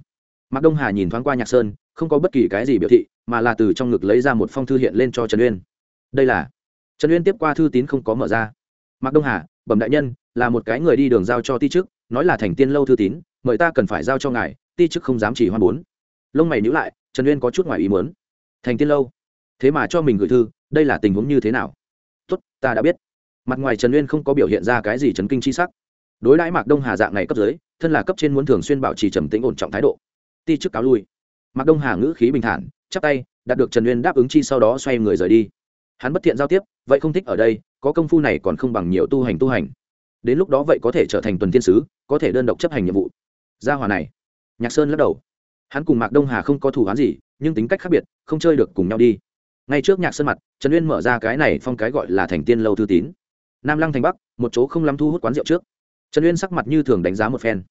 Mạc đông hà nhìn thoáng qua nhạc sơn, không có bất kỳ cái gì biểu thị, mà là từ trong ngực lấy ra một phong thư hiện lên cho trần uyên. Đây là trần uyên tiếp qua thư tín không có mở ra. Mạc đông hà, bẩm đại nhân, là một cái người đi đường giao cho ti chức, nói là thành tiên lâu thư tín, mời ta cần phải giao cho ngài, ti chức không dám chỉ hoan bốn. Lông mày nhữ lại, trần uyên có chút ngoài ý muốn. Thành tiên lâu? Thế mà cho mình gửi thư đây là tình huống như thế nào? Tốt, ta đã biết. Mặt ngoài trần uyên không có biểu hiện ra cái gì chấn kinh chi sắc. Đối đãi mạc đông hà dạng này cấp dưới, thân là cấp trên muốn thường xuyên bảo trì trầm tĩnh ổn trọng thái độ. Ti chức cáo lui. Mạc đông hà ngữ khí bình thản, chắp tay, đạt được trần uyên đáp ứng chi sau đó xoay người rời đi. Hắn bất thiện giao tiếp, vậy không thích ở đây, có công phu này còn không bằng nhiều tu hành tu hành. Đến lúc đó vậy có thể trở thành tuần thiên sứ, có thể đơn độc chấp hành nhiệm vụ. Gia hòa này. Nhạc sơn lắc đầu. Hắn cùng mạc đông hà không có thủ hắn gì, nhưng tính cách khác biệt, không chơi được cùng nhau đi ngay trước nhạc sân mặt, trần uyên mở ra cái này phong cái gọi là thành tiên lâu thư tín. Nam lăng thành bắc, một chỗ không lắm thu hút quán rượu trước. Trần uyên sắc mặt như thường đánh giá một phen.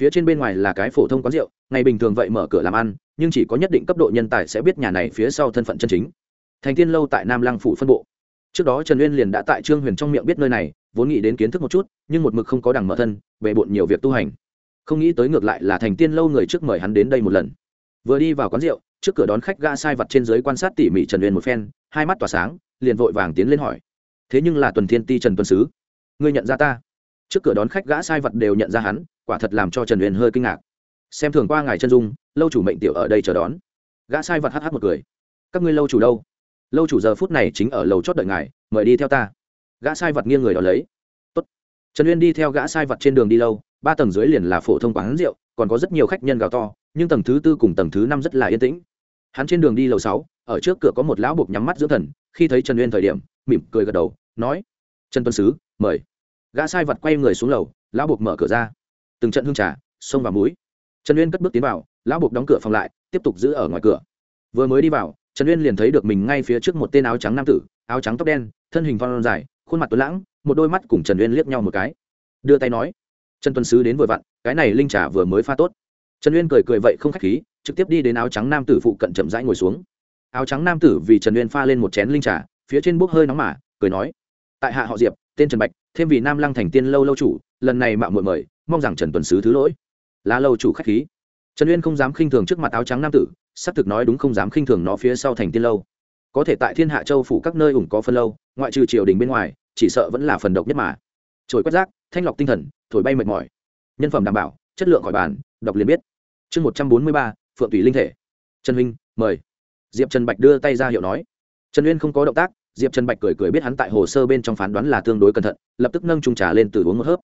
Phía trên bên ngoài là cái phổ thông quán rượu, ngày bình thường vậy mở cửa làm ăn, nhưng chỉ có nhất định cấp độ nhân tài sẽ biết nhà này phía sau thân phận chân chính. Thành tiên lâu tại nam lăng phủ phân bộ. Trước đó trần uyên liền đã tại trương huyền trong miệng biết nơi này, vốn nghĩ đến kiến thức một chút, nhưng một mực không có đằng mở thân, bề bộn nhiều việc tu hành. Không nghĩ tới ngược lại là thành tiên lâu người trước mời hắn đến đây một lần vừa đi vào quán rượu, trước cửa đón khách ga sai vặt trên dưới quan sát tỉ mỉ trần uyên một phen, hai mắt tỏa sáng, liền vội vàng tiến lên hỏi. Thế nhưng là tuần thiên ti trần tuân sứ, ngươi nhận ra ta? Trước cửa đón khách gã sai vật đều nhận ra hắn, quả thật làm cho trần uyên hơi kinh ngạc. Xem thường qua ngài chân dung, lâu chủ mệnh tiểu ở đây chờ đón. Gã sai vật hh một cười. Các ngươi lâu chủ đâu? Lâu chủ giờ phút này chính ở lầu chót đợi ngài, mời đi theo ta. Gã sai vật nghiêng người đó lấy. Tốt. trần uyên đi theo gã sai vật trên đường đi lâu, ba tầng dưới liền là phổ thông quán rượu, còn có rất nhiều khách nhân gào to nhưng tầng thứ tư cùng tầng thứ năm rất là yên tĩnh. Hắn trên đường đi lầu sáu, ở trước cửa có một lão buộc nhắm mắt dưỡng thần, khi thấy trần uyên thời điểm, mỉm cười gật đầu, nói, trần tuân sứ, mời. Gã sai vật quay người xuống lầu, lão buộc mở cửa ra. Từng trận hương trà xông vào mũi trần uyên cất bước tiến vào, lão buộc đóng cửa phòng lại, tiếp tục giữ ở ngoài cửa. Vừa mới đi vào, trần uyên liền thấy được mình ngay phía trước một tên áo trắng nam tử, áo trắng tóc đen, thân hình phong dài, khuôn mặt tuấn lãng, một đôi mắt cùng trần uyên liếc nhau một cái. Đưa tay nói, trần tuân sứ đến vừa vặn, cái này linh trà vừa mới pha tốt trần uyên cười cười vậy không k h á c h khí, trực tiếp đi đến áo trắng nam tử phụ cận chậm rãi ngồi xuống. Áo trắng nam tử vì trần uyên pha lên một chén linh trà, phía trên bốc hơi nóng mà, cười nói, tại hạ họ diệp, tên trần bạch, thêm vì nam lăng thành tiên lâu lâu chủ, lần này mạo muội mời, mong rằng trần tuần sứ thứ lỗi. Là lâu chủ khách khí. Trần uyên không dám khinh thường trước mặt áo trắng nam tử xác thực nói đúng không dám khinh thường nó phía sau thành tiên lâu. Có thể tại thiên hạ châu phủ các nơi ủng có phân lâu, ngoại trừ triều đình bên ngoài, chỉ sợ vẫn là phần độc nhất mà. Trồi quét rác, thanh lọc tinh thần, thổi bay mệt mỏi. Nhân phẩm đảm bảo, chất lượng khỏi bàn, đọc liền biết chương một trăm bốn mươi ba, phượng tùy linh thể. Trần huynh, mời. Diệp trần bạch đưa tay ra hiệu nói. Trần uyên không có động tác, diệp trần bạch cười cười biết hắn tại hồ sơ bên trong phán đoán là tương đối cẩn thận, lập tức nâng trung trà lên từ uống một hớp.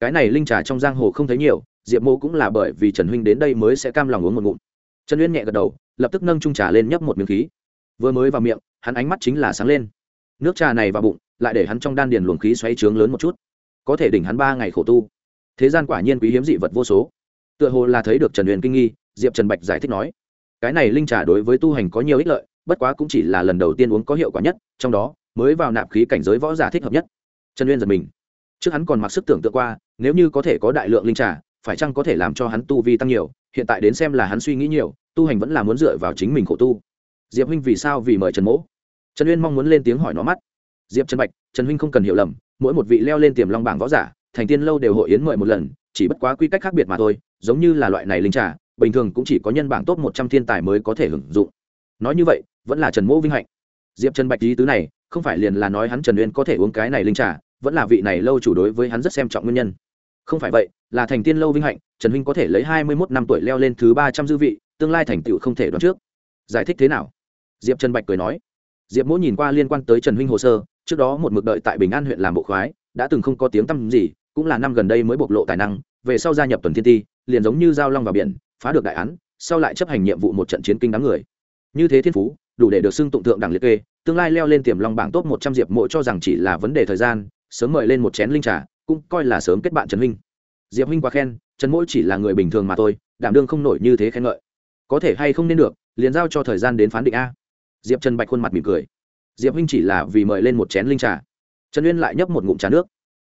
Cái này linh trà trong giang hồ không thấy nhiều, diệp mô cũng là bởi vì trần huynh đến đây mới sẽ cam lòng uống một ngụm. Trần uyên nhẹ gật đầu, lập tức nâng trung trà lên nhấp một miếng khí. Vừa mới vào miệng, hắn ánh mắt chính là sáng lên. Nước trà này vào bụng, lại để hắn trong đan điền luồng khí xoáy trướng lớn một chút. Có thể đỉnh hắn ba ngày khổ tu. Thế gian quả nhiên quý hiếm dị vật vô số tựa hồ là thấy được trần uyên kinh nghi, diệp trần bạch giải thích nói, cái này linh trà đối với tu hành có nhiều ích lợi, bất quá cũng chỉ là lần đầu tiên uống có hiệu quả nhất, trong đó, mới vào nạp khí cảnh giới võ giả thích hợp nhất. Trần uyên giật mình. Trước hắn còn mặc sức tưởng tượng qua, nếu như có thể có đại lượng linh trà, phải chăng có thể làm cho hắn tu vi tăng nhiều, hiện tại đến xem là hắn suy nghĩ nhiều, tu hành vẫn là muốn dựa vào chính mình khổ tu. Diệp huynh vì sao vì mời trần mỗ? Trần uyên mong muốn lên tiếng hỏi nó mắt. Diệp trần bạch, trần huynh không cần hiểu lầm, mỗi một vị leo lên tiềm long bảng võ giả, thành tiên lâu đều hội yến mời một lần, chỉ bất quá quy cách khác biệt mà thôi giống như là loại này linh trà, bình thường cũng chỉ có nhân bảng top một trăm thiên tài mới có thể hưởng dụng. Nói như vậy, vẫn là trần mỗ vinh hạnh. Diệp trần bạch lý tứ này, không phải liền là nói hắn trần uyên có thể uống cái này linh trà, vẫn là vị này lâu chủ đối với hắn rất xem trọng nguyên nhân. Không phải vậy, là thành tiên lâu vinh hạnh, trần huynh có thể lấy hai mươi mốt năm tuổi leo lên thứ ba trăm dư vị, tương lai thành tựu không thể đoán trước. Giải thích thế nào? Diệp trần bạch cười nói. Diệp mỗ nhìn qua liên quan tới trần huynh hồ sơ, trước đó một mực đợi tại bình an huyện làm bộ khoái, đã từng không có tiếng tăm gì, cũng là năm gần đây mới bộc lộ tài năng, về sau gia nhập tuần thiên ti liền giống như giao long vào biển, phá được đại án, sau lại chấp hành nhiệm vụ một trận chiến kinh đám người. Như thế thiên phú, đủ để được xưng tụng tượng đẳng liệt kê, tương lai leo lên tiềm long bảng top một trăm diệp mộ cho rằng chỉ là vấn đề thời gian, sớm mời lên một chén linh trà, cũng coi là sớm kết bạn trần huynh. Diệp huynh quá khen, trần mỗi chỉ là người bình thường mà thôi, đảm đương không nổi như thế khen ngợi. Có thể hay không nên được, liền giao cho thời gian đến phán định a. Diệp trần bạch khuôn mặt mỉm cười. Diệp huynh chỉ là vì mời lên một chén linh trà. Trần uyên lại nhấp một ngụm trà nước.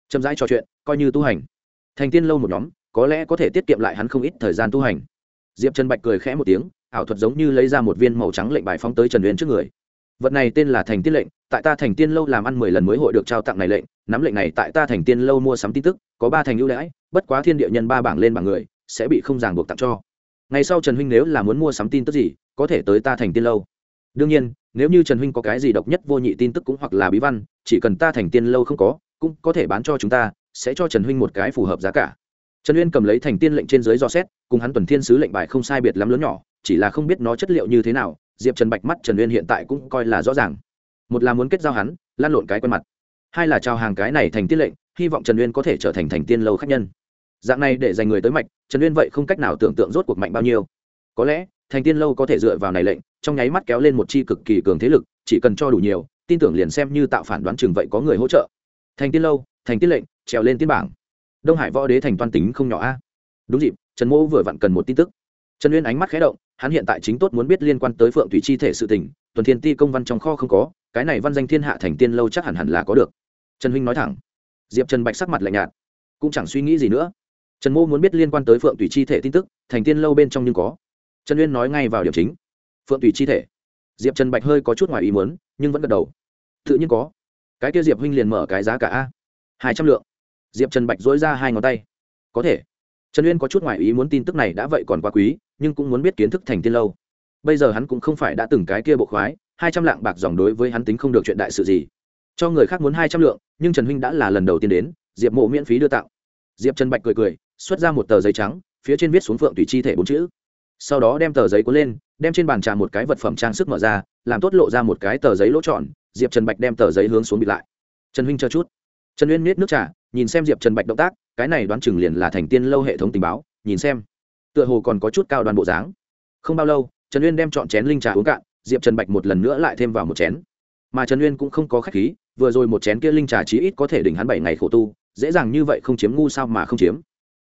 Chậm rãi trò chuyện, coi như tu hành. Thành tiên lâu một nhóm có lẽ có thể tiết kiệm lại hắn không ít thời gian tu hành. Diệp trần bạch cười khẽ một tiếng, ảo thuật giống như lấy ra một viên màu trắng lệnh bài phóng tới trần uyên trước người. Vật này tên là thành tiên lệnh, tại ta thành tiên lâu làm ăn mười lần mới hội được trao tặng này lệnh, nắm lệnh này tại ta thành tiên lâu mua sắm tin tức, có ba thành ưu đãi, bất quá thiên địa nhân ba bảng lên bảng người, sẽ bị không ràng buộc tặng cho. Ngày sau trần huynh nếu là muốn mua sắm tin tức gì, có thể tới ta thành tiên lâu. Đương nhiên, nếu như trần huynh có cái gì độc nhất vô nhị tin tức cũng hoặc là bí văn, chỉ cần ta thành tiên lâu không có, cũng có thể bán cho chúng ta, sẽ cho trần huynh một cái phù hợp giá cả trần uyên cầm lấy thành tiên lệnh trên dưới do xét, cùng hắn tuần thiên sứ lệnh bài không sai biệt lắm lớn nhỏ, chỉ là không biết nó chất liệu như thế nào, diệp trần bạch mắt trần uyên hiện tại cũng coi là rõ ràng. Một là muốn kết giao hắn, lan lộn cái quen mặt. Hai là trao hàng cái này thành tiên lệnh, hy vọng trần uyên có thể trở thành thành tiên lâu khách nhân. Dạng này để dành người tới mạch, trần uyên vậy không cách nào tưởng tượng rốt cuộc mạnh bao nhiêu. Có lẽ, thành tiên lâu có thể dựa vào này lệnh, trong nháy mắt kéo lên một chi cực kỳ cường thế lực, chỉ cần cho đủ nhiều, tin tưởng liền xem như tạo phản đoán chừng vậy có người hỗ trợ. Thành tiên lâu, thành tiên lệnh, trèo lên tiên bảng đông hải võ đế thành toan tính không nhỏ a. Đúng dịp, trần mỗ vừa vặn cần một tin tức. Trần uyên ánh mắt khé động, hắn hiện tại chính tốt muốn biết liên quan tới phượng thủy chi thể sự tình, tuần thiên ti công văn trong kho không có, cái này văn danh thiên hạ thành tiên lâu chắc hẳn hẳn là có được. Trần huynh nói thẳng. Diệp trần bạch sắc mặt lạnh nhạt. Cũng chẳng suy nghĩ gì nữa. Trần mô muốn biết liên quan tới phượng thủy chi thể tin tức, thành tiên lâu bên trong nhưng có. Trần uyên nói ngay vào điểm chính. Phượng thủy chi thể. Diệp trần bạch hơi có chút ngoài ý muốn, nhưng vẫn gật đầu. Tự nhiên có. Cái kia diệp huynh liền mở cái giá cả a. Hai trăm lượng diệp trần bạch dối ra hai ngón tay. Có thể. Trần uyên có chút ngoại ý muốn tin tức này đã vậy còn quá quý, nhưng cũng muốn biết kiến thức thành tiên lâu. Bây giờ hắn cũng không phải đã từng cái kia bộ khoái, hai trăm lạng bạc dòng đối với hắn tính không được chuyện đại sự gì. Cho người khác muốn hai trăm lượng, nhưng trần huynh đã là lần đầu tiên đến, diệp mộ miễn phí đưa tặng. Diệp trần bạch cười cười, xuất ra một tờ giấy trắng, phía trên viết xuống phượng tùy chi thể bốn chữ. Sau đó đem tờ giấy cuốn lên, đem trên bàn trà một cái vật phẩm trang sức mở ra, làm tốt lộ ra một cái tờ giấy lỗ tròn, diệp trần bạch đem tờ giấy hướng xuống bịt lại. Trần huynh chờ chút trần uyên miết nước trà, nhìn xem diệp trần bạch động tác, cái này đoán chừng liền là thành tiên lâu hệ thống tình báo, nhìn xem. Tựa hồ còn có chút cao đoàn bộ dáng. Không bao lâu, trần uyên đem chọn chén linh trà uống cạn, diệp trần bạch một lần nữa lại thêm vào một chén. Mà trần uyên cũng không có khách khí, vừa rồi một chén kia linh trà chí ít có thể đỉnh hắn bảy ngày khổ tu, dễ dàng như vậy không chiếm ngu sao mà không chiếm.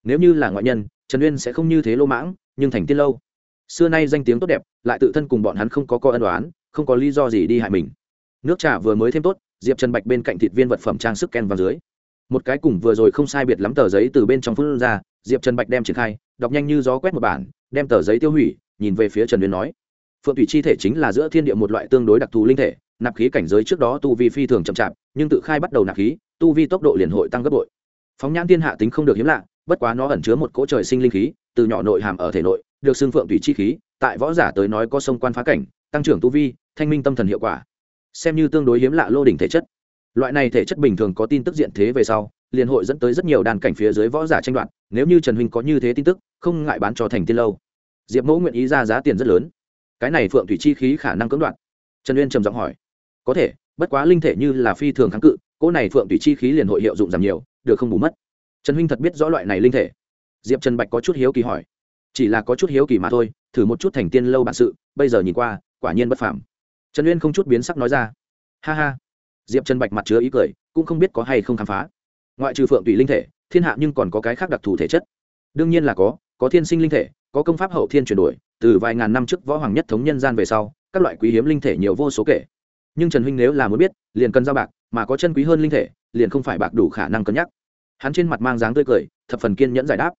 Nếu như là ngoại nhân, trần uyên sẽ không như thế lô mãng, nhưng thành tiên lâu. Xưa nay danh tiếng tốt đẹp, lại tự thân cùng bọn hắn không có co ân đoán không có lý do gì đi hại mình. Nước trà vừa mới thêm tốt diệp trần bạch bên cạnh thịt viên vật phẩm trang sức ken vào dưới. Một cái cùng vừa rồi không sai biệt lắm tờ giấy từ bên trong phun ra, diệp trần bạch đem triển khai, đọc nhanh như gió quét một bản, đem tờ giấy tiêu hủy, nhìn về phía trần uyên nói. Phượng thủy chi thể chính là giữa thiên địa một loại tương đối đặc thù linh thể, nạp khí cảnh giới trước đó tu vi phi thường chậm chạp, nhưng tự khai bắt đầu nạp khí, tu vi tốc độ liền hội tăng gấp bội. Phóng nhãn thiên hạ tính không được hiếm lạ, bất quá nó ẩn chứa một cỗ trời sinh linh khí, từ nhỏ nội hàm ở thể nội, được xưng phượng thủy chi khí, tại võ giả tới nói có sông quan phá cảnh, tăng trưởng tu vi, thanh minh tâm thần hiệu quả xem như tương đối hiếm lạ lô đỉnh thể chất. Loại này thể chất bình thường có tin tức diện thế về sau, liền hội dẫn tới rất nhiều đàn cảnh phía dưới võ giả tranh đoạt, nếu như trần huynh có như thế tin tức, không ngại bán cho thành tiên lâu. Diệp mẫu nguyện ý ra giá tiền rất lớn. Cái này phượng thủy chi khí khả năng cưỡng đoạt. Trần uyên trầm giọng hỏi. Có thể, bất quá linh thể như là phi thường kháng cự, cỗ này phượng thủy chi khí liền hội hiệu dụng giảm nhiều, được không bù mất. Trần huynh thật biết rõ loại này linh thể. Diệp trần bạch có chút hiếu kỳ hỏi. Chỉ là có chút hiếu kỳ mà thôi, thử một chút thành tiên lâu bản sự, bây giờ nhìn qua, quả nhiên bất phàm trần uyên không chút biến sắc nói ra ha ha diệp trần bạch mặt chứa ý cười cũng không biết có hay không khám phá ngoại trừ phượng tùy linh thể thiên hạ nhưng còn có cái khác đặc thù thể chất đương nhiên là có có thiên sinh linh thể có công pháp hậu thiên chuyển đổi từ vài ngàn năm trước võ hoàng nhất thống nhân gian về sau các loại quý hiếm linh thể nhiều vô số kể nhưng trần huynh nếu là muốn biết liền cần giao bạc mà có chân quý hơn linh thể liền không phải bạc đủ khả năng cân nhắc hắn trên mặt mang dáng tươi cười thập phần kiên nhẫn giải đáp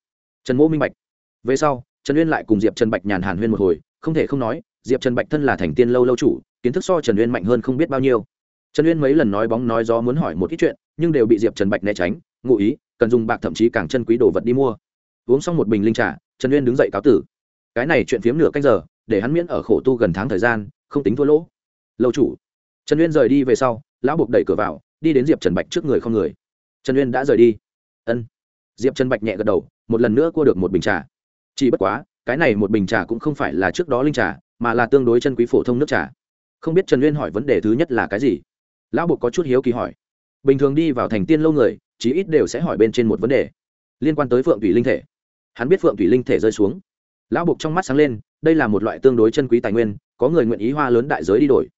trần mỗ minh bạch về sau trần uyên lại cùng diệp trần bạch nhàn hàn huyên một hồi không thể không nói diệp trần bạch thân là thành tiên lâu lâu chủ, kiến thức so trần uyên mạnh hơn không biết bao nhiêu. Trần uyên mấy lần nói bóng nói gió muốn hỏi một ít chuyện, nhưng đều bị diệp trần bạch né tránh, ngụ ý, cần dùng bạc thậm chí càng chân quý đồ vật đi mua. Uống xong một bình linh trà, trần uyên đứng dậy cáo tử. Cái này chuyện phiếm nửa canh giờ, để hắn miễn ở khổ tu gần tháng thời gian, không tính thua lỗ. Lâu chủ. Trần uyên rời đi về sau, lão buộc đẩy cửa vào, đi đến diệp trần bạch trước người không người. Trần uyên đã rời đi. Ân. Diệp trần bạch nhẹ gật đầu, một lần nữa cua được một bình trà. Chỉ bất quá, cái này một bình trà cũng không phải là trước đó linh trà mà là tương đối chân quý phổ thông nước trà. Không biết trần uyên hỏi vấn đề thứ nhất là cái gì? Lão bộ có chút hiếu kỳ hỏi. Bình thường đi vào thành tiên lâu người, chí ít đều sẽ hỏi bên trên một vấn đề. Liên quan tới phượng thủy linh thể. Hắn biết phượng thủy linh thể rơi xuống. Lão buộc trong mắt sáng lên, đây là một loại tương đối chân quý tài nguyên, có người nguyện ý hoa lớn đại giới đi đổi.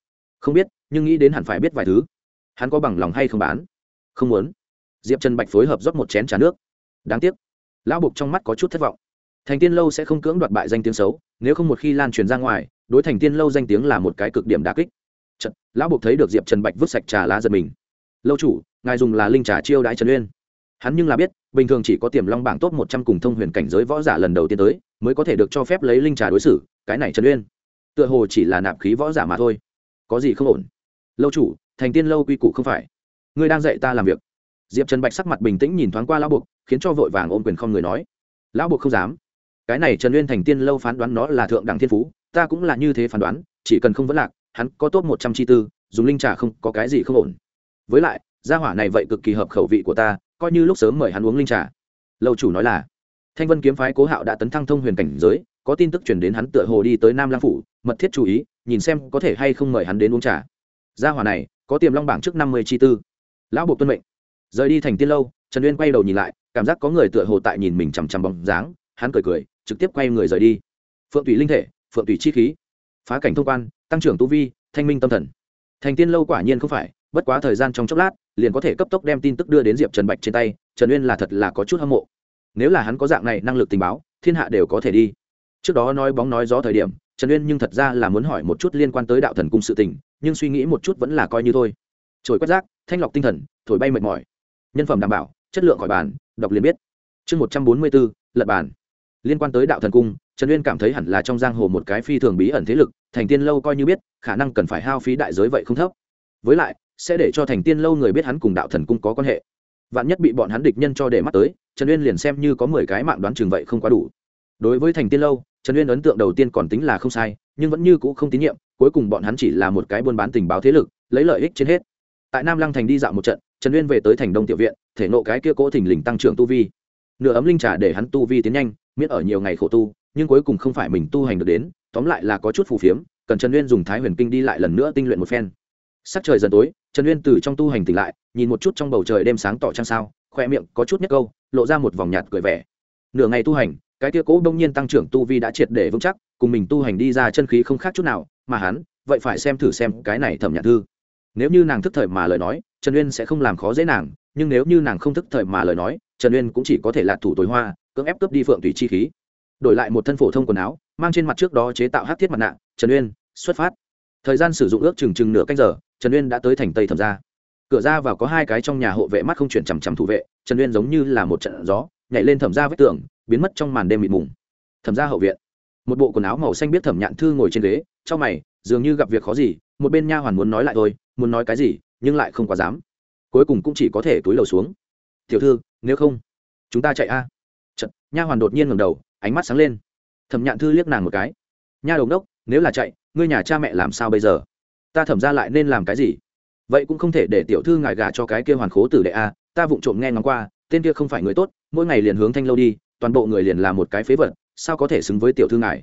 Không biết, nhưng nghĩ đến hẳn phải biết vài thứ. Hắn có bằng lòng hay không bán? Không muốn. Diệp trần bạch phối hợp rót một chén t r à nước. Đáng tiếc. Lão buộc trong mắt có chút thất vọng. Thành tiên lâu sẽ không cưỡng đoạt bại danh tiếng xấu, nếu không một khi lan truyền ra ngoài đối thành tiên lâu danh tiếng là một cái cực điểm đà kích. Chật, lão buộc thấy được diệp trần bạch vứt sạch trà lá giật mình. Lâu chủ ngài dùng là linh trà chiêu đãi trần uyên. Hắn nhưng là biết bình thường chỉ có tiềm long bảng top một trăm cùng thông huyền cảnh giới võ giả lần đầu tiên tới mới có thể được cho phép lấy linh trà đối xử cái này trần uyên tựa hồ chỉ là nạp khí võ giả mà thôi. Có gì không ổn? Lâu chủ thành tiên lâu quy củ không phải. Ngươi đang dạy ta làm việc. Diệp trần bạch sắc mặt bình tĩnh nhìn thoáng qua lão buộc khiến cho vội vàng ôm quyền không người nói. Lão buộc không dám. Cái này trần uyên thành tiên lâu phán đoán nó là thượng đẳng thiên phú ta cũng là như thế phán đoán, chỉ cần không vấn lạc, hắn có tốt một trăm chi tư, dùng linh trà không có cái gì không ổn. Với lại, gia hỏa này vậy cực kỳ hợp khẩu vị của ta, coi như lúc sớm mời hắn uống linh trà. Lâu chủ nói là, thanh vân kiếm phái cố hạo đã tấn thăng thông huyền cảnh giới, có tin tức chuyển đến hắn tựa hồ đi tới nam lang phủ, mật thiết chú ý, nhìn xem có thể hay không mời hắn đến uống trà. Gia hỏa này, có tiềm long bảng trước năm mươi chi tư. Lão bộ tuân mệnh. Rời đi thành tiên lâu, trần uyên quay đầu nhìn lại, cảm giác có người tựa hồ tại nhìn mình chằm chằm bóng dáng, hắn cười cười, trực tiếp quay người rời đi. Phượng tùy linh thể phượng tùy chi khí. Phá cảnh thông quan tăng trưởng tu vi thanh minh tâm thần. Thành tiên lâu quả nhiên không phải bất quá thời gian trong chốc lát liền có thể cấp tốc đem tin tức đưa đến diệp trần bạch trên tay trần uyên là thật là có chút hâm mộ. Nếu là hắn có dạng này năng lực tình báo thiên hạ đều có thể đi. Trước đó nói bóng nói gió thời điểm trần uyên nhưng thật ra là muốn hỏi một chút liên quan tới đạo thần cung sự tình nhưng suy nghĩ một chút vẫn là coi như thôi. Trồi quét rác thanh lọc tinh thần thổi bay mệt mỏi. Nhân phẩm đảm bảo chất lượng khỏi bản, đọc liền biết. Chương một trăm bốn mươi bốn lật bản. liên quan tới đạo thần cung trần uyên cảm thấy hẳn là trong giang hồ một cái phi thường bí ẩn thế lực, thành tiên lâu coi như biết, khả năng cần phải hao phí đại giới vậy không thấp. Với lại, sẽ để cho thành tiên lâu người biết hắn cùng đạo thần cung có quan hệ. Vạn nhất bị bọn hắn địch nhân cho để mắt tới, trần uyên liền xem như có mười cái mạng đoán chừng vậy không quá đủ. Đối với thành tiên lâu, trần uyên ấn tượng đầu tiên còn tính là không sai, nhưng vẫn như c ũ không tín nhiệm, cuối cùng bọn hắn chỉ là một cái buôn bán tình báo thế lực, lấy lợi ích trên hết. Tại nam lăng thành đi dạo một trận, trần uyên về tới thành đông tiểu viện, thể nộ cái kia cố thình lình tăng trưởng tu vi. Nửa ấm linh trà để hắn tu vi tiến nhanh, miễn ở nhiều ngày khổ tu nhưng cuối cùng không phải mình tu hành được đến, tóm lại là có chút phù phiếm, cần trần uyên dùng thái huyền kinh đi lại lần nữa tinh luyện một phen. Sắc trời dần tối, trần uyên từ trong tu hành tỉnh lại, nhìn một chút trong bầu trời đêm sáng tỏ trăng sao, khoe miệng có chút nhất câu, lộ ra một vòng nhạt cười vẻ. Nửa ngày tu hành, cái tia cố đông nhiên tăng trưởng tu vi đã triệt để vững chắc, cùng mình tu hành đi ra chân khí không khác chút nào, mà hắn, vậy phải xem thử xem cái này thẩm nhạc thư. Nếu như nàng thức thời mà lời nói, trần uyên sẽ không làm khó dễ nàng, nhưng nếu như nàng không thức thời mà lời nói, trần uyên cũng chỉ có thể lạc thủ tối hoa, cưỡng ép cướp đi phượng tùy chi khí đổi lại một thân phổ thông quần áo, mang trên mặt trước đó chế tạo hát thiết mặt nạ, trần uyên, xuất phát. Thời gian sử dụng ước chừng chừng nửa canh giờ, trần uyên đã tới thành tây thẩm ra cửa ra vào có hai cái trong nhà hộ vệ mắt không chuyển chằm chằm thủ vệ, trần uyên giống như là một trận gió, nhảy lên thẩm ra vách tường, biến mất trong màn đêm mịt mùng. Thẩm ra hậu viện. Một bộ quần áo màu xanh biết thẩm nhạn thư ngồi trên ghế trong mày, dường như gặp việc khó gì, một bên nha hoàn muốn nói lại thôi, muốn nói cái gì, nhưng lại không quá dám. Cuối cùng cũng chỉ có thể túi lầu xuống. Tiểu thư, nếu không, chúng ta chạy a. à? Nha hoàn đột nhiên ngầm đầu, ánh mắt sáng lên. Thẩm nhạn thư liếc nàng một cái. Nha đồng đốc nếu là chạy, ngươi nhà cha mẹ làm sao bây giờ? Ta thẩm ra lại nên làm cái gì? Vậy cũng không thể để tiểu thư ngài gà cho cái kia hoàn khố tử đệ a, ta vụng trộm nghe ngóng qua, tên kia không phải người tốt, mỗi ngày liền hướng thanh lâu đi, toàn bộ người liền là một cái phế vật, sao có thể xứng với tiểu thư ngài?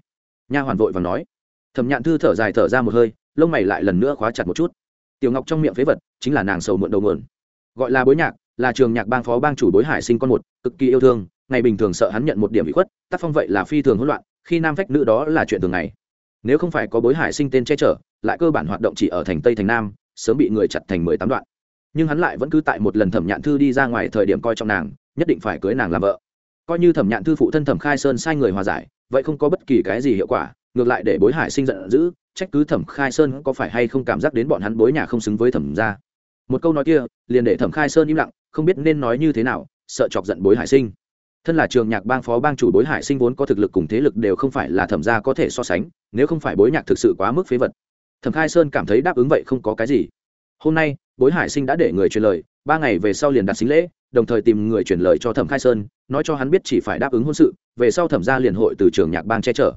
Nha hoàn vội và nói. Thẩm nhạn thư thở dài thở ra một hơi, lông mày lại lần nữa khóa chặt một chút. Tiểu ngọc trong miệng phế vật, chính là nàng sầu muộn đầu mượn gọi là bối nhạc, là trường nhạc bang phó bang chủ bối hải sinh con một, cực kỳ yêu thương ngày bình thường sợ hắn nhận một điểm bị khuất, tác phong vậy là phi thường hỗn loạn, khi nam phách nữ đó là chuyện thường ngày. Nếu không phải có bối hải sinh tên che chở, lại cơ bản hoạt động chỉ ở thành tây thành nam, sớm bị người chặt thành mười tám đoạn. Nhưng hắn lại vẫn cứ tại một lần thẩm nhạn thư đi ra ngoài thời điểm coi trọng nàng, nhất định phải cưới nàng làm vợ. Coi như thẩm nhạn thư phụ thân thẩm khai sơn sai người hòa giải, vậy không có bất kỳ cái gì hiệu quả, ngược lại để bối hải sinh giận dữ, trách cứ thẩm khai sơn có phải hay không cảm giác đến bọn hắn bối nhà không xứng với thẩm ra một câu nói kia, liền để thẩm khai sơn im lặng, không biết nên nói như thế nào, sợ chọc giận bối hải sinh thân là trường nhạc bang phó bang chủ bối hải sinh vốn có thực lực cùng thế lực đều không phải là thẩm gia có thể so sánh, nếu không phải bối nhạc thực sự quá mức phế vật. Thẩm khai sơn cảm thấy đáp ứng vậy không có cái gì. Hôm nay, bối hải sinh đã để người truyền lời, ba ngày về sau liền đặt xính lễ, đồng thời tìm người truyền lời cho thẩm khai sơn, nói cho hắn biết chỉ phải đáp ứng hôn sự, về sau thẩm gia liền hội từ trường nhạc bang che chở.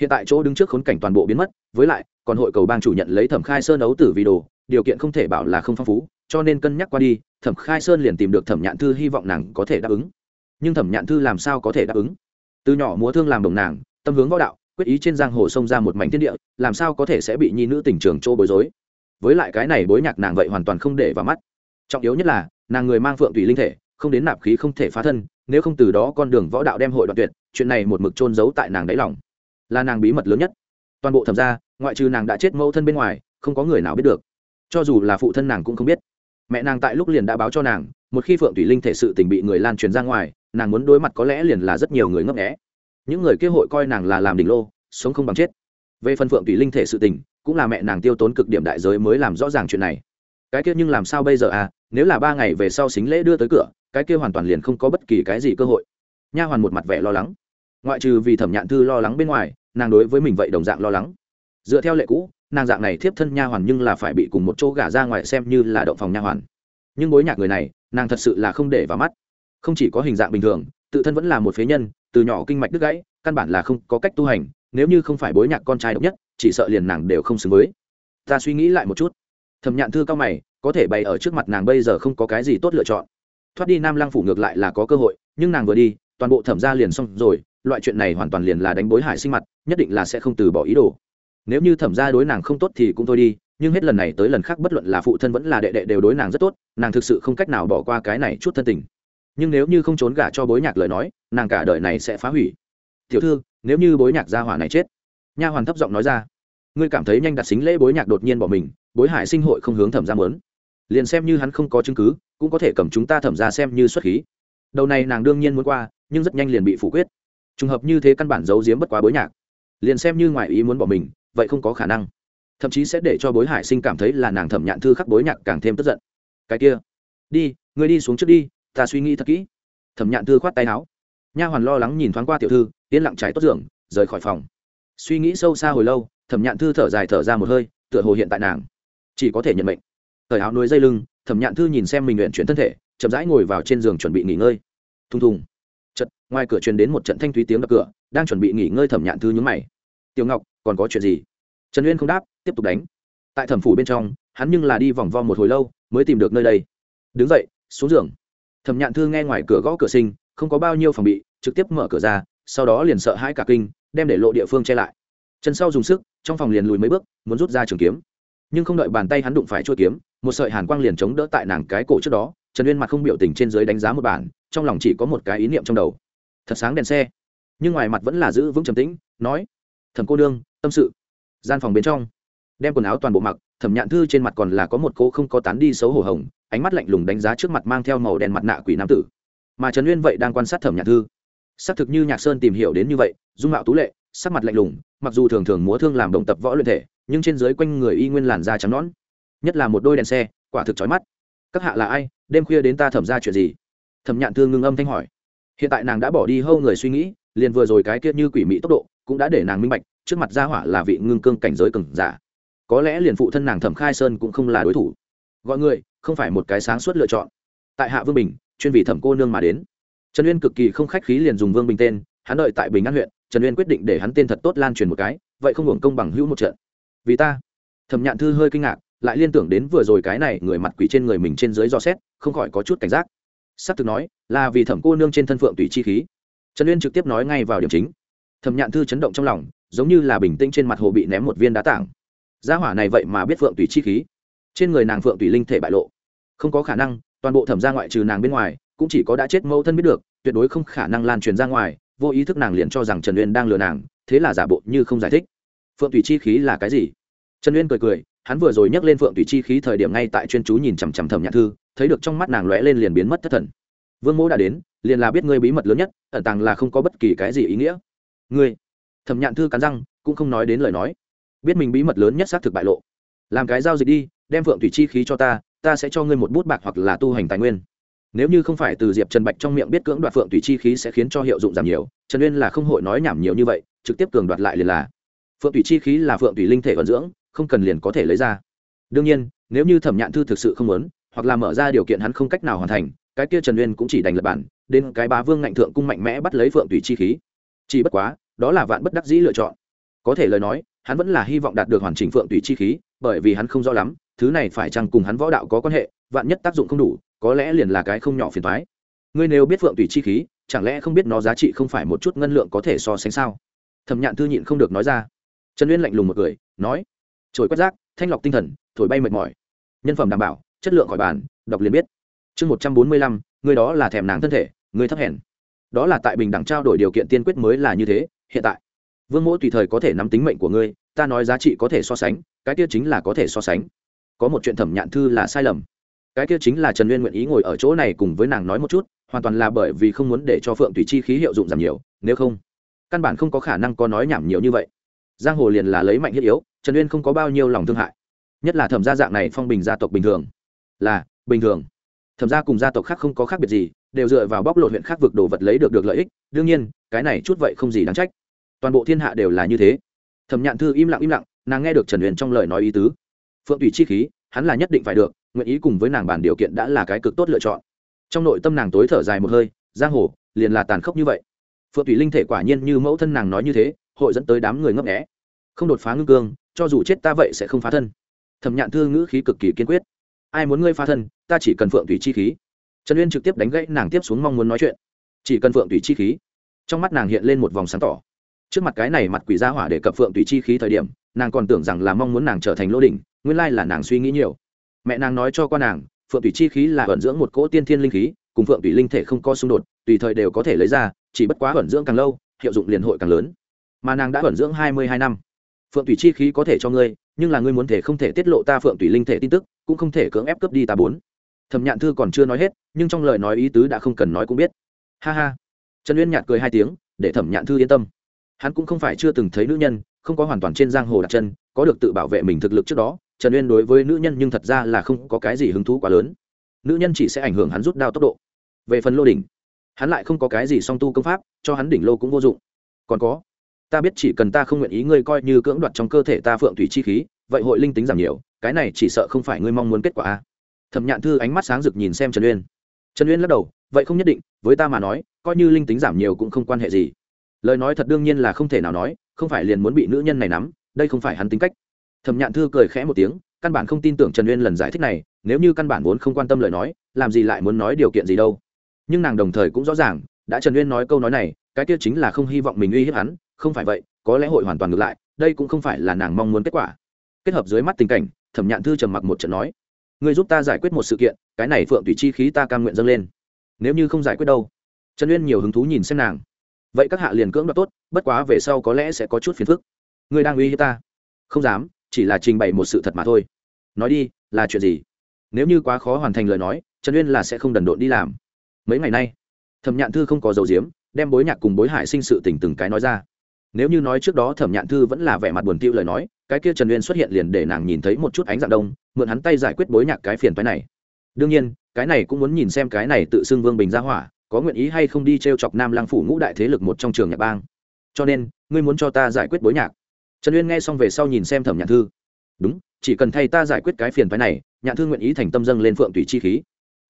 Hiện tại chỗ đứng trước khốn cảnh toàn bộ biến mất, với lại, còn hội cầu bang chủ nhận lấy thẩm khai sơn ấu tử vì đồ, điều kiện không thể bảo là không phong phú, cho nên cân nhắc qua đi, thẩm khai sơn liền tìm được thẩm nhạn thư hy vọng nàng có thể đáp ứng nhưng thẩm nhạn thư làm sao có thể đáp ứng? Từ nhỏ múa thương làm đồng nàng, tâm hướng võ đạo, quyết ý trên giang hồ sông ra một mảnh thiên địa, làm sao có thể sẽ bị nhi nữ tình trường trô bối rối? Với lại cái này bối nhạc nàng vậy hoàn toàn không để vào mắt. Trọng yếu nhất là, nàng người mang phượng tùy linh thể, không đến nạp khí không thể phá thân, nếu không từ đó con đường võ đạo đem hội đoạn tuyệt, chuyện này một mực trôn giấu tại nàng đáy lòng. Là nàng bí mật lớn nhất. Toàn bộ thẩm ra ngoại trừ nàng đã chết mẫu thân bên ngoài, không có người nào biết được. Cho dù là phụ thân nàng cũng không biết. Mẹ nàng tại lúc liền đã báo cho nàng, một khi phượng thủy linh thể sự tình bị người lan truyền ra ngoài nàng muốn đối mặt có lẽ liền là rất nhiều người ngấp nghé, những người kia hội coi nàng là làm đỉnh lô sống không bằng chết. Về phần phượng tùy linh thể sự tình cũng là mẹ nàng tiêu tốn cực điểm đại giới mới làm rõ ràng chuyện này. Cái kia nhưng làm sao bây giờ à nếu là ba ngày về sau xính lễ đưa tới cửa cái kia hoàn toàn liền không có bất kỳ cái gì cơ hội. Nha hoàn một mặt vẻ lo lắng. Ngoại trừ vì thẩm nhạn thư lo lắng bên ngoài nàng đối với mình vậy đồng dạng lo lắng. Dựa theo lệ cũ nàng dạng này thiếp thân nha hoàn nhưng là phải bị cùng một chỗ gả ra ngoài xem như là động phòng nha hoàn. Nhưng bối nhạc người này nàng thật sự là không để vào mắt không chỉ có hình dạng bình thường, tự thân vẫn là một phế nhân, từ nhỏ kinh mạch đứt gãy, căn bản là không có cách tu hành, nếu như không phải bối nhạc con trai độc nhất, chỉ sợ liền nàng đều không xứng với. Ta suy nghĩ lại một chút. Thẩm nhạn thư cao mày, có thể bày ở trước mặt nàng bây giờ không có cái gì tốt lựa chọn. Thoát đi nam lăng phủ ngược lại là có cơ hội, nhưng nàng vừa đi, toàn bộ thẩm ra liền xong rồi, loại chuyện này hoàn toàn liền là đánh bối hải sinh mặt, nhất định là sẽ không từ bỏ ý đồ. Nếu như thẩm ra đối nàng không tốt thì cũng thôi đi, nhưng hết lần này tới lần khác bất luận là phụ thân vẫn là đệ đệ đều đối nàng rất tốt, nàng thực sự không cách nào bỏ qua cái này chút thân tình nhưng nếu như không trốn gả cho bối nhạc lời nói, nàng cả đời này sẽ phá hủy. Tiểu thư, nếu như bối nhạc gia hỏa này chết, nha hoàn thấp giọng nói ra, ngươi cảm thấy nhanh đặt xính lễ bối nhạc đột nhiên bỏ mình, bối hải sinh hội không hướng thẩm ra mớn liền xem như hắn không có chứng cứ, cũng có thể cầm chúng ta thẩm ra xem như xuất khí. Đầu này nàng đương nhiên muốn qua, nhưng rất nhanh liền bị phủ quyết. Trùng hợp như thế căn bản giấu giếm bất quá bối nhạc. Liền xem như ngoài ý muốn bỏ mình, vậy không có khả năng. Thậm chí sẽ để cho bối hải sinh cảm thấy là nàng thẩm nhạn thư khắc bối nhạc càng thêm tức giận. Cái kia, đi, ngươi đi xuống trước đi ta suy nghĩ thật kỹ. Thẩm nhạn thư khoát tay áo. Nha hoàn lo lắng nhìn thoáng qua tiểu thư, yên lặng trái tốt giường, rời khỏi phòng. Suy nghĩ sâu xa hồi lâu, thẩm nhạn thư thở dài thở ra một hơi, tựa hồ hiện tại nàng chỉ có thể nhận mệnh. Thời áo nuôi dây lưng, thẩm nhạn thư nhìn xem mình luyện chuyển thân thể, chậm rãi ngồi vào trên giường chuẩn bị nghỉ ngơi. Thùng thùng. Chật ngoài cửa truyền đến một trận thanh thúy tiếng đập cửa, đang chuẩn bị nghỉ ngơi thẩm nhạn thư nhúng mày. Tiểu ngọc, còn có chuyện gì? Trần uyên không đáp, tiếp tục đánh. Tại thẩm phủ bên trong, hắn nhưng là đi vòng vo một hồi lâu, mới tìm được nơi đây. Đứng dậy, xuống giường thẩm nhạn thư nghe ngoài cửa gõ cửa sinh không có bao nhiêu phòng bị trực tiếp mở cửa ra sau đó liền sợ hãi cả kinh đem để lộ địa phương che lại. Chân sau dùng sức trong phòng liền lùi mấy bước muốn rút ra trường kiếm. Nhưng không đợi bàn tay hắn đụng phải chuôi kiếm một sợi hàn quang liền chống đỡ tại nàng cái cổ trước đó trần uyên mặt không biểu tình trên dưới đánh giá một bản trong lòng chỉ có một cái ý niệm trong đầu. Thật sáng đèn xe. Nhưng ngoài mặt vẫn là giữ vững trầm tĩnh nói thẩm cô đương, tâm sự. Gian phòng bên trong đem quần áo toàn bộ mặc thẩm nhạn thư trên mặt còn là có một cô không có tán đi xấu hổ hồng ánh mắt lạnh lùng đánh giá trước mặt mang theo màu đen mặt nạ quỷ nam tử. Mà trần uyên vậy đang quan sát thẩm nhạn thư. Xác thực như nhạc sơn tìm hiểu đến như vậy, dung mạo tú lệ, sắc mặt lạnh lùng, mặc dù thường thường múa thương làm động tập võ luyện thể, nhưng trên dưới quanh người y nguyên làn da trắng nõn. Nhất là một đôi đèn xe, quả thực chói mắt. Các hạ là ai? Đêm khuya đến ta thẩm ra chuyện gì? Thẩm nhạn thương ngưng âm thanh hỏi. Hiện tại nàng đã bỏ đi hâu người suy nghĩ, liền vừa rồi cái kia như quỷ mị tốc độ, cũng đã để nàng minh bạch, trước mặt gia hỏa là vị ngưng cương cảnh giới cừng giả. Có lẽ liền phụ thân nàng thẩm khai sơn cũng không là đối thủ gọi người, không phải một cái sáng suốt lựa chọn. Tại hạ vương bình, chuyên vì thẩm cô nương mà đến. Trần uyên cực kỳ không khách khí liền dùng vương bình tên, hắn đợi tại bình an huyện, trần uyên quyết định để hắn tên thật tốt lan truyền một cái, vậy không hưởng công bằng hữu một trận. Vì ta. Thẩm nhạn thư hơi kinh ngạc, lại liên tưởng đến vừa rồi cái này người mặt quỷ trên người mình trên dưới do xét, không khỏi có chút cảnh giác. S ắ c thực nói, là vì thẩm cô nương trên thân phượng tùy chi khí. Trần uyên trực tiếp nói ngay vào điểm chính. Thẩm nhạn thư chấn động trong lòng, giống như là bình tĩnh trên mặt hồ bị ném một viên đá tảng. Gia hỏa này vậy mà biết phượng tùy chi khí trên người nàng phượng tùy linh thể bại lộ. Không có khả năng, toàn bộ thẩm ra ngoại trừ nàng bên ngoài, cũng chỉ có đã chết mẫu thân biết được, tuyệt đối không khả năng lan truyền ra ngoài, vô ý thức nàng liền cho rằng trần uyên đang lừa nàng, thế là giả bộ như không giải thích. Phượng tùy chi khí là cái gì? Trần uyên cười cười, hắn vừa rồi nhắc lên phượng tùy chi khí thời điểm ngay tại chuyên chú nhìn chằm chằm thẩm nhạn thư, thấy được trong mắt nàng lóe lên liền biến mất thất thần. Vương mỗ đã đến, liền là biết ngươi bí mật lớn nhất, ẩn tàng là không có bất kỳ cái gì ý nghĩa. Ngươi? Thẩm nhạn thư cắn răng, cũng không nói đến lời nói. Biết mình bí mật lớn nhất xác thực bại lộ. Làm cái giao dịch đi đem phượng thủy chi khí cho ta ta sẽ cho ngươi một bút bạc hoặc là tu hành tài nguyên. Nếu như không phải từ diệp trần bạch trong miệng biết cưỡng đoạt phượng thủy chi khí sẽ khiến cho hiệu dụng giảm nhiều, trần uyên là không hội nói nhảm nhiều như vậy, trực tiếp cường đoạt lại liền là. Phượng thủy chi khí là phượng thủy linh thể vận dưỡng, không cần liền có thể lấy ra. Đương nhiên, nếu như thẩm nhạn thư thực sự không muốn, hoặc là mở ra điều kiện hắn không cách nào hoàn thành, cái kia trần uyên cũng chỉ đành lập bản, đến cái bá vương ngạnh thượng cung mạnh mẽ bắt lấy phượng thủy chi khí. Chỉ bất quá, đó là vạn bất đắc dĩ lựa chọn. Có thể lời nói, hắn vẫn là hy vọng đạt được hoàn chỉnh phượng thủy chi khí, bởi vì hắn không rõ lắm thứ này phải chăng cùng hắn võ đạo có quan hệ, vạn nhất tác dụng không đủ, có lẽ liền là cái không nhỏ phiền thoái ngươi nếu biết phượng tùy chi khí, chẳng lẽ không biết nó giá trị không phải một chút ngân lượng có thể so sánh sao? Thẩm nhạn thư nhịn không được nói ra. Trần uyên lạnh lùng một cười, nói, trồi quét rác, thanh lọc tinh thần, thổi bay mệt mỏi. Nhân phẩm đảm bảo, chất lượng khỏi bàn, đọc liền biết. Chương một trăm bốn mươi lăm người đó là thèm nàng thân thể người thấp hèn. Đó là tại bình đẳng trao đổi điều kiện tiên quyết mới là như thế, hiện tại. Vương mỗ tùy thời có thể nắm tính mệnh của ngươi, ta nói giá trị có thể so sánh, cái kia chính là có thể so sánh có một chuyện thẩm nhạn thư là sai lầm. Cái kia chính là trần nguyên nguyện ý ngồi ở chỗ này cùng với nàng nói một chút, hoàn toàn là bởi vì không muốn để cho phượng thủy chi khí hiệu dụng giảm nhiều, nếu không, căn bản không có khả năng có nói nhảm nhiều như vậy. Giang hồ liền là lấy mạnh thiết yếu, trần uyên không có bao nhiêu lòng thương hại. Nhất là thẩm gia dạng này phong bình gia tộc bình thường. Là, bình thường. Thẩm gia cùng gia tộc khác không có khác biệt gì, đều dựa vào bóc lột huyện khác vực đồ vật lấy được được lợi ích, đương nhiên, cái này chút vậy không gì đáng trách. Toàn bộ thiên hạ đều là như thế. Thẩm nhạn thư im lặng im lặng, nàng nghe được trần uyên trong lời nói ý tứ phượng tùy chi khí, hắn là nhất định phải được, nguyện ý cùng với nàng bàn điều kiện đã là cái cực tốt lựa chọn. Trong nội tâm nàng tối thở dài một hơi, giang hồ, liền là tàn khốc như vậy. Phượng tùy linh thể quả nhiên như mẫu thân nàng nói như thế, hội dẫn tới đám người ngấp nghẽ không đột phá ngưng cương, cho dù chết ta vậy sẽ không phá thân. Thẩm nhạn thư ngữ khí cực kỳ kiên quyết. Ai muốn ngươi phá thân, ta chỉ cần phượng Tùy chi khí. Trần uyên trực tiếp đánh gãy nàng tiếp xuống mong muốn nói chuyện. Chỉ cần phượng Tùy chi khí. Trong mắt nàng hiện lên một vòng sáng tỏ. Trước mặt cái này mặt quỷ gia hỏa để cập phượng Tùy chi khí thời điểm, nàng còn tưởng rằng là mong muốn nàng trở thành lô đỉnh nguyên lai là nàng suy nghĩ nhiều. Mẹ nàng nói cho qua nàng, phượng thủy chi khí là vận dưỡng một cỗ tiên thiên linh khí, cùng phượng thủy linh thể không có xung đột, tùy thời đều có thể lấy ra, chỉ bất quá vận dưỡng càng lâu, hiệu dụng liền hội càng lớn. Mà nàng đã vận dưỡng hai mươi hai năm. Phượng thủy chi khí có thể cho ngươi, nhưng là ngươi muốn thể không thể tiết lộ ta phượng thủy linh thể tin tức, cũng không thể cưỡng ép cướp đi ta bốn. Thẩm nhạn thư còn chưa nói hết, nhưng trong lời nói ý tứ đã không cần nói cũng biết. Ha ha. Trần uyên nhạt cười hai tiếng, để thẩm nhạn thư yên tâm. Hắn cũng không phải chưa từng thấy nữ nhân, không có hoàn toàn trên giang hồ đặt chân, có được tự bảo vệ mình thực lực trước đó trần uyên đối với nữ nhân nhưng thật ra là không có cái gì hứng thú quá lớn. Nữ nhân chỉ sẽ ảnh hưởng hắn rút đao tốc độ. Về phần lô đỉnh, hắn lại không có cái gì song tu công pháp, cho hắn đỉnh lô cũng vô dụng. Còn có, ta biết chỉ cần ta không nguyện ý ngươi coi như cưỡng đoạt trong cơ thể ta phượng thủy chi khí, vậy hội linh tính giảm nhiều, cái này chỉ sợ không phải ngươi mong muốn kết quả a. Thẩm nhạn thư ánh mắt sáng rực nhìn xem trần uyên. Trần uyên lắc đầu, vậy không nhất định, với ta mà nói, coi như linh tính giảm nhiều cũng không quan hệ gì. Lời nói thật đương nhiên là không thể nào nói, không phải liền muốn bị nữ nhân này nắm, đây không phải hắn tính cách thẩm nhạn thư cười khẽ một tiếng, căn bản không tin tưởng trần uyên lần giải thích này, nếu như căn bản vốn không quan tâm lời nói, làm gì lại muốn nói điều kiện gì đâu. Nhưng nàng đồng thời cũng rõ ràng, đã trần uyên nói câu nói này, cái kia chính là không hy vọng mình uy hiếp hắn, không phải vậy, có lẽ hội hoàn toàn ngược lại, đây cũng không phải là nàng mong muốn kết quả. Kết hợp dưới mắt tình cảnh, thẩm nhạn thư trầm mặc một trận nói người giúp ta giải quyết một sự kiện, cái này phượng tùy chi khí ta cam nguyện dâng lên. Nếu như không giải quyết đâu? Trần uyên nhiều hứng thú nhìn xem nàng. Vậy các hạ liền cưỡng đoạt tốt, bất quá về sau có lẽ sẽ có chút phiền phức. Người đang uy hiếp ta? Không dám chỉ là trình bày một sự thật mà thôi. Nói đi, là chuyện gì? Nếu như quá khó hoàn thành lời nói, trần uyên là sẽ không đần độn đi làm. Mấy ngày nay, thẩm nhạn thư không có dầu diếm đem bối nhạc cùng bối hải sinh sự tình từng cái nói ra. Nếu như nói trước đó thẩm nhạn thư vẫn là vẻ mặt buồn tiêu lời nói, cái kia trần uyên xuất hiện liền để nàng nhìn thấy một chút ánh dạng đông, mượn hắn tay giải quyết bối nhạc cái phiền phái này. Đương nhiên, cái này cũng muốn nhìn xem cái này tự xưng vương bình ra hỏa, có nguyện ý hay không đi t r e o chọc nam lang phủ ngũ đại thế lực một trong trường nhạc bang. Cho nên, ngươi muốn cho ta giải quyết bối nhạc trần uyên nghe xong về sau nhìn xem thẩm nhạn thư. Đúng, chỉ cần thay ta giải quyết cái phiền phái này, nhạn thư nguyện ý thành tâm dâng lên phượng tùy chi khí.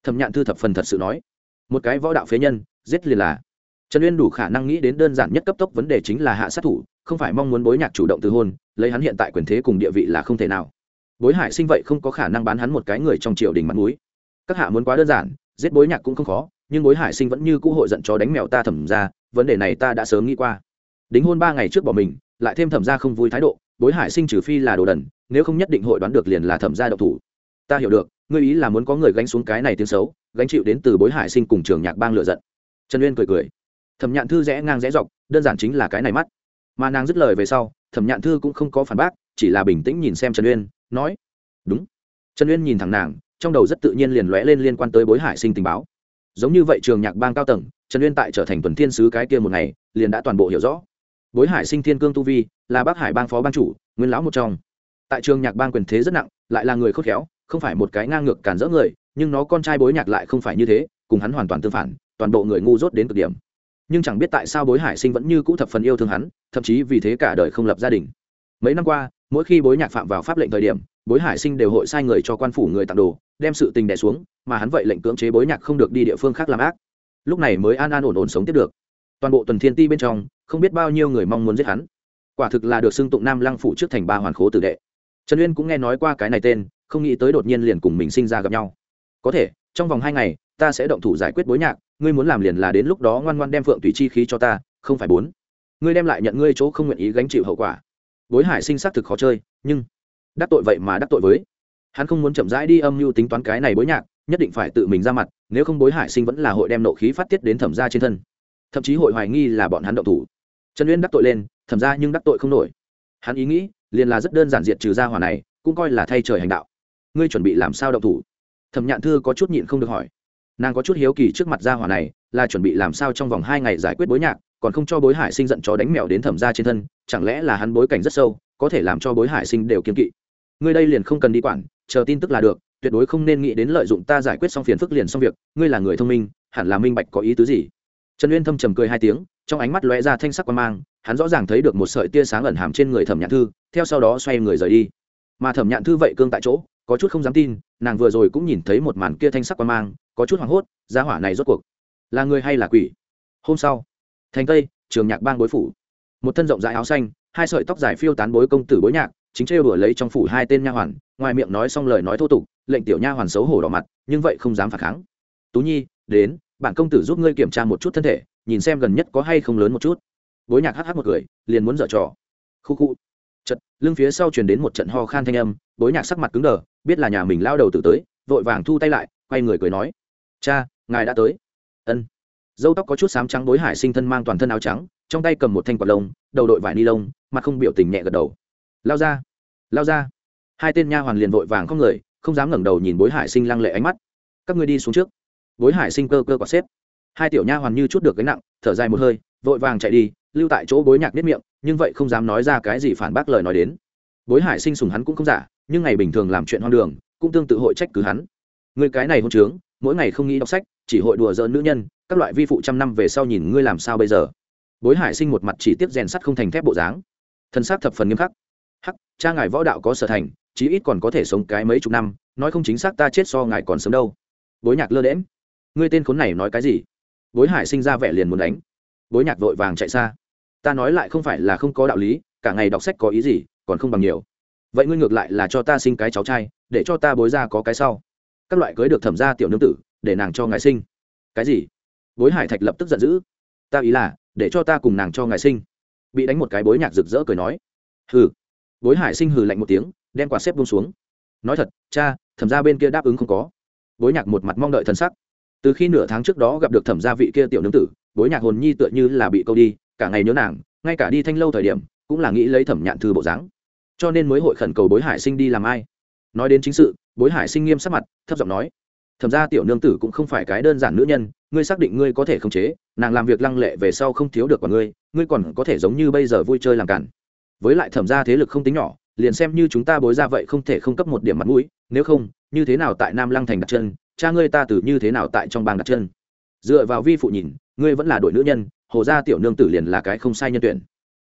Thẩm nhạn thư thập phần thật sự nói. Một cái võ đạo phế nhân, giết liền là. Trần uyên đủ khả năng nghĩ đến đơn giản nhất cấp tốc vấn đề chính là hạ sát thủ, không phải mong muốn bối nhạc chủ động từ hôn, lấy hắn hiện tại quyền thế cùng địa vị là không thể nào. Bối hải sinh vậy không có khả năng bán hắn một cái người trong triều đình mặt mũi. Các hạ muốn quá đơn giản, giết bối nhạc cũng không khó, nhưng bối hải sinh vẫn như cũ hội giận chó đánh mèo ta thẩm ra, vấn đề này ta đã sớm nghĩ qua. Đính hôn ba ngày trước bỏ mình lại thêm thẩm gia không vui thái độ, bối hải sinh trừ phi là đồ đần, nếu không nhất định hội đoán được liền là thẩm gia độc thủ. Ta hiểu được, ngươi ý là muốn có người gánh xuống cái này tiếng xấu, gánh chịu đến từ bối hải sinh cùng trường nhạc bang lựa giận. Trần uyên cười cười. Thẩm nhạn thư rẽ ngang rẽ dọc, đơn giản chính là cái này mắt. Mà nàng dứt lời về sau, thẩm nhạn thư cũng không có phản bác, chỉ là bình tĩnh nhìn xem trần uyên, nói, đúng. Trần uyên nhìn thẳng nàng, trong đầu rất tự nhiên liền lóe lên liên quan tới bối hải sinh tình báo. Giống như vậy trường nhạc bang cao tầng, trần uyên tại trở thành tuần thiên sứ cái kia một ngày, liền đã toàn bộ hiểu rõ bối hải sinh thiên cương tu vi, là bác hải bang phó ban chủ, nguyên lão một trong. Tại trường nhạc bang quyền thế rất nặng, lại là người khôn khéo, không phải một cái ngang ngược cản rỡ người, nhưng nó con trai bối nhạc lại không phải như thế, cùng hắn hoàn toàn tương phản, toàn bộ người ngu dốt đến cực điểm. Nhưng chẳng biết tại sao bối hải sinh vẫn như cũ thập phần yêu thương hắn, thậm chí vì thế cả đời không lập gia đình. Mấy năm qua, mỗi khi bối nhạc phạm vào pháp lệnh thời điểm, bối hải sinh đều hội sai người cho quan phủ người tặng đồ, đem sự tình đẻ xuống, mà hắn vậy lệnh cưỡng chế bối nhạc không được đi địa phương khác làm ác. Lúc này mới an an ổn ổn sống tiếp được toàn bộ tuần thiên ti bên trong, không biết bao nhiêu người mong muốn giết hắn. Quả thực là được xưng tụng nam lăng phủ trước thành ba hoàn khố tử đệ. Trần uyên cũng nghe nói qua cái này tên, không nghĩ tới đột nhiên liền cùng mình sinh ra gặp nhau. Có thể, trong vòng hai ngày, ta sẽ động thủ giải quyết bối nhạc, ngươi muốn làm liền là đến lúc đó ngoan ngoan đem phượng tùy chi khí cho ta, không phải bốn. Ngươi đem lại nhận ngươi chỗ không nguyện ý gánh chịu hậu quả. Bối hải sinh xác thực khó chơi, nhưng đắc tội vậy mà đắc tội với. Hắn không muốn chậm rãi đi âm mưu tính toán cái này bối nhạc, nhất định phải tự mình ra mặt, nếu không bối hải sinh vẫn là hội đem nộ khí phát tiết đến thẩm gia trên thân thậm chí hội hoài nghi là bọn hắn động thủ. Trần uyên đắc tội lên thẩm ra nhưng đắc tội không nổi. Hắn ý nghĩ, liền là rất đơn giản diệt trừ gia hỏa này, cũng coi là thay trời hành đạo. Ngươi chuẩn bị làm sao động thủ? Thẩm nhạn thư có chút nhịn không được hỏi. Nàng có chút hiếu kỳ trước mặt gia hỏa này, là chuẩn bị làm sao trong vòng hai ngày giải quyết bối nhạc, còn không cho bối hải sinh giận chó đánh mèo đến thẩm ra trên thân, chẳng lẽ là hắn bối cảnh rất sâu, có thể làm cho bối hải sinh đều kiên kỵ? Ngươi đây liền không cần đi quản, chờ tin tức là được, tuyệt đối không nên nghĩ đến lợi dụng ta giải quyết xong phiền phức liền xong việc, ngươi là người thông minh, hẳn là minh bạch có ý tứ gì? Trần uyên thâm trầm cười hai tiếng, trong ánh mắt lóe ra thanh sắc quan mang, hắn rõ ràng thấy được một sợi tia sáng ẩn hàm trên người thẩm nhạn thư, theo sau đó xoay người rời đi. Mà thẩm nhạn thư vậy cương tại chỗ, có chút không dám tin, nàng vừa rồi cũng nhìn thấy một màn kia thanh sắc quan mang, có chút hoảng hốt giá hỏa này rốt cuộc là người hay là quỷ? Hôm sau, thành tây, trường nhạc bang bối phủ. Một thân rộng rãi áo xanh, hai sợi tóc dài phiêu tán bối công tử bối nhạc, chính trêu đuổi lấy trong phủ hai tên nha hoàn, ngoài miệng nói xong lời nói thô tục, lệnh tiểu nha hoàn xấu hổ đỏ mặt, nhưng vậy không dám phản kháng. Tú nhi, đến bản công tử giúp ngươi kiểm tra một chút thân thể, nhìn xem gần nhất có hay không lớn một chút. Bối nhạc hh một cười, liền muốn dở trò. Khu khu. Chật lưng phía sau truyền đến một trận ho khan thanh âm, bối nhạc sắc mặt cứng đờ, biết là nhà mình lao đầu tử tới, vội vàng thu tay lại, quay người cười nói, cha, ngài đã tới. Ân. Dâu tóc có chút sám trắng bối hải sinh thân mang toàn thân áo trắng, trong tay cầm một thanh quạt lông, đầu đội vải ni lông, mặt không biểu tình nhẹ gật đầu. Lao ra lao ra. Hai tên nha hoàn liền vội vàng không người, không dám ngẩng đầu nhìn bối hải sinh lăng lệ ánh mắt. Các ngươi đi xuống trước bối hải sinh cơ cơ quả xếp. Hai tiểu nha hoàn như chút được gánh nặng, thở dài một hơi, vội vàng chạy đi, lưu tại chỗ bối nhạc biết miệng, nhưng vậy không dám nói ra cái gì phản bác lời nói đến. Bối hải sinh sùng hắn cũng không giả, nhưng ngày bình thường làm chuyện hoang đường, cũng tương tự hội trách cứ hắn. Người cái này hôn trướng, mỗi ngày không nghĩ đọc sách, chỉ hội đùa giỡn nữ nhân, các loại vi phụ trăm năm về sau nhìn ngươi làm sao bây giờ. Bối hải sinh một mặt chỉ tiếp rèn sắt không thành thép bộ dáng. Thân xác thập phần nghiêm khắc. Hắc, cha ngài võ đạo có sở thành, chí ít còn có thể sống cái mấy chục năm, nói không chính xác ta chết so ngài còn sớm đâu. Bối nhạc lơ đễm ngươi tên khốn này nói cái gì? Bối hải sinh ra vẻ liền muốn đánh. Bối nhạc vội vàng chạy xa. Ta nói lại không phải là không có đạo lý, cả ngày đọc sách có ý gì, còn không bằng nhiều. Vậy ngươi ngược lại là cho ta sinh cái cháu trai, để cho ta bối ra có cái sau. Các loại cưới được thẩm ra tiểu nương tử, để nàng cho ngài sinh. Cái gì? Bối hải thạch lập tức giận dữ. Ta ý là, để cho ta cùng nàng cho ngài sinh. Bị đánh một cái bối nhạc rực rỡ cười nói. Hừ. Bối hải sinh hừ lạnh một tiếng, đem quạt xếp bông xuống. Nói thật, cha, thẩm ra bên kia đáp ứng không có. Bối nhạc một mặt mong đợi thân sắc từ khi nửa tháng trước đó gặp được thẩm gia vị kia tiểu nương tử, bối nhạc hồn nhi tựa như là bị câu đi, cả ngày nhớ nàng, ngay cả đi thanh lâu thời điểm, cũng là nghĩ lấy thẩm nhạn thư bộ dáng. Cho nên mới hội khẩn cầu bối hải sinh đi làm ai. Nói đến chính sự, bối hải sinh nghiêm sắc mặt, thấp giọng nói, thẩm ra tiểu nương tử cũng không phải cái đơn giản nữ nhân, ngươi xác định ngươi có thể khống chế, nàng làm việc lăng lệ về sau không thiếu được của ngươi ngươi còn có thể giống như bây giờ vui chơi làm cản với lại thẩm ra thế lực không tính nhỏ, liền xem như chúng ta bối ra vậy không thể không cấp một điểm mặt mũi, nếu không, như thế nào tại nam lăng thành đặt chân cha ngươi ta từ như thế nào tại trong bang đặt chân? Dựa vào vi phụ nhìn, ngươi vẫn là đội nữ nhân, hồ gia tiểu nương tử liền là cái không sai nhân tuyển.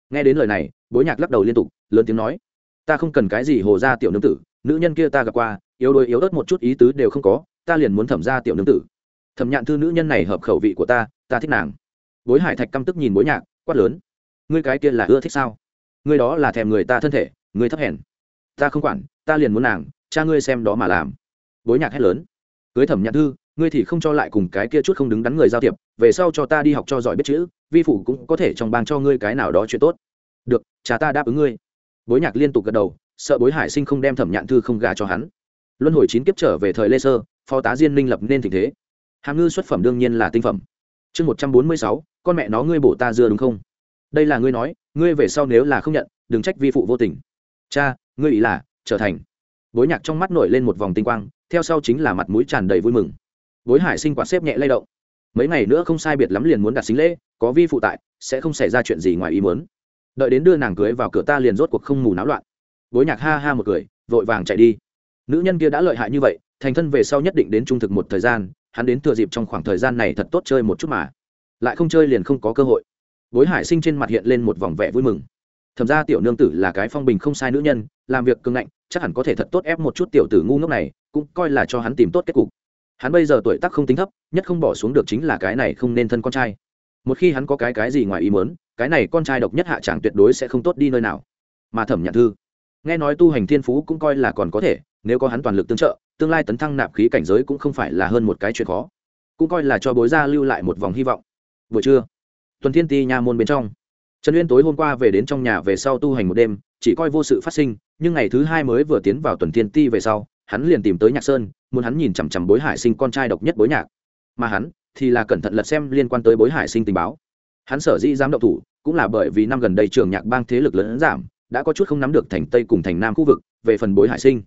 Nghe đến lời này, bối nhạc lắc đầu liên tục, lớn tiếng nói, ta không cần cái gì hồ gia tiểu nương tử, nữ nhân kia ta gặp qua, yếu đuối yếu ớt một chút ý tứ đều không có, ta liền muốn thẩm ra tiểu nương tử. Thẩm nhạn thư nữ nhân này hợp khẩu vị của ta ta thích nàng. Bối hải thạch căm tức nhìn bối nhạc, quát lớn, ngươi cái kia là ưa thích sao? Ngươi đó là thèm người ta thân thể, ngươi thấp hèn. Ta không quản, ta liền muốn nàng, cha ngươi xem đó mà làm. Bối nhạc hét lớn cưới thẩm nhạn thư, ngươi thì không cho lại cùng cái kia chút không đứng đắn người giao thiệp, về sau cho ta đi học cho giỏi biết chữ, vi phụ cũng có thể trong bang cho ngươi cái nào đó chuyện tốt. Được, cha ta đáp ứng ngươi. Bối nhạc liên tục gật đầu, sợ bối hải sinh không đem thẩm nhạn thư không gà cho hắn. Luân hồi chín kiếp trở về thời lê sơ, phó tá diên minh lập nên tình thế. Hàm ngư xuất phẩm đương nhiên là tinh phẩm. Chương một trăm bốn mươi sáu, con mẹ nó ngươi bổ ta dưa đúng không? Đây là ngươi nói, ngươi về sau nếu là không nhận, đừng trách vi phụ vô tình. Cha, ngươi ý là, trở thành. Bối nhạc trong mắt nổi lên một vòng tinh quang theo sau chính là mặt mũi tràn đầy vui mừng. Bối hải sinh quạt xếp nhẹ lay động. Mấy ngày nữa không sai biệt lắm liền muốn đặt xính lễ, có vi phụ tại, sẽ không xảy ra chuyện gì ngoài ý muốn. Đợi đến đưa nàng cưới vào cửa ta liền rốt cuộc không mù náo loạn. Bối nhạc ha ha một cười, vội vàng chạy đi. Nữ nhân kia đã lợi hại như vậy, thành thân về sau nhất định đến trung thực một thời gian, hắn đến thừa dịp trong khoảng thời gian này thật tốt chơi một chút mà. Lại không chơi liền không có cơ hội. Bối hải sinh trên mặt hiện lên một vòng vẻ vui mừng. Thầm ra tiểu nương tử là cái phong bình không sai nữ nhân, làm việc cưng ngạnh, chắc hẳn có thể thật tốt ép một chút tiểu tử ngu ngốc này cũng coi là cho hắn tìm tốt kết cục. Hắn bây giờ tuổi tác không tính thấp, nhất không bỏ xuống được chính là cái này không nên thân con trai. Một khi hắn có cái cái gì ngoài ý mớn cái này con trai độc nhất hạ chẳng tuyệt đối sẽ không tốt đi nơi nào. Mà thẩm nhạn thư, nghe nói tu hành thiên phú cũng coi là còn có thể, nếu có hắn toàn lực tương trợ, tương lai tấn thăng nạp khí cảnh giới cũng không phải là hơn một cái chuyện khó. Cũng coi là cho bối gia lưu lại một vòng hy vọng. Buổi trưa, tuần thiên ti nha môn bên trong. Trần uyên tối hôm qua về đến trong nhà về sau tu hành một đêm, chỉ coi vô sự phát sinh, nhưng ngày thứ hai mới vừa tiến vào tuần thiên ti về sau hắn liền tìm tới nhạc sơn, muốn hắn nhìn chằm chằm bối hải sinh con trai độc nhất bối nhạc. Mà hắn thì là cẩn thận lật xem liên quan tới bối hải sinh tình báo. Hắn sở dĩ dám động thủ, cũng là bởi vì năm gần đây trường nhạc bang thế lực lớn giảm, đã có chút không nắm được thành tây cùng thành nam khu vực, về phần bối hải sinh.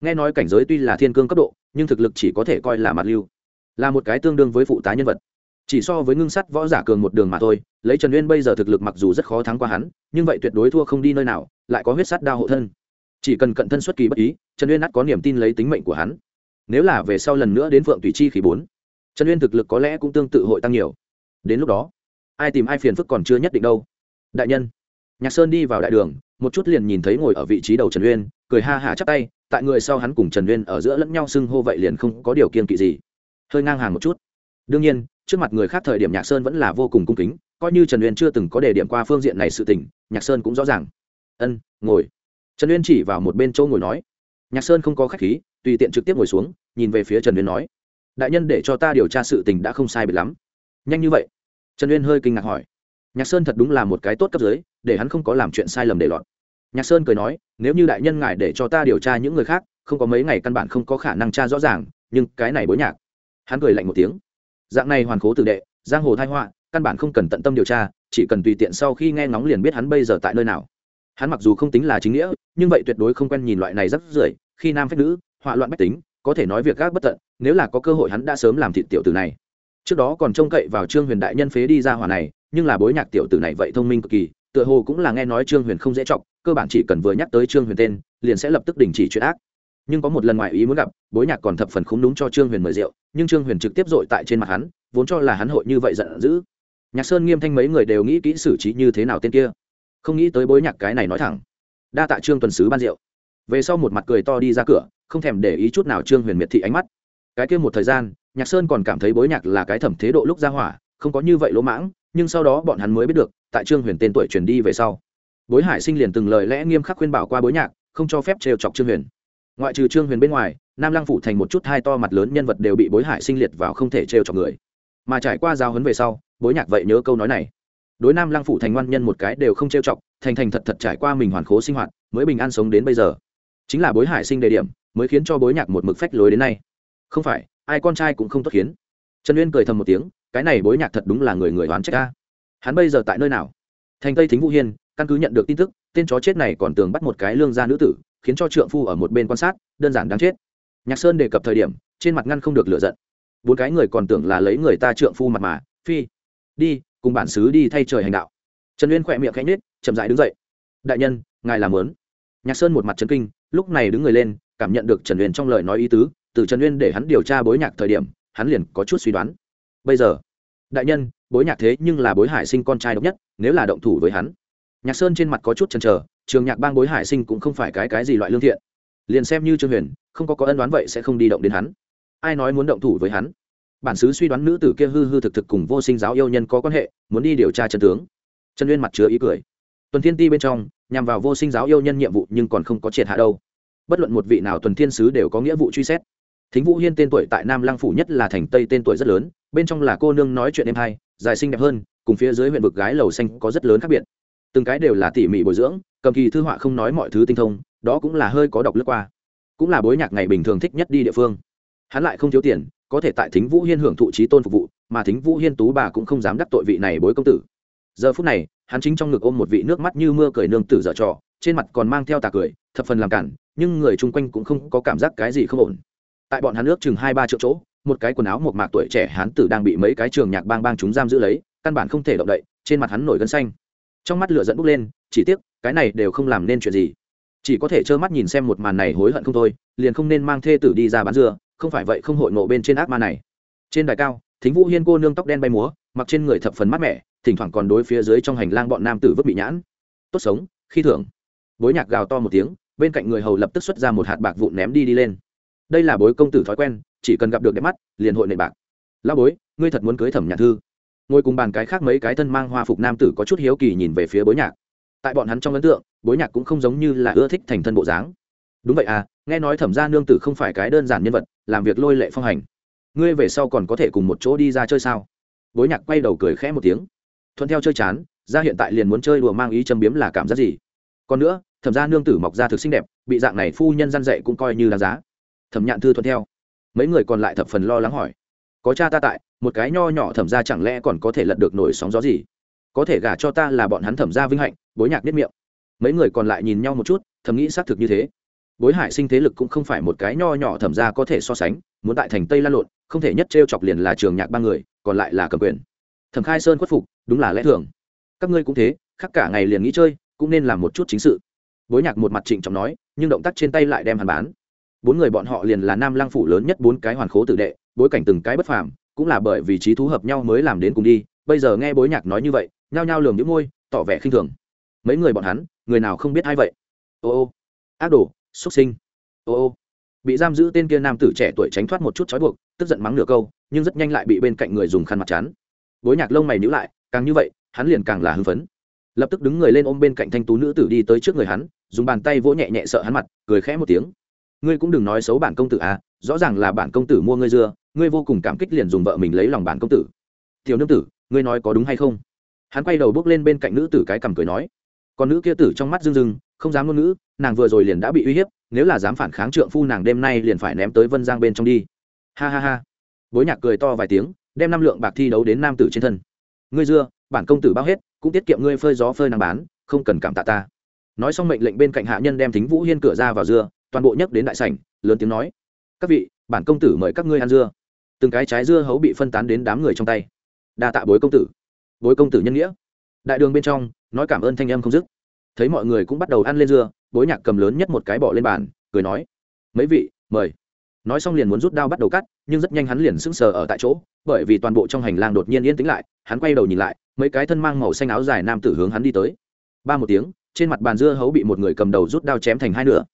Nghe nói cảnh giới tuy là thiên cương cấp độ, nhưng thực lực chỉ có thể coi là mặt lưu, là một cái tương đương với phụ tá nhân vật. Chỉ so với ngưng sắt võ giả cường một đường mà thôi, lấy trần uyên bây giờ thực lực mặc dù rất khó thắng qua hắn, nhưng vậy tuyệt đối thua không đi nơi nào, lại có huyết sắt đao hộ thân chỉ cần cận thân xuất kỳ bất ý, trần uyên ắt có niềm tin lấy tính mệnh của hắn. Nếu là về sau lần nữa đến phượng tùy chi khí bốn, trần uyên thực lực có lẽ cũng tương tự hội tăng nhiều. Đến lúc đó, ai tìm ai phiền phức còn chưa nhất định đâu. Đại nhân, nhạc sơn đi vào đại đường, một chút liền nhìn thấy ngồi ở vị trí đầu trần uyên, cười ha hả chắp tay, tại người sau hắn cùng trần uyên ở giữa lẫn nhau xưng hô vậy liền không có điều kiên kỵ gì. Hơi ngang hàng một chút. Đương nhiên, trước mặt người khác thời điểm nhạc sơn vẫn là vô cùng cung kính, coi như trần uyên chưa từng có đề điểm qua phương diện này sự tình, nhạc sơn cũng rõ ràng. Ân, ngồi trần uyên chỉ vào một bên chỗ ngồi nói, nhạc sơn không có khách khí, tùy tiện trực tiếp ngồi xuống, nhìn về phía trần uyên nói, đại nhân để cho ta điều tra sự tình đã không sai biệt lắm. Nhanh như vậy? Trần uyên hơi kinh ngạc hỏi. Nhạc sơn thật đúng là một cái tốt cấp dưới, để hắn không có làm chuyện sai lầm để lọt. Nhạc sơn cười nói, nếu như đại nhân ngài để cho ta điều tra những người khác, không có mấy ngày căn bản không có khả năng tra rõ ràng, nhưng cái này bối nhạc. Hắn cười lạnh một tiếng. Dạng này hoàn cố tử đệ, giang hồ thai họa, căn bản không cần tận tâm điều tra, chỉ cần tùy tiện sau khi nghe ngóng liền biết hắn bây giờ tại nơi nào hắn mặc dù không tính là chính nghĩa, nhưng vậy tuyệt đối không quen nhìn loại này rất rưởi, khi nam phép nữ, họa loạn bách tính, có thể nói việc gác bất tận, nếu là có cơ hội hắn đã sớm làm thịt tiểu tử này. Trước đó còn trông cậy vào trương huyền đại nhân phế đi ra hỏa này, nhưng là bối nhạc tiểu tử này vậy thông minh cực kỳ, tựa hồ cũng là nghe nói trương huyền không dễ chọc, cơ bản chỉ cần vừa nhắc tới trương huyền tên, liền sẽ lập tức đình chỉ chuyện ác. Nhưng có một lần ngoài ý muốn gặp, bối nhạc còn thập phần khúng đúng cho trương huyền mời rượu, nhưng trương huyền trực tiếp dội tại trên mặt hắn, vốn cho là hắn hội như vậy giận dữ. Nhạc sơn nghiêm thanh mấy người đều nghĩ kỹ xử trí như thế nào tên kia không nghĩ tới bối nhạc cái này nói thẳng. Đa tạ trương tuần sứ ban rượu. Về sau một mặt cười to đi ra cửa, không thèm để ý chút nào trương huyền miệt thị ánh mắt. Cái kia một thời gian, nhạc sơn còn cảm thấy bối nhạc là cái thẩm thế độ lúc ra hỏa, không có như vậy lỗ mãng, nhưng sau đó bọn hắn mới biết được, tại trương huyền tên tuổi truyền đi về sau. Bối hải sinh liền từng lời lẽ nghiêm khắc khuyên bảo qua bối nhạc, không cho phép trêu chọc trương huyền. Ngoại trừ trương huyền bên ngoài, nam lăng phủ thành một chút hai to mặt lớn nhân vật đều bị bối hải sinh liệt vào không thể trêu chọc người. Mà trải qua giao hấn về sau, bối nhạc vậy nhớ câu nói này đối nam lăng phủ thành ngoan nhân một cái đều không trêu chọc, thành thành thật thật trải qua mình hoàn khố sinh hoạt, mới bình an sống đến bây giờ. Chính là bối hải sinh đề điểm, mới khiến cho bối nhạc một mực phách lối đến nay. Không phải, ai con trai cũng không tốt khiến. Trần uyên cười thầm một tiếng, cái này bối nhạc thật đúng là người người oán trách ta hắn bây giờ tại nơi nào? Thành tây thính vũ hiên, căn cứ nhận được tin tức, tên chó chết này còn tường bắt một cái lương gia nữ tử, khiến cho trượng phu ở một bên quan sát, đơn giản đáng chết. Nhạc sơn đề cập thời điểm, trên mặt ngăn không được lựa giận. Bốn cái người còn tưởng là lấy người ta trượng phu mặt mà, phi. Đi cùng bản xứ đi thay trời hành đạo. Trần uyên khỏe miệng khẽ nhết chậm dại đứng dậy. Đại nhân, ngài làm lớn nhạc sơn một mặt trấn kinh, lúc này đứng người lên, cảm nhận được trần uyên trong lời nói ý tứ, từ trần uyên để hắn điều tra bối nhạc thời điểm, hắn liền có chút suy đoán. Bây giờ, đại nhân, bối nhạc thế nhưng là bối hải sinh con trai độc nhất, nếu là động thủ với hắn. Nhạc sơn trên mặt có chút chần chờ, trường nhạc bang bối hải sinh cũng không phải cái cái gì loại lương thiện. Liền xem như trương huyền, không có có ân đoán vậy sẽ không đi động đến hắn. Ai nói muốn động thủ với hắn? Bản xứ suy đoán nữ tử kia hư hư thực thực cùng vô sinh giáo yêu nhân có quan hệ, muốn đi điều tra chân tướng. Trần uyên mặt chứa ý cười. Tuần thiên ti bên trong, nhằm vào vô sinh giáo yêu nhân nhiệm vụ nhưng còn không có triệt hạ đâu. Bất luận một vị nào tuần thiên sứ đều có nghĩa vụ truy xét. Thính vũ hiên tên tuổi tại nam lăng phủ nhất là thành tây tên tuổi rất lớn, bên trong là cô nương nói chuyện em hay, dài xinh đẹp hơn, cùng phía dưới huyện vực gái lầu xanh có rất lớn khác biệt. Từng cái đều là tỉ mỉ bồi dưỡng, cầm kỳ thư họa không nói mọi thứ tinh thông, đó cũng là hơi có độc lướt qua. Cũng là bối nhạc ngày bình thường thích nhất đi địa phương. Hắn lại không thiếu tiền có thể tại thính vũ hiên hưởng thụ trí tôn phục vụ, mà thính vũ hiên tú bà cũng không dám đắc tội vị này bối công tử. Giờ phút này, hắn chính trong ngực ôm một vị nước mắt như mưa cười nương tử dở trò, trên mặt còn mang theo tà cười, thập phần làm cản, nhưng người chung quanh cũng không có cảm giác cái gì không ổn. Tại bọn hắn nước chừng hai ba triệu chỗ, một cái quần áo một mạc tuổi trẻ hắn tử đang bị mấy cái trường nhạc bang bang chúng giam giữ lấy, căn bản không thể động đậy, trên mặt hắn nổi gân xanh. Trong mắt lửa dẫn bốc lên, chỉ tiếc, cái này đều không làm nên chuyện gì. Chỉ có thể trơ mắt nhìn xem một màn này hối hận không thôi, liền không nên mang thê tử đi ra bán dưa không phải vậy không hội ngộ bên trên ác ma này. Trên đài cao, thính vũ hiên cô nương tóc đen bay múa, mặc trên người thập phần mát mẻ, thỉnh thoảng còn đối phía dưới trong hành lang bọn nam tử vứt bị nhãn. Tốt sống, khi thưởng. Bối nhạc gào to một tiếng, bên cạnh người hầu lập tức xuất ra một hạt bạc vụn ném đi đi lên. Đây là bối công tử thói quen, chỉ cần gặp được đẹp mắt, liền hội nệ bạc. Lao bối, ngươi thật muốn cưới thẩm nhạc thư? Ngồi cùng bàn cái khác mấy cái thân mang hoa phục nam tử có chút hiếu kỳ nhìn về phía bối nhạc. Tại bọn hắn trong ấn tượng, bối nhạc cũng không giống như là ưa thích thành thân bộ dáng. Đúng vậy à nghe nói thẩm gia nương tử không phải cái đơn giản nhân vật, làm việc lôi lệ phong hành. Ngươi về sau còn có thể cùng một chỗ đi ra chơi sao? Bối nhạc quay đầu cười khẽ một tiếng. Thuận theo chơi chán ra hiện tại liền muốn chơi đùa mang ý châm biếm là cảm giác gì? Còn nữa, thẩm gia nương tử mọc ra thực xinh đẹp, bị dạng này phu nhân gian dạy cũng coi như đáng giá. Thẩm nhạn thư thuận theo. Mấy người còn lại thập phần lo lắng hỏi. Có cha ta tại, một cái nho nhỏ thẩm ra chẳng lẽ còn có thể lật được nổi sóng gió gì? Có thể gả cho ta là bọn hắn thẩm ra vinh hạnh, bối nhạc biết miệng. Mấy người còn lại nhìn nhau một chút, thầm nghĩ xác thực như thế bối hải sinh thế lực cũng không phải một cái nho nhỏ thẩm ra có thể so sánh, muốn tại thành tây lan lộn, không thể nhất t r e o chọc liền là trường nhạc ba người, còn lại là cầm quyền. Thẩm khai sơn khuất phục, đúng là lẽ thường. Các ngươi cũng thế, khắc cả ngày liền nghĩ chơi, cũng nên làm một chút chính sự. Bối nhạc một mặt trịnh trọng nói, nhưng động tác trên tay lại đem hàn bán. Bốn người bọn họ liền là nam lang phủ lớn nhất bốn cái hoàn khố tự đệ, bối cảnh từng cái bất phàm, cũng là bởi vì trí thú hợp nhau mới làm đến cùng đi. Bây giờ nghe bối nhạc nói như vậy, nhao nhao lườm những môi, tỏ vẻ khinh thường. Mấy người bọn hắn, người nào không biết ai vậy? Ô ô, ác đồ xuất sinh. Ô ô. Bị giam giữ tên kia nam tử trẻ tuổi tránh thoát một chút trói buộc, tức giận mắng nửa câu, nhưng rất nhanh lại bị bên cạnh người dùng khăn mặt chán bối nhạc lông mày nhữ lại, càng như vậy, hắn liền càng là hưng phấn. Lập tức đứng người lên ôm bên cạnh thanh tú nữ tử đi tới trước người hắn, dùng bàn tay vỗ nhẹ nhẹ sợ hắn mặt, cười khẽ một tiếng. Ngươi cũng đừng nói xấu bản công tử à rõ ràng là bản công tử mua ngươi dưa, ngươi vô cùng cảm kích liền dùng vợ mình lấy lòng bản công tử. Tiểu nương tử, ngươi nói có đúng hay không? Hắn quay đầu bước lên bên cạnh nữ tử cái cằm cười nói. Còn nữ kia tử trong mắt rưng rưng không dám ngôn ngữ, nàng vừa rồi liền đã bị uy hiếp, nếu là dám phản kháng trượng phu nàng đêm nay liền phải ném tới vân giang bên trong đi. Ha ha ha. Bối nhạc cười to vài tiếng, đem năm lượng bạc thi đấu đến nam tử trên thân. Ngươi dưa, bản công tử bao hết, cũng tiết kiệm ngươi phơi gió phơi nắng bán, không cần cảm tạ ta. Nói xong mệnh lệnh bên cạnh hạ nhân đem thính vũ hiên cửa ra vào dưa, toàn bộ nhấc đến đại sảnh, lớn tiếng nói. Các vị, bản công tử mời các ngươi ăn dưa. Từng cái trái dưa hấu bị phân tán đến đám người trong tay. Đa tạ bối công tử. Bối công tử nhân nghĩa. Đại đường bên trong, nói cảm ơn thanh âm không dứt thấy mọi người cũng bắt đầu ăn lên dưa, bối nhạc cầm lớn nhất một cái bỏ lên bàn, cười nói, mấy vị, mời. Nói xong liền muốn rút đao bắt đầu cắt, nhưng rất nhanh hắn liền sững sờ ở tại chỗ, bởi vì toàn bộ trong hành lang đột nhiên yên tĩnh lại, hắn quay đầu nhìn lại, mấy cái thân mang màu xanh áo dài nam tử hướng hắn đi tới. Ba một tiếng, trên mặt bàn dưa hấu bị một người cầm đầu rút đao chém thành hai nửa.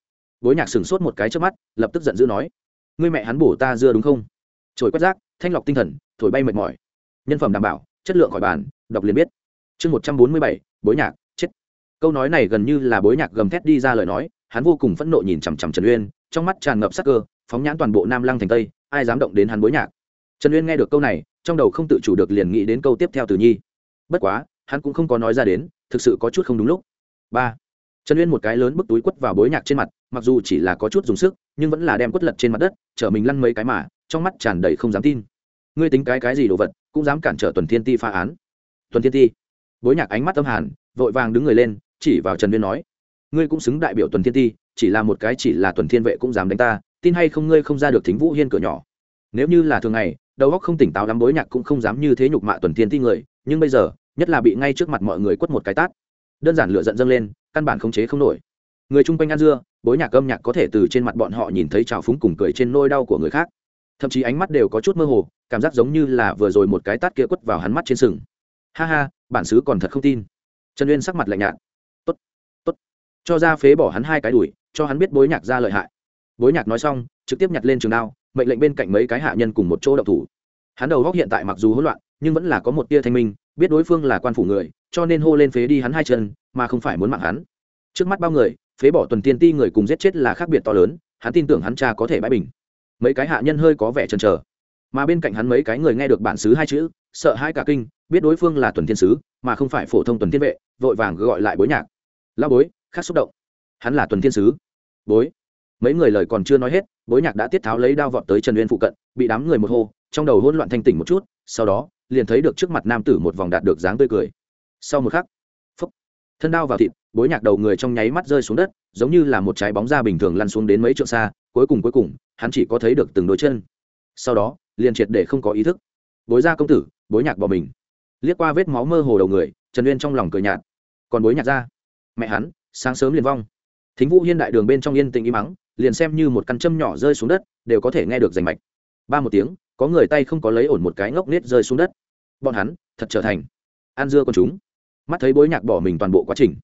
Bối nhạc sửng sốt một cái trước mắt, lập tức giận dữ nói, ngươi mẹ hắn bổ ta dưa đúng không? Trồi quét rác, thanh lọc tinh thần, thổi bay mệt mỏi. Nhân phẩm đảm bảo, chất lượng khỏi bàn, đọc liền biết. Chương một trăm bốn mươi bảy, bối nhạc câu nói này gần như là bối nhạc gầm thét đi ra lời nói, hắn vô cùng phẫn nộ nhìn chằm chằm trần uyên, trong mắt tràn ngập sắc cơ, phóng nhãn toàn bộ nam lăng thành tây, ai dám động đến hắn bối nhạc. Trần uyên nghe được câu này, trong đầu không tự chủ được liền nghĩ đến câu tiếp theo từ nhi. Bất quá, hắn cũng không có nói ra đến, thực sự có chút không đúng lúc. Ba. Trần uyên một cái lớn bức túi quất vào bối nhạc trên mặt, mặc dù chỉ là có chút dùng sức, nhưng vẫn là đem quất lật trên mặt đất, chở mình lăn mấy cái mà, trong mắt tràn đầy không dám tin. Ngươi tính cái cái gì đồ vật, cũng dám cản trở tuần thiên ti phá án. Tuần thiên ti. Bối nhạc ánh mắt âm hàn, vội vàng đứng người lên chỉ vào trần uyên nói, ngươi cũng xứng đại biểu tuần thiên ti, chỉ là một cái chỉ là tuần thiên vệ cũng dám đánh ta, tin hay không ngươi không ra được thính vũ hiên cửa nhỏ. Nếu như là thường ngày, đầu óc không tỉnh táo lắm bối nhạc cũng không dám như thế nhục mạ tuần thiên ti người, nhưng bây giờ, nhất là bị ngay trước mặt mọi người quất một cái tát, đơn giản lựa giận dâng lên, căn bản khống chế không nổi. Người chung quanh ăn dưa bối nhạc âm nhạc có thể từ trên mặt bọn họ nhìn thấy trào phúng cùng cười trên nôi đau của người khác. Thậm chí ánh mắt đều có chút mơ hồ, cảm giác giống như là vừa rồi một cái tát kia quất vào hắn mắt trên sừng. Ha ha, bản xứ còn thật không tin. Trần uyên sắc mặt lạnh nhạt cho ra phế bỏ hắn hai cái đùi, cho hắn biết bối nhạc ra lợi hại. Bối nhạc nói xong, trực tiếp nhặt lên trường đao, mệnh lệnh bên cạnh mấy cái hạ nhân cùng một chỗ đậu thủ. Hắn đầu góc hiện tại mặc dù hỗn loạn, nhưng vẫn là có một tia thanh minh, biết đối phương là quan phủ người, cho nên hô lên phế đi hắn hai chân, mà không phải muốn mạng hắn. Trước mắt bao người, phế bỏ tuần tiên ti người cùng giết chết là khác biệt to lớn, hắn tin tưởng hắn cha có thể bãi bình. Mấy cái hạ nhân hơi có vẻ chần chờ. Mà bên cạnh hắn mấy cái người nghe được bản xứ hai chữ, sợ hai cả kinh, biết đối phương là tuần thiên sứ, mà không phải phổ thông tuần thiên vệ, vội vàng gọi lại bối nhạc. Lao bối khác xúc động. Hắn là tuần thiên sứ. Bối. Mấy người lời còn chưa nói hết bối nhạc đã tiết tháo lấy đao vọt tới trần uyên phụ cận bị đám người một hô trong đầu hỗn loạn thanh tỉnh một chút sau đó liền thấy được trước mặt nam tử một vòng đạt được dáng tươi cười. Sau một khắc phúc, thân đao vào thịt bối nhạc đầu người trong nháy mắt rơi xuống đất giống như là một trái bóng da bình thường lăn xuống đến mấy trượng xa cuối cùng cuối cùng hắn chỉ có thấy được từng đôi chân. Sau đó liền triệt để không có ý thức. Bối ra công tử bối nhạc bỏ mình. Liếc qua vết máu mơ hồ đầu người trần uyên trong lòng cười nhạt. Còn bối nhạc ra? Mẹ hắn sáng sớm liền vong. Thính vũ hiên đại đường bên trong yên tĩnh im mắng liền xem như một căn châm nhỏ rơi xuống đất, đều có thể nghe được rành mạch. Ba một tiếng, có người tay không có lấy ổn một cái ngốc nết rơi xuống đất. Bọn hắn, thật trở thành an dưa con chúng. Mắt thấy bối nhạc bỏ mình toàn bộ quá trình.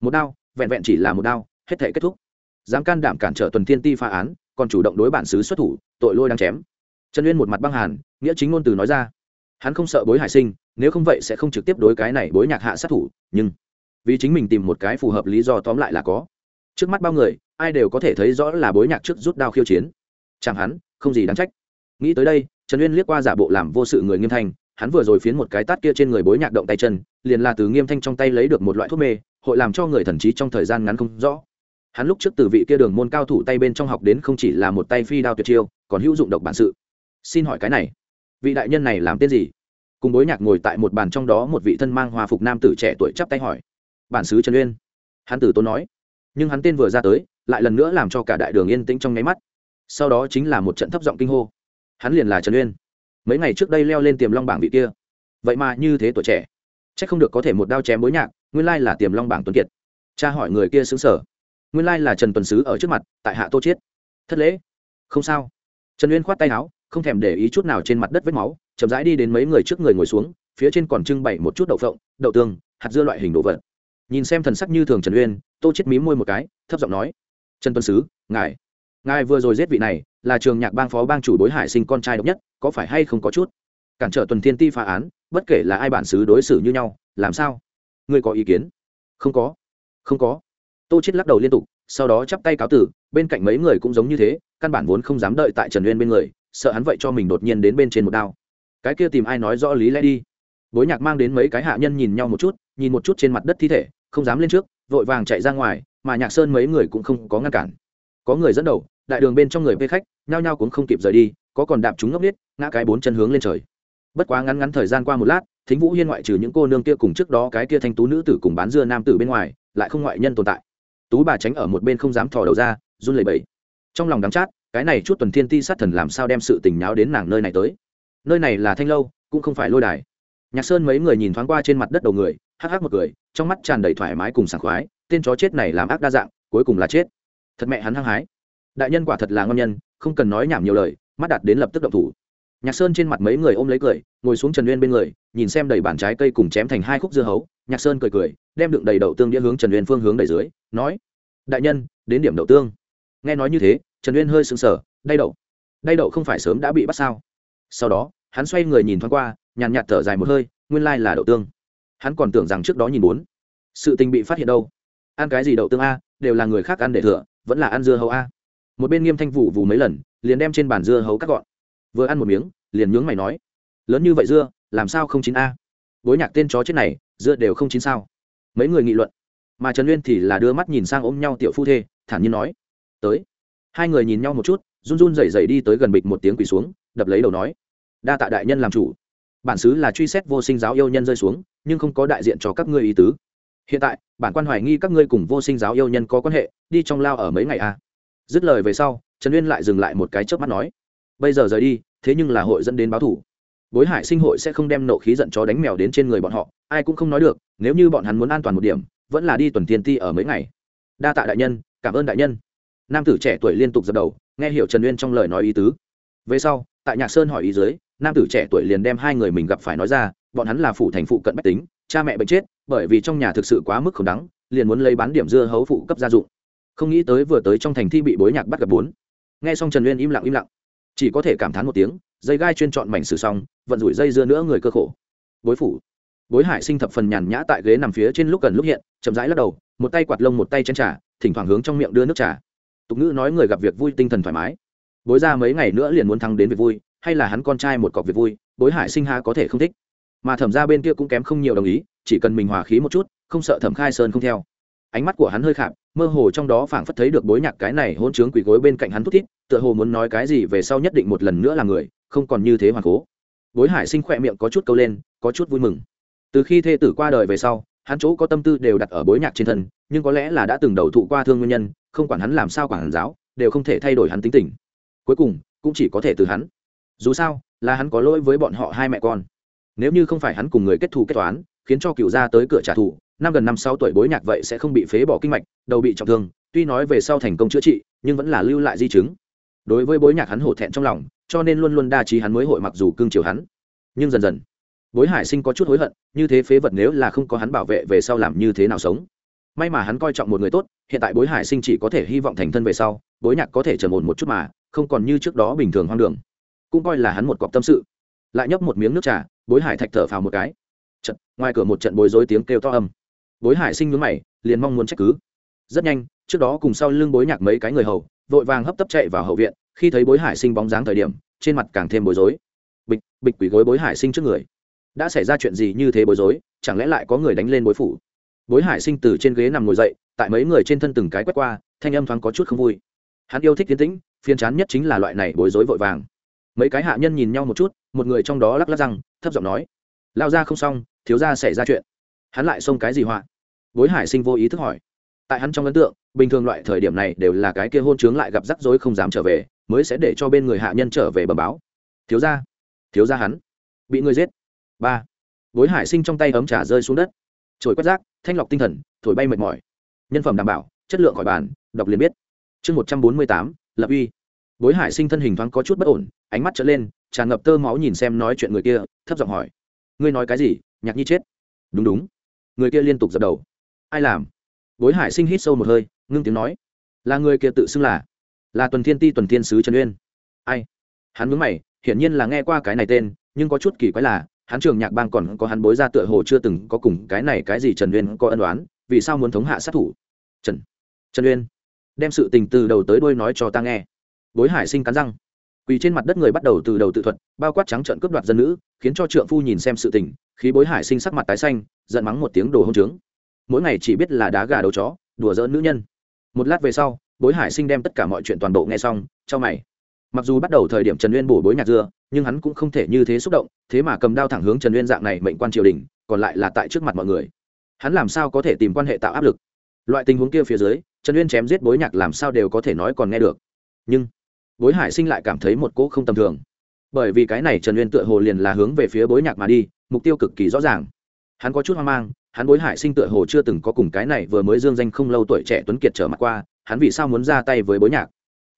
Một đao, vẹn vẹn chỉ là một đao, hết thể kết thúc. Dám can đảm cản trở tuần thiên ti phá án, còn chủ động đối bản xứ xuất thủ, tội lôi đang chém. Trần uyên một mặt băng hàn, nghĩa chính ngôn từ nói ra. Hắn không sợ bối hải sinh, nếu không vậy sẽ không trực tiếp đối cái này bối nhạc hạ sát thủ, nhưng vì chính mình tìm một cái phù hợp lý do tóm lại là có. Trước mắt bao người, ai đều có thể thấy rõ là bối nhạc trước rút đao khiêu chiến. Chẳng hắn, không gì đáng trách. Nghĩ tới đây, trần uyên liếc qua giả bộ làm vô sự người nghiêm thanh, hắn vừa rồi phiến một cái tát kia trên người bối nhạc động tay chân, liền là từ nghiêm thanh trong tay lấy được một loại thuốc mê, hội làm cho người thần trí trong thời gian ngắn không rõ. Hắn lúc trước từ vị kia đường môn cao thủ tay bên trong học đến không chỉ là một tay phi đao tuyệt chiêu, còn hữu dụng độc bản sự. Xin hỏi cái này, vị đại nhân này làm tên gì? Cùng bối nhạc ngồi tại một bàn trong đó một vị thân mang hòa phục nam tử trẻ tuổi chắp tay hỏi bản xứ trần uyên. Hắn tử tốn nói, nhưng hắn tên vừa ra tới, lại lần nữa làm cho cả đại đường yên tĩnh trong nháy mắt. Sau đó chính là một trận thấp giọng kinh hô. Hắn liền là trần uyên. Mấy ngày trước đây leo lên tiềm long bảng vị kia. Vậy mà như thế tuổi trẻ. C h ắ c không được có thể một đao chém bối nhạc, nguyên lai là tiềm long bảng tuấn kiệt. Cha hỏi người kia xứng sở. Nguyên lai là trần tuần sứ ở trước mặt, tại hạ tô chiết thất lễ. Không sao. Trần uyên khoát tay áo, không thèm để ý chút nào trên mặt đất vết máu, chậm rãi đi đến mấy người trước người ngồi xuống, phía trên còn trưng bày một chút đậu phộng, đậu tương, hạt dưa loại hình đồ vật nhìn xem thần sắc như thường trần uyên, tô chết mí môi một cái, thấp giọng nói, trần tuân sứ, ngài ngài vừa rồi giết vị này, là trường nhạc bang phó bang chủ đối hải sinh con trai độc nhất, có phải hay không có chút? Cản trở tuần thiên ti phá án, bất kể là ai bản xứ đối xử như nhau, làm sao? Ngươi có ý kiến? Không có. Không có. Tô chết lắc đầu liên tục, sau đó chắp tay cáo tử, bên cạnh mấy người cũng giống như thế, căn bản vốn không dám đợi tại trần uyên bên người, sợ hắn vậy cho mình đột nhiên đến bên trên một đao. Cái kia tìm ai nói rõ lý lẽ đi? Bối nhạc mang đến mấy cái hạ nhân nhìn nhau một chút, nhìn một chút trên mặt đất thi thể không dám lên trước, vội vàng chạy ra ngoài, mà nhạc sơn mấy người cũng không có ngăn cản. Có người dẫn đầu, đại đường bên trong người vây khách, nhao nhao cũng không kịp rời đi, có còn đạp chúng ngốc nít ngã cái bốn chân hướng lên trời. Bất quá ngắn ngắn thời gian qua một lát, thính vũ hiên ngoại trừ những cô nương kia cùng trước đó cái kia thanh tú nữ tử cùng bán dưa nam tử bên ngoài, lại không ngoại nhân tồn tại. Tú bà tránh ở một bên không dám thò đầu ra, run lẩy bẩy. Trong lòng đắng chát, cái này chút tuần thiên ti sát thần làm sao đem sự tình nháo đến nàng nơi này tới? Nơi này là thanh lâu, cũng không phải lôi đài. Nhạc sơn mấy người nhìn thoáng qua trên mặt đất đầu người hắc hắc một người trong mắt tràn đầy thoải mái cùng sảng khoái, tên chó chết này làm ác đa dạng, cuối cùng là chết. Thật mẹ hắn hăng hái. Đại nhân quả thật là ngon nhân, không cần nói nhảm nhiều lời, mắt đặt đến lập tức động thủ. Nhạc sơn trên mặt mấy người ôm lấy cười, ngồi xuống trần uyên bên người, nhìn xem đầy bản trái cây cùng chém thành hai khúc dưa hấu. Nhạc sơn cười cười, đem đựng đầy đậu tương đĩa hướng trần uyên phương hướng đầy dưới, nói, đại nhân, đến điểm đậu tương. Nghe nói như thế, trần uyên hơi sững sờ đay đậu đay đậu không phải sớm đã bị bắt sao? Sau đó, hắn xoay người nhìn thoáng qua, nhàn nhạt thở dài một hơi, nguyên lai là đậu tương hắn còn tưởng rằng trước đó nhìn bốn. Sự tình bị phát hiện đâu? Ăn cái gì đậu tương a, đều là người khác ăn để thừa, vẫn là ăn dưa hấu a. Một bên nghiêm thanh vụ vù mấy lần, liền đem trên bàn dưa hấu cắt gọn. Vừa ăn một miếng, liền nhướng mày nói, lớn như vậy dưa, làm sao không chín a? Bối nhạc tên chó chết này, dưa đều không chín sao? Mấy người nghị luận. Mà trần uyên thì là đưa mắt nhìn sang ôm nhau tiểu phu thê, thản nhiên nói, tới. Hai người nhìn nhau một chút, run run rẩy rẩy đi tới gần bịch một tiếng quỳ xuống, đập lấy đầu nói, đa tạ đại nhân làm chủ bản xứ là truy xét vô sinh giáo yêu nhân rơi xuống, nhưng không có đại diện cho các ngươi ý tứ. Hiện tại, bản quan hoài nghi các ngươi cùng vô sinh giáo yêu nhân có quan hệ, đi trong lao ở mấy ngày a à. dứt lời về sau, trần uyên lại dừng lại một cái chớp mắt nói, bây giờ rời đi, thế nhưng là hội dẫn đến báo thủ. Bối hải sinh hội sẽ không đem nộ khí giận chó đánh mèo đến trên người bọn họ, ai cũng không nói được, nếu như bọn hắn muốn an toàn một điểm, vẫn là đi tuần tiên ti ở mấy ngày. Đa tạ đại nhân, cảm ơn đại nhân. Nam tử trẻ tuổi liên tục dập đầu, nghe hiểu trần uyên trong lời nói ý tứ. Về sau, tại nhạc sơn hỏi ý dưới nam tử trẻ tuổi liền đem hai người mình gặp phải nói ra, bọn hắn là phụ thành phụ cận bách tính, cha mẹ bệnh chết, bởi vì trong nhà thực sự quá mức không đắng, liền muốn lấy bán điểm dưa hấu phụ cấp gia dụng. Không nghĩ tới vừa tới trong thành thi bị bối nhạc bắt gặp bốn. Nghe xong trần uyên im lặng im lặng. Chỉ có thể cảm thán một tiếng, dây gai chuyên chọn mảnh sử xong, vận rủi dây dưa nữa người cơ khổ. Bối phủ. Bối hải sinh thập phần nhàn nhã tại ghế nằm phía trên lúc gần lúc hiện, chậm rãi lắc đầu, một tay quạt lông một tay chén trà, thỉnh thoảng hướng trong miệng đưa nước trà. Tục ngữ nói người gặp việc vui tinh thần thoải mái. Bối ra mấy ngày nữa liền muốn thăng đến việc vui hay là hắn con trai một cọc việc vui bối hải sinh ha có thể không thích. Mà thẩm ra bên kia cũng kém không nhiều đồng ý, chỉ cần mình hòa khí một chút, không sợ thẩm khai sơn không theo. Ánh mắt của hắn hơi khạp, mơ hồ trong đó phảng phất thấy được bối nhạc cái này hôn chướng quỳ gối bên cạnh hắn thút thít, tựa hồ muốn nói cái gì về sau nhất định một lần nữa là người, không còn như thế hoàng cố. Bối hải sinh khỏe miệng có chút câu lên, có chút vui mừng. Từ khi thê tử qua đời về sau, hắn chỗ có tâm tư đều đặt ở bối nhạc trên thân, nhưng có lẽ là đã từng đầu thụ qua thương nguyên nhân, không quản hắn làm sao quản giáo, đều không thể thay đổi hắn tính tình. Cuối cùng, cũng chỉ có thể từ hắn dù sao, là hắn có lỗi với bọn họ hai mẹ con. Nếu như không phải hắn cùng người kết thù kết toán, khiến cho cựu gia tới cửa trả thù, năm gần năm sáu tuổi bối nhạc vậy sẽ không bị phế bỏ kinh mạch, đầu bị trọng thương, tuy nói về sau thành công chữa trị, nhưng vẫn là lưu lại di chứng. Đối với bối nhạc hắn hổ thẹn trong lòng, cho nên luôn luôn đa trí hắn mới hội mặc dù cương chiều hắn. Nhưng dần dần, bối hải sinh có chút hối hận, như thế phế vật nếu là không có hắn bảo vệ về sau làm như thế nào sống? May mà hắn coi trọng một người tốt, hiện tại bối hải sinh chỉ có thể hy vọng thành thân về sau, bối nhạc có thể trầm ổn một chút mà, không còn như trước đó bình thường hoang đường cũng coi là hắn một cọc tâm sự. Lại nhấp một miếng nước trà, bối hải thạch thở phào một cái. Trận ngoài cửa một trận bối rối tiếng kêu to âm. Bối hải sinh nhướng mày, liền mong muốn trách cứ. Rất nhanh, trước đó cùng sau lưng bối nhạc mấy cái người hầu, vội vàng hấp tấp chạy vào hậu viện, khi thấy bối hải sinh bóng dáng thời điểm, trên mặt càng thêm bối rối. Bịch bịch quỷ gối bối hải sinh trước người. Đã xảy ra chuyện gì như thế bối rối, chẳng lẽ lại có người đánh lên bối phủ? Bối hải sinh từ trên ghế nằm ngồi dậy, tại mấy người trên thân từng cái quét qua, thanh âm thoáng có chút không vui. Hắn yêu thích tiến tĩnh phiên chán nhất chính là loại này bối rối vội vàng mấy cái hạ nhân nhìn nhau một chút, một người trong đó lắc lắc răng, thấp giọng nói, lao ra không xong, thiếu ra xảy ra chuyện. Hắn lại xông cái gì họa? Bối hải sinh vô ý thức hỏi. Tại hắn trong ấn tượng, bình thường loại thời điểm này đều là cái kia hôn chướng lại gặp rắc rối không dám trở về, mới sẽ để cho bên người hạ nhân trở về bờ báo. Thiếu ra thiếu ra hắn, bị người giết. Ba. Bối hải sinh trong tay ấm trà rơi xuống đất. Trồi quét rác, thanh lọc tinh thần, thổi bay mệt mỏi. Nhân phẩm đảm bảo, chất lượng khỏi bàn, đọc liền biết. Chương một trăm bốn mươi tám, lập uy. Bối hải sinh thân hình thoáng có chút bất ổn ánh mắt trở lên, tràn ngập tơ máu nhìn xem nói chuyện người kia, thấp giọng hỏi, ngươi nói cái gì? Nhạc nhi chết. Đúng đúng. Người kia liên tục dập đầu. Ai làm? Bối hải sinh hít sâu một hơi, ngưng tiếng nói, là người kia tự xưng là là tuần thiên ti tuần thiên sứ trần uyên. Ai? Hắn mướn mày, hiển nhiên là nghe qua cái này tên, nhưng có chút kỳ quái là, hắn trường nhạc bang còn có hắn bối ra tựa hồ chưa từng có cùng cái này cái gì trần uyên có ân đoán vì sao muốn thống hạ sát thủ? Trần trần uyên, đem sự tình từ đầu tới đuôi nói cho ta nghe. Bối hải sinh cắn răng quỳ trên mặt đất người bắt đầu từ đầu tự thuật, bao quát trắng trợn cướp đoạt dân nữ, khiến cho trượng phu nhìn xem sự tình, khí bối hải sinh sắc mặt tái xanh, giận mắng một tiếng đồ hông trướng. Mỗi ngày chỉ biết là đá gà đấu chó, đùa giỡn nữ nhân. Một lát về sau, bối hải sinh đem tất cả mọi chuyện toàn bộ nghe xong, cho mày. Mặc dù bắt đầu thời điểm trần uyên bổ bối nhạc dưa, nhưng hắn cũng không thể như thế xúc động, thế mà cầm đao thẳng hướng trần uyên dạng này mệnh quan triều đình, còn lại là tại trước mặt mọi người. Hắn làm sao có thể tìm quan hệ tạo áp lực? Loại tình huống kia phía dưới, trần uyên chém giết bối nhạc làm sao đều có thể nói còn nghe được. Nhưng bối hải sinh lại cảm thấy một cỗ không tầm thường. Bởi vì cái này trần uyên tựa hồ liền là hướng về phía bối nhạc mà đi, mục tiêu cực kỳ rõ ràng. Hắn có chút hoang mang, hắn bối hải sinh tựa hồ chưa từng có cùng cái này vừa mới dương danh không lâu tuổi trẻ tuấn kiệt trở mặt qua, hắn vì sao muốn ra tay với bối nhạc?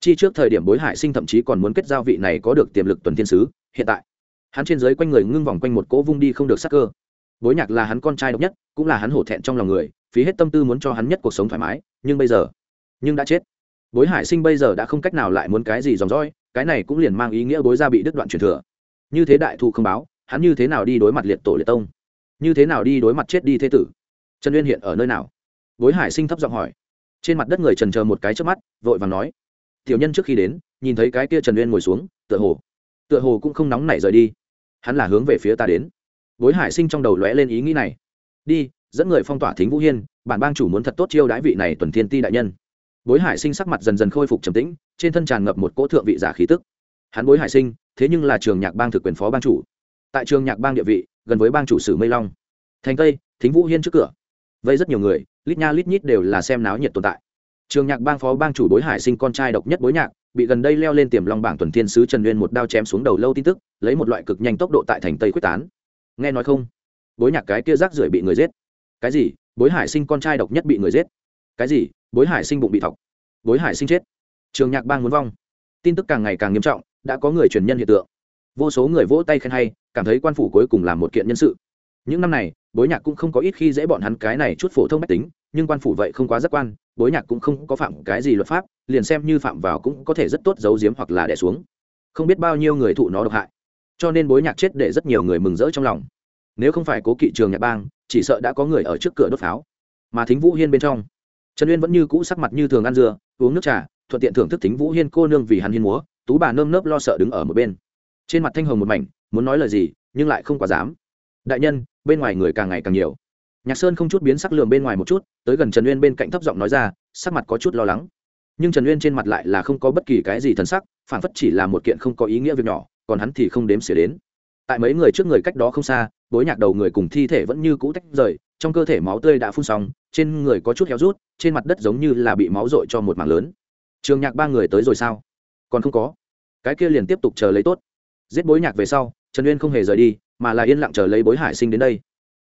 Chi trước thời điểm bối hải sinh thậm chí còn muốn kết giao vị này có được tiềm lực tuần thiên sứ, hiện tại, hắn trên dưới quanh người ngưng vòng quanh một cỗ vung đi không được sắc cơ. Bối nhạc là hắn con trai độc nhất, cũng là hắn hổ thẹn trong lòng người, phí hết tâm tư muốn cho hắn nhất cuộc sống thoải mái, nhưng bây giờ, nhưng đã chết bối hải sinh bây giờ đã không cách nào lại muốn cái gì dòng dõi, cái này cũng liền mang ý nghĩa bối ra bị đứt đoạn truyền thừa. Như thế đại thụ không báo, hắn như thế nào đi đối mặt liệt tổ liệt tông? Như thế nào đi đối mặt chết đi thế tử? Trần uyên hiện ở nơi nào? Bối hải sinh thấp giọng hỏi. Trên mặt đất người trần chờ một cái trước mắt, vội vàng nói. Tiểu nhân trước khi đến, nhìn thấy cái kia trần uyên ngồi xuống, tựa hồ tựa hồ cũng không nóng nảy rời đi. Hắn là hướng về phía ta đến. Bối hải sinh trong đầu lóe lên ý nghĩ này. Đi, dẫn người phong tỏa thính vũ hiên, bản bang chủ muốn thật tốt chiêu đãi vị này tuần thiên ti đại nhân bối hải sinh sắc mặt dần dần khôi phục trầm tĩnh, trên thân tràn ngập một cỗ thượng vị giả khí tức. Hắn bối hải sinh, thế nhưng là trường nhạc bang thực quyền phó bang chủ. Tại trường nhạc bang địa vị, gần với bang chủ sử mây long. Thành tây, thính vũ hiên trước cửa. Vây rất nhiều người, lít nha lít nhít đều là xem náo nhiệt tồn tại. Trường nhạc bang phó bang chủ bối hải sinh con trai độc nhất bối nhạc, bị gần đây leo lên tiềm long bảng tuần thiên sứ trần nguyên một đao chém xuống đầu lâu tin tức, lấy một loại cực nhanh tốc độ tại thành tây quyết tán. Nghe nói không? Bối nhạc cái kia rác rưởi bị người giết. Cái gì? Bối hải sinh con trai độc nhất bị người giết. Cái gì? Bối hải sinh bụng bị thọc. Bối hải sinh chết. Trường nhạc bang muốn vong. Tin tức càng ngày càng nghiêm trọng, đã có người truyền nhân hiện tượng. Vô số người vỗ tay khen hay, cảm thấy quan phủ cuối cùng làm một kiện nhân sự. Những năm này, bối nhạc cũng không có ít khi dễ bọn hắn cái này chút phổ thông mách tính, nhưng quan phủ vậy không quá giác quan, bối nhạc cũng không có phạm cái gì luật pháp, liền xem như phạm vào cũng có thể rất tốt giấu giếm hoặc là đẻ xuống. Không biết bao nhiêu người thụ nó độc hại. Cho nên bối nhạc chết để rất nhiều người mừng rỡ trong lòng. Nếu không phải cố kỵ trường nhạc bang, chỉ sợ đã có người ở trước cửa đốt pháo. Mà thính vũ hiên bên trong trần uyên vẫn như cũ sắc mặt như thường ăn dưa, uống nước trà, thuận tiện thưởng thức thính vũ hiên cô nương vì hắn hiên múa, tú bà nơm nớp lo sợ đứng ở một bên. Trên mặt thanh hồng một mảnh, muốn nói lời gì, nhưng lại không quá dám. Đại nhân, bên ngoài người càng ngày càng nhiều. Nhạc sơn không chút biến sắc lường bên ngoài một chút, tới gần trần uyên bên cạnh thấp giọng nói ra, sắc mặt có chút lo lắng. Nhưng trần uyên trên mặt lại là không có bất kỳ cái gì thần sắc phản phất chỉ là một kiện không có ý nghĩa việc nhỏ, còn hắn thì không đếm xỉa đến. Tại mấy người trước người cách đó không xa, bối nhạc đầu người cùng thi thể vẫn như cũ tách rời, trong cơ thể máu tươi đã phun xong, trên người có chút héo rút trên mặt đất giống như là bị máu dội cho một mảng lớn. Trường nhạc ba người tới rồi sao? Còn không có. Cái kia liền tiếp tục chờ lấy tốt. Giết bối nhạc về sau, trần uyên không hề rời đi, mà là yên lặng chờ lấy bối hải sinh đến đây.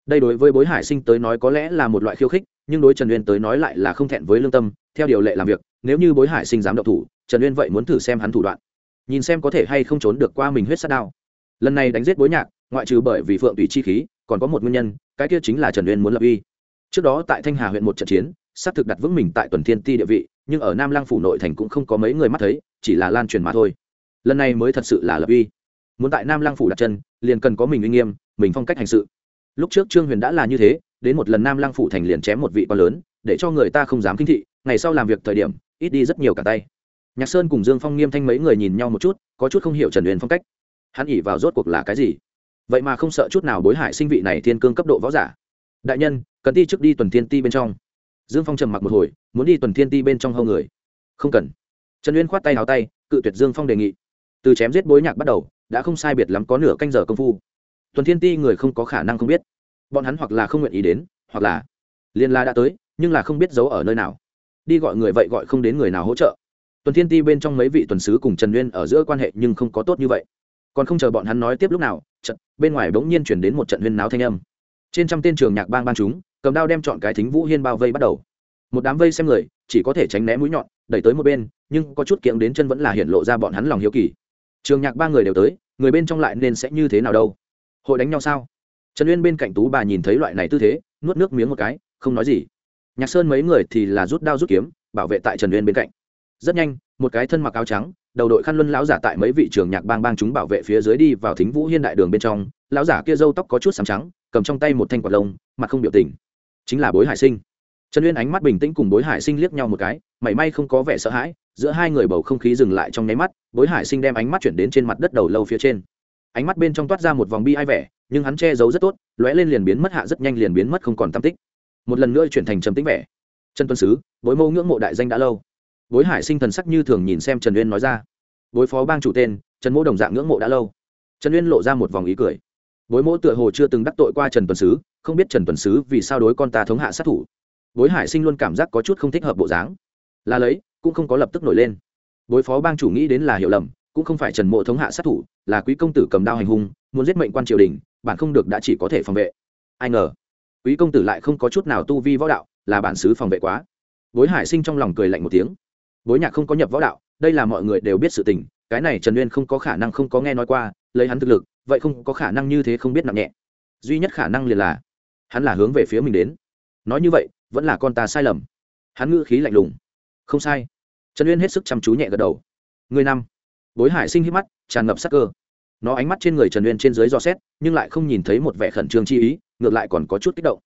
Đây đối với bối hải sinh tới nói có lẽ là một loại khiêu khích, nhưng đối trần uyên tới nói lại là không thẹn với lương tâm. Theo điều lệ làm việc, nếu như bối hải sinh dám động thủ, trần uyên vậy muốn thử xem hắn thủ đoạn. Nhìn xem có thể hay không trốn được qua mình huyết sát đao. Lần này đánh giết bối nhạc, ngoại trừ bởi vì phượng tùy chi khí, còn có một nguyên nhân, cái kia chính là trần uyên muốn lập uy trước đó tại thanh hà huyện một trận chiến, xác thực đặt vững mình tại tuần thiên ti địa vị, nhưng ở nam lăng phủ nội thành cũng không có mấy người mắt thấy, chỉ là lan truyền mà thôi. Lần này mới thật sự là lập uy. Muốn tại nam lăng phủ đặt chân, liền cần có mình uy nghiêm, mình phong cách hành sự. Lúc trước trương huyền đã là như thế, đến một lần nam lăng phủ thành liền chém một vị quan lớn, để cho người ta không dám kinh thị, ngày sau làm việc thời điểm, ít đi rất nhiều cả tay. Nhạc sơn cùng dương phong nghiêm thanh mấy người nhìn nhau một chút, có chút không hiểu trần huyền phong cách. Hắn ỉ vào rốt cuộc là cái gì? Vậy mà không sợ chút nào bối hại sinh vị này thiên cương cấp độ võ giả. Đại nhân cần ti trước đi tuần thiên ti bên trong. Dương phong trầm mặc một hồi, muốn đi tuần thiên ti bên trong hâu người. Không cần. Trần uyên khoát tay hào tay, cự tuyệt dương phong đề nghị. Từ chém giết bối nhạc bắt đầu, đã không sai biệt lắm có nửa canh giờ công phu. Tuần thiên ti người không có khả năng không biết. Bọn hắn hoặc là không nguyện ý đến, hoặc là liên la đã tới, nhưng là không biết giấu ở nơi nào. Đi gọi người vậy gọi không đến người nào hỗ trợ. Tuần thiên ti bên trong mấy vị tuần sứ cùng trần uyên ở giữa quan hệ nhưng không có tốt như vậy. Còn không chờ bọn hắn nói tiếp lúc nào trận bên ngoài bỗng nhiên chuyển đến một trận huyên náo thanh âm. Trên trăm tên trường nhạc bang ban chúng cầm đao đem chọn cái thính vũ hiên bao vây bắt đầu. Một đám vây xem người, chỉ có thể tránh né mũi nhọn, đẩy tới một bên, nhưng có chút kiệm đến chân vẫn là hiện lộ ra bọn hắn lòng hiếu kỳ. Trường nhạc ba người đều tới, người bên trong lại nên sẽ như thế nào đâu? Hội đánh nhau sao? Trần uyên bên cạnh tú bà nhìn thấy loại này tư thế, nuốt nước miếng một cái, không nói gì. Nhạc sơn mấy người thì là rút đao rút kiếm, bảo vệ tại trần uyên bên cạnh. Rất nhanh, một cái thân mặc áo trắng, đầu đội khăn luân lão giả tại mấy vị trường nhạc bang bang chúng bảo vệ phía dưới đi vào thính vũ hiên đại đường bên trong. Lão giả kia râu tóc có chút sáng trắng, cầm trong tay một thanh quạt lông, mặt không biểu tình chính là bối hải sinh. Trần uyên ánh mắt bình tĩnh cùng bối hải sinh liếc nhau một cái, mảy may không có vẻ sợ hãi, giữa hai người bầu không khí dừng lại trong nháy mắt, bối hải sinh đem ánh mắt chuyển đến trên mặt đất đầu lâu phía trên. Ánh mắt bên trong toát ra một vòng bi ai vẻ, nhưng hắn che giấu rất tốt, lóe lên liền biến mất hạ rất nhanh liền biến mất không còn tam tích. Một lần nữa chuyển thành trầm tĩnh vẻ. Trần tuân sứ, bối mâu ngưỡng mộ đại danh đã lâu. Bối hải sinh thần sắc như thường nhìn xem trần uyên nói ra. Bối phó bang chủ tên, trần mỗ đồng dạng ngưỡng mộ đã lâu. Trần uyên lộ ra một vòng ý cười bối mỗ tựa hồ chưa từng đắc tội qua trần tuần sứ, không biết trần tuần sứ vì sao đối con ta thống hạ sát thủ. Bối hải sinh luôn cảm giác có chút không thích hợp bộ dáng. Là lấy, cũng không có lập tức nổi lên. Bối phó bang chủ nghĩ đến là hiểu lầm, cũng không phải trần mộ thống hạ sát thủ, là quý công tử cầm đao hành hung, muốn giết mệnh quan triều đình, bản không được đã chỉ có thể phòng vệ. Ai ngờ, quý công tử lại không có chút nào tu vi võ đạo, là bản xứ phòng vệ quá. Bối hải sinh trong lòng cười lạnh một tiếng. Bối nhạc không có nhập võ đạo, đây là mọi người đều biết sự tình, cái này trần uyên không có khả năng không có nghe nói qua, lấy hắn thực lực vậy không có khả năng như thế không biết nặng nhẹ. Duy nhất khả năng liền là hắn là hướng về phía mình đến. Nói như vậy, vẫn là con ta sai lầm. Hắn ngữ khí lạnh lùng. Không sai. Trần uyên hết sức chăm chú nhẹ gật đầu. Người năm. Bối hải sinh hít mắt, tràn ngập sắc cơ. Nó ánh mắt trên người trần uyên trên dưới dò xét, nhưng lại không nhìn thấy một vẻ khẩn trương chi ý, ngược lại còn có chút kích động.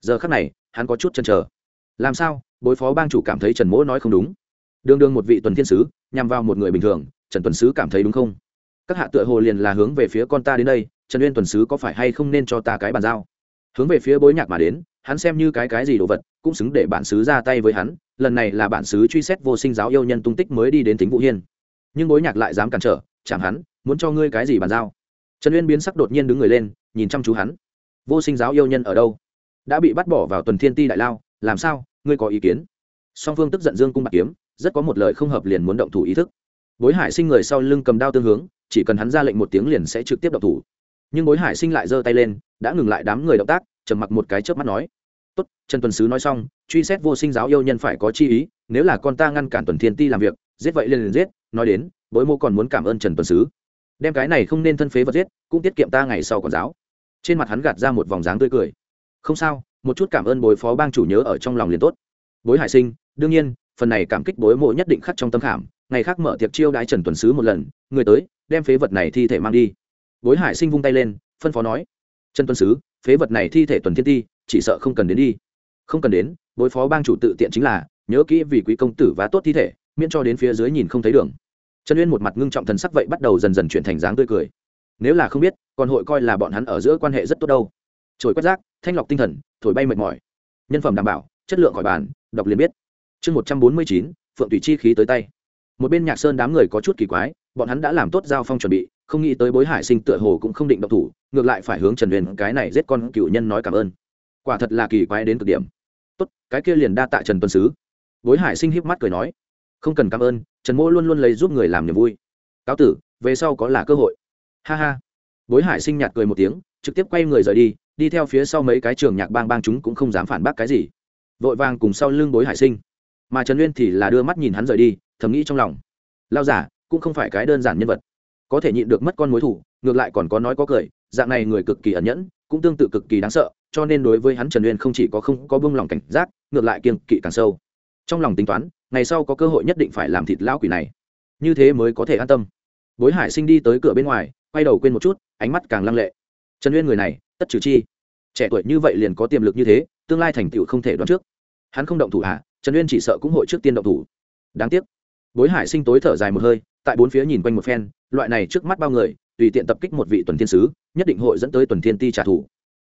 Giờ khắc này, hắn có chút chần trở làm sao? Bối phó bang chủ cảm thấy trần mỗ nói không đúng. Đương đương một vị tuần thiên sứ, nhằm vào một người bình thường, trần tuần sứ cảm thấy đúng không? Các hạ tựa hồ liền là hướng về phía con ta đến đây, trần uyên tuần sứ có phải hay không nên cho ta cái bàn giao? Hướng về phía bối nhạc mà đến, hắn xem như cái cái gì đồ vật, cũng xứng để bản sứ ra tay với hắn, lần này là bản sứ truy xét vô sinh giáo yêu nhân tung tích mới đi đến tính vũ hiên. Nhưng bối nhạc lại dám cản trở chẳng hắn, muốn cho ngươi cái gì bàn giao? Trần uyên biến sắc đột nhiên đứng người lên, nhìn chăm chú hắn. Vô sinh giáo yêu nhân ở đâu? Đã bị bắt bỏ vào tuần thiên ti đại lao, làm sao? Ngươi có ý kiến? Song phương tức giận dương cung bạc kiếm, rất có một lời không hợp liền muốn động thủ ý thức. Bối hải sinh người sau lưng cầm đao tương hướng chỉ cần hắn ra lệnh một tiếng liền sẽ trực tiếp động thủ. Nhưng bối hải sinh lại giơ tay lên, đã ngừng lại đám người động tác, trầm mặc một cái chớp mắt nói, tốt, trần tuần sứ nói xong, truy xét vô sinh giáo yêu nhân phải có chi ý, nếu là con ta ngăn cản tuần thiên ti làm việc, giết vậy liền liền giết, nói đến, bối mô còn muốn cảm ơn trần tuần sứ. Đem cái này không nên thân phế vật giết, cũng tiết kiệm ta ngày sau còn giáo. Trên mặt hắn gạt ra một vòng dáng tươi cười. Không sao, một chút cảm ơn bối phó bang chủ nhớ ở trong lòng liền tốt. Bối hải sinh, đương nhiên, phần này cảm kích bối mộ nhất định khắc trong tâm khảm, ngày khác mở tiệc chiêu đãi trần tuần sứ một lần, người tới đem phế vật này thi thể mang đi. Bối hải sinh vung tay lên, phân phó nói, trần tuân sứ, phế vật này thi thể tuần thiên ti, chỉ sợ không cần đến đi. Không cần đến, bối phó bang chủ tự tiện chính là, nhớ kỹ vì quý công tử và tốt thi thể, miễn cho đến phía dưới nhìn không thấy đường. Trần uyên một mặt ngưng trọng thần sắc vậy bắt đầu dần dần chuyển thành dáng tươi cười. Nếu là không biết, còn hội coi là bọn hắn ở giữa quan hệ rất tốt đâu. Trồi quét rác, thanh lọc tinh thần, thổi bay mệt mỏi. Nhân phẩm đảm bảo, chất lượng khỏi bàn, đọc liền biết. Chương một trăm bốn mươi chín, phượng thủy chi khí tới tay. Một bên nhạc sơn đám người có chút kỳ quái bọn hắn đã làm tốt giao phong chuẩn bị, không nghĩ tới bối hải sinh tựa hồ cũng không định độc thủ, ngược lại phải hướng trần huyền cái này giết con cựu nhân nói cảm ơn. Quả thật là kỳ quái đến cực điểm. Tốt, cái kia liền đa tạ trần tuân sứ. Bối hải sinh híp mắt cười nói, không cần cảm ơn, trần mỗ luôn luôn lấy giúp người làm niềm vui. Cáo tử, về sau có là cơ hội. Ha ha. Bối hải sinh nhạt cười một tiếng, trực tiếp quay người rời đi đi theo phía sau mấy cái trường nhạc bang bang chúng cũng không dám phản bác cái gì. Vội vàng cùng sau lưng bối hải sinh. Mà trần uyên thì là đưa mắt nhìn hắn rời đi, thầm nghĩ trong lòng. Lao giả cũng không phải cái đơn giản nhân vật. Có thể nhịn được mất con mối thủ, ngược lại còn có nói có cười, dạng này người cực kỳ ẩn nhẫn, cũng tương tự cực kỳ đáng sợ, cho nên đối với hắn trần uyên không chỉ có không có bông lòng cảnh giác, ngược lại kiên kỵ càng sâu. Trong lòng tính toán, ngày sau có cơ hội nhất định phải làm thịt lão quỷ này. Như thế mới có thể an tâm. Bối hải sinh đi tới cửa bên ngoài, quay đầu quên một chút, ánh mắt càng lăng lệ. Trần uyên người này, tất trừ chi. Trẻ tuổi như vậy liền có tiềm lực như thế, tương lai thành tựu không thể đoán trước. Hắn không động thủ hạ trần uyên chỉ sợ cũng hội trước tiên động thủ. Đáng tiếc. Bối hải sinh tối thở dài một hơi tại bốn phía nhìn quanh một phen, loại này trước mắt bao người, tùy tiện tập kích một vị tuần thiên sứ, nhất định hội dẫn tới tuần thiên ti trả thù.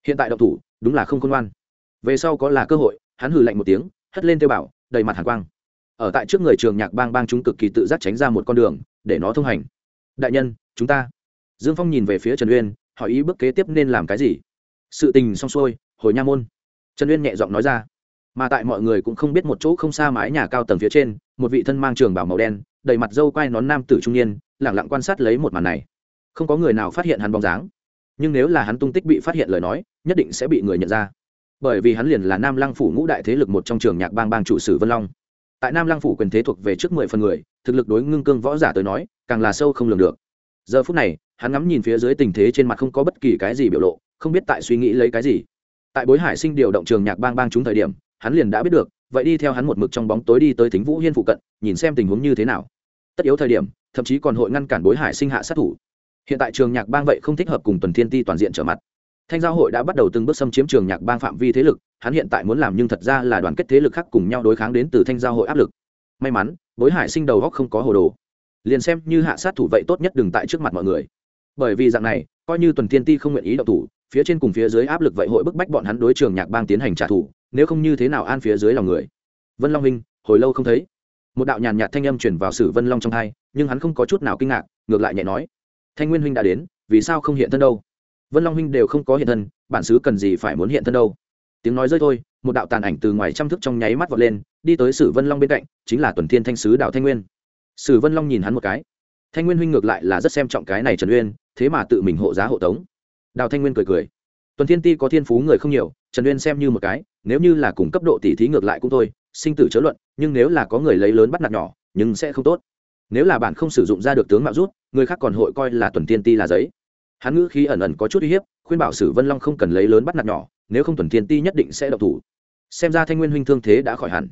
Hiện tại động thủ, đúng là không khôn ngoan. Về sau có là cơ hội, hắn hừ lạnh một tiếng, hất lên tiêu bảo, đầy mặt hàn quang. Ở tại trước người trường nhạc bang bang chúng cực kỳ tự giác tránh ra một con đường, để nó thông hành. Đại nhân, chúng ta. Dương phong nhìn về phía trần uyên, hỏi ý bước kế tiếp nên làm cái gì? Sự tình xong xuôi, hồi nha môn. Trần uyên nhẹ giọng nói ra. Mà tại mọi người cũng không biết một chỗ không xa mái nhà cao tầng phía trên, một vị thân mang trường bảo màu đen đầy mặt dâu quai nón nam tử trung niên, lẳng lặng quan sát lấy một màn này. Không có người nào phát hiện hắn bóng dáng. Nhưng nếu là hắn tung tích bị phát hiện lời nói, nhất định sẽ bị người nhận ra. Bởi vì hắn liền là nam lăng phủ ngũ đại thế lực một trong trường nhạc bang bang chủ sử vân long. Tại nam lăng phủ quyền thế thuộc về trước mười phần người, thực lực đối ngưng cương võ giả tới nói, càng là sâu không lường được. Giờ phút này, hắn ngắm nhìn phía dưới tình thế trên mặt không có bất kỳ cái gì biểu lộ, không biết tại suy nghĩ lấy cái gì. Tại bối hải sinh điều động trường nhạc bang bang chúng thời điểm, hắn liền đã biết được, vậy đi theo hắn một mực trong bóng tối đi tới thính vũ hiên phụ cận, nhìn xem tình huống như thế nào tất yếu thời điểm, thậm chí còn hội ngăn cản bối hải sinh hạ sát thủ. Hiện tại trường nhạc bang vậy không thích hợp cùng tuần thiên ti toàn diện trở mặt. Thanh giao hội đã bắt đầu từng bước xâm chiếm trường nhạc bang phạm vi thế lực, hắn hiện tại muốn làm nhưng thật ra là đoàn kết thế lực khác cùng nhau đối kháng đến từ thanh giao hội áp lực. May mắn, bối hải sinh đầu góc không có hồ đồ. Liền xem như hạ sát thủ vậy tốt nhất đừng tại trước mặt mọi người. Bởi vì dạng này, coi như tuần thiên ti không nguyện ý động thủ, phía trên cùng phía dưới áp lực vậy hội bức bách bọn hắn đối trường nhạc bang tiến hành trả thù, nếu không như thế nào an phía dưới lòng người. Vân long minh hồi lâu không thấy một đạo nhàn nhạt thanh âm chuyển vào sử vân long trong hai, nhưng hắn không có chút nào kinh ngạc, ngược lại nhẹ nói, thanh nguyên huynh đã đến, vì sao không hiện thân đâu? Vân long huynh đều không có hiện thân, bản xứ cần gì phải muốn hiện thân đâu? Tiếng nói rơi thôi, một đạo tàn ảnh từ ngoài trăm thức trong nháy mắt vọt lên, đi tới sử vân long bên cạnh, chính là tuần thiên thanh sứ đạo thanh nguyên. Sử vân long nhìn hắn một cái. Thanh nguyên huynh ngược lại là rất xem trọng cái này trần uyên, thế mà tự mình hộ giá hộ tống. Đào thanh nguyên cười cười. Tuần thiên ti có thiên phú người không nhiều, trần uyên xem như một cái, nếu như là cùng cấp độ tỷ thí ngược lại cũng thôi sinh tử chớ luận, nhưng nếu là có người lấy lớn bắt nạt nhỏ, nhưng sẽ không tốt. Nếu là bạn không sử dụng ra được tướng mạo rút, người khác còn hội coi là tuần tiên ti là giấy. Hắn ngữ khí ẩn ẩn có chút uy hiếp, khuyên bảo sử vân long không cần lấy lớn bắt nạt nhỏ, nếu không tuần tiên ti nhất định sẽ độc thủ. Xem ra thanh nguyên huynh thương thế đã khỏi hẳn.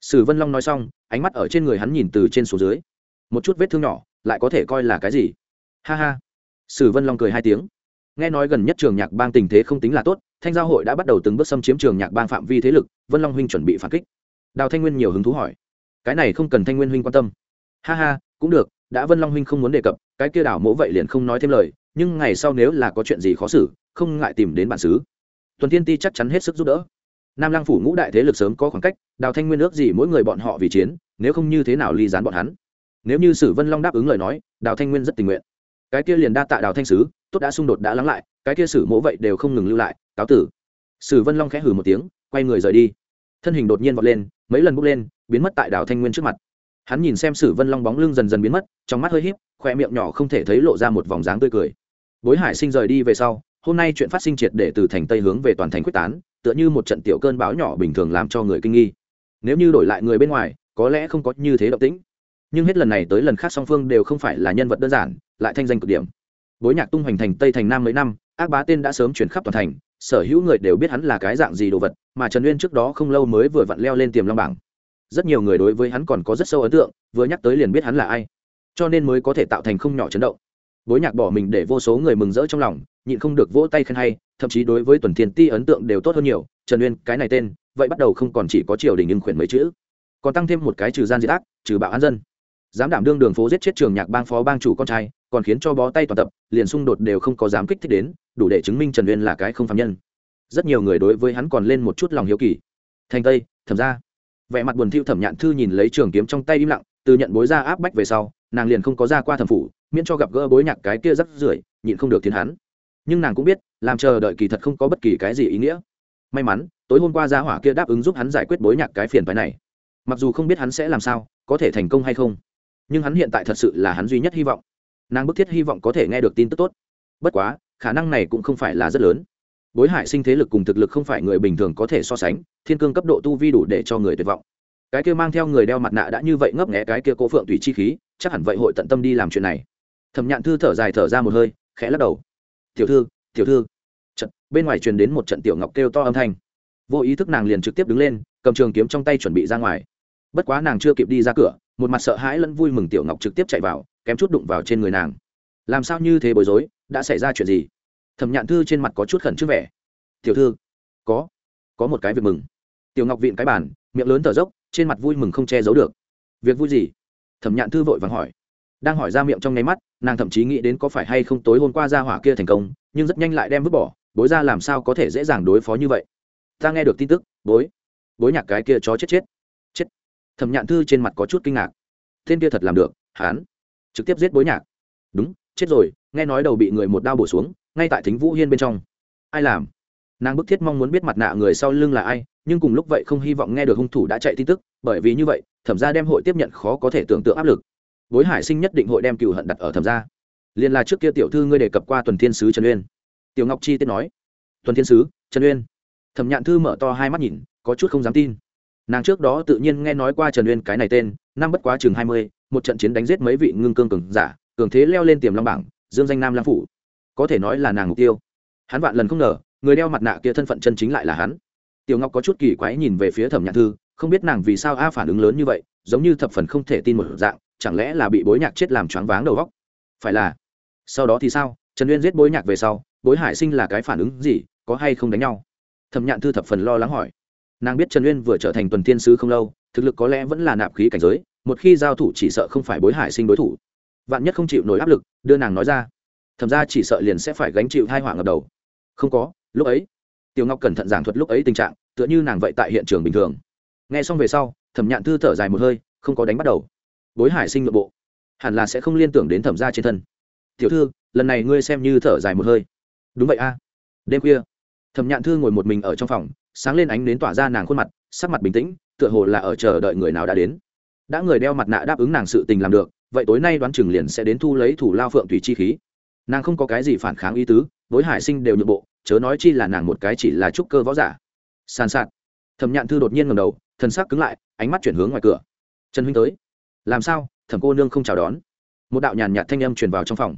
Sử vân long nói xong, ánh mắt ở trên người hắn nhìn từ trên xuống dưới. Một chút vết thương nhỏ, lại có thể coi là cái gì? Ha ha. Sử vân long cười hai tiếng. Nghe nói gần nhất trường nhạc bang tình thế không tính là tốt, thanh giao hội đã bắt đầu từng bước xâm chiếm trường nhạc bang phạm vi thế lực, vân long huynh chuẩn bị phản kích đào thanh nguyên nhiều hứng thú hỏi. Cái này không cần thanh nguyên huynh quan tâm. Ha ha, cũng được, đã vân long huynh không muốn đề cập, cái kia đảo mỗ vậy liền không nói thêm lời, nhưng ngày sau nếu là có chuyện gì khó xử, không ngại tìm đến bản xứ. Tuần tiên ti chắc chắn hết sức giúp đỡ. Nam lăng phủ ngũ đại thế lực sớm có khoảng cách, đào thanh nguyên ước gì mỗi người bọn họ vì chiến, nếu không như thế nào ly dán bọn hắn. Nếu như sử vân long đáp ứng lời nói, đào thanh nguyên rất tình nguyện. Cái kia liền đa tạ đào thanh sứ, tốt đã xung đột đã lắng lại, cái kia sử mỗ vậy đều không ngừng lưu lại, cáo tử. Sử vân long khẽ hử một tiếng, quay người rời đi thân hình đột nhiên vọt lên, mấy lần bước lên, biến mất tại đảo thanh nguyên trước mặt. Hắn nhìn xem sử vân long bóng lưng dần dần biến mất, trong mắt hơi híp khoe miệng nhỏ không thể thấy lộ ra một vòng dáng tươi cười. Bối hải sinh rời đi về sau, hôm nay chuyện phát sinh triệt để từ thành tây hướng về toàn thành quyết tán, tựa như một trận tiểu cơn bão nhỏ bình thường làm cho người kinh nghi. Nếu như đổi lại người bên ngoài, có lẽ không có như thế động tĩnh. Nhưng hết lần này tới lần khác song phương đều không phải là nhân vật đơn giản, lại thanh danh cực điểm. Bối nhạc tung hoành thành tây thành nam mấy năm, ác bá tên đã sớm chuyển khắp toàn thành sở hữu người đều biết hắn là cái dạng gì đồ vật, mà trần uyên trước đó không lâu mới vừa vặn leo lên tiềm long bảng. Rất nhiều người đối với hắn còn có rất sâu ấn tượng, vừa nhắc tới liền biết hắn là ai. Cho nên mới có thể tạo thành không nhỏ chấn động. Bối nhạc bỏ mình để vô số người mừng rỡ trong lòng, nhịn không được vỗ tay khen hay, thậm chí đối với tuần thiên ti ấn tượng đều tốt hơn nhiều. Trần uyên, cái này tên, vậy bắt đầu không còn chỉ có triều đình nhưng khuyển mấy chữ, còn tăng thêm một cái trừ gian diệt ác, trừ bạo an dân. Dám đảm đương đường phố giết chết trường nhạc bang phó bang chủ con trai, còn khiến cho bó tay toàn tập, liền xung đột đều không có dám kích thích đến đủ để chứng minh trần uyên là cái không phạm nhân. Rất nhiều người đối với hắn còn lên một chút lòng hiếu kỳ. Thành tây, thẩm ra vẻ mặt buồn thiu thẩm nhạn thư nhìn lấy trường kiếm trong tay im lặng, từ nhận bối ra áp bách về sau, nàng liền không có ra qua thẩm phủ, miễn cho gặp gỡ bối nhạc cái kia rắc rưởi, nhịn không được thiên hắn. Nhưng nàng cũng biết, làm chờ đợi kỳ thật không có bất kỳ cái gì ý nghĩa. May mắn, tối hôm qua gia hỏa kia đáp ứng giúp hắn giải quyết bối nhạc cái phiền phái này. Mặc dù không biết hắn sẽ làm sao, có thể thành công hay không, nhưng hắn hiện tại thật sự là hắn duy nhất hy vọng. Nàng bức thiết hy vọng có thể nghe được tin tức tốt. Bất quá khả năng này cũng không phải là rất lớn. Bối hải sinh thế lực cùng thực lực không phải người bình thường có thể so sánh, thiên cương cấp độ tu vi đủ để cho người tuyệt vọng. Cái kia mang theo người đeo mặt nạ đã như vậy ngấp nghẽ cái kia cố phượng tùy chi khí, chắc hẳn vậy hội tận tâm đi làm chuyện này. Thẩm nhạn thư thở dài thở ra một hơi, khẽ lắc đầu. Tiểu thư tiểu thư. Trận bên ngoài truyền đến một trận tiểu ngọc kêu to âm thanh. Vô ý thức nàng liền trực tiếp đứng lên, cầm trường kiếm trong tay chuẩn bị ra ngoài. Bất quá nàng chưa kịp đi ra cửa, một mặt sợ hãi lẫn vui mừng tiểu ngọc trực tiếp chạy vào, kém chút đụng vào trên người nàng. Làm sao như thế bối rối? Đã xảy ra chuyện gì? Thẩm nhạn thư trên mặt có chút khẩn trước vẻ. Tiểu thư, có có một cái việc mừng. Tiểu ngọc viện cái bàn, miệng lớn thở dốc, trên mặt vui mừng không che giấu được. Việc vui gì? Thẩm nhạn thư vội vàng hỏi. Đang hỏi ra miệng trong nháy mắt, nàng thậm chí nghĩ đến có phải hay không tối hôm qua ra hỏa kia thành công, nhưng rất nhanh lại đem vứt bỏ. Bối ra làm sao có thể dễ dàng đối phó như vậy? Ta nghe được tin tức, bối bối nhạc cái kia chó chết chết chết. Thẩm nhạn thư trên mặt có chút kinh ngạc. Tên kia thật làm được hán trực tiếp giết bối nhạc. Đúng, chết rồi nghe nói đầu bị người một đao bổ xuống, ngay tại thính vũ hiên bên trong. Ai làm? Nàng bức thiết mong muốn biết mặt nạ người sau lưng là ai, nhưng cùng lúc vậy không hy vọng nghe được hung thủ đã chạy tin tức, bởi vì như vậy, thẩm gia đem hội tiếp nhận khó có thể tưởng tượng áp lực. Bối hải sinh nhất định hội đem cựu hận đặt ở thẩm gia. Liền là trước kia tiểu thư ngươi đề cập qua tuần thiên sứ trần uyên. Tiểu ngọc chi tiết nói. Tuần thiên sứ, trần uyên. Thẩm nhạn thư mở to hai mắt nhìn, có chút không dám tin. Nàng trước đó tự nhiên nghe nói qua trần uyên cái này tên, năm bất quá chừng hai mươi, một trận chiến đánh giết mấy vị ngưng cương cường giả, cường thế leo lên tiềm long bảng dương danh nam lam phủ. Có thể nói là nàng mục tiêu. Hắn vạn lần không ngờ, người đeo mặt nạ kia thân phận chân chính lại là hắn. Tiểu ngọc có chút kỳ quái nhìn về phía thẩm nhạn thư, không biết nàng vì sao a phản ứng lớn như vậy, giống như thập phần không thể tin một dạng, chẳng lẽ là bị bối nhạc chết làm choáng váng đầu góc phải là, sau đó thì sao? Trần uyên giết bối nhạc về sau, bối hải sinh là cái phản ứng gì, có hay không đánh nhau? Thẩm nhạn thư thập phần lo lắng hỏi. Nàng biết trần uyên vừa trở thành tuần thiên sứ không lâu, thực lực có lẽ vẫn là nạp khí cảnh giới, một khi giao thủ chỉ sợ không phải bối hải sinh đối thủ vạn nhất không chịu nổi áp lực, đưa nàng nói ra. Thẩm ra chỉ sợ liền sẽ phải gánh chịu hai họa ngập đầu. Không có, lúc ấy, tiểu ngọc cẩn thận giảng thuật lúc ấy tình trạng, tựa như nàng vậy tại hiện trường bình thường. Nghe xong về sau, thẩm nhạn thư thở dài một hơi, không có đánh bắt đầu. Bối hải sinh nội bộ, hẳn là sẽ không liên tưởng đến thẩm ra trên thân. Tiểu thư, lần này ngươi xem như thở dài một hơi. Đúng vậy a. Đêm khuya, thẩm nhạn thư ngồi một mình ở trong phòng, sáng lên ánh đến tỏa ra nàng khuôn mặt, sắc mặt bình tĩnh, tựa hồ là ở chờ đợi người nào đã đến. Đã người đeo mặt nạ đáp ứng nàng sự tình làm được vậy tối nay đoán chừng liền sẽ đến thu lấy thủ lao phượng thủy chi khí. Nàng không có cái gì phản kháng ý tứ với hải sinh đều nhượng bộ, chớ nói chi là nàng một cái chỉ là trúc cơ võ giả. Sàn sạt. Thẩm nhạn thư đột nhiên ngầm đầu thân xác cứng lại, ánh mắt chuyển hướng ngoài cửa. Trần huynh tới. Làm sao? Thẩm cô nương không chào đón. Một đạo nhàn nhạt thanh âm truyền vào trong phòng.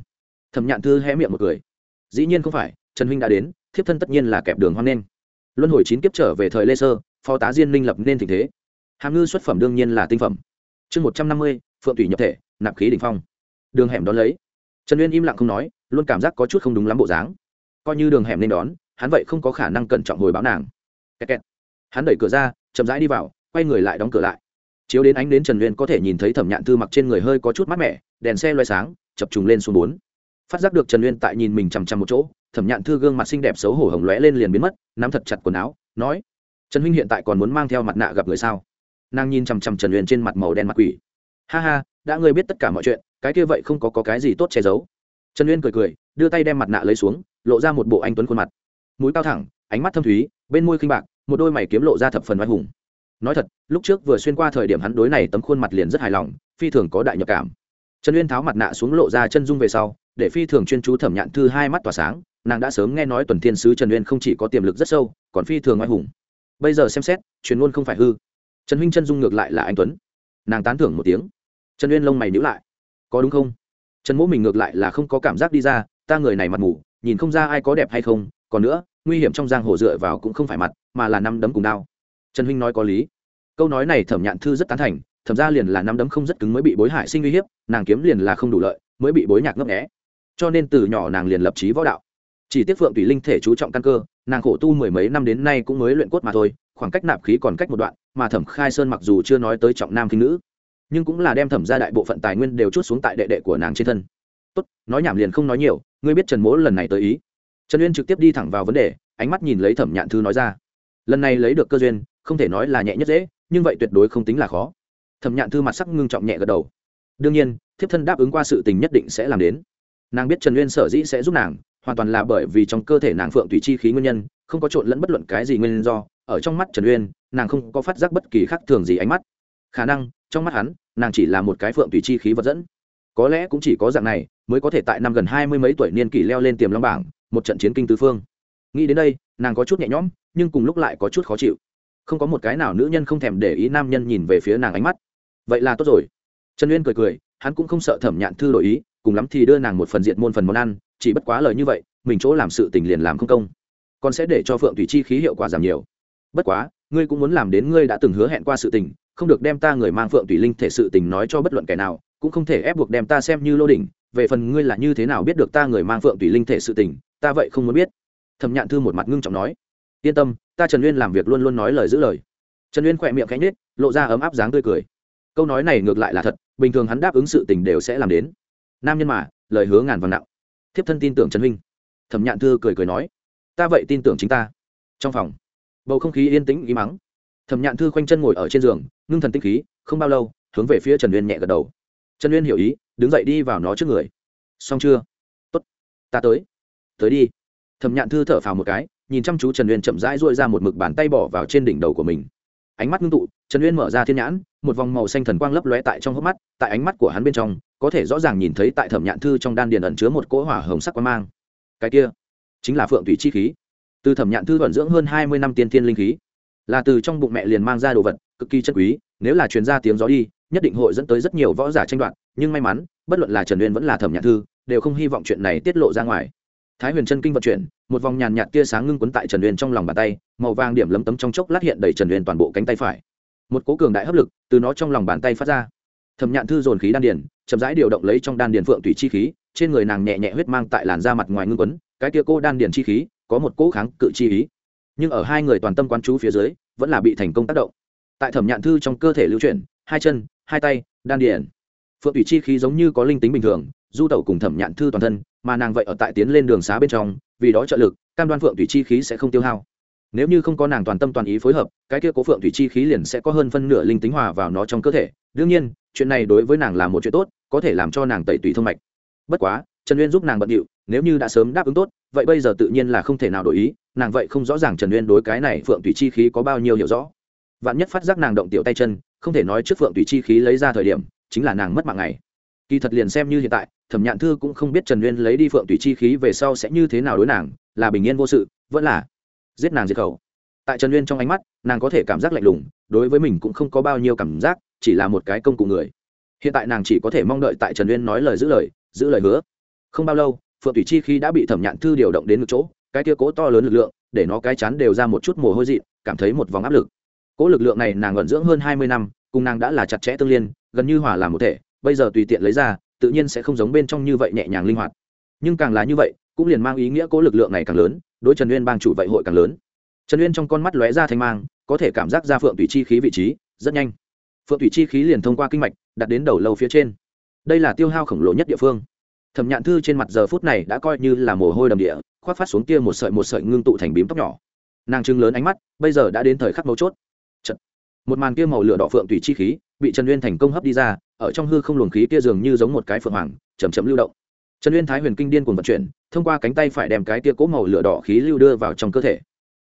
Thẩm nhạn thư hé miệng một cười. Dĩ nhiên không phải, trần huynh đã đến, thiếp thân tất nhiên là kẹp đường hoang nên. Luân hồi chín kiếp trở về thời lê sơ, phó tá diên minh lập nên tình thế. Hàm ngư xuất phẩm đương nhiên là tinh phẩm. Chương một trăm năm mươi, phượng thủy nhập thể nạp khí đỉnh phong. Đường hẻm đón lấy. Trần uyên im lặng không nói, luôn cảm giác có chút không đúng lắm bộ dáng. Coi như đường hẻm nên đón, hắn vậy không có khả năng cẩn trọng hồi báo nàng. Kẹt kẹt. hắn đẩy cửa ra, chậm rãi đi vào, quay người lại đóng cửa lại. Chiếu đến ánh đến trần uyên có thể nhìn thấy thẩm nhạn thư mặc trên người hơi có chút mát mẻ, đèn xe loay sáng, chập trùng lên xuống bốn. Phát giác được trần uyên tại nhìn mình chằm chằm một chỗ, thẩm nhạn thư gương mặt xinh đẹp xấu hổ hồng lóe lên liền biến mất, nắm thật chặt quần áo, nói, trần huynh hiện tại còn muốn mang theo mặt nạ gặp người sao? Nàng nhìn chằm chằm trần uyên trên mặt màu đen mặt quỷ ha ha đã ngươi biết tất cả mọi chuyện cái kia vậy không có, có cái gì tốt che giấu. Trần uyên cười cười đưa tay đem mặt nạ lấy xuống lộ ra một bộ anh tuấn khuôn mặt. Mũi cao thẳng ánh mắt thâm thúy bên môi khinh bạc một đôi mày kiếm lộ ra thập phần oai hùng. Nói thật lúc trước vừa xuyên qua thời điểm hắn đối này tấm khuôn mặt liền rất hài lòng phi thường có đại nhập cảm. Trần uyên tháo mặt nạ xuống lộ ra chân dung về sau để phi thường chuyên chú thẩm nhạn thư hai mắt tỏa sáng nàng đã sớm nghe nói tuần thiên sứ trần uyên không chỉ có tiềm lực rất sâu còn phi thường oai hùng. Bây giờ xem xét truyền luôn không phải hư. Trần huynh chân dung ngược lại là anh tuấn. Nàng tán thưởng một tiếng trần uyên lông mày nhữ lại. Có đúng không? Trần mỗ mình ngược lại là không có cảm giác đi ra, ta người này mặt mù, nhìn không ra ai có đẹp hay không, còn nữa, nguy hiểm trong giang hồ dựa vào cũng không phải mặt, mà là năm đấm cùng đao. Trần huynh nói có lý. Câu nói này thẩm nhạn thư rất tán thành, thẩm ra liền là năm đấm không rất cứng mới bị bối hại sinh uy hiếp, nàng kiếm liền là không đủ lợi, mới bị bối nhạc ngấp nghẽ cho nên từ nhỏ nàng liền lập trí võ đạo. Chỉ tiếc phượng tùy linh thể chú trọng căn cơ, nàng khổ tu mười mấy năm đến nay cũng mới luyện cốt mà thôi, khoảng cách nạp khí còn cách một đoạn, mà thẩm khai sơn mặc dù chưa nói tới trọng nam khinh nữ nhưng cũng là đem thẩm ra đại bộ phận tài nguyên đều chút xuống tại đệ đệ của nàng trên thân. Tốt, nói nhảm liền không nói nhiều, ngươi biết trần mỗ lần này tới ý. Trần uyên trực tiếp đi thẳng vào vấn đề, ánh mắt nhìn lấy thẩm nhạn thư nói ra. Lần này lấy được cơ duyên, không thể nói là nhẹ nhất dễ, nhưng vậy tuyệt đối không tính là khó. Thẩm nhạn thư mặt sắc ngưng trọng nhẹ gật đầu. Đương nhiên, thiếp thân đáp ứng qua sự tình nhất định sẽ làm đến. Nàng biết trần uyên sở dĩ sẽ giúp nàng, hoàn toàn là bởi vì trong cơ thể nàng phượng tùy chi khí nguyên nhân, không có trộn lẫn bất luận cái gì nguyên do, ở trong mắt trần uyên, nàng không có phát giác bất kỳ khác thường gì ánh mắt khả năng trong mắt hắn, nàng chỉ là một cái phượng tùy chi khí vật dẫn. Có lẽ cũng chỉ có dạng này mới có thể tại năm gần hai mươi mấy tuổi niên kỷ leo lên tiềm long bảng, một trận chiến kinh tứ phương. Nghĩ đến đây, nàng có chút nhẹ nhõm, nhưng cùng lúc lại có chút khó chịu. Không có một cái nào nữ nhân không thèm để ý nam nhân nhìn về phía nàng ánh mắt. Vậy là tốt rồi. Trần uyên cười cười, hắn cũng không sợ thẩm nhạn thư đổi ý, cùng lắm thì đưa nàng một phần diện môn phần món ăn, chỉ bất quá lời như vậy, mình chỗ làm sự tình liền làm không công. Còn sẽ để cho phượng thủy chi khí hiệu quả giảm nhiều. Bất quá, ngươi cũng muốn làm đến ngươi đã từng hứa hẹn qua sự tình không được đem ta người mang phượng tùy linh thể sự tình nói cho bất luận kẻ nào, cũng không thể ép buộc đem ta xem như lô đỉnh. Về phần ngươi là như thế nào biết được ta người mang phượng tùy linh thể sự tình, ta vậy không muốn biết. Thẩm nhạn thư một mặt ngưng trọng nói. Yên tâm, ta trần uyên làm việc luôn luôn nói lời giữ lời. Trần uyên khỏe miệng cánh nết lộ ra ấm áp dáng tươi cười. Câu nói này ngược lại là thật, bình thường hắn đáp ứng sự tình đều sẽ làm đến. Nam nhân mà, lời hứa ngàn vàng nặng. Thiếp thân tin tưởng trần huynh. Thẩm nhạn thư cười cười nói. Ta vậy tin tưởng chính ta. Trong phòng, bầu không khí yên tĩnh ý mắng thẩm nhạn thư khoanh chân ngồi ở trên giường, ngưng thần tinh khí, không bao lâu, hướng về phía trần uyên nhẹ gật đầu. Trần uyên hiểu ý, đứng dậy đi vào nó trước người. Xong chưa? Tốt. Ta tới. Tới đi. Thẩm nhạn thư thở phào một cái, nhìn chăm chú trần uyên chậm rãi dội ra một mực bàn tay bỏ vào trên đỉnh đầu của mình. Ánh mắt ngưng tụ, trần uyên mở ra thiên nhãn, một vòng màu xanh thần quang lấp lóe tại trong hốc mắt, tại ánh mắt của hắn bên trong, có thể rõ ràng nhìn thấy tại thẩm nhạn thư trong đan điền ẩn chứa một cỗ hỏa hồng sắc quang mang. Cái kia, chính là phượng thủy chi khí. Từ thẩm nhạn thư vận dưỡng hơn hai mươi năm tiên thiên linh khí là từ trong bụng mẹ liền mang ra đồ vật, cực kỳ chân quý, nếu là truyền ra tiếng gió đi, nhất định hội dẫn tới rất nhiều võ giả tranh đoạt, nhưng may mắn, bất luận là trần uyên vẫn là thẩm Nhạc thư, đều không hy vọng chuyện này tiết lộ ra ngoài. Thái huyền chân kinh vận chuyển, một vòng nhàn nhạt tia sáng ngưng quấn tại trần uyên trong lòng bàn tay, màu vàng điểm lấm tấm trong chốc lát hiện đầy trần uyên toàn bộ cánh tay phải. Một cố cường đại hấp lực từ nó trong lòng bàn tay phát ra. Thẩm nhạn thư dồn khí đan điền, chậm rãi điều động lấy trong đan điền phượng thủy chi khí, trên người nàng nhẹ nhẹ huyết mang tại làn da mặt ngoài ngưng quấn, cái tia cô đan điền chi khí có một cỗ kháng cự chi ý nhưng ở hai người toàn tâm quán chú phía dưới, vẫn là bị thành công tác động. Tại thẩm nhạn thư trong cơ thể lưu chuyển, hai chân, hai tay, đan điền. Phượng thủy chi khí giống như có linh tính bình thường, du tẩu cùng thẩm nhạn thư toàn thân, mà nàng vậy ở tại tiến lên đường xá bên trong, vì đó trợ lực, cam đoan phượng thủy chi khí sẽ không tiêu hao. Nếu như không có nàng toàn tâm toàn ý phối hợp, cái kia cố phượng thủy chi khí liền sẽ có hơn phân nửa linh tính hòa vào nó trong cơ thể. Đương nhiên, chuyện này đối với nàng là một chuyện tốt, có thể làm cho nàng tẩy tùy thông mạch. Bất quá, trần uyên giúp nàng bận điệu nếu như đã sớm đáp ứng tốt, vậy bây giờ tự nhiên là không thể nào đổi ý, nàng vậy không rõ ràng trần uyên đối cái này phượng thủy chi khí có bao nhiêu hiểu rõ. Vạn nhất phát giác nàng động tiểu tay chân, không thể nói trước phượng thủy chi khí lấy ra thời điểm, chính là nàng mất mạng này kỳ thật liền xem như hiện tại, thẩm nhạn thư cũng không biết trần uyên lấy đi phượng thủy chi khí về sau sẽ như thế nào đối nàng, là bình yên vô sự, vẫn là giết nàng diệt khẩu. Tại trần uyên trong ánh mắt, nàng có thể cảm giác lạnh lùng, đối với mình cũng không có bao nhiêu cảm giác, chỉ là một cái công cụ người. Hiện tại nàng chỉ có thể mong đợi tại trần uyên nói lời giữ lời giữ lời hứa. Không bao lâu phượng thủy chi khi đã bị thẩm nhạn thư điều động đến một chỗ, cái tia cố to lớn lực lượng, để nó cái chắn đều ra một chút mồ hôi dị cảm thấy một vòng áp lực. Cố lực lượng này nàng ẩn dưỡng hơn hai mươi năm, cùng nàng đã là chặt chẽ tương liên, gần như hòa làm một thể, bây giờ tùy tiện lấy ra, tự nhiên sẽ không giống bên trong như vậy nhẹ nhàng linh hoạt. Nhưng càng là như vậy, cũng liền mang ý nghĩa cố lực lượng này càng lớn, đối trần uyên bang chủ vậy hội càng lớn. Trần uyên trong con mắt lóe ra thanh mang, có thể cảm giác ra phượng thủy chi khí vị trí, rất nhanh. Phượng thủy chi khí liền thông qua kinh mạch, đặt đến đầu lâu phía trên. Đây là tiêu hao khổng lồ nhất địa phương thẩm nhạn thư trên mặt giờ phút này đã coi như là mồ hôi đầm địa, khoác phát xuống kia một sợi một sợi ngưng tụ thành bím tóc nhỏ. Nàng trưng lớn ánh mắt, bây giờ đã đến thời khắc mấu chốt. Chật. một màn kia màu lửa đỏ phượng tùy chi khí, bị trần uyên thành công hấp đi ra, ở trong hư không luồng khí kia dường như giống một cái phượng hoàng chầm chậm lưu động. Trần uyên thái huyền kinh điên cùng vận chuyển, thông qua cánh tay phải đem cái kia cỗ màu lửa đỏ khí lưu đưa vào trong cơ thể.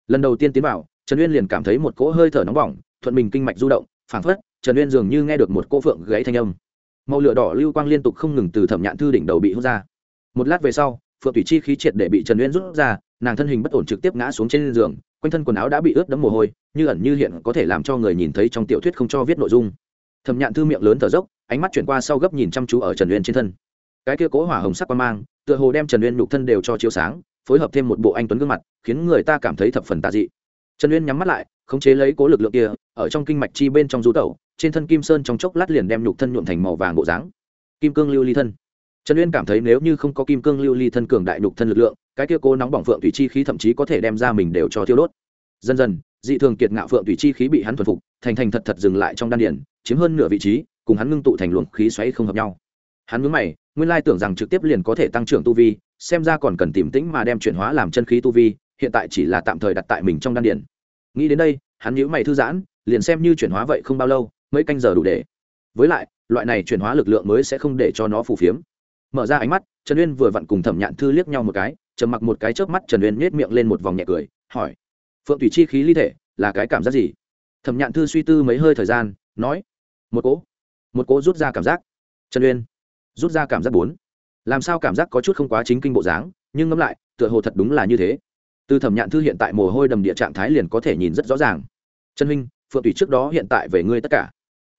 Lần đầu tiên tiến vào, trần uyên liền cảm thấy một cỗ hơi thở nóng bỏng, thuận mình kinh mạch du động, phảng phất, trần uyên dường như nghe được một cỗ phượng gáy thanh âm màu lửa đỏ lưu quang liên tục không ngừng từ thẩm nhạn thư đỉnh đầu bị hút ra. Một lát về sau, phượng thủy chi khí triệt để bị trần uyên rút ra, nàng thân hình bất ổn trực tiếp ngã xuống trên giường, quanh thân quần áo đã bị ướt đẫm mồ hôi, như ẩn như hiện có thể làm cho người nhìn thấy trong tiểu thuyết không cho viết nội dung. Thẩm nhạn thư miệng lớn thở dốc, ánh mắt chuyển qua sau gấp nhìn chăm chú ở trần uyên trên thân. Cái kia cố hỏa hồng sắc qua mang, tựa hồ đem trần uyên nhục thân đều cho chiếu sáng, phối hợp thêm một bộ anh tuấn gương mặt, khiến người ta cảm thấy thập phần tà dị trần uyên nhắm mắt lại, khống chế lấy cố lực lượng kia, ở trong kinh mạch chi bên trong du tẩu, trên thân kim sơn trong chốc lát liền đem nhục thân nhuộm thành màu vàng bộ dáng. Kim cương lưu ly thân. Trần uyên cảm thấy nếu như không có kim cương lưu ly thân cường đại nhục thân lực lượng, cái kia cố nóng bỏng phượng thủy chi khí thậm chí có thể đem ra mình đều cho thiêu đốt. Dần dần, dị thường kiệt ngạo phượng thủy chi khí bị hắn thuần phục, thành thành thật thật dừng lại trong đan điển chiếm hơn nửa vị trí, cùng hắn ngưng tụ thành luồng khí xoáy không hợp nhau. Hắn mướn mày, nguyên lai tưởng rằng trực tiếp liền có thể tăng trưởng tu vi, xem ra còn cần tìm tĩnh mà đem chuyển hóa làm chân khí tu vi hiện tại chỉ là tạm thời đặt tại mình trong đan điển nghĩ đến đây, hắn nhíu mày thư giãn, liền xem như chuyển hóa vậy không bao lâu, mấy canh giờ đủ để. Với lại, loại này chuyển hóa lực lượng mới sẽ không để cho nó phù phiếm. Mở ra ánh mắt, trần uyên vừa vặn cùng thẩm nhạn thư liếc nhau một cái, trầm mặc một cái chớp mắt trần uyên nhếch miệng lên một vòng nhẹ cười, hỏi, phượng thủy chi khí ly thể, là cái cảm giác gì? Thẩm nhạn thư suy tư mấy hơi thời gian, nói, một cố một cố rút ra cảm giác. Trần uyên, rút ra cảm giác bốn. Làm sao cảm giác có chút không quá chính kinh bộ dáng, nhưng ngẫm lại, tựa hồ thật đúng là như thế từ thẩm nhạn thư hiện tại mồ hôi đầm địa trạng thái liền có thể nhìn rất rõ ràng. Trần huynh, phượng tùy trước đó hiện tại về ngươi tất cả.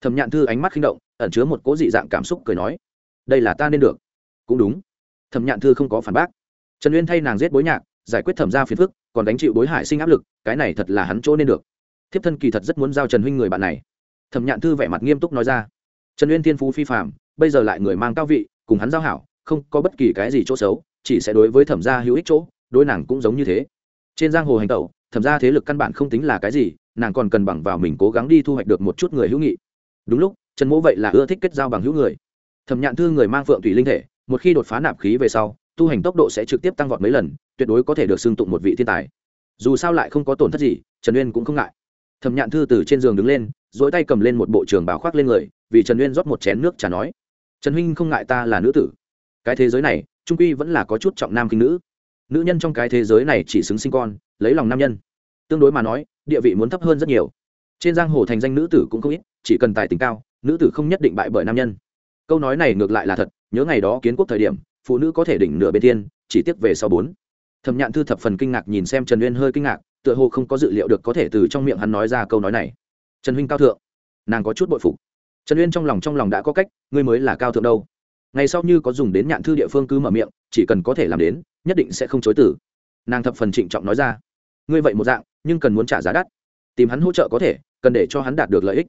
Thẩm nhạn thư ánh mắt khinh động, ẩn chứa một cố dị dạng cảm xúc cười nói, đây là ta nên được. Cũng đúng. Thẩm nhạn thư không có phản bác. Trần uyên thay nàng giết bối nhạc, giải quyết thẩm ra phiền phức, còn đánh chịu bối hải sinh áp lực, cái này thật là hắn chỗ nên được. Thiếp thân kỳ thật rất muốn giao trần huynh người bạn này. Thẩm nhạn thư vẻ mặt nghiêm túc nói ra, trần uyên thiên phú phi phạm bây giờ lại người mang cao vị, cùng hắn giao hảo, không có bất kỳ cái gì chỗ xấu, chỉ sẽ đối với thẩm gia hữu ích chỗ, đối nàng cũng giống như thế trên giang hồ hành tẩu, thẩm ra thế lực căn bản không tính là cái gì, nàng còn cần bằng vào mình cố gắng đi thu hoạch được một chút người hữu nghị. Đúng lúc, trần mỗ vậy là ưa thích kết giao bằng hữu người. Thẩm nhạn thư người mang phượng thủy linh thể, một khi đột phá nạp khí về sau, tu hành tốc độ sẽ trực tiếp tăng vọt mấy lần, tuyệt đối có thể được xưng tụng một vị thiên tài. Dù sao lại không có tổn thất gì, trần uyên cũng không ngại. Thẩm nhạn thư từ trên giường đứng lên dỗi tay cầm lên một bộ trường báo khoác lên người, vì trần uyên rót một chén nước trà nói, trần huynh không ngại ta là nữ tử. Cái thế giới này, trung quy vẫn là có chút trọng nam kinh nữ nữ nhân trong cái thế giới này chỉ xứng sinh con lấy lòng nam nhân. Tương đối mà nói địa vị muốn thấp hơn rất nhiều. Trên giang hồ thành danh nữ tử cũng không ít chỉ cần tài tình cao nữ tử không nhất định bại bởi nam nhân. Câu nói này ngược lại là thật nhớ ngày đó kiến quốc thời điểm phụ nữ có thể đỉnh nửa bên tiên, chỉ tiếc về sau bốn. Thẩm nhạn thư thập phần kinh ngạc nhìn xem trần uyên hơi kinh ngạc tựa hồ không có dự liệu được có thể từ trong miệng hắn nói ra câu nói này. Trần huynh cao thượng nàng có chút bội phục. Trần uyên trong lòng trong lòng đã có cách ngươi mới là cao thượng đâu ngày sau như có dùng đến nhạn thư địa phương cứ mở miệng, chỉ cần có thể làm đến, nhất định sẽ không chối tử nàng thập phần trịnh trọng nói ra. Ngươi vậy một dạng, nhưng cần muốn trả giá đắt. Tìm hắn hỗ trợ có thể, cần để cho hắn đạt được lợi ích.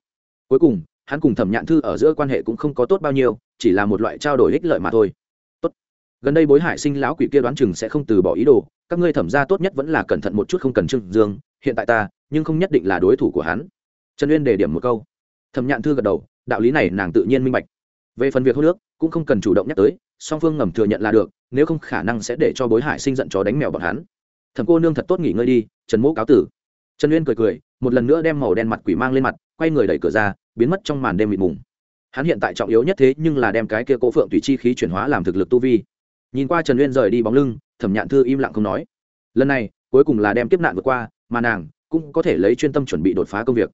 Cuối cùng, hắn cùng thẩm nhạn thư ở giữa quan hệ cũng không có tốt bao nhiêu, chỉ là một loại trao đổi ích lợi mà thôi. Tốt. Gần đây bối hải sinh lão quỷ kia đoán chừng sẽ không từ bỏ ý đồ, các ngươi thẩm ra tốt nhất vẫn là cẩn thận một chút không cần trương dương, hiện tại ta, nhưng không nhất định là đối thủ của hắn. Trần uyên đề điểm một câu. Thẩm nhạn thư gật đầu, đạo lý này nàng tự nhiên minh bạch về phần việc hô nước, cũng không cần chủ động nhắc tới, song phương ngầm thừa nhận là được, nếu không khả năng sẽ để cho bối hải sinh giận chó đánh mèo bọn hắn. Thầm cô nương thật tốt nghỉ ngơi đi, trần mỗ cáo tử. Trần uyên cười cười, một lần nữa đem màu đen mặt quỷ mang lên mặt, quay người đẩy cửa ra, biến mất trong màn đêm mịt mùng. Hắn hiện tại trọng yếu nhất thế nhưng là đem cái kia cố phượng tùy chi khí chuyển hóa làm thực lực tu vi. Nhìn qua trần uyên rời đi bóng lưng, thẩm nhạn thư im lặng không nói. Lần này, cuối cùng là đem tiếp nạn vượt qua, mà nàng cũng có thể lấy chuyên tâm chuẩn bị đột phá công việc.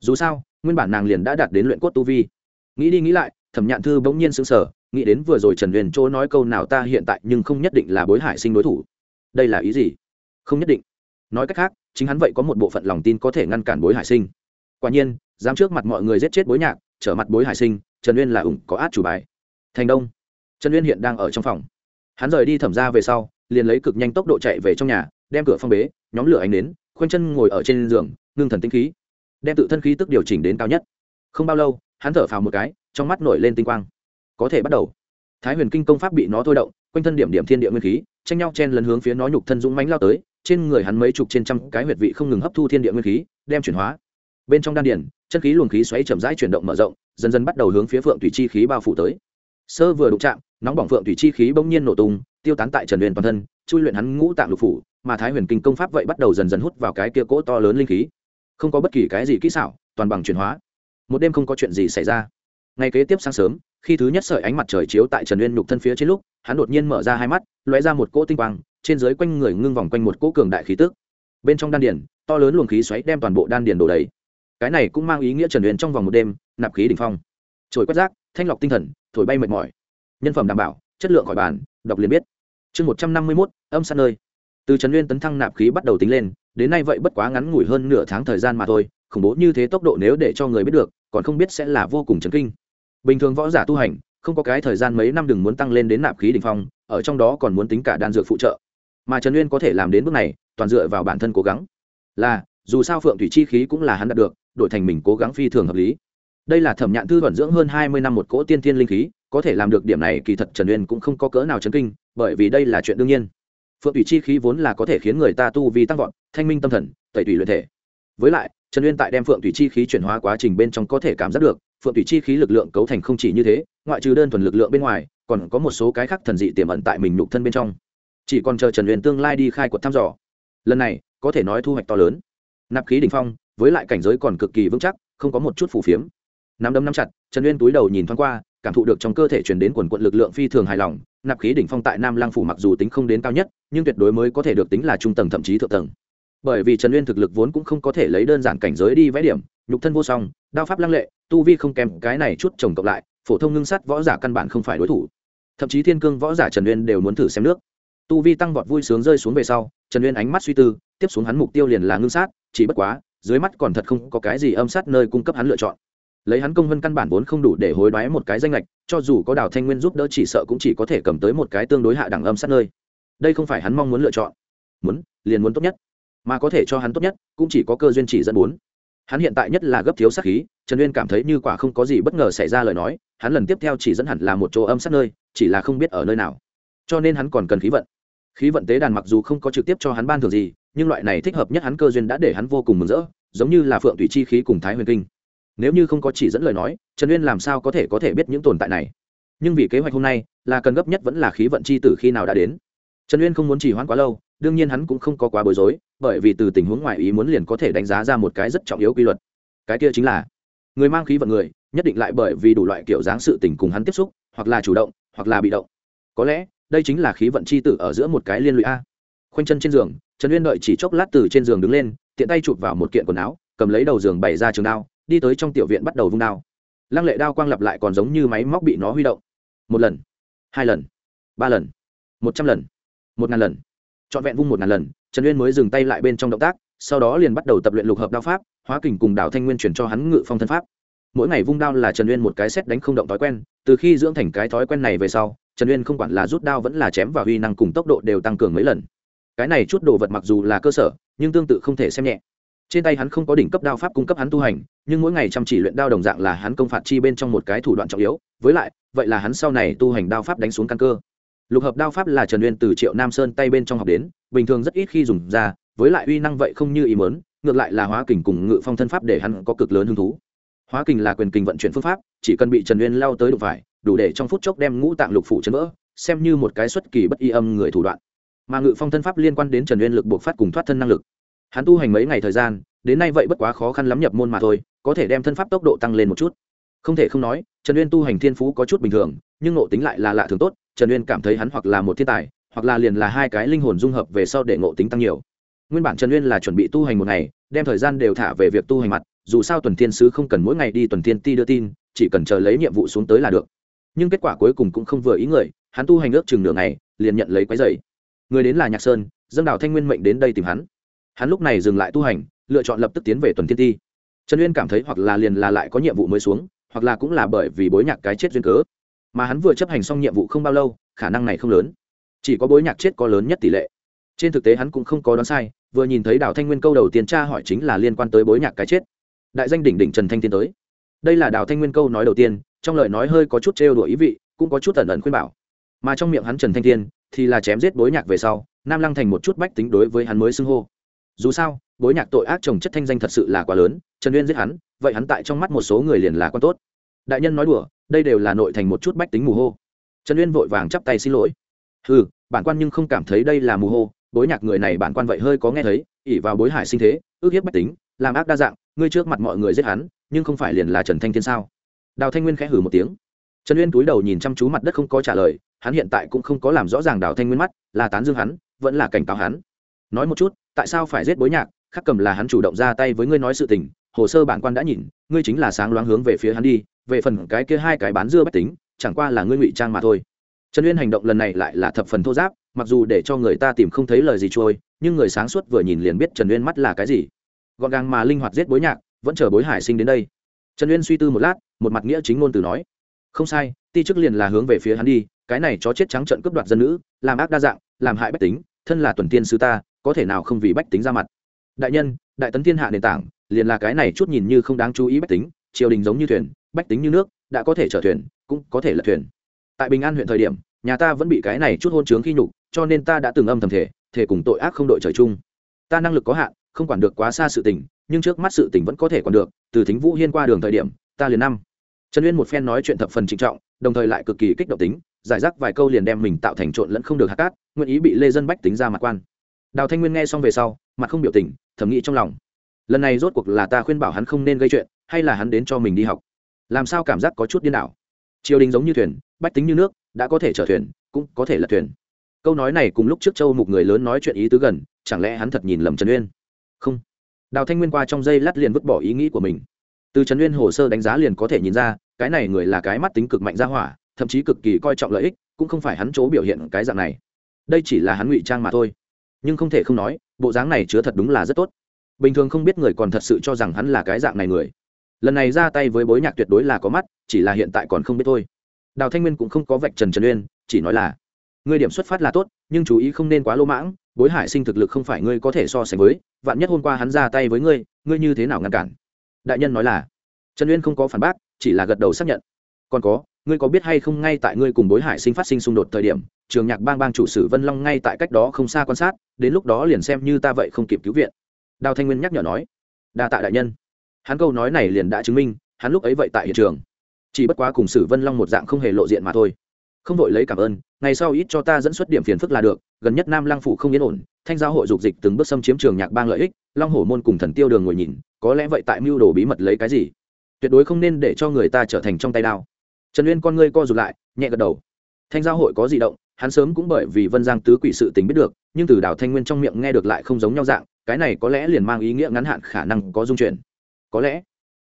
Dù sao, nguyên bản nàng liền đã đạt đến luyện cốt tu vi. Nghĩ đi nghĩ lại thẩm nhạn thư bỗng nhiên sững sờ, nghĩ đến vừa rồi trần huyền chỗ nói câu nào ta hiện tại nhưng không nhất định là bối hải sinh đối thủ. Đây là ý gì? Không nhất định. Nói cách khác, chính hắn vậy có một bộ phận lòng tin có thể ngăn cản bối hải sinh. Quả nhiên, dám trước mặt mọi người giết chết bối nhạc, trở mặt bối hải sinh, trần uyên là ủng có át chủ bài. Thành đông. Trần uyên hiện đang ở trong phòng. Hắn rời đi thẩm ra về sau, liền lấy cực nhanh tốc độ chạy về trong nhà, đem cửa phong bế, nhóm lửa ánh đến khoanh chân ngồi ở trên giường, ngưng thần tinh khí. Đem tự thân khí tức điều chỉnh đến cao nhất. Không bao lâu hắn thở phào một cái, trong mắt nổi lên tinh quang. Có thể bắt đầu. Thái huyền kinh công pháp bị nó thôi động, quanh thân điểm điểm thiên địa nguyên khí, tranh nhau chen lấn hướng phía nó nhục thân dũng mánh lao tới, trên người hắn mấy chục trên trăm cái huyệt vị không ngừng hấp thu thiên địa nguyên khí, đem chuyển hóa. Bên trong đan điển chân khí luồng khí xoáy chậm rãi chuyển động mở rộng, dần dần bắt đầu hướng phía phượng thủy chi khí bao phủ tới. Sơ vừa đụng chạm, nóng bỏng phượng thủy chi khí bỗng nhiên nổ tung, tiêu tán tại trần huyền toàn thân, chui luyện hắn ngũ tạng lục phủ, mà thái huyền kinh công pháp vậy bắt đầu dần dần hút vào cái kia cỗ to lớn linh khí. Không có bất kỳ cái gì kỹ xảo, toàn bằng chuyển hóa một đêm không có chuyện gì xảy ra. Ngày kế tiếp sáng sớm, khi thứ nhất sợi ánh mặt trời chiếu tại trần uyên nhục thân phía trên lúc, hắn đột nhiên mở ra hai mắt, lóe ra một cỗ tinh quang, trên dưới quanh người ngưng vòng quanh một cỗ cường đại khí tức. Bên trong đan điền, to lớn luồng khí xoáy đem toàn bộ đan điền đổ đầy. Cái này cũng mang ý nghĩa trần uyên trong vòng một đêm, nạp khí đỉnh phong. Trồi quét rác, thanh lọc tinh thần, thổi bay mệt mỏi. Nhân phẩm đảm bảo, chất lượng khỏi bàn, đọc liền biết. Chương một trăm năm mươi mốt, âm sát nơi. Từ trần uyên tấn thăng nạp khí bắt đầu tính lên đến nay vậy bất quá ngắn ngủi hơn nửa tháng thời gian mà thôi, khủng bố như thế tốc độ nếu để cho người biết được, còn không biết sẽ là vô cùng chấn kinh. Bình thường võ giả tu hành, không có cái thời gian mấy năm đừng muốn tăng lên đến nạp khí đ ỉ n h phong, ở trong đó còn muốn tính cả đan dược phụ trợ. Mà trần uyên có thể làm đến bước này, toàn dựa vào bản thân cố gắng. Là, dù sao phượng thủy chi khí cũng là hắn đạt được, đổi thành mình cố gắng phi thường hợp lý. Đây là thẩm nhạn thư thuận dưỡng hơn hai mươi năm một cỗ tiên thiên linh khí, có thể làm được điểm này kỳ thật trần uyên cũng không có cỡ nào chấn kinh, bởi vì đây là chuyện đương nhiên phượng thủy chi khí vốn là có thể khiến người ta tu vi tăng vọt, thanh minh tâm thần, tẩy thủy luyện thể. Với lại, trần uyên tại đem phượng thủy chi khí chuyển hóa quá trình bên trong có thể cảm giác được, phượng thủy chi khí lực lượng cấu thành không chỉ như thế, ngoại trừ đơn thuần lực lượng bên ngoài, còn có một số cái khác thần dị tiềm ẩn tại mình nhục thân bên trong. Chỉ còn chờ trần uyên tương lai đi khai quật thăm dò. Lần này, có thể nói thu hoạch to lớn. Nạp khí đ ỉ n h phong, với lại cảnh giới còn cực kỳ vững chắc, không có một chút phủ phiếm. Nắm đấm nắm chặt, trần uyên túi đầu nhìn thoáng qua cảm thụ được trong cơ thể chuyển đến quần quận lực lượng phi thường hài lòng, nạp khí đỉnh phong tại nam lang phủ mặc dù tính không đến cao nhất, nhưng tuyệt đối mới có thể được tính là trung tầng thậm chí thượng tầng. Bởi vì trần uyên thực lực vốn cũng không có thể lấy đơn giản cảnh giới đi vẽ điểm, nhục thân vô song, đao pháp lăng lệ, tu vi không kèm cái này chút chồng cộng lại, phổ thông ngưng sắt võ giả căn bản không phải đối thủ. Thậm chí thiên cương võ giả trần uyên đều muốn thử xem nước. Tu vi tăng vọt vui sướng rơi xuống về sau, trần uyên ánh mắt suy tư, tiếp xuống hắn mục tiêu liền là ngưng sát, chỉ bất quá, dưới mắt còn thật không có cái gì âm sát nơi cung cấp hắn lựa chọn lấy hắn công vân căn bản vốn không đủ để hối đoái một cái danh lệch, cho dù có đào thanh nguyên giúp đỡ chỉ sợ cũng chỉ có thể cầm tới một cái tương đối hạ đẳng âm sát nơi. Đây không phải hắn mong muốn lựa chọn. Muốn, liền muốn tốt nhất. Mà có thể cho hắn tốt nhất, cũng chỉ có cơ duyên chỉ dẫn bốn. Hắn hiện tại nhất là gấp thiếu sát khí, trần uyên cảm thấy như quả không có gì bất ngờ xảy ra lời nói, hắn lần tiếp theo chỉ dẫn hẳn là một chỗ âm sát nơi, chỉ là không biết ở nơi nào. Cho nên hắn còn cần khí vận. Khí vận tế đàn mặc dù không có trực tiếp cho hắn ban thường gì, nhưng loại này thích hợp nhất hắn cơ duyên đã để hắn vô cùng mừng rỡ, giống như là phượng thủy chi khí cùng thái huyền kinh nếu như không có chỉ dẫn lời nói, trần uyên làm sao có thể có thể biết những tồn tại này? Nhưng vì kế hoạch hôm nay, là cần gấp nhất vẫn là khí vận chi tử khi nào đã đến. Trần uyên không muốn chỉ hoãn quá lâu, đương nhiên hắn cũng không có quá bối rối, bởi vì từ tình huống ngoại ý muốn liền có thể đánh giá ra một cái rất trọng yếu quy luật. Cái kia chính là, người mang khí vận người, nhất định lại bởi vì đủ loại kiểu dáng sự tình cùng hắn tiếp xúc, hoặc là chủ động, hoặc là bị động. Có lẽ, đây chính là khí vận c h i tử ở giữa một cái liên lụy a. Khoanh chân trên giường, trần uyên đợi chỉ chốc lát từ trên giường đứng lên, tiện tay chụp vào một kiện quần áo, cầm lấy đầu giường bày ra trường đao đi tới trong tiểu viện bắt đầu vung đao. Lăng lệ đao quang lặp lại còn giống như máy móc bị nó huy động. Một lần, hai lần, ba lần, một trăm lần, một ngàn lần. Trọn vẹn vung một ngàn lần, trần uyên mới dừng tay lại bên trong động tác, sau đó liền bắt đầu tập luyện lục hợp đao pháp, hóa kình cùng đảo thanh nguyên chuyển cho hắn ngự phong thân pháp. Mỗi ngày vung đao là trần uyên một cái xét đánh không động thói quen, từ khi dưỡng thành cái thói quen này về sau, trần uyên không quản là rút đao vẫn là chém và huy năng cùng tốc độ đều tăng cường mấy lần. Cái này chút đồ vật mặc dù là cơ sở, nhưng tương tự không thể xem nhẹ trên tay hắn không có đỉnh cấp đao pháp cung cấp hắn tu hành, nhưng mỗi ngày chăm chỉ luyện đao đồng dạng là hắn công phạt chi bên trong một cái thủ đoạn trọng yếu. Với lại, vậy là hắn sau này tu hành đao pháp đánh xuống căn cơ. Lục hợp đao pháp là trần uyên từ triệu nam sơn tay bên trong học đến, bình thường rất ít khi dùng ra, với lại uy năng vậy không như ý mớn ngược lại là hóa kình cùng ngự phong thân pháp để hắn có cực lớn hứng thú. Hóa kình là quyền kình vận chuyển phương pháp, chỉ cần bị trần uyên lao tới đụng phải, đủ để trong phút chốc đem ngũ tạng lục phủ chấn vỡ, xem như một cái xuất kỳ bất y âm người thủ đoạn. Mà ngự phong thân pháp liên quan đến trần uyên lực buộc phát cùng thoát thân năng lực hắn tu hành mấy ngày thời gian, đến nay vậy bất quá khó khăn lắm nhập môn mà thôi, có thể đem thân pháp tốc độ tăng lên một chút. Không thể không nói, trần uyên tu hành thiên phú có chút bình thường, nhưng ngộ tính lại là lạ thường tốt, trần uyên cảm thấy hắn hoặc là một thiên tài, hoặc là liền là hai cái linh hồn dung hợp về sau để ngộ tính tăng nhiều. Nguyên bản trần uyên là chuẩn bị tu hành một ngày, đem thời gian đều thả về việc tu hành mặt, dù sao tuần thiên sứ không cần mỗi ngày đi tuần thiên ti đưa tin, chỉ cần chờ lấy nhiệm vụ xuống tới là được. Nhưng kết quả cuối cùng cũng không vừa ý người, hắn tu hành ước chừng nửa ngày, liền nhận lấy quái dày. Người đến là nhạc sơn, dâng đào thanh nguyên mệnh đến đây tìm hắn hắn lúc này dừng lại tu hành, lựa chọn lập tức tiến về tuần thiên ti. Trần uyên cảm thấy hoặc là liền là lại có nhiệm vụ mới xuống, hoặc là cũng là bởi vì bối nhạc cái chết duyên cớ. Mà hắn vừa chấp hành xong nhiệm vụ không bao lâu, khả năng này không lớn. Chỉ có bối nhạc chết có lớn nhất tỷ lệ. Trên thực tế hắn cũng không có đoán sai, vừa nhìn thấy đào thanh nguyên câu đầu tiên tra hỏi chính là liên quan tới bối nhạc cái chết. Đại danh đỉnh đỉnh trần thanh tiến tới. Đây là đào thanh nguyên câu nói đầu tiên, trong lời nói hơi có chút trêu đùa ý vị, cũng có chút ẩn ẩn khuyên bảo. Mà trong miệng hắn trần thanh tiên thì là chém giết bối nhạc về sau, nam lăng thành một chút bách tính đối với hắn mới xưng hô dù sao, bối nhạc tội ác trồng chất thanh danh thật sự là quá lớn, trần uyên giết hắn, vậy hắn tại trong mắt một số người liền là con tốt. Đại nhân nói đùa, đây đều là nội thành một chút bách tính mù hô. Trần uyên vội vàng chắp tay xin lỗi. Ừ bản quan nhưng không cảm thấy đây là mù hô. Bối nhạc người này bản quan vậy hơi có nghe thấy ỉ vào bối hải sinh thế, ước hiếp bách tính, làm ác đa dạng, ngươi trước mặt mọi người giết hắn, nhưng không phải liền là trần thanh thiên sao? Đào thanh nguyên khẽ hử một tiếng. Trần uyên túi đầu nhìn chăm chú mặt đất không có trả lời, hắn hiện tại cũng không có làm rõ ràng đào thanh nguyên mắt, là tán dương hắn, vẫn là cảnh cáo hắn. Nói một chút tại sao phải giết bối nhạc? Khắc cầm là hắn chủ động ra tay với ngươi nói sự tình. Hồ sơ bản quan đã nhìn, ngươi chính là sáng loáng hướng về phía hắn đi. Về phần cái kia hai cái bán dưa bách tính, chẳng qua là ngươi ngụy trang mà thôi. Trần uyên hành động lần này lại là thập phần thô giáp, mặc dù để cho người ta tìm không thấy lời gì trôi, nhưng người sáng suốt vừa nhìn liền biết trần uyên mắt là cái gì. Gọn gàng mà linh hoạt giết bối nhạc, vẫn chờ bối hải sinh đến đây. Trần uyên suy tư một lát, một mặt nghĩa chính ngôn từ nói, không sai, ti chức liền là hướng về phía hắn đi, cái này chó chết trắng trận cướp đoạt dân nữ, làm ác đa dạng, làm hại bách tính, thân là tuần tiên sứ ta có thể nào không vì bách tính ra mặt. Đại nhân, đại tấn thiên hạ nền tảng, liền là cái này chút nhìn như không đáng chú ý bách tính, triều đình giống như thuyền, bách tính như nước, đã có thể chở thuyền, cũng có thể là thuyền. Tại bình an huyện thời điểm, nhà ta vẫn bị cái này chút hôn chướng khi nhục, cho nên ta đã từng âm thầm thể thể cùng tội ác không đội trời chung. Ta năng lực có hạn, không quản được quá xa sự tình, nhưng trước mắt sự tình vẫn có thể còn được, từ thính vũ hiên qua đường thời điểm, ta liền năm. Trần uyên một phen nói chuyện thập phần trịnh trọng, đồng thời lại cực kỳ kích động tính, giải rác vài câu liền đem mình tạo thành trộn lẫn không được hạt cát, nguyện ý bị lê dân bách tính ra mặt quan đào thanh nguyên nghe xong về sau, mặt không biểu tình, thầm nghĩ trong lòng. Lần này rốt cuộc là ta khuyên bảo hắn không nên gây chuyện, hay là hắn đến cho mình đi học? Làm sao cảm giác có chút điên đảo? Triều đình giống như thuyền, bách tính như nước, đã có thể chở thuyền, cũng có thể là thuyền. Câu nói này cùng lúc trước châu một người lớn nói chuyện ý tứ gần, chẳng lẽ hắn thật nhìn lầm trần uyên? Không. Đào thanh nguyên qua trong giây lát liền vứt bỏ ý nghĩ của mình. Từ trần uyên hồ sơ đánh giá liền có thể nhìn ra, cái này người là cái mắt tính cực mạnh ra hỏa, thậm chí cực kỳ coi trọng lợi ích, cũng không phải hắn chỗ biểu hiện cái dạng này. Đây chỉ là hắn ngụy trang mà thôi nhưng không thể không nói, bộ dáng này chứa thật đúng là rất tốt. Bình thường không biết người còn thật sự cho rằng hắn là cái dạng này người. Lần này ra tay với bối nhạc tuyệt đối là có mắt, chỉ là hiện tại còn không biết thôi. Đào thanh nguyên cũng không có vạch trần trần uyên, chỉ nói là, ngươi điểm xuất phát là tốt, nhưng chú ý không nên quá lỗ mãng, bối hải sinh thực lực không phải ngươi có thể so sánh với, vạn nhất hôm qua hắn ra tay với ngươi ngươi như thế nào ngăn cản? Đại nhân nói là, trần uyên không có phản bác, chỉ là gật đầu xác nhận. Còn có ngươi có biết hay không ngay tại ngươi cùng bối hải sinh phát sinh xung đột thời điểm, trường nhạc bang bang chủ sử vân long ngay tại cách đó không xa quan sát, đến lúc đó liền xem như ta vậy không kịp cứu viện. Đào thanh nguyên nhắc nhở nói. Đa tạ đại nhân. Hắn câu nói này liền đã chứng minh, hắn lúc ấy vậy tại hiện trường. Chỉ bất quá cùng sử vân long một dạng không hề lộ diện mà thôi. Không vội lấy cảm ơn, ngày sau ít cho ta dẫn xuất điểm phiền phức là được, gần nhất nam lăng phủ không yên ổn, thanh giáo hội dục dịch từng bước xâm chiếm trường nhạc bang lợi ích, long hổ môn cùng thần tiêu đường ngồi nhìn, có lẽ vậy tại mưu đồ bí mật lấy cái gì? Tuyệt đối không nên để cho người ta trở thành trong tay đao trần uyên con ngươi co rụt lại, nhẹ gật đầu. Thanh giao hội có gì động, hắn sớm cũng bởi vì vân giang tứ quỷ sự tình biết được, nhưng từ Đào thanh nguyên trong miệng nghe được lại không giống nhau dạng, cái này có lẽ liền mang ý nghĩa ngắn hạn khả năng có dung chuyển. Có lẽ,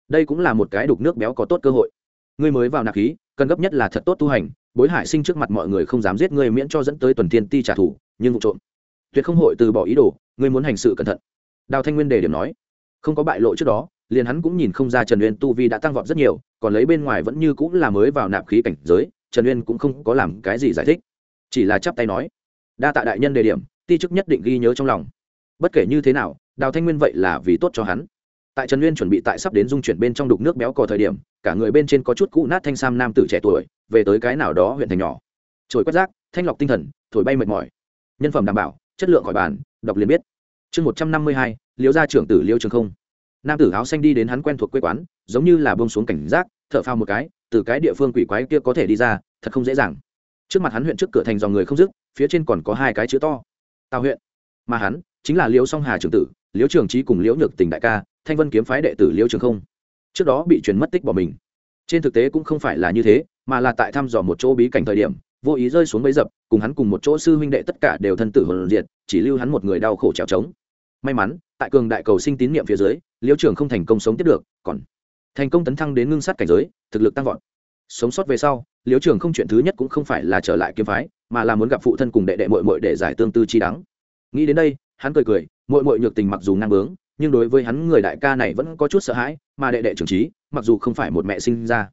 đây cũng là một cái đục nước béo có tốt cơ hội. Ngươi mới vào nạp khí, cần gấp nhất là thật tốt tu hành, bối hải sinh trước mặt mọi người không dám giết ngươi miễn cho dẫn tới tuần thiên ti trả thù, nhưng vụ trộm. Tuyệt không hội từ bỏ ý đồ, ngươi muốn hành sự cẩn thận. Đào thanh nguyên đề điểm nói, không có bại lộ trước đó liền hắn cũng nhìn không ra trần uyên tu vi đã tăng vọt rất nhiều, còn lấy bên ngoài vẫn như cũng là mới vào nạp khí cảnh giới, trần uyên cũng không có làm cái gì giải thích. Chỉ là chắp tay nói, đa tạ đại nhân đề điểm, ti chức nhất định ghi nhớ trong lòng. Bất kể như thế nào, đào thanh nguyên vậy là vì tốt cho hắn. Tại trần uyên chuẩn bị tại sắp đến dung chuyển bên trong đục nước béo cò thời điểm, cả người bên trên có chút cũ nát thanh sam nam tử trẻ tuổi, về tới cái nào đó huyện thành nhỏ. Trồi quét rác, thanh lọc tinh thần, thổi bay mệt mỏi. Nhân phẩm đảm bảo, chất lượng khỏi bàn, đọc liền biết. Chương một trăm năm mươi hai, liễu gia trưởng tử liêu trường không nam tử áo xanh đi đến hắn quen thuộc quê quán, giống như là bông xuống cảnh giác thợ phao một cái, từ cái địa phương quỷ quái kia có thể đi ra, thật không dễ dàng. Trước mặt hắn huyện trước cửa thành dòng người không dứt, phía trên còn có hai cái chữ to. Tào huyện. Mà hắn chính là liễu song hà trưởng tử, liễu trường trí cùng liễu nhược Tỉnh đại ca, thanh vân kiếm phái đệ tử liễu trường không. Trước đó bị truyền mất tích bỏ mình. Trên thực tế cũng không phải là như thế, mà là tại thăm dò một chỗ bí cảnh thời điểm, vô ý rơi xuống bấy dập, cùng hắn cùng một chỗ sư huynh đệ tất cả đều thân tử hồn diệt, chỉ lưu hắn một người đau khổ trèo trống. May mắn, tại cường đại cầu sinh tín niệm phía dưới liễu trường không thành công sống tiếp được, còn thành công tấn thăng đến ngưng sát cảnh giới, thực lực tăng vọt. Sống sót về sau liễu trường không chuyện thứ nhất cũng không phải là trở lại kiếm phái, mà là muốn gặp phụ thân cùng đệ đệ mội mội để giải tương tư chi đắng. Nghĩ đến đây, hắn cười cười mội mội nhược tình mặc dù ngang bướng, nhưng đối với hắn người đại ca này vẫn có chút sợ hãi, mà đệ đệ trưởng trí, mặc dù không phải một mẹ sinh ra,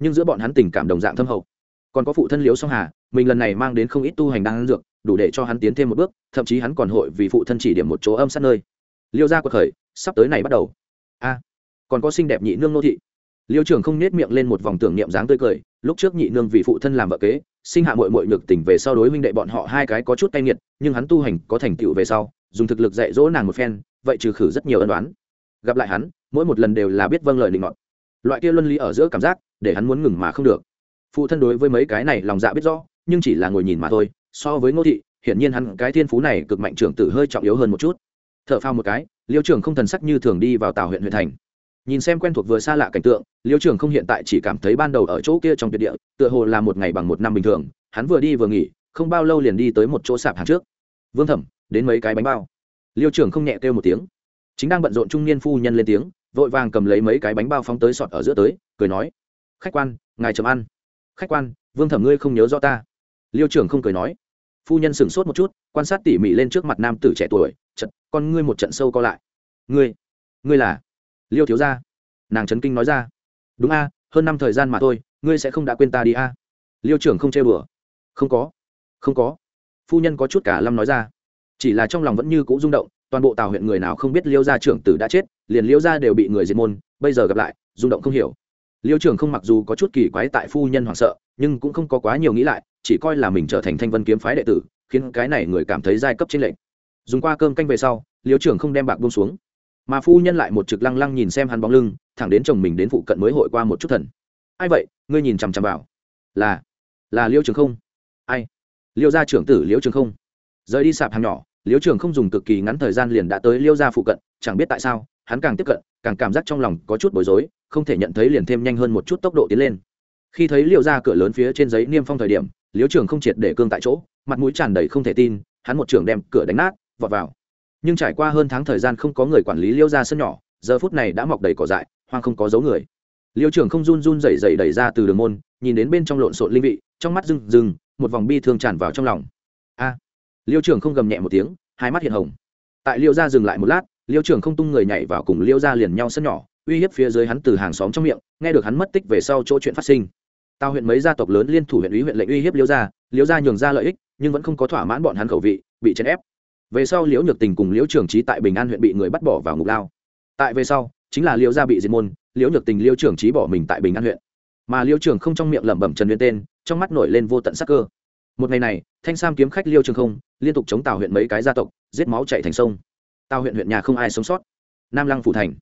nhưng giữa bọn hắn tình cảm đồng dạng thâm hậu. Còn có phụ thân liễu song hà, mình lần này mang đến không ít tu hành đang dược, đủ để cho hắn tiến thêm một bước, thậm chí hắn còn hội vì phụ thân chỉ điểm một chỗ âm sát nơi liêu gia quật khởi, sắp tới này bắt đầu. A, còn có xinh đẹp nhị nương nô thị. Liêu trưởng không nết miệng lên một vòng tưởng niệm dáng tươi cười, lúc trước nhị nương vì phụ thân làm vợ kế, sinh hạ mội mội nhược tỉnh về sau đối huynh đệ bọn họ hai cái có chút cay nghiệt, nhưng hắn tu hành có thành tựu về sau, dùng thực lực dạy dỗ nàng một phen, vậy trừ khử rất nhiều ân đoán gặp lại hắn, mỗi một lần đều là biết vâng lời định ngọt loại kia luân lý ở giữa cảm giác, để hắn muốn ngừng mà không được. Phụ thân đối với mấy cái này lòng dạ biết rõ, nhưng chỉ là ngồi nhìn mà thôi, so với ngô thị, hiển nhiên hắn cái thiên phú này cực mạnh trưởng tử hơi trọng yếu hơn một chút t h ở phao một cái, liêu trưởng không thần sắc như thường đi vào tàu huyện huyện thành. Nhìn xem quen thuộc vừa xa lạ cảnh tượng, liêu trưởng không hiện tại chỉ cảm thấy ban đầu ở chỗ kia trong tuyệt địa, tựa hồ là một ngày bằng một năm bình thường, hắn vừa đi vừa nghỉ, không bao lâu liền đi tới một chỗ sạp hàng trước. Vương thẩm, đến mấy cái bánh bao? Liêu trưởng không nhẹ kêu một tiếng. Chính đang bận rộn trung niên phu nhân lên tiếng, vội vàng cầm lấy mấy cái bánh bao phóng tới sọt ở giữa tới, cười nói, khách quan, ngài chấm ăn. Khách quan, vương thẩm ngươi không nhớ rõ ta. Liêu trưởng không cười nói phu nhân sửng sốt một chút, quan sát tỉ mỉ lên trước mặt nam tử trẻ tuổi trận con ngươi một trận sâu co lại. Ngươi ngươi là? Liêu thiếu gia. Nàng trấn kinh nói ra. Đúng a, hơn năm thời gian mà thôi, ngươi sẽ không đã quên ta đi a. Liêu trưởng không chơi bừa. Không có không có. Phu nhân có chút cả lâm nói ra. Chỉ là trong lòng vẫn như cũ rung động, toàn bộ tào huyện người nào không biết liêu gia trưởng tử đã chết, liền liêu gia đều bị người diệt môn, bây giờ gặp lại, rung động không hiểu liêu trưởng không mặc dù có chút kỳ quái tại phu nhân hoảng sợ, nhưng cũng không có quá nhiều nghĩ lại, chỉ coi là mình trở thành thanh vân kiếm phái đệ tử, khiến cái này người cảm thấy giai cấp trên lệnh dùng qua cơm canh về sau, liêu trưởng không đem bạc buông xuống. Mà phu nhân lại một trực lăng lăng nhìn xem hắn bóng lưng, thẳng đến chồng mình đến phụ cận mới hội qua một chút thần. Ai vậy? Ngươi nhìn chằm chằm vào. Là là liêu trường không. Ai? Liêu gia trưởng tử liêu trường không. Rời đi sạp hàng nhỏ, liêu trường không dùng cực kỳ ngắn thời gian liền đã tới liêu gia phụ cận chẳng biết tại sao, hắn càng tiếp cận, càng cảm giác trong lòng có chút bối rối, không thể nhận thấy liền thêm nhanh hơn một chút tốc độ tiến lên. Khi thấy liệu ra cửa lớn phía trên giấy niêm phong thời điểm, liêu trường không triệt để cương tại chỗ, mặt mũi tràn đầy không thể tin, hắn một trường đem cửa đánh nát, vọt vào. Nhưng trải qua hơn tháng thời gian không có người quản lý liêu gia sân nhỏ, giờ phút này đã mọc đầy cỏ dại, hoang không có dấu người. Liêu trưởng không run run rẩy rẩy đẩy ra từ đường môn, nhìn đến bên trong lộn xộn linh vị, trong mắt rừng rừng một vòng bi thương tràn vào trong lòng. A! Liêu trưởng không gầm nhẹ một tiếng, hai mắt hiện hồng. Tại liêu gia dừng lại một lát liêu trường không tung người nhảy vào cùng liêu gia liền nhau sân nhỏ, uy hiếp phía dưới hắn từ hàng xóm trong miệng, nghe được hắn mất tích về sau chỗ chuyện phát sinh. Tao huyện mấy gia tộc lớn liên thủ huyện ủy huyện lệnh uy hiếp liêu gia liêu gia nhường ra lợi ích, nhưng vẫn không có thỏa mãn bọn hắn khẩu vị, bị chèn ép. Về sau liễu nhược tình cùng liễu trường trí tại bình an huyện bị người bắt bỏ vào ngục lao. Tại về sau, chính là liễu gia bị diệt môn, liễu nhược tình liễu trường trí bỏ mình tại bình an huyện. Mà liễu trường không trong miệng lẩm bẩm trần nguyên tên, trong mắt nổi lên vô tận sắc cơ. Một ngày này, thanh sam kiếm khách liêu trường không, liên tục chống tào huyện mấy cái gia tộc, giết máu chạy thành sông tào huyện huyện nhà không ai sống sót. Nam lăng phủ thành.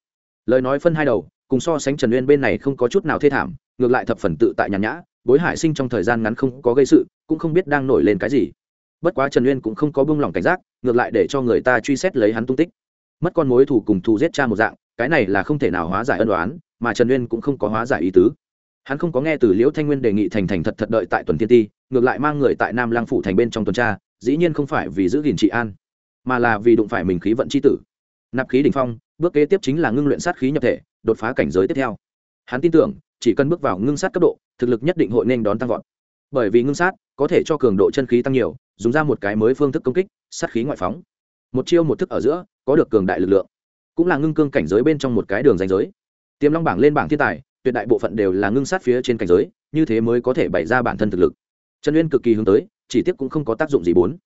Lời nói phân hai đầu, cùng so sánh trần uyên bên này không có chút nào thê thảm, ngược lại thập phần tự tại nhàn nhã, bối hải sinh trong thời gian ngắn không có gây sự, cũng không biết đang nổi lên cái gì. Bất quá trần uyên cũng không có buông lỏng cảnh giác, ngược lại để cho người ta truy xét lấy hắn tung tích. Mất con mối thủ cùng thù giết cha một dạng, cái này là không thể nào hóa giải ân đoán mà trần uyên cũng không có hóa giải ý tứ. Hắn không có nghe từ liễu thanh nguyên đề nghị thành thành thật thật đợi tại tuần thiên ti, ngược lại mang người tại nam lang phủ thành bên trong tuần tra, dĩ nhiên không phải vì giữ gìn trị an mà là vì đụng phải mình khí vận c h i tử. Nạp khí đ ỉ n h phong, bước kế tiếp chính là ngưng luyện sát khí nhập thể, đột phá cảnh giới tiếp theo. Hắn tin tưởng, chỉ cần bước vào ngưng sát cấp độ, thực lực nhất định hội nên đón tăng vọt. Bởi vì ngưng sát có thể cho cường độ chân khí tăng nhiều, dùng ra một cái mới phương thức công kích, sát khí ngoại phóng. Một chiêu một thức ở giữa, có được cường đại lực lượng. Cũng là ngưng cương cảnh giới bên trong một cái đường danh giới. Tiềm long bảng lên bảng thiên tài, tuyệt đại bộ phận đều là ngưng sát phía trên cảnh giới, như thế mới có thể bày ra bản thân thực lực. Trần uyên cực kỳ hướng tới, chỉ tiếc cũng không có tác dụng gì bốn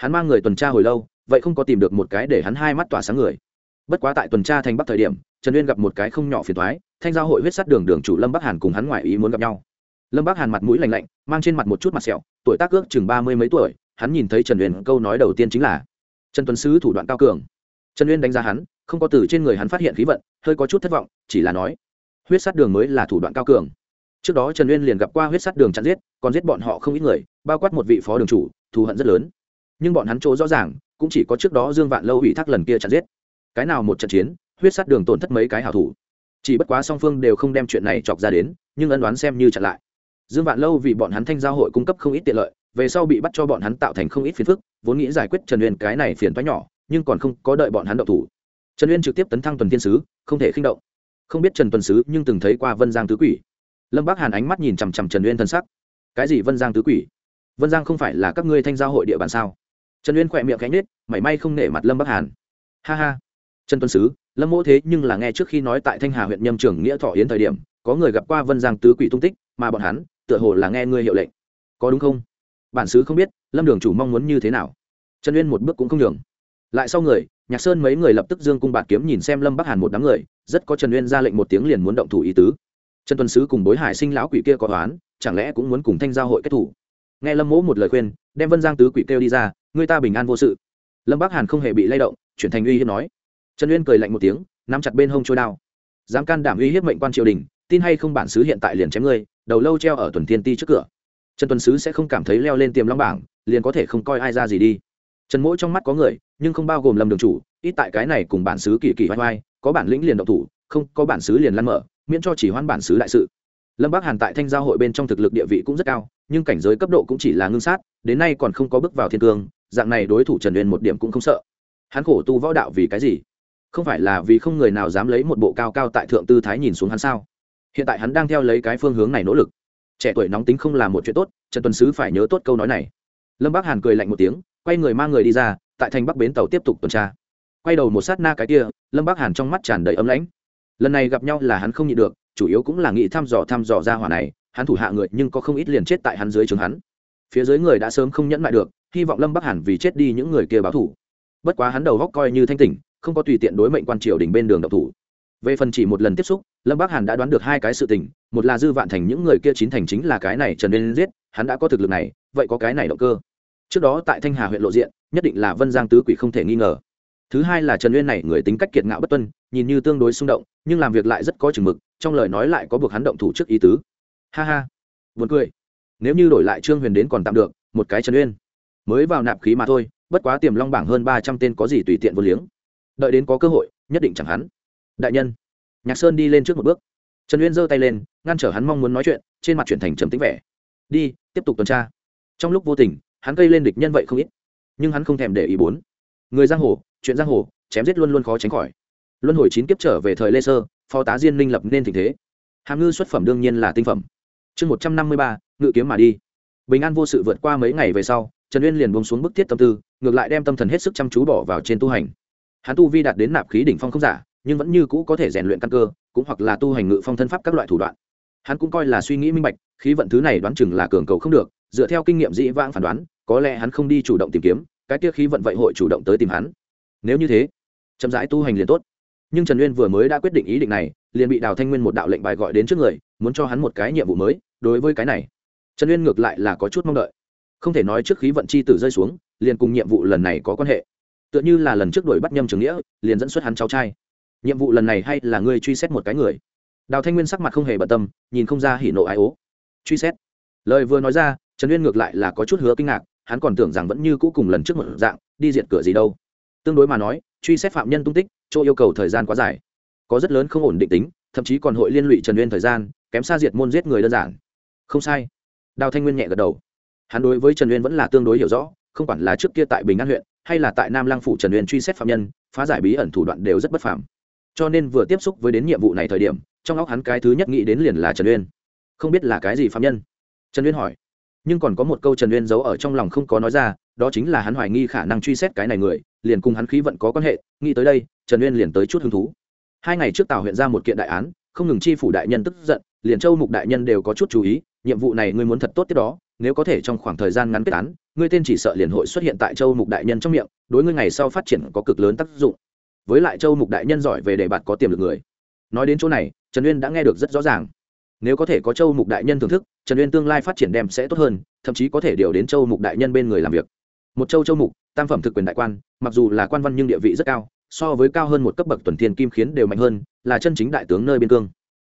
hắn mang người tuần tra hồi lâu, vậy không có tìm được một cái để hắn hai mắt tỏa sáng người. Bất quá tại tuần tra thành bắc thời điểm, trần uyên gặp một cái không nhỏ phiền thoái thanh giao hội huyết sát đường đường chủ lâm bắc hàn cùng hắn ngoại ý muốn gặp nhau. Lâm bắc hàn mặt mũi lành lạnh, mang trên mặt một chút mặt sẹo, tuổi tác ước chừng ba mươi mấy tuổi, hắn nhìn thấy trần uyên, câu nói đầu tiên chính là, trần tuấn sứ thủ đoạn cao cường. Trần uyên đánh giá hắn, không có từ trên người hắn phát hiện khí vận, hơi có chút thất vọng, chỉ là nói, huyết sát đường mới là thủ đoạn cao cường. Trước đó trần uyên liền gặp qua huyết sát đường chặn giết, còn giết bọn họ không ít người, bao quát một vị phó đường chủ, thù hận rất lớn nhưng bọn hắn chỗ rõ ràng, cũng chỉ có trước đó dương vạn lâu ủy thác lần kia chặn giết. Cái nào một trận chiến, huyết sát đường tổn thất mấy cái hảo thủ. Chỉ bất quá song phương đều không đem chuyện này chọc ra đến, nhưng ân đoán xem như chặn lại. Dương vạn lâu vì bọn hắn thanh giao hội cung cấp không ít tiện lợi, về sau bị bắt cho bọn hắn tạo thành không ít phiền phức, vốn nghĩ giải quyết trần uyên cái này phiền toái nhỏ, nhưng còn không có đợi bọn hắn động thủ. Trần uyên trực tiếp tấn thăng tuần thiên sứ, không thể khinh động. Không biết trần tuần sứ nhưng từng thấy qua vân giang tứ quỷ. Lâm bác hàn ánh mắt nhìn chằm chằm trần uyên thân sắc. Cái gì vân giang tứ quỷ? Vân giang không phải là các ngươi thanh giao hội địa bàn sao? Trần uyên khỏe miệng cánh nết mảy may không nể mặt lâm bắc hàn. Ha ha. Trần tuân sứ, lâm mỗ thế nhưng là nghe trước khi nói tại thanh hà huyện nhâm trường nghĩa thọ yến thời điểm, có người gặp qua vân giang tứ quỷ tung tích, mà bọn hắn, tựa hồ là nghe ngươi hiệu lệnh. Có đúng không? Bản sứ không biết, lâm đường chủ mong muốn như thế nào? Trần uyên một bước cũng không nhường. Lại sau người, nhạc sơn mấy người lập tức dương cung bạt kiếm nhìn xem lâm bắc hàn một đám người, rất có trần uyên ra lệnh một tiếng liền muốn động thủ ý tứ. Trần tuân sứ cùng bối hải sinh lão quỷ kia có toán chẳng lẽ cũng muốn cùng thanh giao hội kết thủ? Nghe lâm mỗ một lời khuyên, đem vân giang tứ quỷ kêu đi ra người ta bình an vô sự. Lâm bắc hàn không hề bị lay động, chuyển thành uy hiếp nói. Trần uyên cười lạnh một tiếng, nắm chặt bên hông trôi đao. Dám can đảm uy hiếp mệnh quan triều đình, tin hay không bản xứ hiện tại liền chém ngươi, đầu lâu treo ở tuần thiên ti trước cửa. Trần tuần sứ sẽ không cảm thấy leo lên tiềm long bảng, liền có thể không coi ai ra gì đi. Trần mỗi trong mắt có người, nhưng không bao gồm lâm đường chủ, ít tại cái này cùng bản xứ kỳ kỳ vai vai có bản lĩnh liền động thủ, không, có bản xứ liền lăn mở, miễn cho chỉ hoan bản xứ đại sự. Lâm bắc hàn tại thanh giao hội bên trong thực lực địa vị cũng rất cao, nhưng cảnh giới cấp độ cũng chỉ là ngưng sát, đến nay còn không có bước vào thiên cương dạng này đối thủ trần uyên một điểm cũng không sợ. Hắn khổ tu võ đạo vì cái gì? Không phải là vì không người nào dám lấy một bộ cao cao tại thượng tư thái nhìn xuống hắn sao? Hiện tại hắn đang theo lấy cái phương hướng này nỗ lực. Trẻ tuổi nóng tính không là một chuyện tốt, trần tuần sứ phải nhớ tốt câu nói này. Lâm bắc hàn cười lạnh một tiếng, quay người mang người đi ra, tại thành bắc bến tàu tiếp tục tuần tra. Quay đầu một sát na cái kia, lâm bắc hàn trong mắt tràn đầy ấm lãnh. Lần này gặp nhau là hắn không nhịn được, chủ yếu cũng là nghĩ thăm dò thăm dò ra hỏa này, hắn thủ hạ người nhưng có không ít liền chết tại hắn dưới trường hắn. Phía dưới người đã sớm không nhẫn mại được hy vọng lâm bắc hàn vì chết đi những người kia báo thủ bất quá hắn đầu góc coi như thanh tỉnh, không có tùy tiện đối mệnh quan triều đình bên đường độc thủ. Về phần chỉ một lần tiếp xúc, lâm bắc hàn đã đoán được hai cái sự tình, một là dư vạn thành những người kia chín thành chính là cái này trần nên giết, hắn đã có thực lực này, vậy có cái này động cơ. Trước đó tại thanh hà huyện lộ diện, nhất định là vân giang tứ quỷ không thể nghi ngờ. Thứ hai là trần uyên này người tính cách kiệt ngạo bất tuân, nhìn như tương đối xung động, nhưng làm việc lại rất có chừng mực, trong lời nói lại có buộc hắn động thủ trước ý tứ. Ha ha. Buồn cười. Nếu như đổi lại trương huyền đến còn tạm được, một cái trần uyên mới vào nạp khí mà thôi, bất quá tiềm long bảng hơn ba trăm tên có gì tùy tiện vô liếng. Đợi đến có cơ hội, nhất định chẳng hắn. Đại nhân, nhạc sơn đi lên trước một bước. Trần uyên giơ tay lên, ngăn trở hắn mong muốn nói chuyện, trên mặt chuyển thành trầm tính vẻ. Đi, tiếp tục tuần tra. Trong lúc vô tình, hắn gây lên địch nhân vậy không ít, nhưng hắn không thèm để ý bốn. Người giang hồ, chuyện giang hồ, chém giết luôn luôn khó tránh khỏi. Luân hồi chín kiếp trở về thời lê sơ, phó tá diên minh lập nên tình thế. Hàm ngư xuất phẩm đương nhiên là tinh phẩm. Chương một trăm năm mươi ba, ngự kiếm mà đi. Bình an vô sự vượt qua mấy ngày về sau trần uyên liền buông xuống bức thiết tâm tư, ngược lại đem tâm thần hết sức chăm chú bỏ vào trên tu hành. Hắn tu vi đạt đến nạp khí đỉnh phong không giả, nhưng vẫn như cũ có thể rèn luyện căn cơ, cũng hoặc là tu hành ngự phong thân pháp các loại thủ đoạn. Hắn cũng coi là suy nghĩ minh bạch, khí vận thứ này đoán chừng là cường cầu không được, dựa theo kinh nghiệm dĩ vãng phán đoán, có lẽ hắn không đi chủ động tìm kiếm, cái kia khí vận vậy hội chủ động tới tìm hắn. Nếu như thế, chậm rãi tu hành liền tốt. Nhưng trần uyên vừa mới đã quyết định ý định này, liền bị đào thanh nguyên một đạo lệnh bài gọi đến trước người, muốn cho hắn một cái nhiệm vụ mới, đối với cái này, trần uyên ngược lại là có chút mong đợi không thể nói trước khí vận chi tử rơi xuống, liền cùng nhiệm vụ lần này có quan hệ. Tựa như là lần trước đuổi bắt nhâm trường nghĩa, liền dẫn xuất hắn cháu trai. Nhiệm vụ lần này hay là ngươi truy xét một cái người? Đào thanh nguyên sắc mặt không hề bận tâm, nhìn không ra hỉ nộ ái ố. Truy xét. Lời vừa nói ra, trần uyên ngược lại là có chút hứa kinh ngạc, hắn còn tưởng rằng vẫn như cũ cùng lần trước một dạng, đi diện cửa gì đâu. Tương đối mà nói, truy xét phạm nhân tung tích, chỗ yêu cầu thời gian quá dài. Có rất lớn không ổn định tính, thậm chí còn hội liên lụy trần uyên thời gian, kém xa diệt môn giết người đơn giản. Không sai. Đào thanh nguyên nhẹ gật đầu hắn đối với trần uyên vẫn là tương đối hiểu rõ, không quản là trước kia tại bình an huyện, hay là tại nam lăng phủ trần uyên truy xét phạm nhân, phá giải bí ẩn thủ đoạn đều rất bất phàm. cho nên vừa tiếp xúc với đến nhiệm vụ này thời điểm, trong óc hắn cái thứ nhất nghĩ đến liền là trần uyên. không biết là cái gì phạm nhân? trần uyên hỏi. nhưng còn có một câu trần uyên giấu ở trong lòng không có nói ra, đó chính là hắn hoài nghi khả năng truy xét cái này người, liền cùng hắn khí vận có quan hệ, nghĩ tới đây, trần uyên liền tới chút hứng thú. hai ngày trước tào huyện ra một kiện đại án, không ngừng chi phủ đại nhân tức giận, liền châu mục đại nhân đều có chút chú ý, nhiệm vụ này ngươi muốn thật tốt tiếp đó nếu có thể trong khoảng thời gian ngắn kết án, ngươi tên chỉ sợ liền hội xuất hiện tại châu mục đại nhân trong miệng, đối ngươi ngày sau phát triển có cực lớn tác dụng. Với lại châu mục đại nhân giỏi về đề bạt có tiềm lực người. Nói đến chỗ này, trần uyên đã nghe được rất rõ ràng. Nếu có thể có châu mục đại nhân thưởng thức, trần uyên tương lai phát triển đem sẽ tốt hơn, thậm chí có thể điều đến châu mục đại nhân bên người làm việc. Một châu châu mục, tam phẩm thực quyền đại quan, mặc dù là quan văn nhưng địa vị rất cao, so với cao hơn một cấp bậc tuần thiên kim khiến đều mạnh hơn, là chân chính đại tướng nơi biên cương.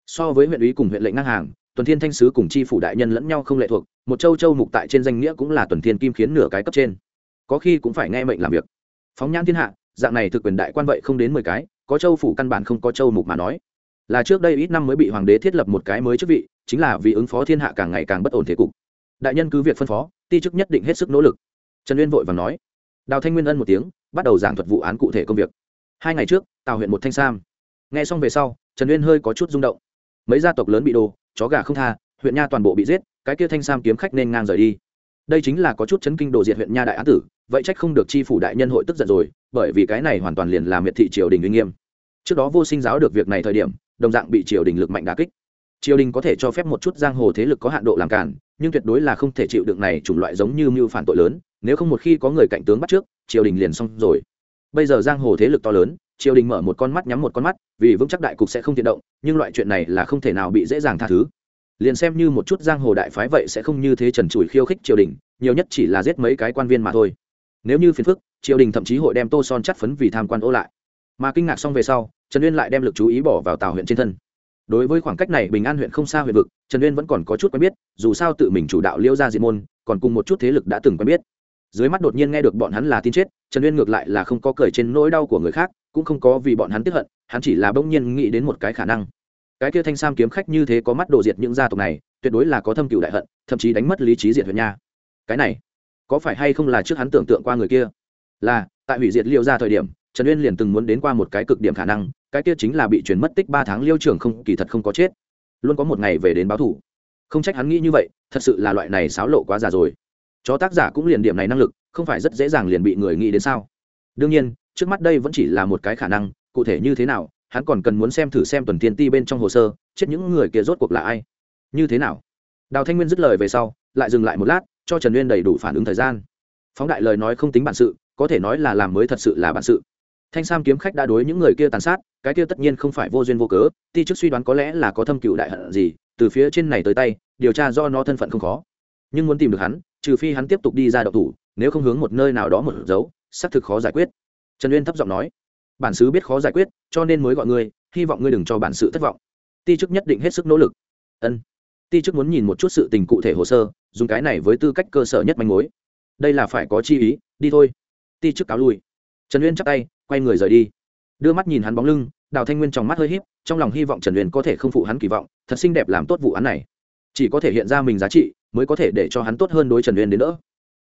So với huyện ủy cùng huyện lệnh ngang hàng tuần thiên thanh sứ cùng chi phủ đại nhân lẫn nhau không lệ thuộc, một châu châu mục tại trên danh nghĩa cũng là tuần thiên kim khiến nửa cái cấp trên. Có khi cũng phải nghe mệnh làm việc. Phóng nhãn thiên hạ, dạng này thực quyền đại quan vậy không đến mười cái, có châu phủ căn bản không có châu mục mà nói. Là trước đây ít năm mới bị hoàng đế thiết lập một cái mới chức vị, chính là vì ứng phó thiên hạ càng ngày càng bất ổn thế cục. Đại nhân cứ việc phân phó, ti chức nhất định hết sức nỗ lực. Trần uyên vội và nói. Đào thanh nguyên ân một tiếng, bắt đầu giảng thuật vụ án cụ thể công việc. Hai ngày trước, tào huyện một thanh sam. Nghe xong về sau, trần uyên hơi có chút rung động mấy gia tộc lớn bị đồ chó gà không tha, huyện nha toàn bộ bị giết, cái kia thanh sam kiếm khách nên ngang rời đi. Đây chính là có chút chấn kinh đồ diệt huyện nha đại án tử, vậy trách không được chi phủ đại nhân hội tức giận rồi, bởi vì cái này hoàn toàn liền là miệt thị triều đình uy nghiêm. Trước đó vô sinh giáo được việc này thời điểm, đồng dạng bị triều đình lực mạnh đà kích. Triều đình có thể cho phép một chút giang hồ thế lực có hạn độ làm cản, nhưng tuyệt đối là không thể chịu được này chủng loại giống như mưu phản tội lớn, nếu không một khi có người cạnh tướng bắt trước, triều đình liền xong rồi. Bây giờ giang hồ thế lực to lớn triều đình mở một con mắt nhắm một con mắt, vì vững chắc đại cục sẽ không thiện động, nhưng loại chuyện này là không thể nào bị dễ dàng tha thứ. Liền xem như một chút giang hồ đại phái vậy sẽ không như thế trần trụi khiêu khích triều đình, nhiều nhất chỉ là giết mấy cái quan viên mà thôi. Nếu như phiền phức, triều đình thậm chí hội đem tô son chắt phấn vì tham quan ô lại. Mà kinh ngạc xong về sau, trần uyên lại đem lực chú ý bỏ vào tào huyện trên thân. Đối với khoảng cách này bình an huyện không xa huyện vực, trần uyên vẫn còn có chút quen biết, dù sao tự mình chủ đạo liêu ra diệt môn, còn cùng một chút thế lực đã từng quen biết dưới mắt đột nhiên nghe được bọn hắn là tin chết, trần uyên ngược lại là không có cười trên nỗi đau của người khác, cũng không có vì bọn hắn tiếp hận, hắn chỉ là bỗng nhiên nghĩ đến một cái khả năng. Cái kia thanh sam kiếm khách như thế có mắt đồ diệt những gia tộc này, tuyệt đối là có thâm cựu đại hận, thậm chí đánh mất lý trí diệt huyện nha. Cái này, có phải hay không là trước hắn tưởng tượng qua người kia? Là, tại hủy diệt liêu ra thời điểm, trần uyên liền từng muốn đến qua một cái cực điểm khả năng, cái kia chính là bị chuyển mất tích ba tháng liêu trưởng không, kỳ thật không có chết. Luôn có một ngày về đến báo thủ. Không trách hắn nghĩ như vậy, thật sự là loại này xáo lộ quá già rồi chó tác giả cũng liền điểm này năng lực, không phải rất dễ dàng liền bị người nghĩ đến sao? Đương nhiên, trước mắt đây vẫn chỉ là một cái khả năng, cụ thể như thế nào, hắn còn cần muốn xem thử xem tuần tiên ti bên trong hồ sơ, chết những người kia rốt cuộc là ai. Như thế nào? Đào thanh nguyên dứt lời về sau, lại dừng lại một lát, cho trần uyên đầy đủ phản ứng thời gian. Phóng đại lời nói không tính bản sự, có thể nói là làm mới thật sự là bản sự. Thanh sam kiếm khách đã đối những người kia tàn sát, cái kia tất nhiên không phải vô duyên vô cớ, ti chức suy đoán có lẽ là có thâm cựu đại hận gì, từ phía trên này tới tay, điều tra do nó thân phận không khó. Nhưng muốn tìm được hắn trừ phi hắn tiếp tục đi ra đậu thủ, nếu không hướng một nơi nào đó một dấu, xác thực khó giải quyết. Trần uyên thấp giọng nói, bản xứ biết khó giải quyết, cho nên mới gọi ngươi, hy vọng ngươi đừng cho bản sự thất vọng. Ti chức nhất định hết sức nỗ lực. Ân. Ti chức muốn nhìn một chút sự tình cụ thể hồ sơ, dùng cái này với tư cách cơ sở nhất manh mối. Đây là phải có chi ý, đi thôi. Ti chức cáo lui. Trần uyên chắc tay, quay người rời đi. Đưa mắt nhìn hắn bóng lưng, đào thanh nguyên trong mắt hơi híp, trong lòng hy vọng trần uyên có thể không phụ hắn kỳ vọng, thật xinh đẹp làm tốt vụ án này. Chỉ có thể hiện ra mình giá trị mới có thể để cho hắn tốt hơn đối trần uyên đến nữa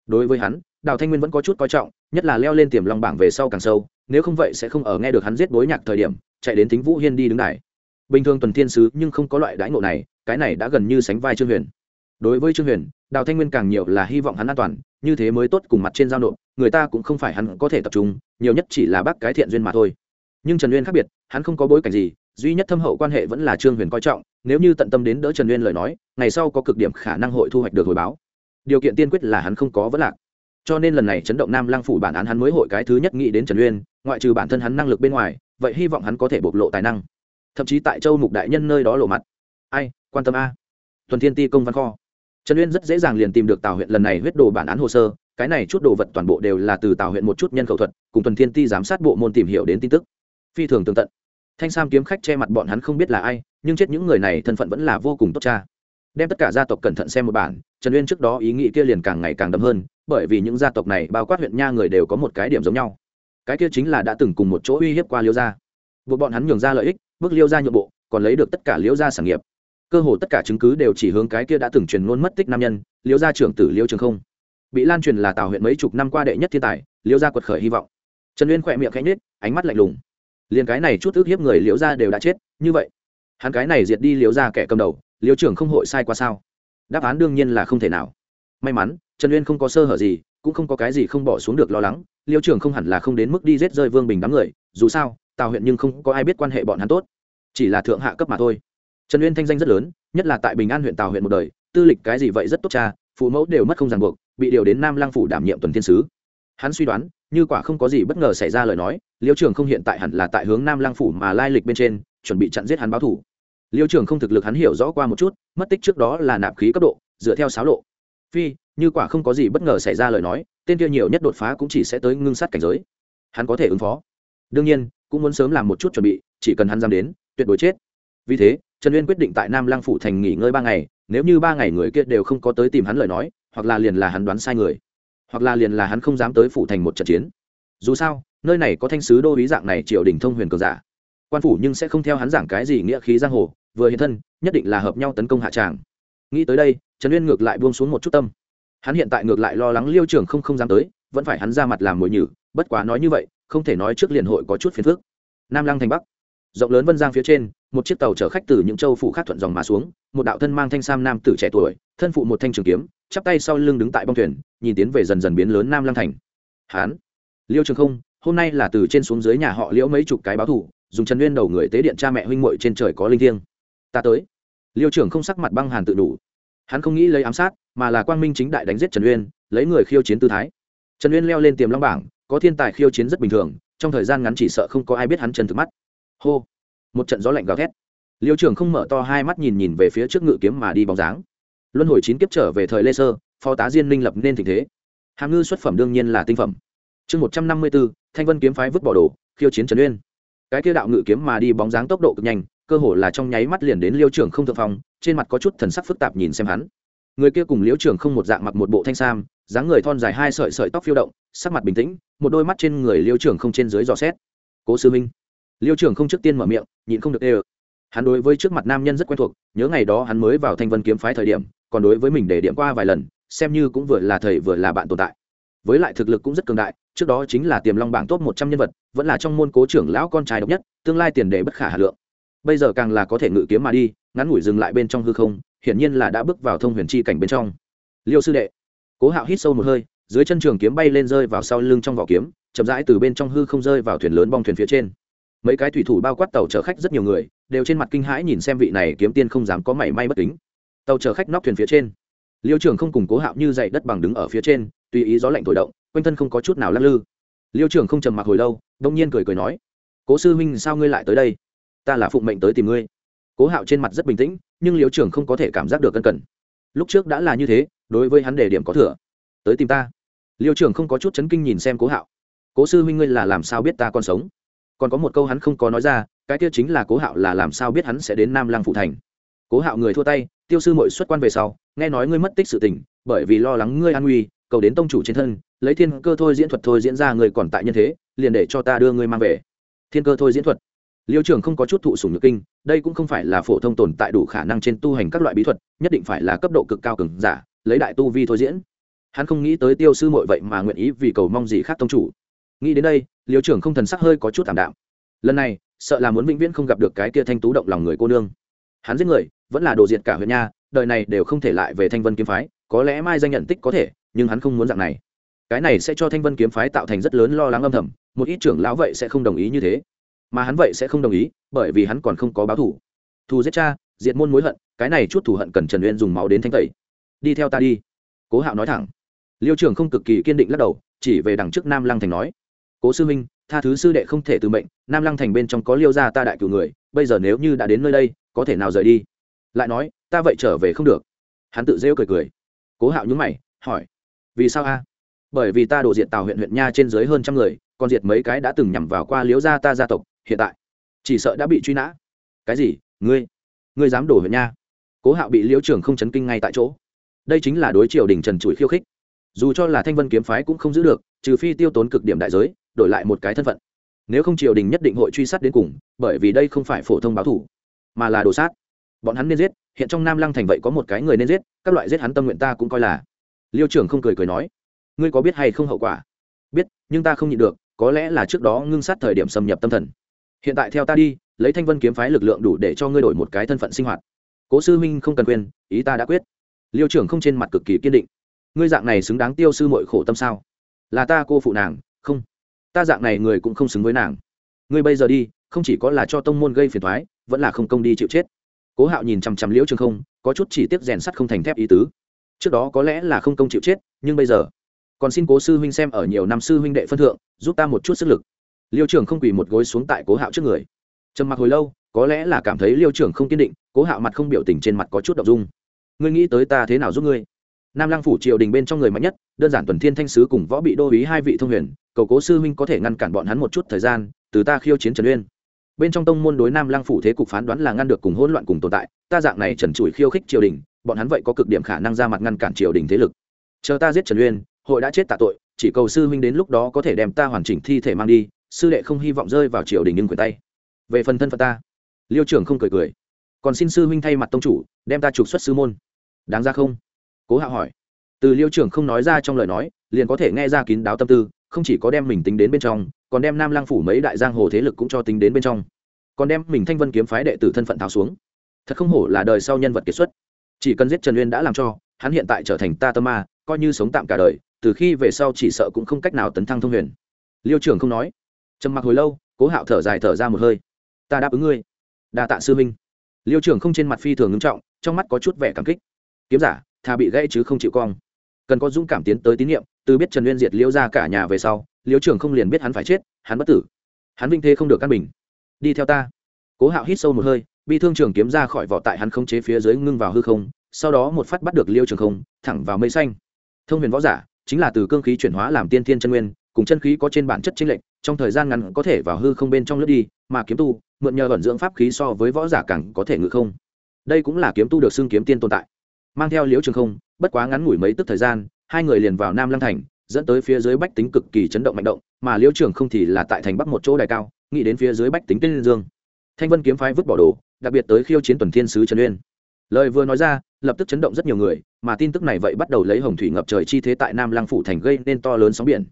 đối với hắn, đào thanh nguyên vẫn có chút coi trọng, nhất là leo lên tiềm long bảng về sau càng sâu, nếu không vậy sẽ không ở nghe được hắn giết bối nhạc thời điểm, chạy đến tính vũ hiên đi đứng đài. Bình thường tuần thiên sứ, nhưng không có loại đãi ngộ này, cái này đã gần như sánh vai trương huyền. Đối với trương huyền, đào thanh nguyên càng nhiều là hy vọng hắn an toàn, như thế mới tốt cùng mặt trên giao nộp, người ta cũng không phải hắn có thể tập trung, nhiều nhất chỉ là bác cái thiện duyên mà thôi. Nhưng trần uyên khác biệt, hắn không có bối cảnh gì duy nhất thâm hậu quan hệ vẫn là trương huyền coi trọng, nếu như tận tâm đến đỡ trần uyên lời nói, ngày sau có cực điểm khả năng hội thu hoạch được hồi báo. Điều kiện tiên quyết là hắn không có vấn lạc. Cho nên lần này chấn động nam lang phủ bản án hắn mới hội cái thứ nhất nghĩ đến trần uyên, ngoại trừ bản thân hắn năng lực bên ngoài, vậy hy vọng hắn có thể bộc lộ tài năng. Thậm chí tại châu mục đại nhân nơi đó lộ mặt. Ai, quan tâm a. Tuần thiên ti công văn kho. Trần uyên rất dễ dàng liền tìm được tào huyện lần này huyết đồ bản án hồ sơ, cái này chút đồ vật toàn bộ đều là từ tào huyện một chút nhân khẩu thuật, cùng tuần thiên ti giám sát bộ môn tìm hiểu đến tin tức. Phi thường tường tận thanh sam kiếm khách che mặt bọn hắn không biết là ai nhưng chết những người này thân phận vẫn là vô cùng tốt cha. Đem tất cả gia tộc cẩn thận xem một bản trần uyên trước đó ý nghĩ kia liền càng ngày càng đậm hơn bởi vì những gia tộc này bao quát huyện nha người đều có một cái điểm giống nhau. Cái kia chính là đã từng cùng một chỗ uy hiếp qua liêu gia. Buộc bọn hắn nhường ra lợi ích bước liêu gia nhượng bộ còn lấy được tất cả liêu gia sản nghiệp. Cơ hồ tất cả chứng cứ đều chỉ hướng cái kia đã từng truyền ngôn mất tích nam nhân liêu gia trưởng tử liêu trường không. Bị lan truyền là tào huyện mấy chục năm qua đệ nhất thiên tài liêu gia quật khởi hy vọng. Trần uyên khỏe miệng khẽ nhếch, ánh mắt lạnh lùng liền cái này chút ước hiếp người liễu gia đều đã chết, như vậy, hắn cái này diệt đi liễu gia kẻ cầm đầu, liễu trưởng không hội sai qua sao? Đáp án đương nhiên là không thể nào. May mắn, trần uyên không có sơ hở gì, cũng không có cái gì không bỏ xuống được lo lắng, liễu trưởng không hẳn là không đến mức đi giết rơi vương bình đám người, dù sao, tào huyện nhưng không có ai biết quan hệ bọn hắn tốt, chỉ là thượng hạ cấp mà thôi. Trần uyên thanh danh rất lớn, nhất là tại bình an huyện tào huyện một đời, tư lịch cái gì vậy rất tốt cha, phụ mẫu đều mất không ràng buộc, bị điều đến nam lang phủ đảm nhiệm tuần thiên sứ. Hắn suy đoán như quả không có gì bất ngờ xảy ra lời nói, liêu trường không hiện tại hẳn là tại hướng nam lang phủ mà lai lịch bên trên, chuẩn bị chặn giết hắn báo thủ liêu trường không thực lực hắn hiểu rõ qua một chút, mất tích trước đó là nạp khí cấp độ, dựa theo sáo lộ. Phi, như quả không có gì bất ngờ xảy ra lời nói, tên kia nhiều nhất đột phá cũng chỉ sẽ tới ngưng sát cảnh giới. Hắn có thể ứng phó. Đương nhiên, cũng muốn sớm làm một chút chuẩn bị, chỉ cần hắn dám đến, tuyệt đối chết. Vì thế, trần uyên quyết định tại nam lang phủ thành nghỉ ngơi ba ngày, nếu như ba ngày người kia đều không có tới tìm hắn lời nói, hoặc là liền là hắn đoán sai người hoặc là liền là hắn không dám tới phủ thành một trận chiến. Dù sao, nơi này có thanh sứ đô ý dạng này triều đình thông huyền cường giả. Quan phủ nhưng sẽ không theo hắn giảng cái gì nghĩa khí giang hồ, vừa hiện thân, nhất định là hợp nhau tấn công hạ tràng. Nghĩ tới đây, trần uyên ngược lại buông xuống một chút tâm. Hắn hiện tại ngược lại lo lắng liêu trưởng không không dám tới, vẫn phải hắn ra mặt làm mồi nhử, bất quá nói như vậy, không thể nói trước liền hội có chút phiền phức. Nam lăng thành bắc, rộng lớn vân giang phía trên một chiếc tàu chở khách từ những châu phủ khác thuận dòng mà xuống, một đạo thân mang thanh sam nam tử trẻ tuổi, thân phụ một thanh trường kiếm, chắp tay sau lưng đứng tại bong thuyền, nhìn tiến về dần dần biến lớn nam lăng thành. Hán, liêu trường không, hôm nay là từ trên xuống dưới nhà họ liễu mấy chục cái báo thủ, dùng trần nguyên đầu người tế điện cha mẹ huynh muội trên trời có linh thiêng. Ta tới. Liêu trưởng không sắc mặt băng hàn tự đủ. Hắn không nghĩ lấy ám sát, mà là quang minh chính đại đánh giết trần uyên, lấy người khiêu chiến tư thái. Trần uyên leo lên tiềm long bảng, có thiên tài khiêu chiến rất bình thường, trong thời gian ngắn chỉ sợ không có ai biết hắn chân thực mắt. Hô một trận gió lạnh gào thét. Liêu trưởng không mở to hai mắt nhìn nhìn về phía trước ngự kiếm mà đi bóng dáng. Luân hồi chín kiếp trở về thời lê sơ, phó tá diên minh lập nên tình thế. Hàm ngư xuất phẩm đương nhiên là tinh phẩm. Chương một trăm năm mươi bốn, thanh vân kiếm phái vứt bỏ đồ, khiêu chiến trần uyên. Cái kia đạo ngự kiếm mà đi bóng dáng tốc độ cực nhanh, cơ hồ là trong nháy mắt liền đến liêu trưởng không thượng phong, trên mặt có chút thần sắc phức tạp nhìn xem hắn. Người kia cùng liêu trưởng không một dạng mặc một bộ thanh sam, dáng người thon dài hai sợi sợi tóc phiêu động, sắc mặt bình tĩnh, một đôi mắt trên người liêu trưởng không trên dưới dò xét. Cố sư minh liêu trưởng không trước tiên mở miệng, nhịn không được đê hắn đối với trước mặt nam nhân rất quen thuộc, nhớ ngày đó hắn mới vào thanh vân kiếm phái thời điểm, còn đối với mình để điểm qua vài lần, xem như cũng vừa là thầy vừa là bạn tồn tại. Với lại thực lực cũng rất cường đại, trước đó chính là tiềm long bảng top một trăm nhân vật, vẫn là trong môn cố trưởng lão con trai độc nhất, tương lai tiền đề bất khả hà lượng. Bây giờ càng là có thể ngự kiếm mà đi, ngắn ngủi dừng lại bên trong hư không, hiển nhiên là đã bước vào thông huyền chi cảnh bên trong. Liêu sư đệ, cố hạo hít sâu một hơi, dưới chân trường kiếm bay lên rơi vào sau lưng trong vỏ kiếm, chậm rãi từ bên trong hư không rơi vào thuyền lớn bong thuyền phía trên mấy cái thủy thủ bao quát tàu chở khách rất nhiều người, đều trên mặt kinh hãi nhìn xem vị này kiếm tiên không dám có mảy may bất kính. Tàu chở khách nóc thuyền phía trên. Liêu trường không cùng cố hạo như dậy đất bằng đứng ở phía trên, tùy ý gió lạnh thổi động, quanh thân không có chút nào lắc lư. Liêu trường không trầm mặc hồi lâu, đông nhiên cười cười nói, cố sư huynh sao ngươi lại tới đây? Ta là phụng mệnh tới tìm ngươi. Cố hạo trên mặt rất bình tĩnh, nhưng liêu trường không có thể cảm giác được cân cẩn. Lúc trước đã là như thế, đối với hắn đề điểm có thừa. Tới tìm ta. Liêu trường không có chút chấn kinh nhìn xem cố hạo. Cố sư huynh ngươi là làm sao biết ta còn sống? Còn có một câu hắn không có nói ra, cái kia chính là cố hạo là làm sao biết hắn sẽ đến nam lang phụ thành. Cố hạo người thua tay, tiêu sư mội xuất quan về sau, nghe nói ngươi mất tích sự tình, bởi vì lo lắng ngươi an nguy, cầu đến tông chủ trên thân, lấy thiên cơ thôi diễn thuật thôi diễn ra người còn tại nhân thế, liền để cho ta đưa ngươi mang về. Thiên cơ thôi diễn thuật. Liêu trường không có chút thụ sùng nhược kinh, đây cũng không phải là phổ thông tồn tại đủ khả năng trên tu hành các loại bí thuật, nhất định phải là cấp độ cực cao cường giả, lấy đại tu vi thôi diễn. Hắn không nghĩ tới tiêu sư mội vậy mà nguyện ý vì cầu mong gì khác tông chủ nghĩ đến đây, liêu trưởng không thần sắc hơi có chút thảm đạm. Lần này, sợ là muốn vĩnh viễn không gặp được cái kia thanh tú động lòng người cô nương. Hắn giết người, vẫn là đồ diệt cả huyện nha, đời này đều không thể lại về thanh vân kiếm phái, có lẽ mai danh nhận tích có thể, nhưng hắn không muốn dạng này. Cái này sẽ cho thanh vân kiếm phái tạo thành rất lớn lo lắng âm thầm, một ít trưởng lão vậy sẽ không đồng ý như thế. Mà hắn vậy sẽ không đồng ý, bởi vì hắn còn không có báo thủ. Thù giết cha, diệt môn mối hận, cái này chút thù hận cần trần uyên dùng máu đến thanh tẩy. Đi theo ta đi. Cố hạo nói thẳng. Liêu trưởng không cực kỳ kiên định lắc đầu, chỉ về đằng trước nam lăng thành nói cố sư minh, tha thứ sư đệ không thể từ mệnh, nam lăng thành bên trong có liêu gia ta đại cửu người, bây giờ nếu như đã đến nơi đây, có thể nào rời đi? Lại nói, ta vậy trở về không được. Hắn tự rêu cười cười. Cố hạo nhúng mày, hỏi, vì sao a? Bởi vì ta đổ diệt tàu huyện huyện nha trên dưới hơn trăm người, còn diệt mấy cái đã từng nhằm vào qua liếu gia ta gia tộc, hiện tại, chỉ sợ đã bị truy nã. Cái gì? Ngươi ngươi dám đổ huyện nha? Cố hạo bị liễu trưởng không chấn kinh ngay tại chỗ. Đây chính là đối triều đình trần trụi khiêu khích. Dù cho là thanh vân kiếm phái cũng không giữ được, trừ phi tiêu tốn cực điểm đại giới đổi lại một cái thân phận. Nếu không triều đình nhất định hội truy sát đến cùng, bởi vì đây không phải phổ thông báo thủ, mà là đồ sát. Bọn hắn nên giết, hiện trong nam lăng thành vậy có một cái người nên giết, các loại giết hắn tâm nguyện ta cũng coi là. Liêu trưởng không cười cười nói, ngươi có biết hay không hậu quả? Biết, nhưng ta không nhịn được, có lẽ là trước đó ngưng sát thời điểm xâm nhập tâm thần. Hiện tại theo ta đi, lấy thanh vân kiếm phái lực lượng đủ để cho ngươi đổi một cái thân phận sinh hoạt. Cố sư minh không cần quên, ý ta đã quyết. Liêu trưởng không trên mặt cực kỳ kiên định. Ngươi dạng này xứng đáng tiêu sư mội khổ tâm sao? Là ta cô phụ nàng ta dạng này người cũng không xứng với nàng. Ngươi bây giờ đi, không chỉ có là cho tông môn gây phiền thoái vẫn là không công đi chịu chết. Cố hạo nhìn chằm chằm liễu trường không, có chút chỉ tiếc rèn sắt không thành thép ý tứ. Trước đó có lẽ là không công chịu chết, nhưng bây giờ, còn xin cố sư huynh xem ở nhiều năm sư huynh đệ phân thượng, giúp ta một chút sức lực. Liêu trưởng không quỳ một gối xuống tại cố hạo trước người. Trầm mặc hồi lâu, có lẽ là cảm thấy liêu trưởng không kiên định, cố hạo mặt không biểu tình trên mặt có chút đ ộ n g dung. Ngươi nghĩ tới ta thế nào giúp ngươi? Nam Lang phủ triều đình bên trong người mạnh nhất, đơn giản tuần thiên thanh sứ cùng võ bị đô ý hai vị thông huyền, cầu cố sư huynh có thể ngăn cản bọn hắn một chút thời gian, từ ta khiêu chiến trần uyên. Bên trong tông môn đối nam Lang phủ thế cục phán đoán là ngăn được cùng hỗn loạn cùng tồn tại, ta dạng này trần trụi khiêu khích triều đình, bọn hắn vậy có cực điểm khả năng ra mặt ngăn cản triều đình thế lực. Chờ ta giết trần uyên, hội đã chết tạ tội, chỉ cầu sư huynh đến lúc đó có thể đem ta hoàn chỉnh thi thể mang đi, sư đệ không hy vọng rơi vào triều đình nhưng quyền tay. Về phần thân phận ta, liêu trưởng không cười cười. Còn xin sư huynh thay mặt tông chủ, đem ta trục xuất sư môn. Đáng ra không? Cố hạ hỏi. Từ liêu trưởng không nói ra trong lời nói, liền có thể nghe ra kín đáo tâm tư, không chỉ có đem mình tính đến bên trong, còn đem nam lang phủ mấy đại giang hồ thế lực cũng cho tính đến bên trong. Còn đem mình thanh vân kiếm phái đệ tử thân phận tháo xuống. Thật không hổ là đời sau nhân vật kiệt xuất. Chỉ cần giết trần uyên đã làm cho, hắn hiện tại trở thành ta tâm ma, coi như sống tạm cả đời, từ khi về sau chỉ sợ cũng không cách nào tấn thăng thông huyền. Liêu trưởng không nói. Trầm mặc hồi lâu, cố hạo thở dài thở ra một hơi. Ta đáp ứng ngươi. Đa tạ sư minh liêu trưởng không trên mặt phi thường ngưng trọng, trong mắt có chút vẻ cảm kích. Kiếm giả thà bị gãy chứ không chịu cong. Cần có dũng cảm tiến tới tín nhiệm, từ biết trần uyên diệt liễu ra cả nhà về sau liêu trưởng không liền biết hắn phải chết, hắn bất tử. Hắn vinh thế không được căn bình. Đi theo ta. Cố hạo hít sâu một hơi, bi thương trường kiếm ra khỏi vỏ tại hắn không chế phía dưới ngưng vào hư không, sau đó một phát bắt được liêu trường không, thẳng vào mây xanh. Thông huyền võ giả, chính là từ cương khí chuyển hóa làm tiên thiên chân nguyên, cùng chân khí có trên bản chất chính lệnh trong thời gian ngắn có thể vào hư không bên trong lướt đi, mà kiếm tu, mượn nhờ vận dưỡng pháp khí so với võ giả càng có thể ngự không. Đây cũng là kiếm tu được xưng kiếm tiên tồn tại mang theo liễu trường không, bất quá ngắn ngủi mấy tức thời gian, hai người liền vào nam lăng thành, dẫn tới phía dưới bách tính cực kỳ chấn động mạnh động, mà liễu trường không thì là tại thành bắc một chỗ đài cao, nghĩ đến phía dưới bách tính tên dương. Thanh vân kiếm phái vứt bỏ đồ, đặc biệt tới khiêu chiến tuần thiên sứ trần uyên. Lời vừa nói ra, lập tức chấn động rất nhiều người, mà tin tức này vậy bắt đầu lấy hồng thủy ngập trời chi thế tại nam lăng phủ thành gây nên to lớn sóng biển.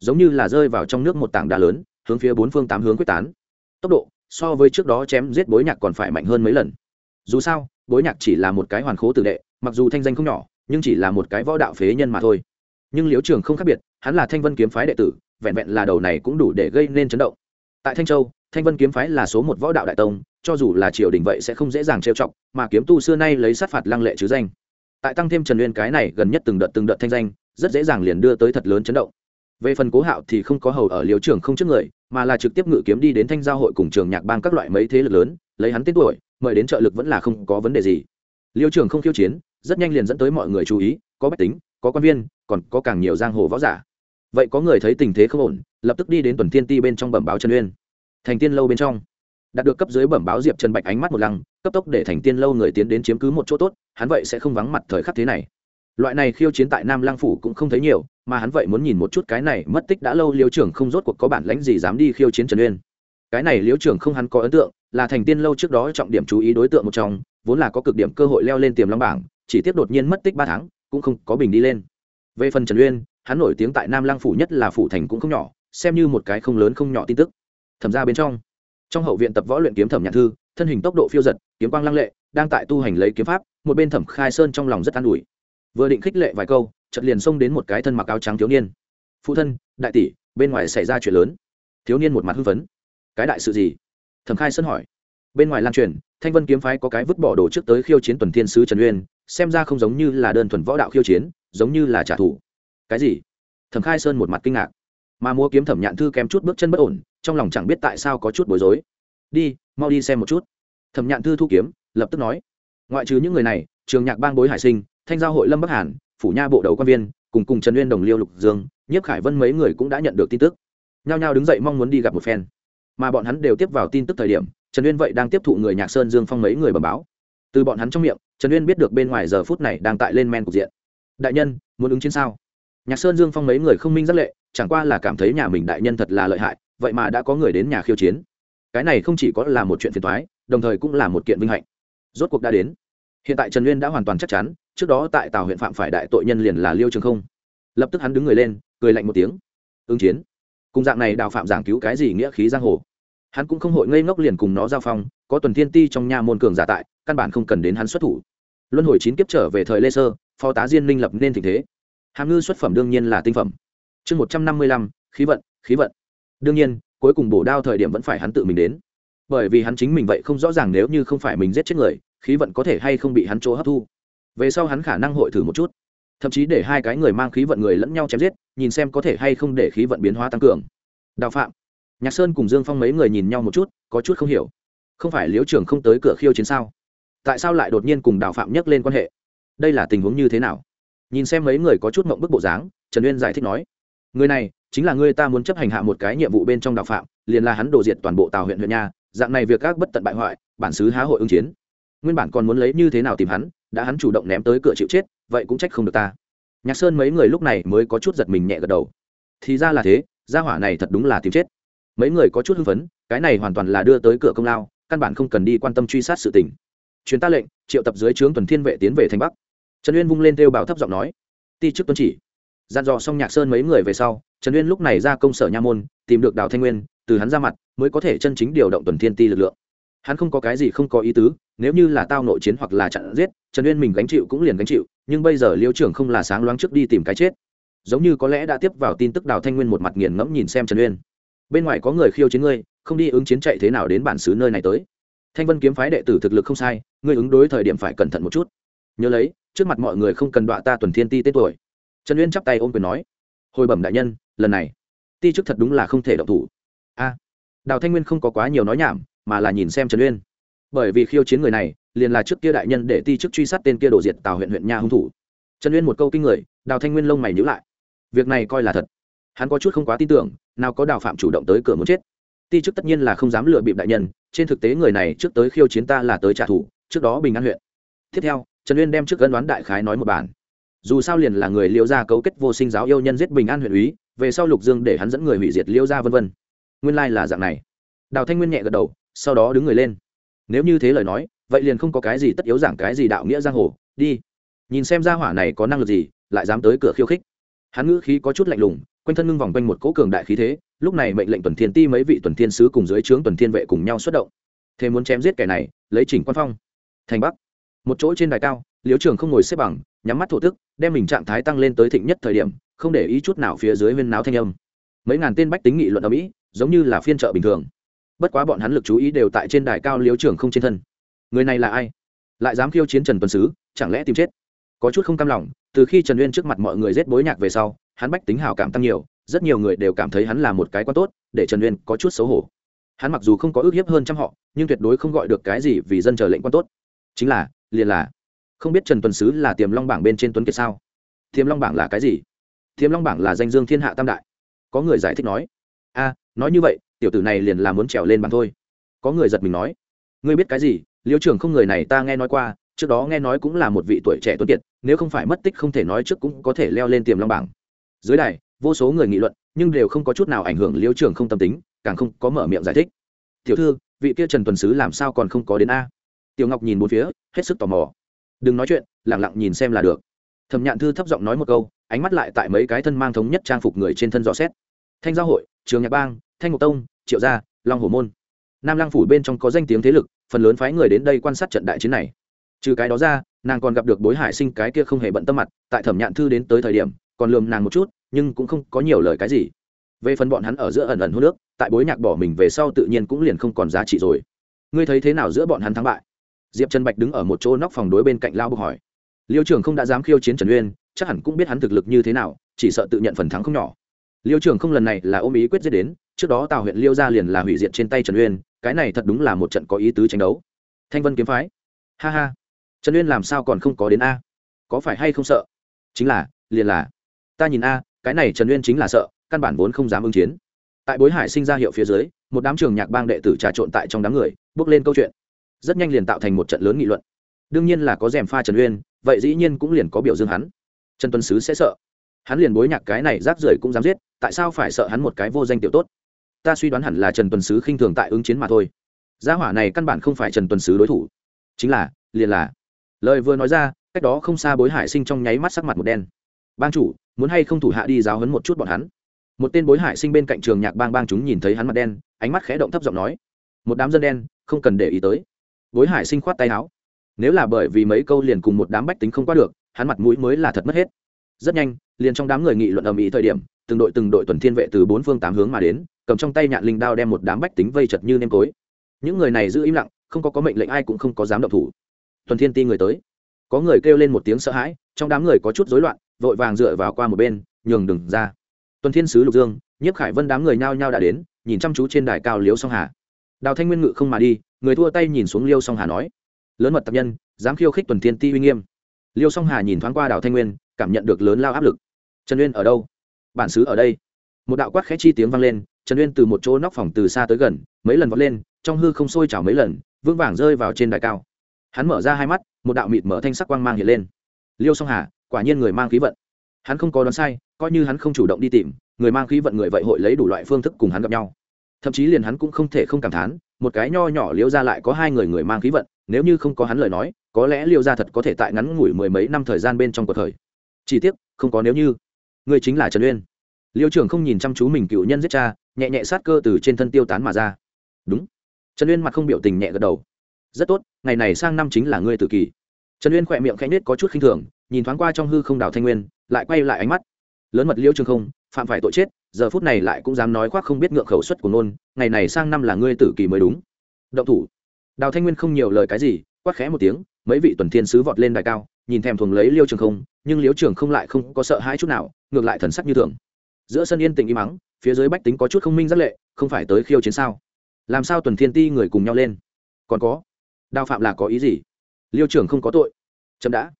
Giống như là rơi vào trong nước một tảng đá lớn, hướng phía bốn phương tám hướng quyết tán. Tốc độ, so với trước đó chém giết bối nhạc còn phải mạnh hơn mấy lần. Dù sao, bối nhạc chỉ là một cái hoàn khố tử đệ mặc dù thanh danh không nhỏ, nhưng chỉ là một cái võ đạo phế nhân mà thôi. Nhưng liễu trường không khác biệt, hắn là thanh vân kiếm phái đệ tử, vẹn vẹn là đầu này cũng đủ để gây nên chấn động. Tại thanh châu, thanh vân kiếm phái là số một võ đạo đại tông, cho dù là triều đình vậy sẽ không dễ dàng trêu chọc, mà kiếm tu xưa nay lấy sát phạt lăng lệ chứ danh. Tại tăng thêm trần uyên cái này gần nhất từng đợt từng đợt thanh danh, rất dễ dàng liền đưa tới thật lớn chấn động. Về phần cố hạo thì không có hầu ở liều trường không trước người, mà là trực tiếp ngự kiếm đi đến thanh giao hội cùng trường nhạc bang các loại mấy thế lực lớn, lấy hắn tên tuổi, mời đến trợ lực vẫn là không có vấn đề gì. Liêu trường không khiêu chiến rất nhanh liền dẫn tới mọi người chú ý, có bách tính, có quan viên, còn có càng nhiều giang hồ võ giả. Vậy có người thấy tình thế không ổn, lập tức đi đến tuần thiên ti bên trong bẩm báo trần uyên. Thành tiên lâu bên trong. Đạt được cấp dưới bẩm báo diệp trần bạch ánh mắt một lăng, cấp tốc để thành tiên lâu người tiến đến chiếm cứ một chỗ tốt, hắn vậy sẽ không vắng mặt thời khắc thế này. Loại này khiêu chiến tại nam lăng phủ cũng không thấy nhiều, mà hắn vậy muốn nhìn một chút cái này mất tích đã lâu liêu trưởng không rốt cuộc có bản lãnh gì dám đi khiêu chiến trần uyên. Cái này liêu trưởng không hắn có ấn tượng, là thành tiên lâu trước đó trọng điểm chú ý đối tượng một trong, vốn là có cực điểm cơ hội leo lên tiềm long bảng chỉ tiếp đột nhiên mất tích ba tháng, cũng không có bình đi lên. Về phần trần uyên, hắn nổi tiếng tại nam lăng phủ nhất là phủ thành cũng không nhỏ, xem như một cái không lớn không nhỏ tin tức. Thẩm ra bên trong trong hậu viện tập võ luyện kiếm thẩm nhạn thư, thân hình tốc độ phiêu giật, kiếm quang lăng lệ, đang tại tu hành lấy kiếm pháp, một bên thẩm khai sơn trong lòng rất an ủi. Vừa định khích lệ vài câu, chợt liền xông đến một cái thân mặc áo trắng thiếu niên. Phụ thân, đại tỷ, bên ngoài xảy ra chuyện lớn. Thiếu niên một mặt hưng phấn. Cái đại sự gì? Thẩm khai Sơn hỏi. Bên ngoài lan truyền, thanh vân kiếm phái có cái vứt bỏ đồ trước tới khiêu chiến tuần thiên sứ trần uyên xem ra không giống như là đơn thuần võ đạo khiêu chiến, giống như là trả thù. Cái gì? Thẩm khai sơn một mặt kinh ngạc. Mà mua kiếm thẩm nhạn thư kém chút bước chân bất ổn, trong lòng chẳng biết tại sao có chút bối rối. Đi, mau đi xem một chút. Thẩm nhạn thư thu kiếm, lập tức nói. Ngoại trừ những người này, trường nhạc bang bối hải sinh, thanh giao hội lâm bắc hàn, phủ nha bộ đầu quan viên, cùng cùng trần uyên đồng liêu lục dương, nhiếp khải vân mấy người cũng đã nhận được tin tức. Nhao nhao đứng dậy mong muốn đi gặp một phen. Mà bọn hắn đều tiếp vào tin tức thời điểm, trần uyên vậy đang tiếp thụ người nhạc sơn dương phong mấy người bẩm báo từ bọn hắn trong miệng, trần uyên biết được bên ngoài giờ phút này đang tại lên men cục diện. Đại nhân, muốn ứng chiến sao? Nhạc sơn dương phong mấy người không minh rất lệ, chẳng qua là cảm thấy nhà mình đại nhân thật là lợi hại, vậy mà đã có người đến nhà khiêu chiến. Cái này không chỉ có là một chuyện phiền thoái đồng thời cũng là một kiện vinh hạnh. Rốt cuộc đã đến. Hiện tại trần uyên đã hoàn toàn chắc chắn, trước đó tại tàu huyện phạm phải đại tội nhân liền là liêu trường không. Lập tức hắn đứng người lên, cười lạnh một tiếng. Ứng chiến. Cùng dạng này đào phạm giảng cứu cái gì nghĩa khí giang hồ? Hắn cũng không hội ngây ngốc liền cùng nó giao phong, có tuần thiên ti trong nha môn cường giả tại, căn bản không cần đến hắn xuất thủ. Luân hồi chín kiếp trở về thời lê sơ, phó tá diên minh lập nên tình thế. Hàm ngư xuất phẩm đương nhiên là tinh phẩm. Chương một trăm năm mươi lăm, khí vận khí vận. Đương nhiên, cuối cùng bổ đao thời điểm vẫn phải hắn tự mình đến. Bởi vì hắn chính mình vậy không rõ ràng nếu như không phải mình giết chết người, khí vận có thể hay không bị hắn chỗ hấp thu. Về sau hắn khả năng hội thử một chút. Thậm chí để hai cái người mang khí vận người lẫn nhau chém giết, nhìn xem có thể hay không để khí vận biến hóa tăng cường. Đào phạm nhạc sơn cùng dương phong mấy người nhìn nhau một chút, có chút không hiểu. Không phải liễu trưởng không tới cửa khiêu chiến sao? Tại sao lại đột nhiên cùng đào phạm nhắc lên quan hệ? Đây là tình huống như thế nào? Nhìn xem mấy người có chút mộng bức bộ dáng, trần uyên giải thích nói, người này chính là người ta muốn chấp hành hạ một cái nhiệm vụ bên trong đào phạm, liền là hắn đổ diệt toàn bộ tàu huyện huyện nha, dạng này việc các bất tận bại hoại, bản xứ há hội ứng chiến. Nguyên bản còn muốn lấy như thế nào tìm hắn, đã hắn chủ động ném tới cửa chịu chết, vậy cũng trách không được ta. Nhạc sơn mấy người lúc này mới có chút giật mình nhẹ gật đầu. Thì ra là thế, gia hỏa này thật đúng là tìm chết mấy người có chút hưng phấn, cái này hoàn toàn là đưa tới cửa công lao, căn bản không cần đi quan tâm truy sát sự tình. Chuyến ta lệnh, triệu tập dưới trướng tuần thiên vệ tiến về thành bắc. Trần uyên vung lên theo bảo thấp giọng nói, ti chức tuân chỉ. Dàn dò xong nhạc sơn mấy người về sau, trần uyên lúc này ra công sở nha môn, tìm được đào thanh nguyên, từ hắn ra mặt mới có thể chân chính điều động tuần thiên ti lực lượng. Hắn không có cái gì không có ý tứ, nếu như là tao nội chiến hoặc là chặn giết, trần uyên mình gánh chịu cũng liền gánh chịu, nhưng bây giờ liêu trưởng không là sáng loáng trước đi tìm cái chết. Giống như có lẽ đã tiếp vào tin tức đào thanh nguyên một mặt nghiền ngẫm nhìn xem trần uyên bên ngoài có người khiêu chiến ngươi, không đi ứng chiến chạy thế nào đến bản xứ nơi này tới. Thanh vân kiếm phái đệ tử thực lực không sai, ngươi ứng đối thời điểm phải cẩn thận một chút. Nhớ lấy, trước mặt mọi người không cần đọa ta tuần thiên ti tết tuổi. Trần uyên chắp tay ôm quyền nói, hồi bẩm đại nhân, lần này, ti chức thật đúng là không thể động thủ. A, đào thanh nguyên không có quá nhiều nói nhảm, mà là nhìn xem trần uyên. Bởi vì khiêu chiến người này, liền là trước kia đại nhân để ti chức truy sát tên kia đổ diệt tào huyện huyện nha hung thủ. Trần uyên một câu kinh người, đào thanh nguyên lông mày nhữ lại. Việc này coi là thật hắn có chút không quá tin tưởng, nào có đào phạm chủ động tới cửa muốn chết. Ti chức tất nhiên là không dám lừa bịp đại nhân, trên thực tế người này trước tới khiêu chiến ta là tới trả thù, trước đó bình an huyện. Tiếp theo, trần uyên đem trước gân đoán đại khái nói một bản. Dù sao liền là người liêu gia cấu kết vô sinh giáo yêu nhân giết bình an huyện úy, về sau lục dương để hắn dẫn người hủy diệt liêu gia vân vân. Nguyên lai là dạng này. Đào thanh nguyên nhẹ gật đầu, sau đó đứng người lên. Nếu như thế lời nói, vậy liền không có cái gì tất yếu giảng cái gì đạo nghĩa giang hồ, đi. Nhìn xem gia hỏa này có năng lực gì, lại dám tới cửa khiêu khích. Hắn ngữ khí có chút lạnh lùng quanh thân ngưng vòng quanh một cỗ cường đại khí thế, lúc này mệnh lệnh tuần thiên ti mấy vị tuần thiên sứ cùng dưới trướng tuần thiên vệ cùng nhau xuất động. Thế muốn chém giết kẻ này, lấy chỉnh quan phong. Thành bắc. Một chỗ trên đài cao, liễu trường không ngồi xếp bằng, nhắm mắt thổ tức, đem mình trạng thái tăng lên tới thịnh nhất thời điểm, không để ý chút nào phía dưới huyên náo thanh âm. Mấy ngàn tên bách tính nghị luận ở mỹ, giống như là phiên trợ bình thường. Bất quá bọn hắn lực chú ý đều tại trên đài cao liễu trường không trên thân. Người này là ai? Lại dám khiêu chiến trần tuần sứ, chẳng lẽ tìm chết? Có chút không cam lòng, từ khi trần uyên trước mặt mọi người rét bối nhạc về sau, hắn bách tính hào cảm tăng nhiều, rất nhiều người đều cảm thấy hắn là một cái quan tốt, để trần uyên có chút xấu hổ. Hắn mặc dù không có ước hiếp hơn trăm họ, nhưng tuyệt đối không gọi được cái gì vì dân chờ lệnh quan tốt. Chính là, liền là, không biết trần tuần sứ là tiềm long bảng bên trên tuấn kiệt sao? Tiềm long bảng là cái gì? Tiềm long bảng là danh dương thiên hạ tam đại. Có người giải thích nói, a, nói như vậy, tiểu tử này liền là muốn trèo lên bảng thôi. Có người giật mình nói, ngươi biết cái gì? Liêu trưởng không người này ta nghe nói qua, trước đó nghe nói cũng là một vị tuổi trẻ tuấn kiệt nếu không phải mất tích không thể nói trước cũng có thể leo lên tiềm long bảng. Dưới đài, vô số người nghị luận, nhưng đều không có chút nào ảnh hưởng liêu trưởng không tâm tính, càng không có mở miệng giải thích. Tiểu thư, vị kia trần tuần sứ làm sao còn không có đến a? Tiểu ngọc nhìn bốn phía, hết sức tò mò. Đừng nói chuyện lẳng lặng nhìn xem là được. Thẩm nhạn thư thấp giọng nói một câu, ánh mắt lại tại mấy cái thân mang thống nhất trang phục người trên thân dò xét. Thanh giao hội, trường nhạc bang, thanh ngọc tông, triệu gia, long hồ môn. Nam lang phủ bên trong có danh tiếng thế lực, phần lớn phái người đến đây quan sát trận đại chiến này trừ cái đó ra, nàng còn gặp được bối hải sinh cái kia không hề bận tâm mặt, tại thẩm nhạn thư đến tới thời điểm, còn lườm nàng một chút, nhưng cũng không có nhiều lời cái gì. Về phần bọn hắn ở giữa ẩn ẩn hô nước tại bối nhạc bỏ mình về sau tự nhiên cũng liền không còn giá trị rồi. Ngươi thấy thế nào giữa bọn hắn thắng bại? Diệp trần bạch đứng ở một chỗ nóc phòng đối bên cạnh lao bục hỏi. Liêu trưởng không đã dám khiêu chiến trần uyên, chắc hẳn cũng biết hắn thực lực như thế nào, chỉ sợ tự nhận phần thắng không nhỏ. Liêu trưởng không lần này là ôm ý quyết giết đến, trước đó tào huyện liêu ra liền là hủy diệt trên tay trần uyên, cái này thật đúng là một trận có ý tứ tranh đấu. Thanh vân kiếm phái. Ha ha trần uyên làm sao còn không có đến a? Có phải hay không sợ? Chính là, liền là. Ta nhìn a, cái này trần uyên chính là sợ, căn bản vốn không dám ứng chiến. Tại bối hải sinh ra hiệu phía dưới, một đám trường nhạc bang đệ tử trà trộn tại trong đám người, bước lên câu chuyện. Rất nhanh liền tạo thành một trận lớn nghị luận. Đương nhiên là có rèm pha trần uyên, vậy dĩ nhiên cũng liền có biểu dương hắn. Trần tuân sứ sẽ sợ. Hắn liền bối nhạc cái này rác rưởi cũng dám giết, tại sao phải sợ hắn một cái vô danh tiểu tốt? Ta suy đoán hẳn là trần tuần sứ khinh thường tại ứng chiến mà thôi. Gia hỏa này căn bản không phải trần tuần sứ đối thủ. Chính là, liền là lời vừa nói ra, cách đó không xa bối hải sinh trong nháy mắt sắc mặt một đen. Bang chủ, muốn hay không thủ hạ đi giáo hấn một chút bọn hắn? Một tên bối hải sinh bên cạnh trường nhạc bang bang chúng nhìn thấy hắn mặt đen, ánh mắt khẽ động thấp giọng nói. Một đám dân đen, không cần để ý tới. Bối hải sinh khoát tay áo. Nếu là bởi vì mấy câu liền cùng một đám bách tính không qua được, hắn mặt mũi mới là thật mất hết. Rất nhanh, liền trong đám người nghị luận ầm ĩ thời điểm, từng đội từng đội tuần thiên vệ từ bốn phương tám hướng mà đến, cầm trong tay nhạn linh đao đem một đám bách tính vây chật như nêm cối. Những người này giữ im lặng, không có có mệnh lệnh ai cũng không có dám động thủ tuần thiên ti người tới. Có người kêu lên một tiếng sợ hãi, trong đám người có chút rối loạn, vội vàng dựa vào qua một bên, nhường đừng ra. Tuần thiên sứ lục dương, nhiếp khải vân đám người nhao nhao đã đến, nhìn chăm chú trên đài cao liêu song hà. Đào thanh nguyên ngự không mà đi, người thua tay nhìn xuống liêu song hà nói. Lớn mật tập nhân, dám khiêu khích tuần thiên ti uy nghiêm. Liêu song hà nhìn thoáng qua đào thanh nguyên, cảm nhận được lớn lao áp lực. Trần uyên ở đâu? Bản xứ ở đây. Một đạo quát khẽ chi tiếng vang lên, trần uyên từ một chỗ nóc phòng từ xa tới gần, mấy lần vọt lên, trong hư không sôi trào mấy lần, vững vàng rơi vào trên đài cao hắn mở ra hai mắt, một đạo mịt mở thanh sắc quang mang hiện lên. Liêu song hà, quả nhiên người mang khí vận. Hắn không có đoán sai, coi như hắn không chủ động đi tìm, người mang khí vận người vậy hội lấy đủ loại phương thức cùng hắn gặp nhau. Thậm chí liền hắn cũng không thể không cảm thán, một cái nho nhỏ liêu ra lại có hai người người mang khí vận, nếu như không có hắn lời nói, có lẽ liêu ra thật có thể tại ngắn ngủi mười mấy năm thời gian bên trong cuộc thời. Chỉ tiếc, không có nếu như. Người chính là trần uyên. Liêu trưởng không nhìn chăm chú mình cựu nhân giết cha, nhẹ nhẹ sát cơ từ trên thân tiêu tán mà ra. Đúng. Trần uyên mặt không biểu tình nhẹ gật đầu rất tốt, ngày này sang năm chính là ngươi tự kỷ. Trần uyên khỏe miệng khẽ nết có chút khinh thường, nhìn thoáng qua trong hư không đào thanh nguyên, lại quay lại ánh mắt. Lớn mật Liễu trường không, phạm phải tội chết, giờ phút này lại cũng dám nói khoác không biết ngượng khẩu suất của nôn ngày này sang năm là ngươi tử kỳ mới đúng. Động thủ. Đào thanh nguyên không nhiều lời cái gì, quát khẽ một tiếng, mấy vị tuần thiên sứ vọt lên đài cao, nhìn thèm thuồng lấy liêu trường không, nhưng liêu trường không lại không có sợ hãi chút nào, ngược lại thần sắc như thường. Giữa sân yên tĩnh im mắng, phía dưới bách tính có chút không minh rất lệ, không phải tới khiêu chiến sao? Làm sao tuần thiên ti người cùng nhau lên? Còn có đao phạm là có ý gì? Liêu trưởng không có tội. Chậm đã.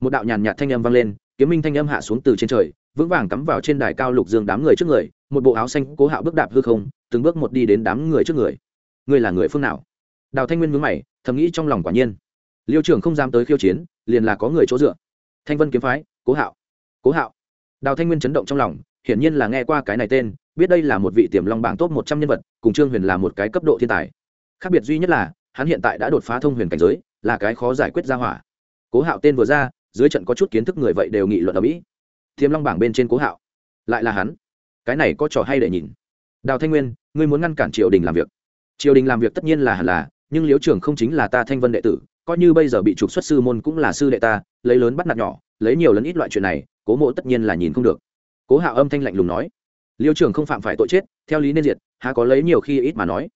Một đạo nhàn nhạt thanh âm vang lên, kiếm minh thanh âm hạ xuống từ trên trời, vững vàng cắm vào trên đài cao lục dương đám người trước người, một bộ áo xanh cố hạo bước đạp hư không, từng bước một đi đến đám người trước người. Ngươi là người phương nào? Đào thanh nguyên mướn mày, thầm nghĩ trong lòng quả nhiên. Liêu trưởng không dám tới khiêu chiến, liền là có người chỗ dựa. Thanh vân kiếm phái, cố hạo. Cố hạo. Đào thanh nguyên chấn động trong lòng, hiển nhiên là nghe qua cái này tên, biết đây là một vị tiềm long bảng top một trăm nhân vật, cùng trương huyền là một cái cấp độ thiên tài. Khác biệt duy nhất là hắn hiện tại đã đột phá thông huyền cảnh giới, là cái khó giải quyết ra hỏa. Cố hạo tên vừa ra, dưới trận có chút kiến thức người vậy đều nghị luận ở mỹ. Thiêm long bảng bên trên cố hạo, lại là hắn. Cái này có trò hay để nhìn. Đào thanh nguyên, ngươi muốn ngăn cản triều đình làm việc. Triều đình làm việc tất nhiên là hẳn là, nhưng liếu trưởng không chính là ta thanh vân đệ tử, coi như bây giờ bị trục xuất sư môn cũng là sư đệ ta, lấy lớn bắt nạt nhỏ, lấy nhiều lẫn ít loại chuyện này, cố mộ tất nhiên là nhìn không được. Cố hạo âm thanh lạnh lùng nói liêu trưởng không phạm phải tội chết, theo lý nên diệt, há có lấy nhiều khi ít mà nói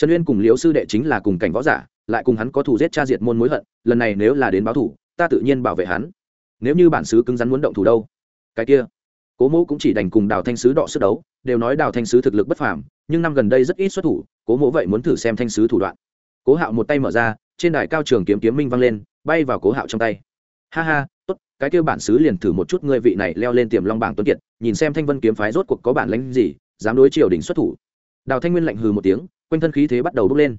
trần uyên cùng liếu sư đệ chính là cùng cảnh võ giả, lại cùng hắn có thù giết cha diệt môn mối hận, lần này nếu là đến báo thủ, ta tự nhiên bảo vệ hắn. Nếu như bản sứ cứng rắn muốn động thủ đâu? Cái kia, cố mẫu cũng chỉ đành cùng đào thanh sứ đọ sức đấu, đều nói đào thanh sứ thực lực bất phàm, nhưng năm gần đây rất ít xuất thủ, cố mẫu vậy muốn thử xem thanh sứ thủ đoạn. Cố hạo một tay mở ra, trên đài cao trường kiếm kiếm minh văng lên, bay vào cố hạo trong tay. Ha ha, tốt, cái kêu bản xứ liền thử một chút ngươi vị này leo lên tiềm long bảng tuân kiệt, nhìn xem thanh vân kiếm phái rốt cuộc có bản lãnh gì, dám đối triều đình xuất thủ. Đào thanh nguyên lạnh hừ một tiếng quanh thân khí thế bắt đầu bốc lên.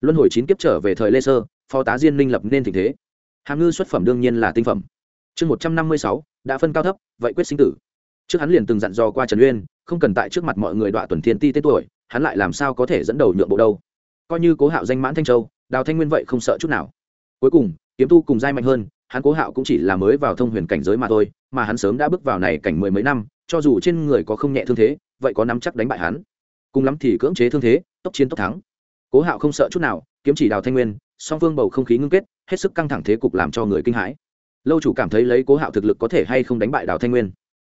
Luân hồi chín kiếp trở về thời lê sơ, phó tá diên minh lập nên tình thế. Hàm ngư xuất phẩm đương nhiên là tinh phẩm. Chương một trăm năm mươi sáu, đã phân cao thấp, vậy quyết sinh tử. Trước hắn liền từng dặn dò qua trần uyên, không cần tại trước mặt mọi người đọa tuần thiên ti tên tuổi, hắn lại làm sao có thể dẫn đầu nhượng bộ đâu. Coi như cố hạo danh mãn thanh châu, đào thanh nguyên vậy không sợ chút nào. Cuối cùng, kiếm tu cùng giai mạnh hơn, hắn cố hạo cũng chỉ là mới vào thông huyền cảnh giới mà thôi, mà hắn sớm đã bước vào này cảnh mười mấy năm, cho dù trên người có không nhẹ thương thế, vậy có nắm chắc đánh bại hắn. Cùng lắm thì cưỡng chế thương thế tốc chiến tốc thắng. Cố hạo không sợ chút nào, kiếm chỉ đào thanh nguyên, song phương bầu không khí ngưng kết, hết sức căng thẳng thế cục làm cho người kinh hãi. Lâu chủ cảm thấy lấy cố hạo thực lực có thể hay không đánh bại đào thanh nguyên.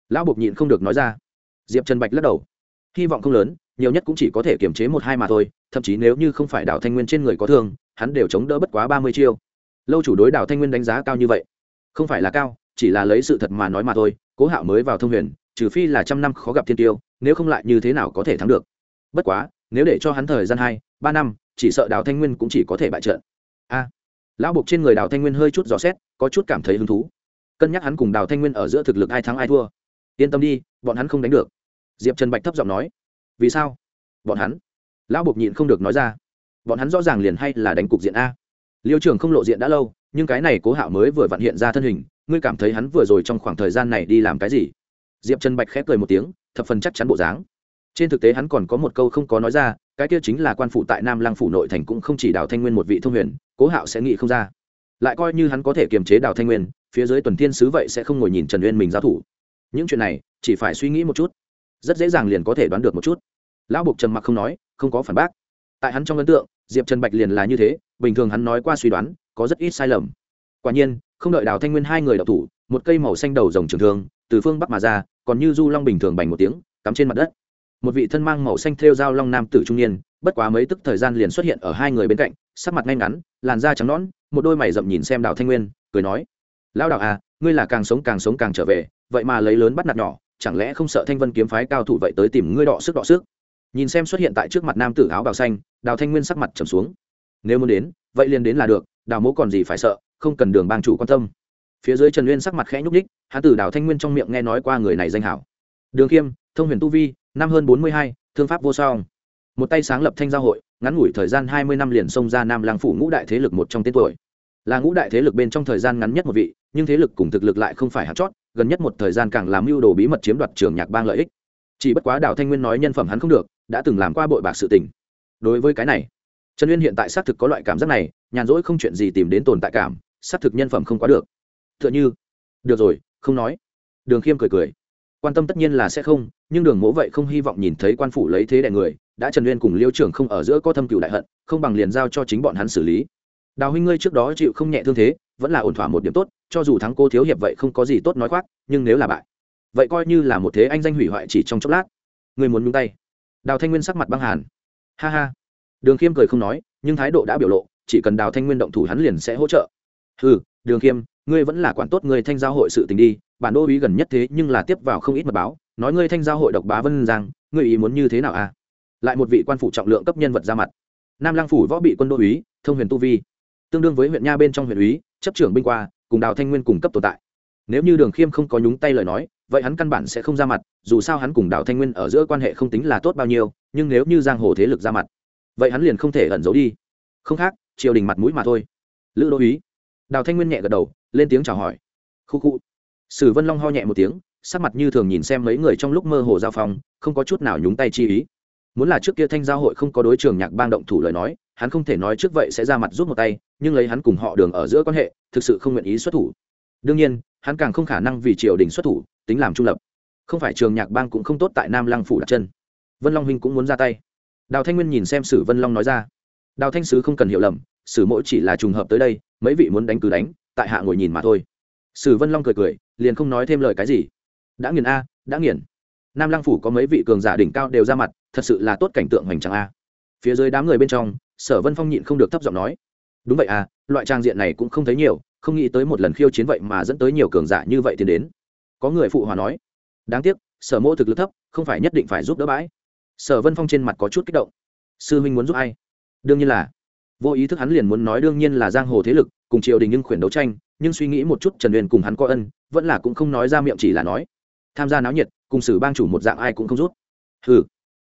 Lão bộc nhịn không được nói ra. Diệp trần bạch lắc đầu. Hy vọng không lớn, nhiều nhất cũng chỉ có thể kiềm chế một hai mà thôi, thậm chí nếu như không phải đào thanh nguyên trên người có thương, hắn đều chống đỡ bất quá ba mươi chiêu. Lâu chủ đối đào thanh nguyên đánh giá cao như vậy. Không phải là cao, chỉ là lấy sự thật mà nói mà thôi, cố hạo mới vào thông huyền, trừ phi là trăm năm khó gặp thiên tiêu, nếu không lại như thế nào có thể thắng được. Bất quá nếu để cho hắn thời gian hai, ba năm, chỉ sợ đào thanh nguyên cũng chỉ có thể bại trận. A. Lão buộc trên người đào thanh nguyên hơi chút dò xét, có chút cảm thấy hứng thú. Cân nhắc hắn cùng đào thanh nguyên ở giữa thực lực ai thắng ai thua. Yên tâm đi, bọn hắn không đánh được. Diệp trần bạch thấp giọng nói. Vì sao? Bọn hắn. Lão buộc nhịn không được nói ra. Bọn hắn rõ ràng liền hay là đánh cục diện a. Liêu trường không lộ diện đã lâu, nhưng cái này cố hạo mới vừa vặn hiện ra thân hình, ngươi cảm thấy hắn vừa rồi trong khoảng thời gian này đi làm cái gì? Diệp trần bạch khép cười một tiếng, thập phần chắc chắn bộ dáng trên thực tế hắn còn có một câu không có nói ra, cái kia chính là quan phủ tại nam lăng phủ nội thành cũng không chỉ đào thanh nguyên một vị thông huyền, cố hạo sẽ nghĩ không ra. Lại coi như hắn có thể kiềm chế đào thanh nguyên, phía dưới tuần thiên sứ vậy sẽ không ngồi nhìn trần uyên mình giao thủ. Những chuyện này, chỉ phải suy nghĩ một chút. Rất dễ dàng liền có thể đoán được một chút. Lão bục trầm mặc không nói, không có phản bác. Tại hắn trong ấn tượng, diệp trần bạch liền là như thế, bình thường hắn nói qua suy đoán, có rất ít sai lầm. Quả nhiên, không đợi đào thanh nguyên hai người đậu thủ, một cây màu xanh đầu rồng trường thương, từ phương bắc mà ra, còn như du long bình thường bành một tiếng, cắm trên mặt đất một vị thân mang màu xanh thêu dao long nam tử trung niên, bất quá mấy tức thời gian liền xuất hiện ở hai người bên cạnh, sắc mặt ngay ngắn, làn da trắng nõn, một đôi mày rậm nhìn xem đào thanh nguyên, cười nói, lão đạo à ngươi là càng sống càng sống càng trở về, vậy mà lấy lớn bắt nạt nhỏ, chẳng lẽ không sợ thanh vân kiếm phái cao thủ vậy tới tìm ngươi đọ sức đọ sức? Nhìn xem xuất hiện tại trước mặt nam tử áo bào xanh, đào thanh nguyên sắc mặt trầm xuống. Nếu muốn đến, vậy liền đến là được, đào mỗ còn gì phải sợ, không cần đường bang chủ quan tâm. Phía dưới trần nguyên sắc mặt khẽ nhúc ních hán tử đào thanh nguyên trong miệng nghe nói qua người này danh hảo. Đường khiêm, thông huyền tu vi năm hơn bốn mươi hai, thương pháp vô song. Một tay sáng lập thanh giao hội, ngắn ngủi thời gian hai mươi năm liền xông ra nam lang phủ ngũ đại thế lực một trong tên tuổi. Là ngũ đại thế lực bên trong thời gian ngắn nhất một vị, nhưng thế lực cùng thực lực lại không phải hạt chót, gần nhất một thời gian càng làm mưu đồ bí mật chiếm đoạt trường nhạc bang lợi ích. Chỉ bất quá đào thanh nguyên nói nhân phẩm hắn không được, đã từng làm qua bội bạc sự tình. Đối với cái này, trần uyên hiện tại xác thực có loại cảm giác này, nhàn rỗi không chuyện gì tìm đến tồn tại cảm, xác thực nhân phẩm không quá được. T h ư ợ n h ư được rồi, không nói. Đường khiêm cười cười quan tâm tất nhiên là sẽ không, nhưng đường mỗ vậy không hy vọng nhìn thấy quan phủ lấy thế đại người, đã trần uyên cùng liêu trưởng không ở giữa có thâm cựu đại hận, không bằng liền giao cho chính bọn hắn xử lý. Đào huynh ngươi trước đó chịu không nhẹ thương thế, vẫn là ổn thỏa một điểm tốt, cho dù thắng cô thiếu hiệp vậy không có gì tốt nói khoác, nhưng nếu là bại, vậy coi như là một thế anh danh hủy hoại chỉ trong chốc lát. Ngươi muốn nhung tay. Đào thanh nguyên sắc mặt băng hàn. Ha ha. Đường khiêm cười không nói, nhưng thái độ đã biểu lộ, chỉ cần đào thanh nguyên động thủ hắn liền sẽ hỗ trợ. Ừ đường khiêm, ngươi vẫn là quản tốt người thanh giao hội sự tình đi bản đô uý gần nhất thế nhưng là tiếp vào không ít mật báo, nói ngươi thanh giao hội độc bá vân giang, ngươi ý muốn như thế nào à? Lại một vị quan phủ trọng lượng cấp nhân vật ra mặt. Nam lang phủ võ bị quân đô úy thông huyền tu vi. Tương đương với huyện nha bên trong huyện úy chấp trưởng binh qua, cùng đào thanh nguyên cùng cấp tồn tại. Nếu như đường khiêm không có nhúng tay lời nói, vậy hắn căn bản sẽ không ra mặt, dù sao hắn cùng đào thanh nguyên ở giữa quan hệ không tính là tốt bao nhiêu, nhưng nếu như giang hồ thế lực ra mặt, vậy hắn liền không thể ẩn giấu đi. Không khác, triều đình mặt mũi mà thôi. Lữ đô uý. Đào thanh nguyên nhẹ gật đầu, lên tiếng chào hỏi. Khu khu sử vân long ho nhẹ một tiếng, sắc mặt như thường nhìn xem mấy người trong lúc mơ hồ giao phong, không có chút nào nhúng tay chi ý. Muốn là trước kia thanh giao hội không có đối trường nhạc bang động thủ lời nói, hắn không thể nói trước vậy sẽ ra mặt rút một tay, nhưng lấy hắn cùng họ đường ở giữa quan hệ, thực sự không nguyện ý xuất thủ. Đương nhiên, hắn càng không khả năng vì triều đình xuất thủ, tính làm trung lập. Không phải trường nhạc bang cũng không tốt tại nam lăng phủ đặt chân. Vân long huynh cũng muốn ra tay. Đào thanh nguyên nhìn xem sử vân long nói ra. Đào thanh sứ không cần hiểu lầm, sử mỗi chỉ là trùng hợp tới đây, mấy vị muốn đánh cứ đánh, tại hạ ngồi nhìn mà thôi. Sử vân long cười cười liền không nói thêm lời cái gì. Đã nghiền a, đã nghiền. Nam lăng phủ có mấy vị cường giả đỉnh cao đều ra mặt, thật sự là tốt cảnh tượng hoành tráng a. Phía dưới đám người bên trong, sở vân phong nhịn không được thấp giọng nói, đúng vậy à loại trang diện này cũng không thấy nhiều, không nghĩ tới một lần khiêu chiến vậy mà dẫn tới nhiều cường giả như vậy tiến đến. Có người phụ hòa nói, đáng tiếc, sở mô thực lực thấp, không phải nhất định phải giúp đỡ bãi. Sở vân phong trên mặt có chút kích động, sư huynh muốn giúp ai? Đương nhiên là. Vô ý thức hắn liền muốn nói đương nhiên là giang hồ thế lực cùng triều đình nhưng khuyển đấu tranh, nhưng suy nghĩ một chút trần uyên cùng hắn có ân, vẫn là cũng không nói ra miệng chỉ là nói. Tham gia náo nhiệt, cùng xử bang chủ một dạng ai cũng không rút. Ừ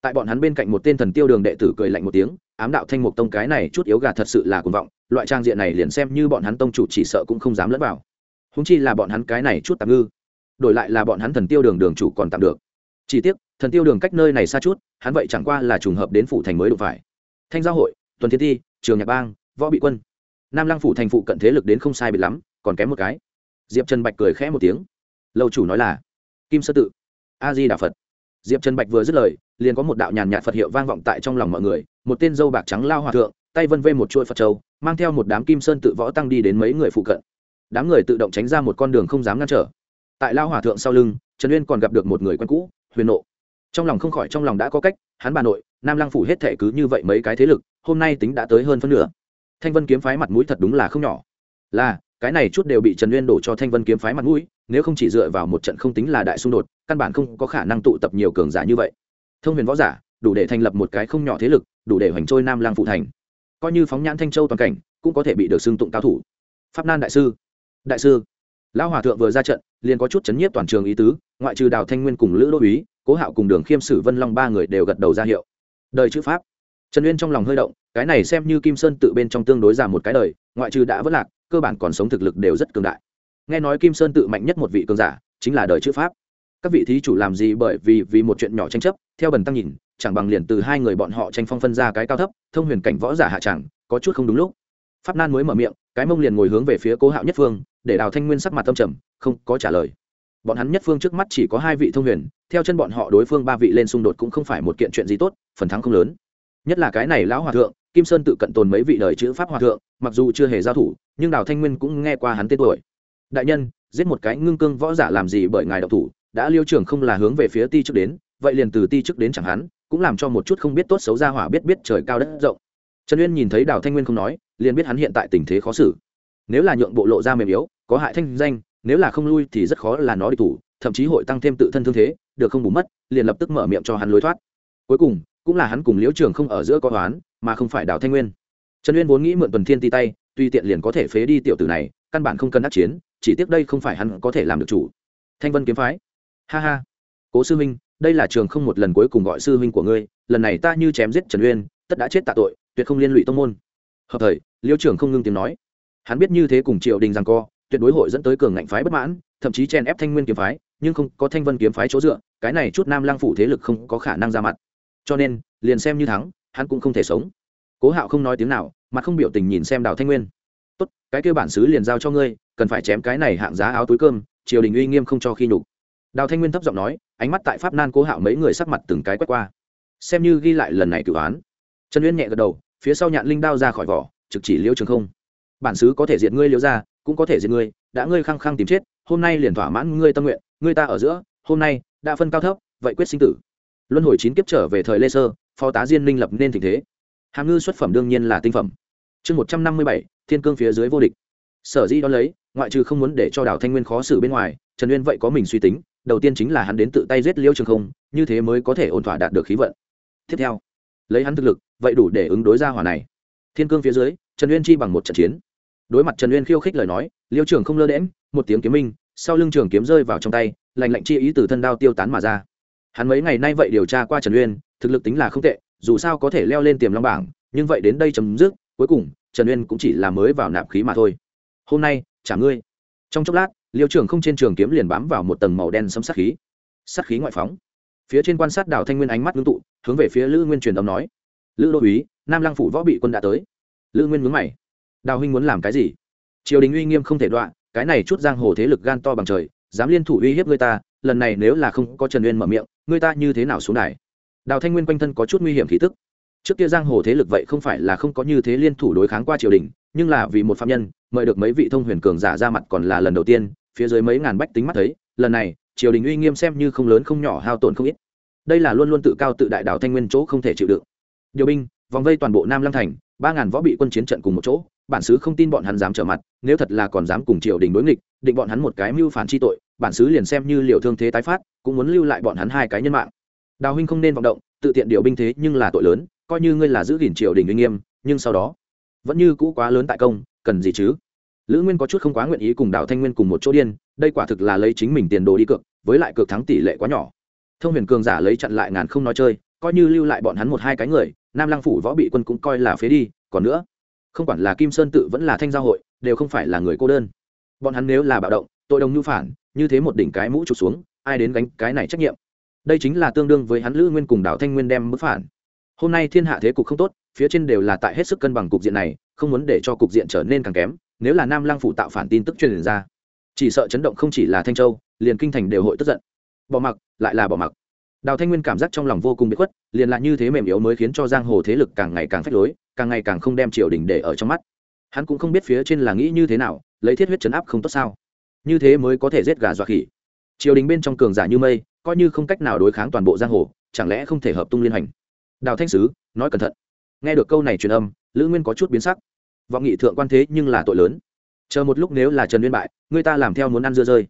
tại bọn hắn bên cạnh một tên thần tiêu đường đệ tử cười lạnh một tiếng, ám đạo thanh mục tông cái này chút yếu gà thật sự là cuồng vọng, loại trang diện này liền xem như bọn hắn tông chủ chỉ sợ cũng không dám lẫn vào. Húng chi là bọn hắn cái này chút tạm ngư, đổi lại là bọn hắn thần tiêu đường đường chủ còn tạm được. Chỉ tiếc, thần tiêu đường cách nơi này xa chút, hắn vậy chẳng qua là trùng hợp đến phủ thành mới đụng phải. Thanh giao hội, tuần thiên thi trường nhạc bang, võ bị quân nam lăng phủ thành phụ cận thế lực đến không sai biệt lắm, còn kém một cái. Diệp trần bạch cười khẽ một tiếng. Lâu chủ nói là, kim sơ tự a di đà phật diệp trần bạch vừa dứt lời, liền có một đạo nhàn nhạt phật hiệu vang vọng tại trong lòng mọi người, một tên dâu bạc trắng lao hòa thượng, tay vân vê một chuỗi phật châu, mang theo một đám kim sơn tự võ tăng đi đến mấy người phụ cận. Đám người tự động tránh ra một con đường không dám ngăn trở. Tại lao hòa thượng sau lưng, trần uyên còn gặp được một người quen cũ, huyền nộ. Trong lòng không khỏi, trong lòng đã có cách, hắn bà nội, nam lăng phủ hết thệ cứ như vậy mấy cái thế lực, hôm nay tính đã tới hơn phân nửa thanh vân kiếm phái mặt mũi thật đúng là không nhỏ. Là, cái này chút đều bị trần uyên đổ cho thanh vân kiếm phái mặt mũi, nếu không chỉ dựa vào một trận không tính là đại xung đột, căn bản không có khả năng tụ tập nhiều cường giả như vậy. Thông huyền võ giả, đủ để thành lập một cái không nhỏ thế lực, đủ để hoành trôi nam lang phụ thành. Coi như phóng nhãn thanh châu toàn cảnh, cũng có thể bị được xưng tụng cao thủ. Pháp nan đại sư. Đại sư. Lão hòa thượng vừa ra trận, liền có chút chấn nhiếp toàn trường ý tứ, ngoại trừ đào thanh nguyên cùng lữ đô uý cố hạo cùng đường khiêm sử vân long ba người đều gật đầu ra hiệu. Đời chữ pháp trần uyên trong lòng hơi động, cái này xem như kim sơn tự bên trong tương đối già một cái đời, ngoại trừ đã vất lạc, cơ bản còn sống thực lực đều rất cường đại. Nghe nói kim sơn tự mạnh nhất một vị cường giả, chính là đời chữ pháp. Các vị thí chủ làm gì bởi vì vì một chuyện nhỏ tranh chấp, theo bần tăng nhìn, chẳng bằng liền từ hai người bọn họ tranh phong phân ra cái cao thấp, thông huyền cảnh võ giả hạ chẳng, có chút không đúng lúc. Pháp nan mới mở miệng, cái mông liền ngồi hướng về phía cố hạo nhất phương, để đào thanh nguyên sắc mặt tâm trầm, không có trả lời. Bọn hắn nhất phương trước mắt chỉ có hai vị thông huyền, theo chân bọn họ đối phương ba vị lên xung đột cũng không phải một kiện chuyện gì tốt, phần thắng không lớn nhất là cái này lão hòa thượng, kim sơn tự cận tồn mấy vị đời chữ pháp hòa thượng, mặc dù chưa hề giao thủ, nhưng đào thanh nguyên cũng nghe qua hắn tên tuổi. Đại nhân, giết một cái ngưng cương võ giả làm gì bởi ngài độc thủ? Đã liêu trưởng không là hướng về phía ti trước đến, vậy liền từ ti trước đến chẳng hắn, cũng làm cho một chút không biết tốt xấu ra hỏa biết biết trời cao đất rộng. Trần uyên nhìn thấy đào thanh nguyên không nói, liền biết hắn hiện tại tình thế khó xử. Nếu là nhượng bộ lộ ra mềm yếu, có hại thanh danh, nếu là không lui thì rất khó là nó đi thủ, thậm chí hội tăng thêm tự thân thương thế, được không bù mất, liền lập tức mở miệng cho hắn lối thoát. Cuối cùng cũng là hắn cùng liễu trường không ở giữa có toán mà không phải đào thanh nguyên. Trần uyên vốn nghĩ mượn tuần thiên ti tay, tuy tiện liền có thể phế đi tiểu tử này, căn bản không cần đắc chiến, chỉ tiếc đây không phải hắn có thể làm được chủ. Thanh vân kiếm phái. Ha ha. Cố sư huynh, đây là trường không một lần cuối cùng gọi sư huynh của ngươi, lần này ta như chém giết trần uyên, tất đã chết tạ tội, tuyệt không liên lụy tông môn. Hợp thời liêu trưởng không ngưng tiếng nói. Hắn biết như thế cùng triều đình rằng co, tuyệt đối hội dẫn tới cường ngạnh phái bất mãn, thậm chí chen ép thanh nguyên kiếm phái, nhưng không có thanh vân kiếm phái chỗ dựa, cái này chút nam lang phủ thế lực không có khả năng ra mặt cho nên, liền xem như thắng, hắn cũng không thể sống. Cố hạo không nói tiếng nào, mà không biểu tình nhìn xem đào thanh nguyên. Tốt, cái kêu bản xứ liền giao cho ngươi, cần phải chém cái này hạng giá áo túi cơm, triều đình uy nghiêm không cho khi nhục. Đào thanh nguyên thấp giọng nói, ánh mắt tại pháp nan cố hạo mấy người sắc mặt từng cái quét qua. Xem như ghi lại lần này cử án. Trần uyên nhẹ gật đầu, phía sau nhạn linh đao ra khỏi vỏ, trực chỉ liêu trường không. Bản xứ có thể diệt ngươi liêu ra cũng có thể diệt ngươi, đã ngươi khăng khăng tìm chết, hôm nay liền thỏa mãn ngươi tâm nguyện, ngươi ta ở giữa, hôm nay đã phân cao thấp, vậy quyết sinh tử luân hồi chín kiếp trở về thời lê sơ, phó tá diên minh lập nên tình thế. Hàm ngư xuất phẩm đương nhiên là tinh phẩm. Chương một trăm năm mươi bảy, thiên cương phía dưới vô địch. Sở dĩ đón lấy, ngoại trừ không muốn để cho đào thanh nguyên khó xử bên ngoài, trần uyên vậy có mình suy tính, đầu tiên chính là hắn đến tự tay giết liêu trường không, như thế mới có thể ổn thỏa đạt được khí vận. Tiếp theo, lấy hắn thực lực, vậy đủ để ứng đối ra hỏa này. Thiên cương phía dưới, trần uyên chi bằng một trận chiến. Đối mặt trần uyên khiêu khích lời nói, liêu trường không lơ đễm một tiếng kiếm minh, sau lưng trường kiếm rơi vào trong tay lành lạnh chi ý từ thân đao tiêu tán mà ra hắn mấy ngày nay vậy điều tra qua trần uyên, thực lực tính là không tệ, dù sao có thể leo lên tiềm long bảng, nhưng vậy đến đây chấm dứt, cuối cùng, trần uyên cũng chỉ là mới vào nạp khí mà thôi. Hôm nay, trả ngươi. Trong chốc lát, liêu trưởng không trên trường kiếm liền bám vào một tầng màu đen sấm sát khí. Sát khí ngoại phóng. Phía trên quan sát đảo thanh nguyên ánh mắt ngưng tụ, hướng về phía lữ nguyên truyền âm nói. Lữ đô úy, nam lăng phủ võ bị quân đã tới. Lữ nguyên mướn mày. Đào huynh muốn làm cái gì? Triều đình uy nghiêm không thể đoạn cái này chút giang hồ thế lực gan to bằng trời, dám liên thủ uy hiếp người ta lần này nếu là không có trần uyên mở miệng, người ta như thế nào xuống đài? Đào thanh nguyên quanh thân có chút nguy hiểm khí tức. Trước kia giang hồ thế lực vậy không phải là không có như thế liên thủ đối kháng qua triều đình, nhưng là vì một phạm nhân, mời được mấy vị thông huyền cường giả ra mặt còn là lần đầu tiên, phía dưới mấy ngàn bách tính mắt thấy, lần này, triều đình uy nghiêm xem như không lớn không nhỏ hao tổn không ít. Đây là luôn luôn tự cao tự đại đảo thanh nguyên chỗ không thể chịu đựng. Điều binh, vòng vây toàn bộ nam lăng thành, ba ngàn võ bị quân chiến trận cùng một chỗ, bản xứ không tin bọn hắn dám trở mặt, nếu thật là còn dám cùng triều đình đối nghịch, định bọn hắn một cái mưu phản chi tội bản xứ liền xem như liệu thương thế tái phát, cũng muốn lưu lại bọn hắn hai cái nhân mạng. Đào huynh không nên vọng động, tự tiện điều binh thế nhưng là tội lớn, coi như ngươi là giữ gìn triều đình uy nghiêm, nhưng sau đó, vẫn như cũ quá lớn tại công, cần gì chứ? Lữ nguyên có chút không quá nguyện ý cùng đào thanh nguyên cùng một chỗ điên, đây quả thực là lấy chính mình tiền đồ đi cược, với lại cược thắng tỷ lệ quá nhỏ. Thông huyền cường giả lấy chặn lại ngàn không nói chơi, coi như lưu lại bọn hắn một hai cái người, nam lăng phủ võ bị quân cũng coi là phế đi, còn nữa, không quản là kim sơn tự vẫn là thanh giao hội, đều không phải là người cô đơn. Bọn hắn nếu là bạo động, tội đồng nhu phản như thế một đỉnh cái mũ trục xuống, ai đến gánh cái này trách nhiệm? Đây chính là tương đương với hắn lữ nguyên cùng đào thanh nguyên đem mức phản. Hôm nay thiên hạ thế cục không tốt, phía trên đều là tại hết sức cân bằng cục diện này, không muốn để cho cục diện trở nên càng kém, nếu là nam lăng phủ tạo phản tin tức truyền ra. Chỉ sợ chấn động không chỉ là thanh châu, liền kinh thành đều hội tức giận. Bỏ mặc, lại là bỏ mặc. Đào thanh nguyên cảm giác trong lòng vô cùng bị khuất, liền là như thế mềm yếu mới khiến cho giang hồ thế lực càng ngày càng phách lối, càng ngày càng không đem triều đình để ở trong mắt. Hắn cũng không biết phía trên là nghĩ như thế nào, lấy thiết huyết chấn áp không tốt sao như thế mới có thể giết gà dọa khỉ. Triều đình bên trong cường giả như mây, coi như không cách nào đối kháng toàn bộ giang hồ, chẳng lẽ không thể hợp tung liên hành? Đào thanh sứ, nói cẩn thận. Nghe được câu này truyền âm, lữ nguyên có chút biến sắc. Vọng nghị thượng quan thế nhưng là tội lớn. Chờ một lúc nếu là trần nguyên bại, người ta làm theo muốn ăn dưa rơi.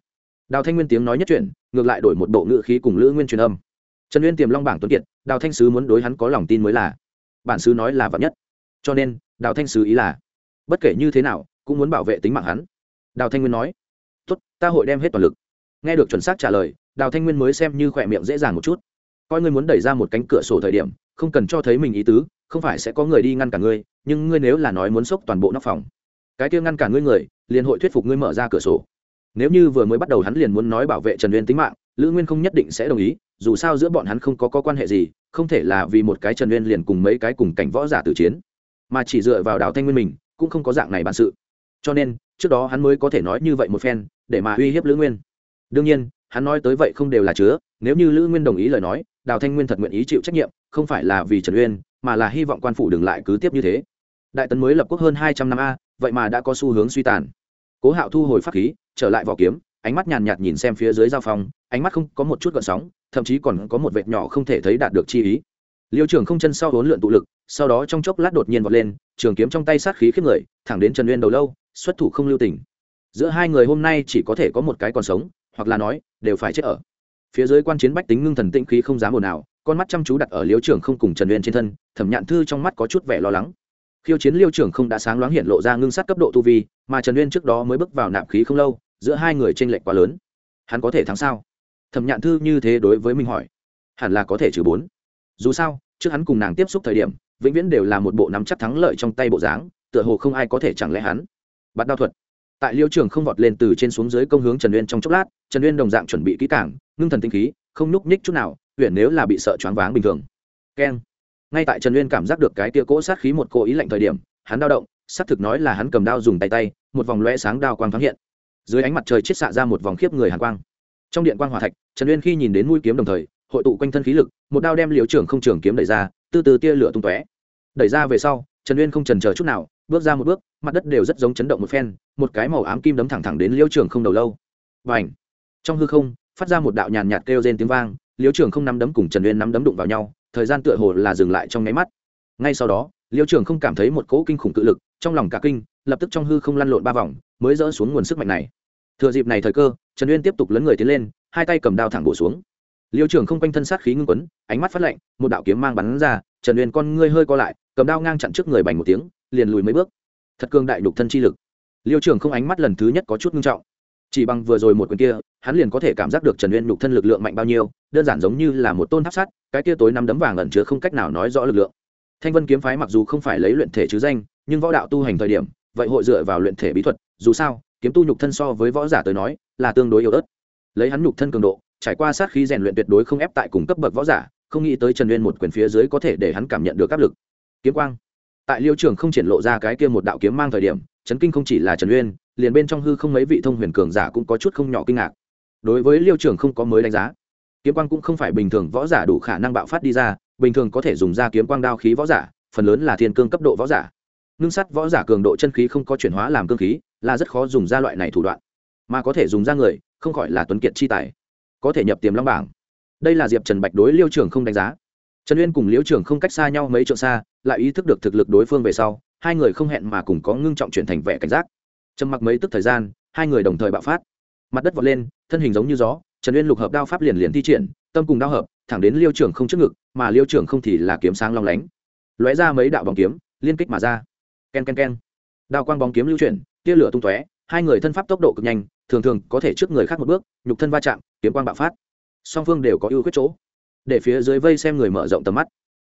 Đào thanh nguyên tiếng nói nhất chuyển ngược lại đổi một bộ ngựa khí cùng lữ nguyên truyền âm. Trần nguyên tiềm long bảng tuấn kiệt, đào thanh sứ muốn đối hắn có lòng tin mới là. Bản sứ nói là vạn nhất. Cho nên, đào thanh sứ ý là, bất kể như thế nào, cũng muốn bảo vệ tính mạng hắn. Đào thanh nguyên nói tốt ta hội đem hết toàn lực. Nghe được chuẩn xác trả lời đào thanh nguyên mới xem như khỏe miệng dễ dàng một chút. Coi ngươi muốn đẩy ra một cánh cửa sổ thời điểm không cần cho thấy mình ý tứ không phải sẽ có người đi ngăn cả ngươi nhưng ngươi nếu là nói muốn xốc toàn bộ nóc phòng cái kia ngăn cả ngươi người liền hội thuyết phục ngươi mở ra cửa sổ. Nếu như vừa mới bắt đầu hắn liền muốn nói bảo vệ trần uyên tính mạng lữ nguyên không nhất định sẽ đồng ý dù sao giữa bọn hắn không có, có quan hệ gì không thể là vì một cái trần uyên liền cùng mấy cái cùng cảnh võ giả tử chiến. Mà chỉ dựa vào đào thanh nguyên mình cũng không có dạng này bản sự. Cho nên trước đó hắn mới có thể nói như vậy một phen để mà uy hiếp lữ nguyên. Đương nhiên, hắn nói tới vậy không đều là chứa, nếu như lữ nguyên đồng ý lời nói, đào thanh nguyên thật nguyện ý chịu trách nhiệm, không phải là vì trần uyên, mà là hy vọng quan phủ đừng lại cứ tiếp như thế. Đại tấn mới lập quốc hơn hai trăm năm a, vậy mà đã có xu hướng suy tàn. Cố hạo thu hồi pháp khí, trở lại vỏ kiếm, ánh mắt nhàn nhạt nhìn xem phía dưới giao phong, ánh mắt không có một chút gợn sóng, thậm chí còn có một vệt nhỏ không thể thấy đạt được chi ý. Liêu trưởng không chân sau hốn lượn tụ lực, sau đó trong chốc lát đột nhiên vọt lên, trường kiếm trong tay sát khí khiếp người, thẳng đến trần uyên đầu lâu, xuất thủ không lưu tình giữa hai người hôm nay chỉ có thể có một cái còn sống, hoặc là nói, đều phải chết ở. Phía dưới quan chiến bách tính ngưng thần tĩnh khí không dám ồn nào con mắt chăm chú đặt ở liêu trưởng không cùng trần uyên trên thân, thẩm nhạn thư trong mắt có chút vẻ lo lắng. Khiêu chiến liêu trưởng không đã sáng loáng hiện lộ ra ngưng sát cấp độ tu vi, mà trần uyên trước đó mới bước vào nạp khí không lâu, giữa hai người t r ê n lệch quá lớn. Hắn có thể thắng sao? Thẩm nhạn thư như thế đối với minh hỏi. Hẳn là có thể trừ bốn. Dù sao, trước hắn cùng nàng tiếp xúc thời điểm, vĩnh viễn đều là một bộ nắm chắc thắng lợi trong tay bộ dáng, tựa hồ không ai có thể chẳng lẽ hắn. Bắt đao thuật tại liêu trường không vọt lên từ trên xuống dưới công hướng trần uyên trong chốc lát, trần uyên đồng dạng chuẩn bị kỹ cảng ngưng thần tinh khí, không núc ních chút nào huyện nếu là bị sợ choáng váng bình thường. Keng. Ngay tại trần uyên cảm giác được cái tia cỗ sát khí một cỗ ý lạnh thời điểm, hắn đau động, xác thực nói là hắn cầm đao dùng tay tay, một vòng loe sáng đao quang thoáng hiện. Dưới ánh mặt trời chết xạ ra một vòng khiếp người hàn quang. Trong điện quang hòa thạch, trần uyên khi nhìn đến mũi kiếm đồng thời, hội tụ quanh thân khí lực, một đao đem liều trưởng không trường kiếm đẩy ra, từ từ tia lửa tung tóe. Đẩy ra về sau, trần uyên không trần chờ chút nào bước ra một bước, mặt đất đều rất giống chấn động một phen, một cái màu ám kim đấm thẳng thẳng đến liêu trường không đầu lâu. Và ảnh trong hư không, phát ra một đạo nhàn nhạt kêu rên tiếng vang liêu trường không nắm đấm cùng trần uyên nắm đấm đụng vào nhau, thời gian tựa hồ là dừng lại trong nháy mắt. Ngay sau đó liêu trường không cảm thấy một cỗ kinh khủng cự lực, trong lòng cả kinh, lập tức trong hư không lăn lộn ba vòng, mới dỡ xuống nguồn sức mạnh này. Thừa dịp này thời cơ, trần uyên tiếp tục lấn người tiến lên, hai tay cầm đao thẳng bổ xuống. Liêu trưởng không quanh thân sát khí ngưng quấn, ánh mắt phát lạnh, một đạo kiếm mang bắn ra, trần uyên con ngươi hơi co lại, cầm đao ngang chặn trước người bành một tiếng liền lùi mấy bước. Thật cương đại nhục thân chi lực. Liêu trưởng không ánh mắt lần thứ nhất có chút ngưng trọng. Chỉ bằng vừa rồi một quyền kia, hắn liền có thể cảm giác được trần uyên nhục thân lực lượng mạnh bao nhiêu, đơn giản giống như là một tôn tháp sắt, cái kia tối năm đấm vàng ẩn chứa không cách nào nói rõ lực lượng. Thanh vân kiếm phái mặc dù không phải lấy luyện thể chứ danh, nhưng võ đạo tu hành thời điểm, vậy hội dựa vào luyện thể bí thuật, dù sao, kiếm tu nhục thân so với võ giả tới nói, là tương đối yếu ớt. Lấy hắn nhục thân cường độ, trải qua sát khí rèn luyện tuyệt đối không ép tại cùng cấp bậc võ giả, không nghĩ tới trần uyên một quyền phía dưới có thể để hắn cảm nhận được áp lực. Kiếm quang tại liêu trường không triển lộ ra cái kia một đạo kiếm mang thời điểm, chấn kinh không chỉ là trần uyên, liền bên trong hư không mấy vị thông huyền cường giả cũng có chút không nhỏ kinh ngạc. Đối với liêu trường không có mới đánh giá, kiếm quang cũng không phải bình thường võ giả đủ khả năng bạo phát đi ra, bình thường có thể dùng ra kiếm quang đao khí võ giả, phần lớn là thiên cương cấp độ võ giả. Ngưng sắt võ giả cường độ chân khí không có chuyển hóa làm cương khí, là rất khó dùng ra loại này thủ đoạn. Mà có thể dùng ra người, không gọi là tuấn kiệt chi tài. Có thể nhập tiềm long bảng. Đây là diệp trần bạch đối liêu trường không đánh giá. Trần uyên cùng Liêu trường không cách xa nhau mấy trượng xa lại ý thức được thực lực đối phương về sau, hai người không hẹn mà cùng có ngưng trọng chuyển thành vẻ cảnh giác. Trầm mặc mấy tức thời gian, hai người đồng thời bạo phát. Mặt đất vọt lên, thân hình giống như gió, trần uyên lục hợp đao pháp liền liền thi triển, tâm cùng đao hợp, thẳng đến liêu trưởng không trước ngực, mà liêu trưởng không thì là kiếm sáng long lánh. Lóe ra mấy đạo bóng kiếm, liên kích mà ra. K e n k e n k e n đao quang bóng kiếm lưu chuyển, tia lửa tung tóe, hai người thân pháp tốc độ cực nhanh, thường thường có thể trước người khác một bước, nhục thân va chạm, kiếm quang bạo phát. Song phương đều có ưu khuyết chỗ. Để phía dưới vây xem người mở rộng tầm mắt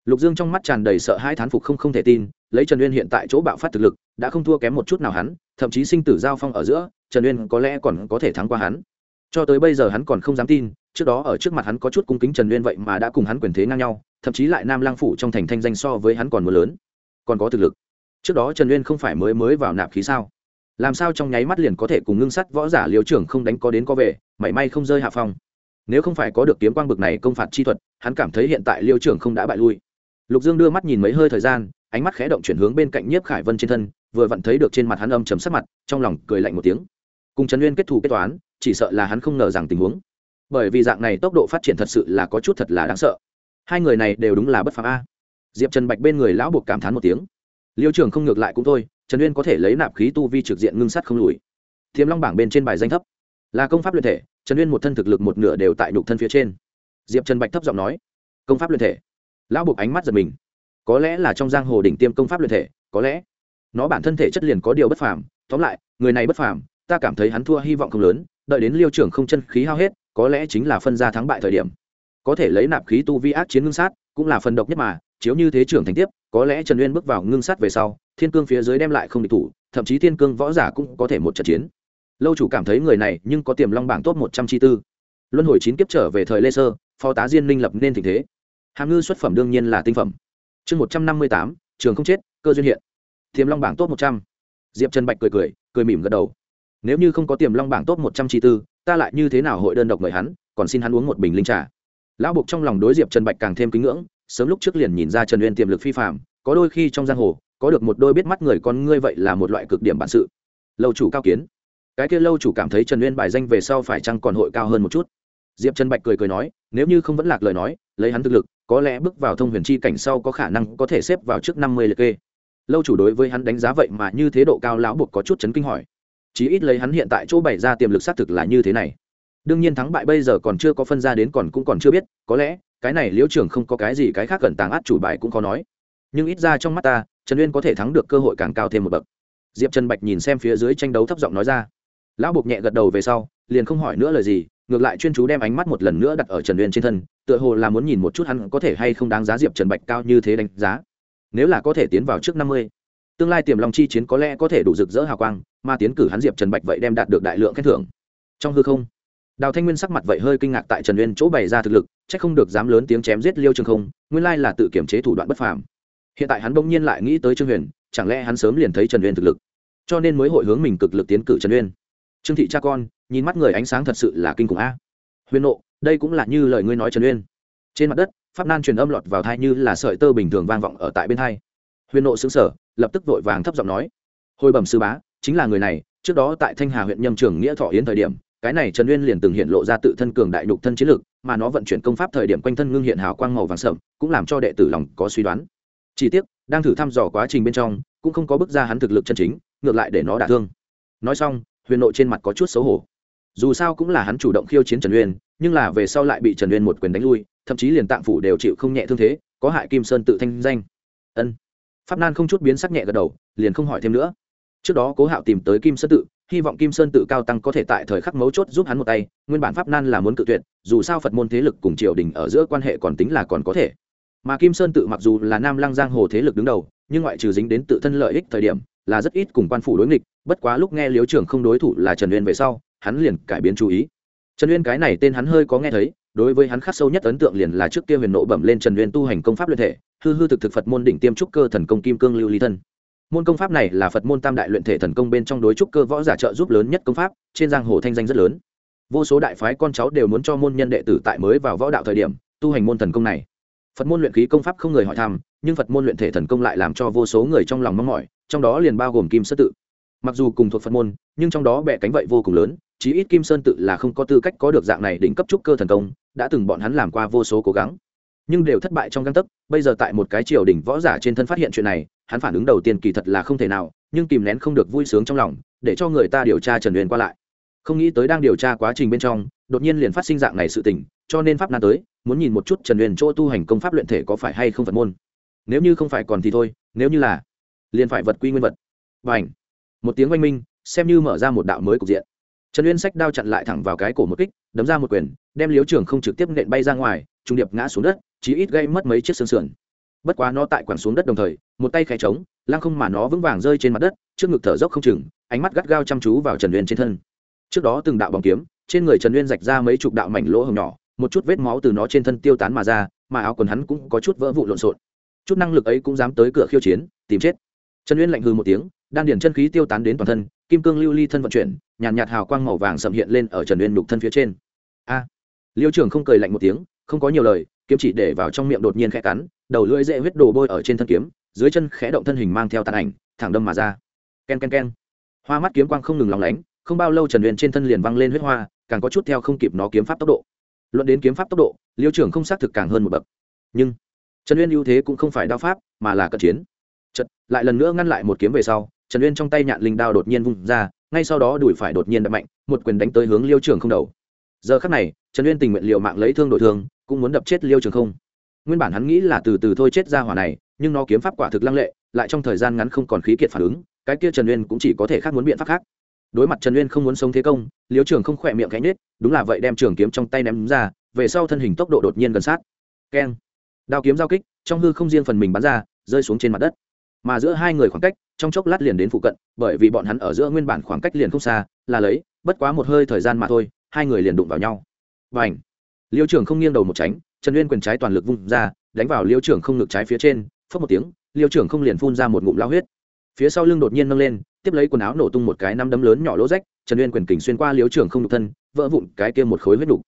lục dương trong mắt tràn đầy sợ hãi thán phục không không thể tin, lấy trần uyên hiện tại chỗ bạo phát thực lực, đã không thua kém một chút nào hắn, thậm chí sinh tử giao phong ở giữa, trần uyên có lẽ còn có thể thắng qua hắn. Cho tới bây giờ hắn còn không dám tin, trước đó ở trước mặt hắn có chút cung kính trần uyên vậy mà đã cùng hắn quyền thế ngang nhau, thậm chí lại nam lang phủ trong thành thanh danh so với hắn còn mưa lớn. Còn có thực lực. Trước đó trần uyên không phải mới mới vào nạp khí sao? Làm sao trong nháy mắt liền có thể cùng ngưng sắt võ giả liều trưởng không đánh có đến có về, mảy may không rơi hạ phong. Nếu không phải có được kiếm quang bực này công phạt chi thuật, hắn cảm thấy hiện tại liêu trưởng không đã bại lui lục dương đưa mắt nhìn mấy hơi thời gian, ánh mắt khẽ động chuyển hướng bên cạnh nhiếp khải vân trên thân, vừa vặn thấy được trên mặt hắn âm chấm sắc mặt, trong lòng cười lạnh một tiếng. Cùng trần uyên kết thù kết toán, chỉ sợ là hắn không ngờ rằng tình huống. Bởi vì dạng này tốc độ phát triển thật sự là có chút thật là đáng sợ. Hai người này đều đúng là bất phàm a. Diệp trần bạch bên người lão buộc cảm thán một tiếng. Liêu trường không ngược lại cũng thôi, trần uyên có thể lấy nạp khí tu vi trực diện ngưng sắt không lùi. Thiềm long bảng bên trên bài danh thấp. Là công pháp luyện thể, trần uyên một thân thực lực một nửa đều tại nhục thân phía trên. Diệp trần bạch thấp giọng nói, công pháp luyện thể lão buộc ánh mắt giật mình. Có lẽ là trong giang hồ đỉnh tiêm công pháp luyện thể, có lẽ. Nó bản thân thể chất liền có điều bất phàm. Tóm lại, người này bất phàm, ta cảm thấy hắn thua hy vọng không lớn, đợi đến liêu trưởng không chân khí hao hết, có lẽ chính là phân ra thắng bại thời điểm. Có thể lấy nạp khí tu vi ác chiến ngưng sát, cũng là phần độc nhất mà, chiếu như thế trưởng thành tiếp, có lẽ trần uyên bước vào ngưng sát về sau, thiên cương phía dưới đem lại không địch thủ, thậm chí thiên cương võ giả cũng có thể một trận chiến. Lâu chủ cảm thấy người này nhưng có tiềm long bảng tốt một trăm chi tư. Luân hồi chín kiếp trở về thời lê sơ, phó tá diên minh lập nên tình thế hàm ngư xuất phẩm đương nhiên là tinh phẩm. Chương một trăm năm mươi tám, trường không chết, cơ duyên hiện. Tiềm long bảng top một trăm. Diệp trần bạch cười cười cười mỉm gật đầu. Nếu như không có tiềm long bảng top một trăm chi tư, ta lại như thế nào hội đơn độc mời hắn, còn xin hắn uống một bình linh trà. Lão buộc trong lòng đối diệp trần bạch càng thêm kính ngưỡng, sớm lúc trước liền nhìn ra trần uyên tiềm lực phi phạm có đôi khi trong giang hồ, có được một đôi biết mắt người con ngươi vậy là một loại cực điểm bản sự. Lâu chủ cao kiến. Cái kia lâu chủ cảm thấy trần uyên bài danh về sau phải chăng còn hội cao hơn một chút? Diệp trần bạch cười cười nói, nếu như không vẫn lạc lời nói, lấy hắn thực lực có lẽ bước vào thông huyền chi cảnh sau có khả năng có thể xếp vào trước năm mươi liệt kê. Lâu chủ đối với hắn đánh giá vậy mà như thế độ cao lão buộc có chút chấn kinh hỏi. Chí ít lấy hắn hiện tại chỗ bày ra tiềm lực xác thực là như thế này. Đương nhiên thắng bại bây giờ còn chưa có phân ra đến còn cũng còn chưa biết, có lẽ, cái này liễu trưởng không có cái gì cái khác cần tàng át chủ bài cũng khó nói. Nhưng ít ra trong mắt ta, trần uyên có thể thắng được cơ hội càng cao thêm một bậc. Diệp trần bạch nhìn xem phía dưới tranh đấu thấp giọng nói ra. Lão buộc nhẹ gật đầu về sau, liền không hỏi nữa lời gì, ngược lại chuyên chú đem ánh mắt một lần nữa đặt ở trần uyên trên thân tựa hồ là muốn nhìn một chút hắn có thể hay không đáng giá diệp trần bạch cao như thế đánh giá. Nếu là có thể tiến vào trước năm mươi, tương lai tiềm long chi chiến có lẽ có thể đủ rực rỡ hào quang, mà tiến cử hắn diệp trần bạch vậy đem đạt được đại lượng khen thưởng. Trong hư không, đào thanh nguyên sắc mặt vậy hơi kinh ngạc tại trần uyên chỗ bày ra thực lực c h ắ c không được dám lớn tiếng chém giết liêu trường không, nguyên lai là tự kiểm chế thủ đoạn bất phàm. Hiện tại hắn bỗng nhiên lại nghĩ tới trương huyền, chẳng lẽ hắn sớm liền thấy trần uyên thực lực? Cho nên mới hội hướng mình cực lực tiến cử trần uyên. Trương thị cha con, nhìn mắt người ánh sáng thật sự là kinh khủng a. Huyền nộ đây cũng là như lời ngươi nói trần uyên. trên mặt đất, pháp nan truyền âm lọt vào thai như là sợi tơ bình thường vang vọng ở tại bên thai. huyền nộ xứng sở lập tức vội vàng thấp giọng nói, hồi bẩm sư bá, chính là người này, trước đó tại thanh hà huyện nhâm trường nghĩa thọ yến thời điểm, cái này trần uyên liền từng hiện lộ ra tự thân cường đại nhục thân chiến lực, mà nó vận chuyển công pháp thời điểm quanh thân ngưng hiện hào quang màu vàng sậm, cũng làm cho đệ tử lòng có suy đoán. Chỉ tiếc, đang thử thăm dò quá trình bên trong, cũng không có bước ra hắn thực lực chân chính, ngược lại để nó đả thương. Nói xong, huyền nội trên mặt có chút xấu hổ dù sao cũng là hắn chủ động khiêu chiến trần uyên, nhưng là về sau lại bị trần uyên một quyền đánh lui, thậm chí liền tạng phủ đều chịu không nhẹ thương thế, có hại kim sơn tự thanh danh. Ân. Pháp nan không chút biến sắc nhẹ gật đầu, liền không hỏi thêm nữa. Trước đó cố hạo tìm tới kim sơn tự, hy vọng kim sơn tự cao tăng có thể tại thời khắc mấu chốt giúp hắn một tay, nguyên bản pháp nan là muốn cự tuyệt, dù sao phật môn thế lực cùng triều đình ở giữa quan hệ còn tính là còn có thể. Mà kim sơn tự mặc dù là nam lăng giang hồ thế lực đứng đầu, nhưng ngoại trừ dính đến tự thân lợi ích thời điểm, là rất ít cùng quan phủ đối nghịch, bất quá lúc nghe liếu trưởng không đối thủ là trần uyên về sau hắn liền cải biến chú ý. Trần uyên cái này tên hắn hơi có nghe thấy, đối với hắn khắc sâu nhất ấn tượng liền là trước kia huyền nộ bẩm lên trần uyên tu hành công pháp luyện thể, hư hư thực thực phật môn đỉnh tiêm trúc cơ thần công kim cương lưu ly thân. Môn công pháp này là phật môn tam đại luyện thể thần công bên trong đối trúc cơ võ giả trợ giúp lớn nhất công pháp, trên giang hồ thanh danh rất lớn. Vô số đại phái con cháu đều muốn cho môn nhân đệ tử tại mới vào võ đạo thời điểm, tu hành môn thần công này. Phật môn luyện khí công pháp không người hỏi thăm, nhưng phật môn luyện thể thần công lại làm cho vô số người trong lòng mong mỏi, trong đó liền bao gồm kim sơ tự mặc dù cùng thuộc phật môn, nhưng trong đó bẹ cánh vậy vô cùng lớn, chí ít kim sơn tự là không có tư cách có được dạng này đỉnh cấp trúc cơ thần công, đã từng bọn hắn làm qua vô số cố gắng. Nhưng đều thất bại trong găng tấc, bây giờ tại một cái triều đỉnh võ giả trên thân phát hiện chuyện này, hắn phản ứng đầu tiên kỳ thật là không thể nào, nhưng kìm nén không được vui sướng trong lòng, để cho người ta điều tra trần huyền qua lại. Không nghĩ tới đang điều tra quá trình bên trong, đột nhiên liền phát sinh dạng này sự tình, cho nên pháp Na tới, muốn nhìn một chút trần huyền chỗ tu hành công pháp luyện thể có phải hay không phật môn. Nếu như không phải còn thì thôi, nếu như là, liền phải vật quy nguyên vật. Và ảnh một tiếng oanh minh, xem như mở ra một đạo mới cục diện. Trần uyên sách đao chặn lại thẳng vào cái cổ một kích, đấm ra một quyền, đem liếu trường không trực tiếp nện bay ra ngoài trung điệp ngã xuống đất, chí ít gây mất mấy chiếc xương sườn. Bất quá nó tại quẳng xuống đất đồng thời, một tay khẽ trống lăng không mà nó vững vàng rơi trên mặt đất, trước ngực thở dốc không chừng, ánh mắt gắt gao chăm chú vào trần uyên trên thân. Trước đó từng đạo bóng kiếm, trên người trần uyên rạch ra mấy chục đạo mảnh lỗ hồng nhỏ, một chút vết máu từ nó trên thân tiêu tán mà ra, mà áo quần hắn cũng có chút vỡ vụ lộn xộn. Chút năng lực ấy cũng dám tới cửa khiêu chiến, tìm chết. Trần uyên lạnh hư một tiếng đan điển chân khí tiêu tán đến toàn thân kim cương lưu ly thân vận chuyển nhàn nhạt, nhạt hào quang màu vàng sậm hiện lên ở trần uyên đục thân phía trên. A! Liêu trưởng không cười lạnh một tiếng không có nhiều lời kiếm chỉ để vào trong miệng đột nhiên khẽ cắn đầu lưỡi dễ huyết đồ bôi ở trên thân kiếm dưới chân khẽ động thân hình mang theo tàn ảnh thẳng đâm mà ra. K e n k e n k e n hoa mắt kiếm quang không ngừng lòng lánh không bao lâu trần uyên trên thân liền văng lên huyết hoa càng có chút theo không kịp nó kiếm pháp tốc độ. Luận đến kiếm pháp tốc độ liêu trưởng không xác thực càng hơn một bậc. Nhưng trần uyên ưu thế cũng không phải đao pháp mà là cận chiến. Chật, lại lần nữa ngăn lại một kiếm về sau trần uyên trong tay nhạn linh đao đột nhiên vung ra, ngay sau đó đùi phải đột nhiên đập mạnh, một quyền đánh tới hướng liêu Trường không đầu. Giờ khắc này, trần uyên tình nguyện liệu mạng lấy thương đổi thương, cũng muốn đập chết liêu trường không. Nguyên bản hắn nghĩ là từ từ thôi chết ra hỏa này, nhưng nó kiếm pháp quả thực lăng lệ, lại trong thời gian ngắn không còn khí kiệt phản ứng, cái kia trần uyên cũng chỉ có thể khác muốn biện pháp khác. Đối mặt trần uyên không muốn sống thế công, liêu trường không khỏe miệng cánh nết đúng là vậy đem trường kiếm trong tay ném ra, về sau thân hình tốc độ đột nhiên gần sát. Keng. Đao kiếm giao kích, trong hư không riêng phần mình bắn ra, rơi xuống trên mặt đất mà giữa hai người khoảng cách, trong chốc lát liền đến phụ cận, bởi vì bọn hắn ở giữa nguyên bản khoảng cách liền không xa, là lấy, bất quá một hơi thời gian mà thôi, hai người liền đụng vào nhau. Và ảnh liêu trưởng không nghiêng đầu một tránh, trần uyên quyền trái toàn lực vung ra, đánh vào liêu trưởng không ngực trái phía trên phớt một tiếng, liêu trưởng không liền phun ra một ngụm lao huyết. Phía sau lưng đột nhiên nâng lên, tiếp lấy quần áo nổ tung một cái năm đấm lớn nhỏ lỗ rách, trần uyên quyền kình xuyên qua liêu trưởng không đục thân, vỡ vụn cái kia một khối huyết đục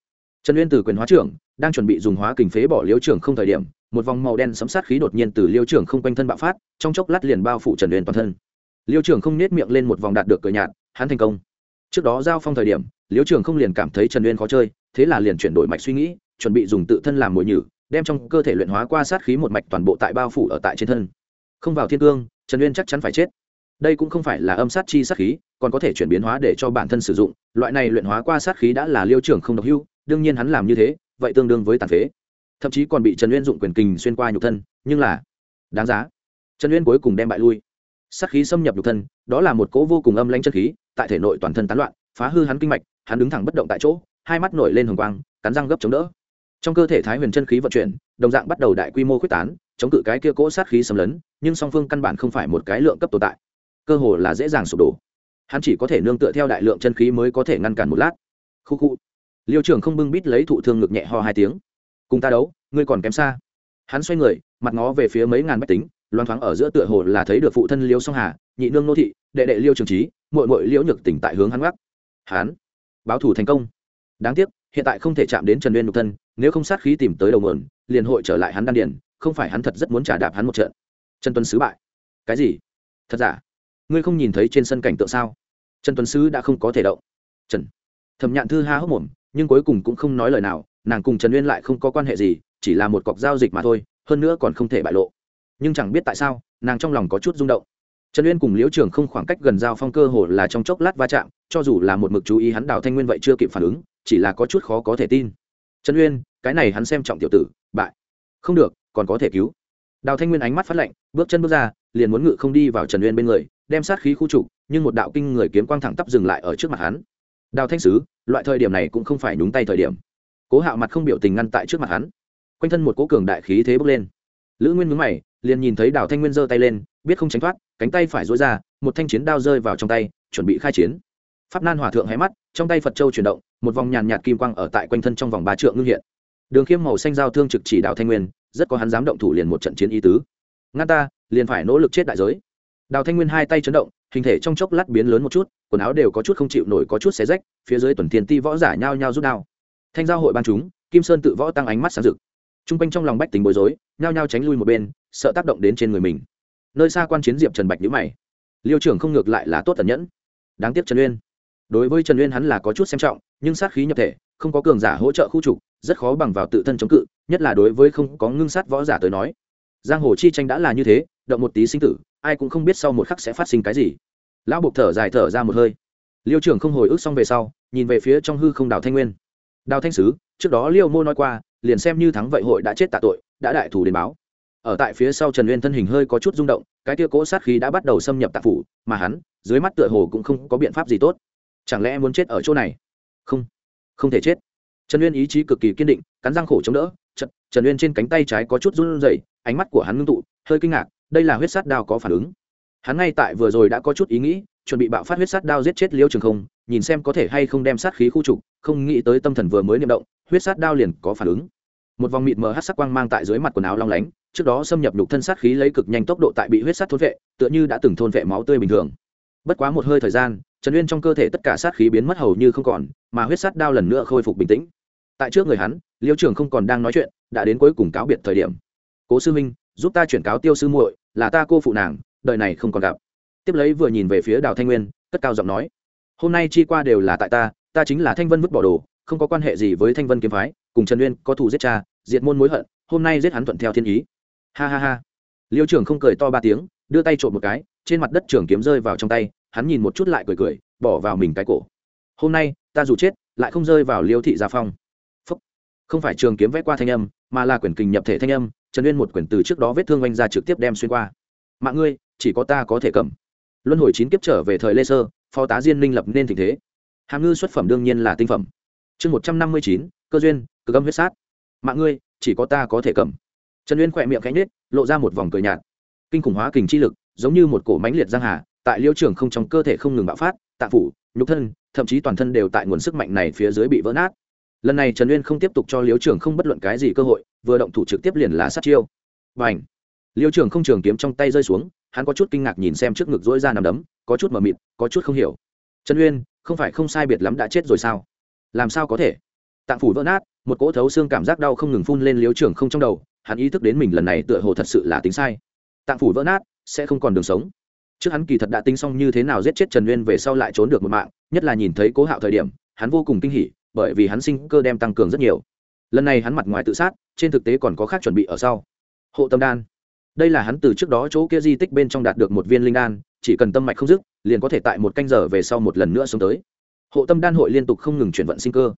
trần uyên từ quyền hóa trưởng, đang chuẩn bị dùng hóa kình phế bỏ liêu trưởng không thời điểm một vòng màu đen sấm sát khí đột nhiên từ liêu trưởng không quanh thân bạo phát, trong chốc lát liền bao phủ trần uyên toàn thân. Liêu trưởng không nết miệng lên một vòng đạt được cửa nhạt, hắn thành công. Trước đó giao phong thời điểm, liêu trưởng không liền cảm thấy trần uyên khó chơi, thế là liền chuyển đổi mạch suy nghĩ, chuẩn bị dùng tự thân làm mồi nhử, đem trong cơ thể luyện hóa qua sát khí một mạch toàn bộ tại bao phủ ở tại trên thân. Không vào thiên cương, trần uyên chắc chắn phải chết. Đây cũng không phải là âm sát chi sát khí, còn có thể chuyển biến hóa để cho bản thân sử dụng. Loại này luyện hóa qua sát khí đã là liêu trưởng không độc hưu đương nhiên hắn làm như thế, vậy tương đương với tàn phế thậm chí còn bị trần uyên dụng quyền kình xuyên qua nhục thân nhưng là đáng giá trần uyên cuối cùng đem bại lui sát khí xâm nhập nhục thân đó là một cỗ vô cùng âm lãnh chân khí tại thể nội toàn thân tán loạn phá hư hắn kinh mạch hắn đứng thẳng bất động tại chỗ hai mắt nổi lên hồng quang cắn răng gấp chống đỡ trong cơ thể thái huyền chân khí vận chuyển đồng dạng bắt đầu đại quy mô quyết tán chống cự cái kia cỗ sát khí xâm lấn nhưng song phương căn bản không phải một cái lượng cấp tồn tại cơ hồ là dễ dàng sụp đổ hắn chỉ có thể nương tựa theo đại lượng chân khí mới có thể ngăn cản một lát khu khu liêu trưởng không bưng bít lấy thụ thương ngực nhẹ ho hai tiếng cùng ta đấu, ngươi còn kém xa. Hắn xoay người, mặt ngó về phía mấy ngàn bách tính loan thoáng ở giữa tựa hồ là thấy được phụ thân liêu song hà, nhị nương nô thị, đệ đệ liêu trường trí mội mội liễu nhược tỉnh tại hướng hắn gác hắn, báo thủ thành công. Đáng tiếc, hiện tại không thể chạm đến trần uyên nhục thân, nếu không sát khí tìm tới đầu nguồn, liền hội trở lại hắn đan điền, không phải hắn thật rất muốn trả đạp hắn một trận. Trần tuấn sứ bại. Cái gì? Thật giả? Ngươi không nhìn thấy trên sân cảnh tượng sao? Trần tuấn sứ đã không có thể động. Trần. Thẩm nhạn thư ha hốc mồm, nhưng cuối cùng cũng không nói lời nào nàng cùng trần uyên lại không có quan hệ gì, chỉ là một cọc giao dịch mà thôi, hơn nữa còn không thể bại lộ. Nhưng chẳng biết tại sao, nàng trong lòng có chút rung động. Trần uyên cùng liễu trường không khoảng cách gần giao phong cơ hồ là trong chốc lát va chạm, cho dù là một mực chú ý hắn đào thanh nguyên vậy chưa kịp phản ứng, chỉ là có chút khó có thể tin. Trần uyên, cái này hắn xem trọng tiểu tử, bại. Không được, còn có thể cứu. Đào thanh nguyên ánh mắt phát lạnh, bước chân bước ra, liền muốn ngự không đi vào trần uyên bên người, đem sát khí khu trục, nhưng một đạo kinh người kiếm quang thẳng tắp dừng lại ở trước mặt hắn. Đào thanh sứ, loại thời điểm này cũng không phải nhúng tay thời điểm cố hạo mặt không biểu tình ngăn tại trước mặt hắn. Quanh thân một cố cường đại khí thế bước lên. Lữ nguyên mướn mày, liền nhìn thấy đào thanh nguyên giơ tay lên, biết không tránh thoát, cánh tay phải dối ra, một thanh chiến đao rơi vào trong tay, chuẩn bị khai chiến. Pháp nan hòa thượng hé mắt, trong tay phật châu chuyển động, một vòng nhàn nhạt kim quang ở tại quanh thân trong vòng ba trượng ngưng hiện. Đường khiêm màu xanh giao thương trực chỉ đào thanh nguyên, rất có hắn dám động thủ liền một trận chiến ý tứ. Ngăn ta, liền phải nỗ lực chết đại giới. Đào thanh nguyên hai tay chấn động, hình thể trong chốc lát biến lớn một chút, quần áo đều có chút không chịu nổi, có chút xé rách, phía dưới tuần tiền ti võ giả nhao nhao rút đao thanh giao hội ban chúng, kim sơn tự võ tăng ánh mắt sáng rực. T r u n g quanh trong lòng bách tính bối rối, nhao nhao tránh lui một bên, sợ tác động đến trên người mình. Nơi xa quan chiến diệp trần bạch nhữ mày. Liêu trưởng không ngược lại là tốt tần nhẫn. Đáng tiếc trần uyên. Đối với trần uyên hắn là có chút xem trọng, nhưng sát khí nhập thể, không có cường giả hỗ trợ khu trục, rất khó bằng vào tự thân chống cự, nhất là đối với không có ngưng sát võ giả tới nói. Giang hồ chi tranh đã là như thế, động một tí sinh tử, ai cũng không biết sau một khắc sẽ phát sinh cái gì. Lão buộc thở dài thở ra một hơi. Liêu trưởng không hồi ức xong về sau, nhìn về phía trong hư không đào thanh nguyên đào thanh sứ trước đó liêu mô nói qua liền xem như thắng vậy hội đã chết tạ tội đã đại thủ đến báo. Ở tại phía sau trần uyên thân hình hơi có chút rung động cái tia cỗ sát khí đã bắt đầu xâm nhập tạ phủ mà hắn dưới mắt tựa hồ cũng không có biện pháp gì tốt. Chẳng lẽ muốn chết ở chỗ này? Không không thể chết. Trần uyên ý chí cực kỳ kiên định cắn răng khổ chống đỡ trần, trần uyên trên cánh tay trái có chút run rẩy ánh mắt của hắn ngưng tụ hơi kinh ngạc đây là huyết sát đao có phản ứng. Hắn ngay tại vừa rồi đã có chút ý nghĩ chuẩn bị bạo phát huyết sát đao giết chết liêu trường không nhìn xem có thể hay không đem sát khí khu trục, không nghĩ tới tâm thần vừa mới niệm động, huyết sát đao liền có phản ứng. Một vòng mịt mờ hát sắc quang mang tại dưới mặt quần áo long lánh, trước đó xâm nhập nhục thân sát khí lấy cực nhanh tốc độ tại bị huyết sát thôn vệ, tựa như đã từng thôn vệ máu tươi bình thường. Bất quá một hơi thời gian, trần uyên trong cơ thể tất cả sát khí biến mất hầu như không còn, mà huyết sát đao lần nữa khôi phục bình tĩnh. Tại trước người hắn, liêu trường không còn đang nói chuyện, đã đến cuối cùng cáo biệt thời điểm. Cố sư minh giúp ta chuyển cáo tiêu sư muội, là ta cô phụ nàng, đời này không còn gặp. Tiếp lấy vừa nhìn về phía đào thanh nguyên, cất cao giọng nói hôm nay chi qua đều là tại ta ta chính là thanh vân vứt bỏ đồ, không có quan hệ gì với thanh vân kiếm phái, cùng trần uyên có thù giết cha, diệt môn mối hận, hôm nay giết hắn thuận theo thiên ý. Ha ha ha. Liêu trưởng không cười to ba tiếng, đưa tay trộm một cái, trên mặt đất trường kiếm rơi vào trong tay, hắn nhìn một chút lại cười cười, bỏ vào mình cái cổ. Hôm nay, ta dù chết, lại không rơi vào liêu thị gia phong. Phúc. không phải trường kiếm vẽ qua thanh âm, mà là quyển kình nhập thể thanh âm, trần uyên một quyển từ trước đó vết thương oanh ra trực tiếp đem xuyên qua. Mạng ngươi, chỉ có ta có thể cầm. Luân hồi chín kiếp trở về thời lê sơ phó tá diên minh lập nên tình thế. Hàm ngư xuất phẩm đương nhiên là tinh phẩm. Chương một trăm năm mươi chín, cơ duyên cơ gâm huyết sát. Mạng ngươi, chỉ có ta có thể cầm. Trần uyên khỏe miệng cánh nết lộ ra một vòng cười nhạt. Kinh khủng hóa kình chi lực, giống như một cổ mánh liệt giang hà, tại liêu trường không trong cơ thể không ngừng bạo phát, tạ phủ, nhục thân, thậm chí toàn thân đều tại nguồn sức mạnh này phía dưới bị vỡ nát. Lần này trần uyên không tiếp tục cho liêu trường không bất luận cái gì cơ hội, vừa động thủ trực tiếp liền là sát chiêu. Và ảnh liêu trường không trường kiếm trong tay rơi xuống, hắn có chút kinh ngạc nhìn xem trước ngực dỗi ra nằm đấm, có chút mờ mịt, có chút không hiểu. Trần uyên, không phải không sai biệt lắm đã chết rồi sao? Làm sao có thể? Tạng phủ vỡ nát, một cỗ thấu xương cảm giác đau không ngừng phun lên Liêu trường không trong đầu, hắn ý thức đến mình lần này tựa hồ thật sự là tính sai. Tạng phủ vỡ nát, sẽ không còn đường sống. Trước hắn kỳ thật đã tính xong như thế nào giết chết trần uyên về sau lại trốn được một mạng, nhất là nhìn thấy cố hạo thời điểm, hắn vô cùng kinh hỉ, bởi vì hắn sinh cơ đem tăng cường rất nhiều. Lần này hắn mặt ngoài tự sát, trên thực tế còn có khác chuẩn bị ở sau. Hộ tâm đan đây là hắn từ trước đó chỗ kia di tích bên trong đạt được một viên linh đan, chỉ cần tâm mạch không dứt, liền có thể tại một canh giờ về sau một lần nữa xuống tới. Hộ tâm đan hội liên tục không ngừng chuyển vận sinh cơ.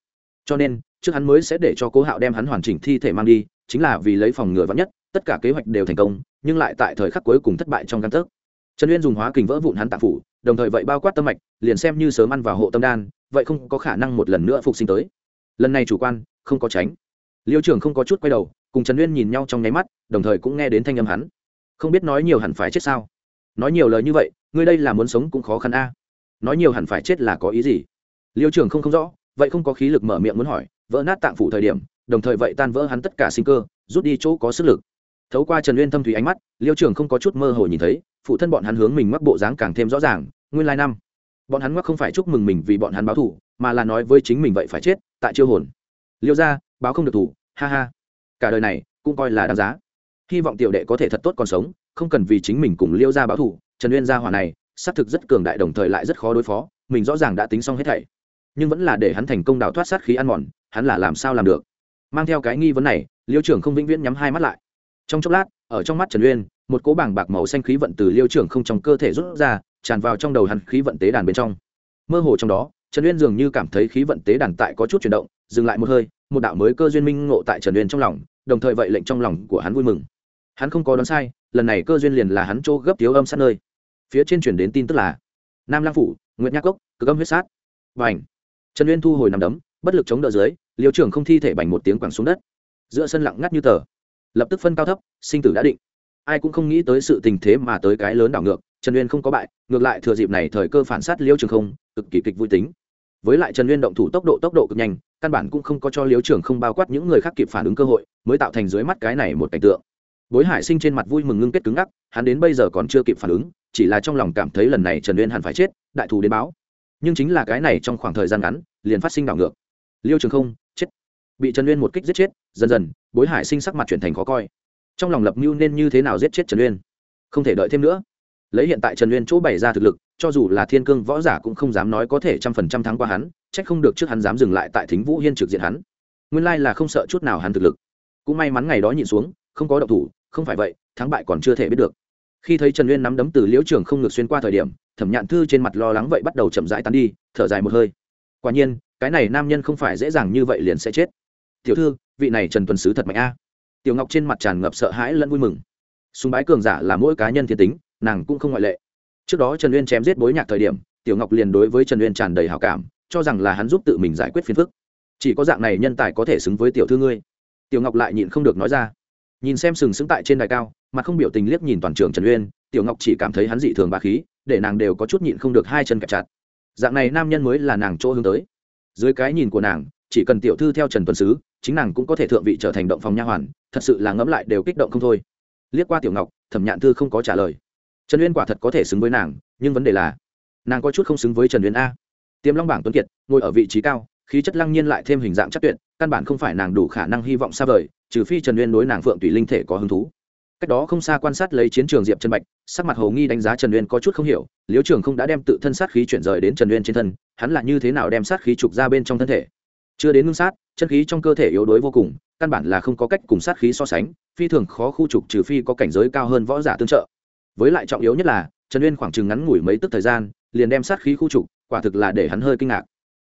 Cho nên, trước hắn mới sẽ để cho cố hạo đem hắn hoàn chỉnh thi thể mang đi, chính là vì lấy phòng ngừa vắn nhất, tất cả kế hoạch đều thành công, nhưng lại tại thời khắc cuối cùng thất bại trong căn thức. trần uyên dùng hóa kình vỡ vụn hắn tạp phủ, đồng thời vậy bao quát tâm mạch, liền xem như sớm ăn vào hộ tâm đan, vậy không có khả năng một lần nữa phục sinh tới. Lần này chủ quan, không có tránh. Liêu trưởng không có chút quay đầu cùng trần uyên nhìn nhau trong nháy mắt, đồng thời cũng nghe đến thanh âm hắn. Không biết nói nhiều hẳn phải chết sao? Nói nhiều lời như vậy, ngươi đây là muốn sống cũng khó khăn a. Nói nhiều hẳn phải chết là có ý gì? Liêu trưởng không không rõ, vậy không có khí lực mở miệng muốn hỏi, vỡ nát tạng phủ thời điểm, đồng thời vậy tan vỡ hắn tất cả sinh cơ, rút đi chỗ có sức lực. Thấu qua trần uyên thâm thủy ánh mắt, liêu trưởng không có chút mơ hồ nhìn thấy, phụ thân bọn hắn hướng mình mắc bộ dáng càng thêm rõ ràng, nguyên lai năm. Bọn hắn mắc không phải chúc mừng mình vì bọn hắn báo thủ mà là nói với chính mình vậy phải chết, tại chiêu hồn. Liêu ra báo không được thủ, ha ha cả đời này cũng coi là đáng giá. Hy vọng tiểu đệ có thể thật tốt còn sống, không cần vì chính mình cùng liêu ra báo thủ trần uyên gia hỏa này, xác thực rất cường đại đồng thời lại rất khó đối phó, mình rõ ràng đã tính xong hết thảy. Nhưng vẫn là để hắn thành công đào thoát sát khí ăn mòn, hắn là làm sao làm được? Mang theo cái nghi vấn này, liêu trưởng không vĩnh viễn nhắm hai mắt lại. Trong chốc lát, ở trong mắt trần uyên, một cỗ bảng bạc màu xanh khí vận từ liêu trưởng không trong cơ thể rút ra, tràn vào trong đầu hắn khí vận tế đàn bên trong. Mơ hồ trong đó, trần uyên dường như cảm thấy khí vận tế đàn tại có chút chuyển động, dừng lại một hơi một đạo mới cơ duyên minh ngộ tại trần uyên trong lòng, đồng thời vậy lệnh trong lòng của hắn vui mừng. Hắn không có đoán sai, lần này cơ duyên liền là hắn chỗ gấp thiếu âm sát nơi. Phía trên chuyển đến tin tức là, nam lang phủ nguyễn nhạc cốc, cực âm huyết sát. Và ảnh trần uyên thu hồi nằm đấm, bất lực chống đỡ dưới, liêu trưởng không thi thể bành một tiếng quẳng xuống đất. Giữa sân lặng ngắt như tờ. Lập tức phân cao thấp, sinh tử đã định. Ai cũng không nghĩ tới sự tình thế mà tới cái lớn đảo ngược, trần uyên không có bại, ngược lại thừa dịp này thời cơ phản sát liêu trường không, cực kỳ kịch vui tính. Với lại trần uyên động thủ tốc độ tốc độ cực nhanh căn bản cũng không có cho liêu trường không bao quát những người khác kịp phản ứng cơ hội, mới tạo thành dưới mắt cái này một cảnh tượng. Bối hải sinh trên mặt vui mừng ngưng kết cứng ngắc, hắn đến bây giờ còn chưa kịp phản ứng, chỉ là trong lòng cảm thấy lần này trần uyên hẳn phải chết, đại thù đến báo. Nhưng chính là cái này trong khoảng thời gian ngắn, liền phát sinh đảo ngược. Liêu trường không, chết. Bị trần uyên một kích giết chết, dần dần, bối hải sinh sắc mặt chuyển thành khó coi. Trong lòng lập mưu nên như thế nào giết chết trần uyên? Không thể đợi thêm nữa. Lấy hiện tại trần uyên chỗ bày ra thực lực, cho dù là thiên cương võ giả cũng không dám nói có thể trăm phần trăm thắng qua hắn trách không được trước hắn dám dừng lại tại thính vũ hiên trực diện hắn. Nguyên lai là không sợ chút nào hắn thực lực. Cũng may mắn ngày đó nhìn xuống, không có động thủ, không phải vậy, thắng bại còn chưa thể biết được. Khi thấy trần uyên nắm đấm từ liễu trường không ngược xuyên qua thời điểm, thẩm nhạn thư trên mặt lo lắng vậy bắt đầu chậm rãi tán đi, thở dài một hơi. Quả nhiên, cái này nam nhân không phải dễ dàng như vậy liền sẽ chết. Tiểu thư, vị này trần tuần sứ thật mạnh a. Tiểu ngọc trên mặt tràn ngập sợ hãi lẫn vui mừng. Súng bái cường giả là mỗi cá nhân thiên tính, nàng cũng không ngoại lệ. Trước đó trần uyên chém giết bối nhạc thời điểm, tiểu ngọc liền đối với trần uyên tràn đầy hào cảm cho rằng là hắn giúp tự mình giải quyết phiền phức. Chỉ có dạng này nhân tài có thể xứng với tiểu thư ngươi. Tiểu ngọc lại nhịn không được nói ra. Nhìn xem sừng sững tại trên đài cao mà không biểu tình liếc nhìn toàn trường trần uyên, tiểu ngọc chỉ cảm thấy hắn dị thường bà khí, để nàng đều có chút nhịn không được hai chân kẹp chặt. Dạng này nam nhân mới là nàng chỗ hướng tới. Dưới cái nhìn của nàng, chỉ cần tiểu thư theo trần tuần sứ, chính nàng cũng có thể thượng vị trở thành động phòng nha hoàn, thật sự là ngẫm lại đều kích động không thôi. Liếc qua tiểu ngọc, thẩm nhạn thư không có trả lời. Trần uyên quả thật có thể xứng với nàng, nhưng vấn đề là, nàng có chút không xứng với trần uyên a tiêm long bảng tuấn kiệt, ngồi ở vị trí cao, khí chất lăng nhiên lại thêm hình dạng chắc tuyệt, căn bản không phải nàng đủ khả năng hy vọng xa vời, trừ phi trần uyên đối nàng phượng tùy linh thể có hứng thú. Cách đó không xa quan sát lấy chiến trường diệp trần bạch, sắc mặt hồ nghi đánh giá trần uyên có chút không hiểu liếu trường không đã đem tự thân sát khí chuyển rời đến trần uyên trên thân, hắn là như thế nào đem sát khí trục ra bên trong thân thể? Chưa đến ngưng sát, chân khí trong cơ thể yếu đuối vô cùng, căn bản là không có cách cùng sát khí so sánh, phi thường khó khu trục trừ phi có cảnh giới cao hơn võ giả tương trợ. Với lại trọng yếu nhất là, trần uyên khoảng chừng ngắn ngủi mấy tức thời gian, liền đem sát khí khu trục quả thực là để hắn hơi kinh ngạc.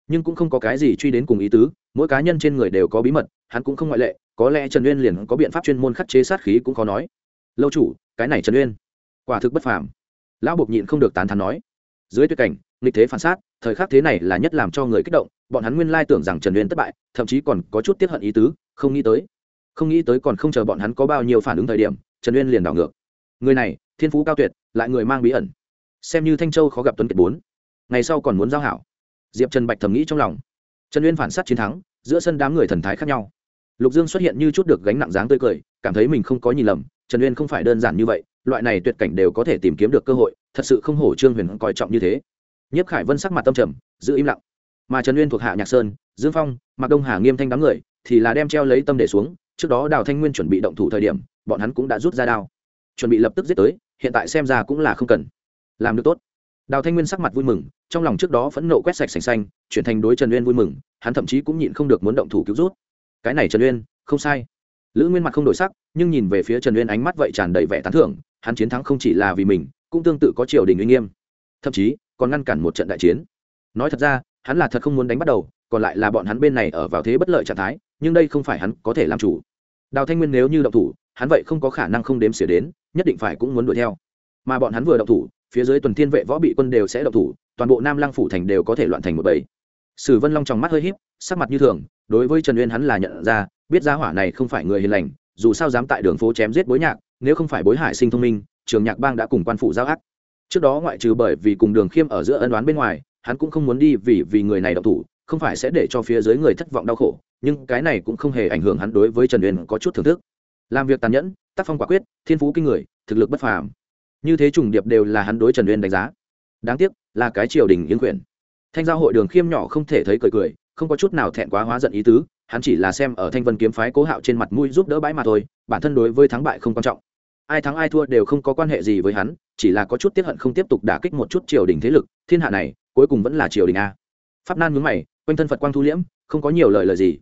Nhưng cũng không có cái gì truy đến cùng ý tứ, mỗi cá nhân trên người đều có bí mật, hắn cũng không ngoại lệ, có lẽ trần uyên liền có biện pháp chuyên môn khắc chế sát khí cũng khó nói. Lâu chủ, cái này trần uyên. Quả thực bất phàm. Lão bộc nhịn không được tán thán nói. Dưới tuyệt cảnh, nghịch thế phản sát, thời khắc thế này là nhất làm cho người kích động, bọn hắn nguyên lai tưởng rằng trần uyên thất bại, thậm chí còn có chút tiếp hận ý tứ, không nghĩ tới. Không nghĩ tới còn không chờ bọn hắn có bao nhiêu phản ứng thời điểm, trần uyên liền đảo ngược. Người này, thiên phú cao tuyệt, lại người mang bí ẩn. Xem như thanh châu khó gặp tuấn kiệt bốn ngày sau còn muốn giao hảo. Diệp trần bạch thầm nghĩ trong lòng. Trần uyên phản s á t chiến thắng, giữa sân đám người thần thái khác nhau. Lục dương xuất hiện như chút được gánh nặng dáng tươi cười, cảm thấy mình không có nhìn lầm, trần uyên không phải đơn giản như vậy, loại này tuyệt cảnh đều có thể tìm kiếm được cơ hội, thật sự không hổ trương huyền coi trọng như thế. Nhiếp khải vân sắc mặt tâm trầm, giữ im lặng. Mà trần uyên thuộc hạ nhạc sơn, dương phong, mạc đông hà nghiêm thanh đám người, thì là đem treo lấy tâm để xuống, trước đó đào thanh nguyên chuẩn bị động thủ thời điểm, bọn hắn cũng đã rút ra đao. Chuẩn bị lập tức giết tới, hiện tại xem ra cũng là không cần. Làm được tốt đào thanh nguyên sắc mặt vui mừng, trong lòng trước đó phẫn nộ quét sạch sành xanh, chuyển thành đối trần uyên vui mừng, hắn thậm chí cũng nhịn không được muốn động thủ cứu rút. Cái này trần uyên, không sai. Lữ nguyên mặt không đổi sắc, nhưng nhìn về phía trần uyên ánh mắt vậy tràn đầy vẻ tán thưởng, hắn chiến thắng không chỉ là vì mình, cũng tương tự có triều đình uy nghiêm. Thậm chí, còn ngăn cản một trận đại chiến. Nói thật ra, hắn là thật không muốn đánh bắt đầu, còn lại là bọn hắn bên này ở vào thế bất lợi trạng thái, nhưng đây không phải hắn có thể làm chủ. Đào thanh nguyên nếu như động thủ, hắn vậy không có khả năng không đếm xỉa đến, nhất định phải cũng muốn đuổi theo. Mà bọn hắn vừa động thủ phía dưới tuần thiên vệ võ bị quân đều sẽ độc thủ, toàn bộ nam lăng phủ thành đều có thể loạn thành một bầy. Sử vân long trong mắt hơi híp, sắc mặt như thường, đối với trần uyên hắn là nhận ra, biết giá hỏa này không phải người hiền lành, dù sao dám tại đường phố chém giết bối nhạc, nếu không phải bối hải sinh thông minh, trường nhạc bang đã cùng quan phủ giao ác trước đó ngoại trừ bởi vì cùng đường khiêm ở giữa ân đoán bên ngoài, hắn cũng không muốn đi vì vì người này độc thủ, không phải sẽ để cho phía dưới người thất vọng đau khổ, nhưng cái này cũng không hề ảnh hưởng hắn đối với trần uyên có chút thưởng thức. Làm việc tàn nhẫn, tác phong quả quyết, thiên phú kinh người, thực lực bất phàm như thế trùng điệp đều là hắn đối trần uyên đánh giá. Đáng tiếc, là cái triều đình yên quyền. Thanh giao hội đường khiêm nhỏ không thể thấy cười cười, không có chút nào thẹn quá hóa giận ý tứ, hắn chỉ là xem ở thanh vân kiếm phái cố hạo trên mặt mũi giúp đỡ bãi mà thôi, bản thân đối với thắng bại không quan trọng. Ai thắng ai thua đều không có quan hệ gì với hắn, chỉ là có chút tiếp hận không tiếp tục đả kích một chút triều đình thế lực, thiên hạ này, cuối cùng vẫn là triều đình a. Pháp nan mướn mày, quanh thân phật quang thu liễm, không có nhiều lời lời gì.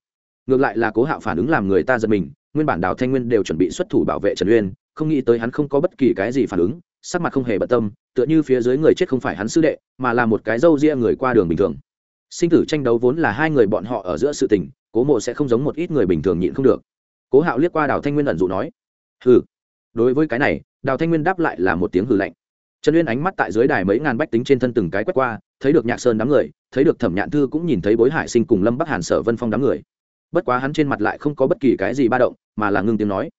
Ngược lại là cố hạo phản ứng làm người ta giật mình, nguyên bản đào thanh nguyên đều chuẩn bị xuất thủ bảo vệ trần uyên, không nghĩ tới hắn không có bất kỳ cái gì phản ứng sắc mặt không hề bận tâm, tựa như phía dưới người chết không phải hắn sư đệ, mà là một cái râu ria người qua đường bình thường. Sinh tử tranh đấu vốn là hai người bọn họ ở giữa sự tình, cố mộ sẽ không giống một ít người bình thường nhịn không được. Cố hạo liếc qua đào thanh nguyên ẩn dụ nói, hừ. Đối với cái này, đào thanh nguyên đáp lại là một tiếng hừ lạnh. Trần uyên ánh mắt tại dưới đài mấy ngàn bách tính trên thân từng cái quét qua, thấy được nhạc sơn đám người, thấy được thẩm nhạn thư cũng nhìn thấy bối hải sinh cùng lâm bắc hàn sở vân phong đám người. Bất quá hắn trên mặt lại không có bất kỳ cái gì ba động, mà là ngưng tiếng nói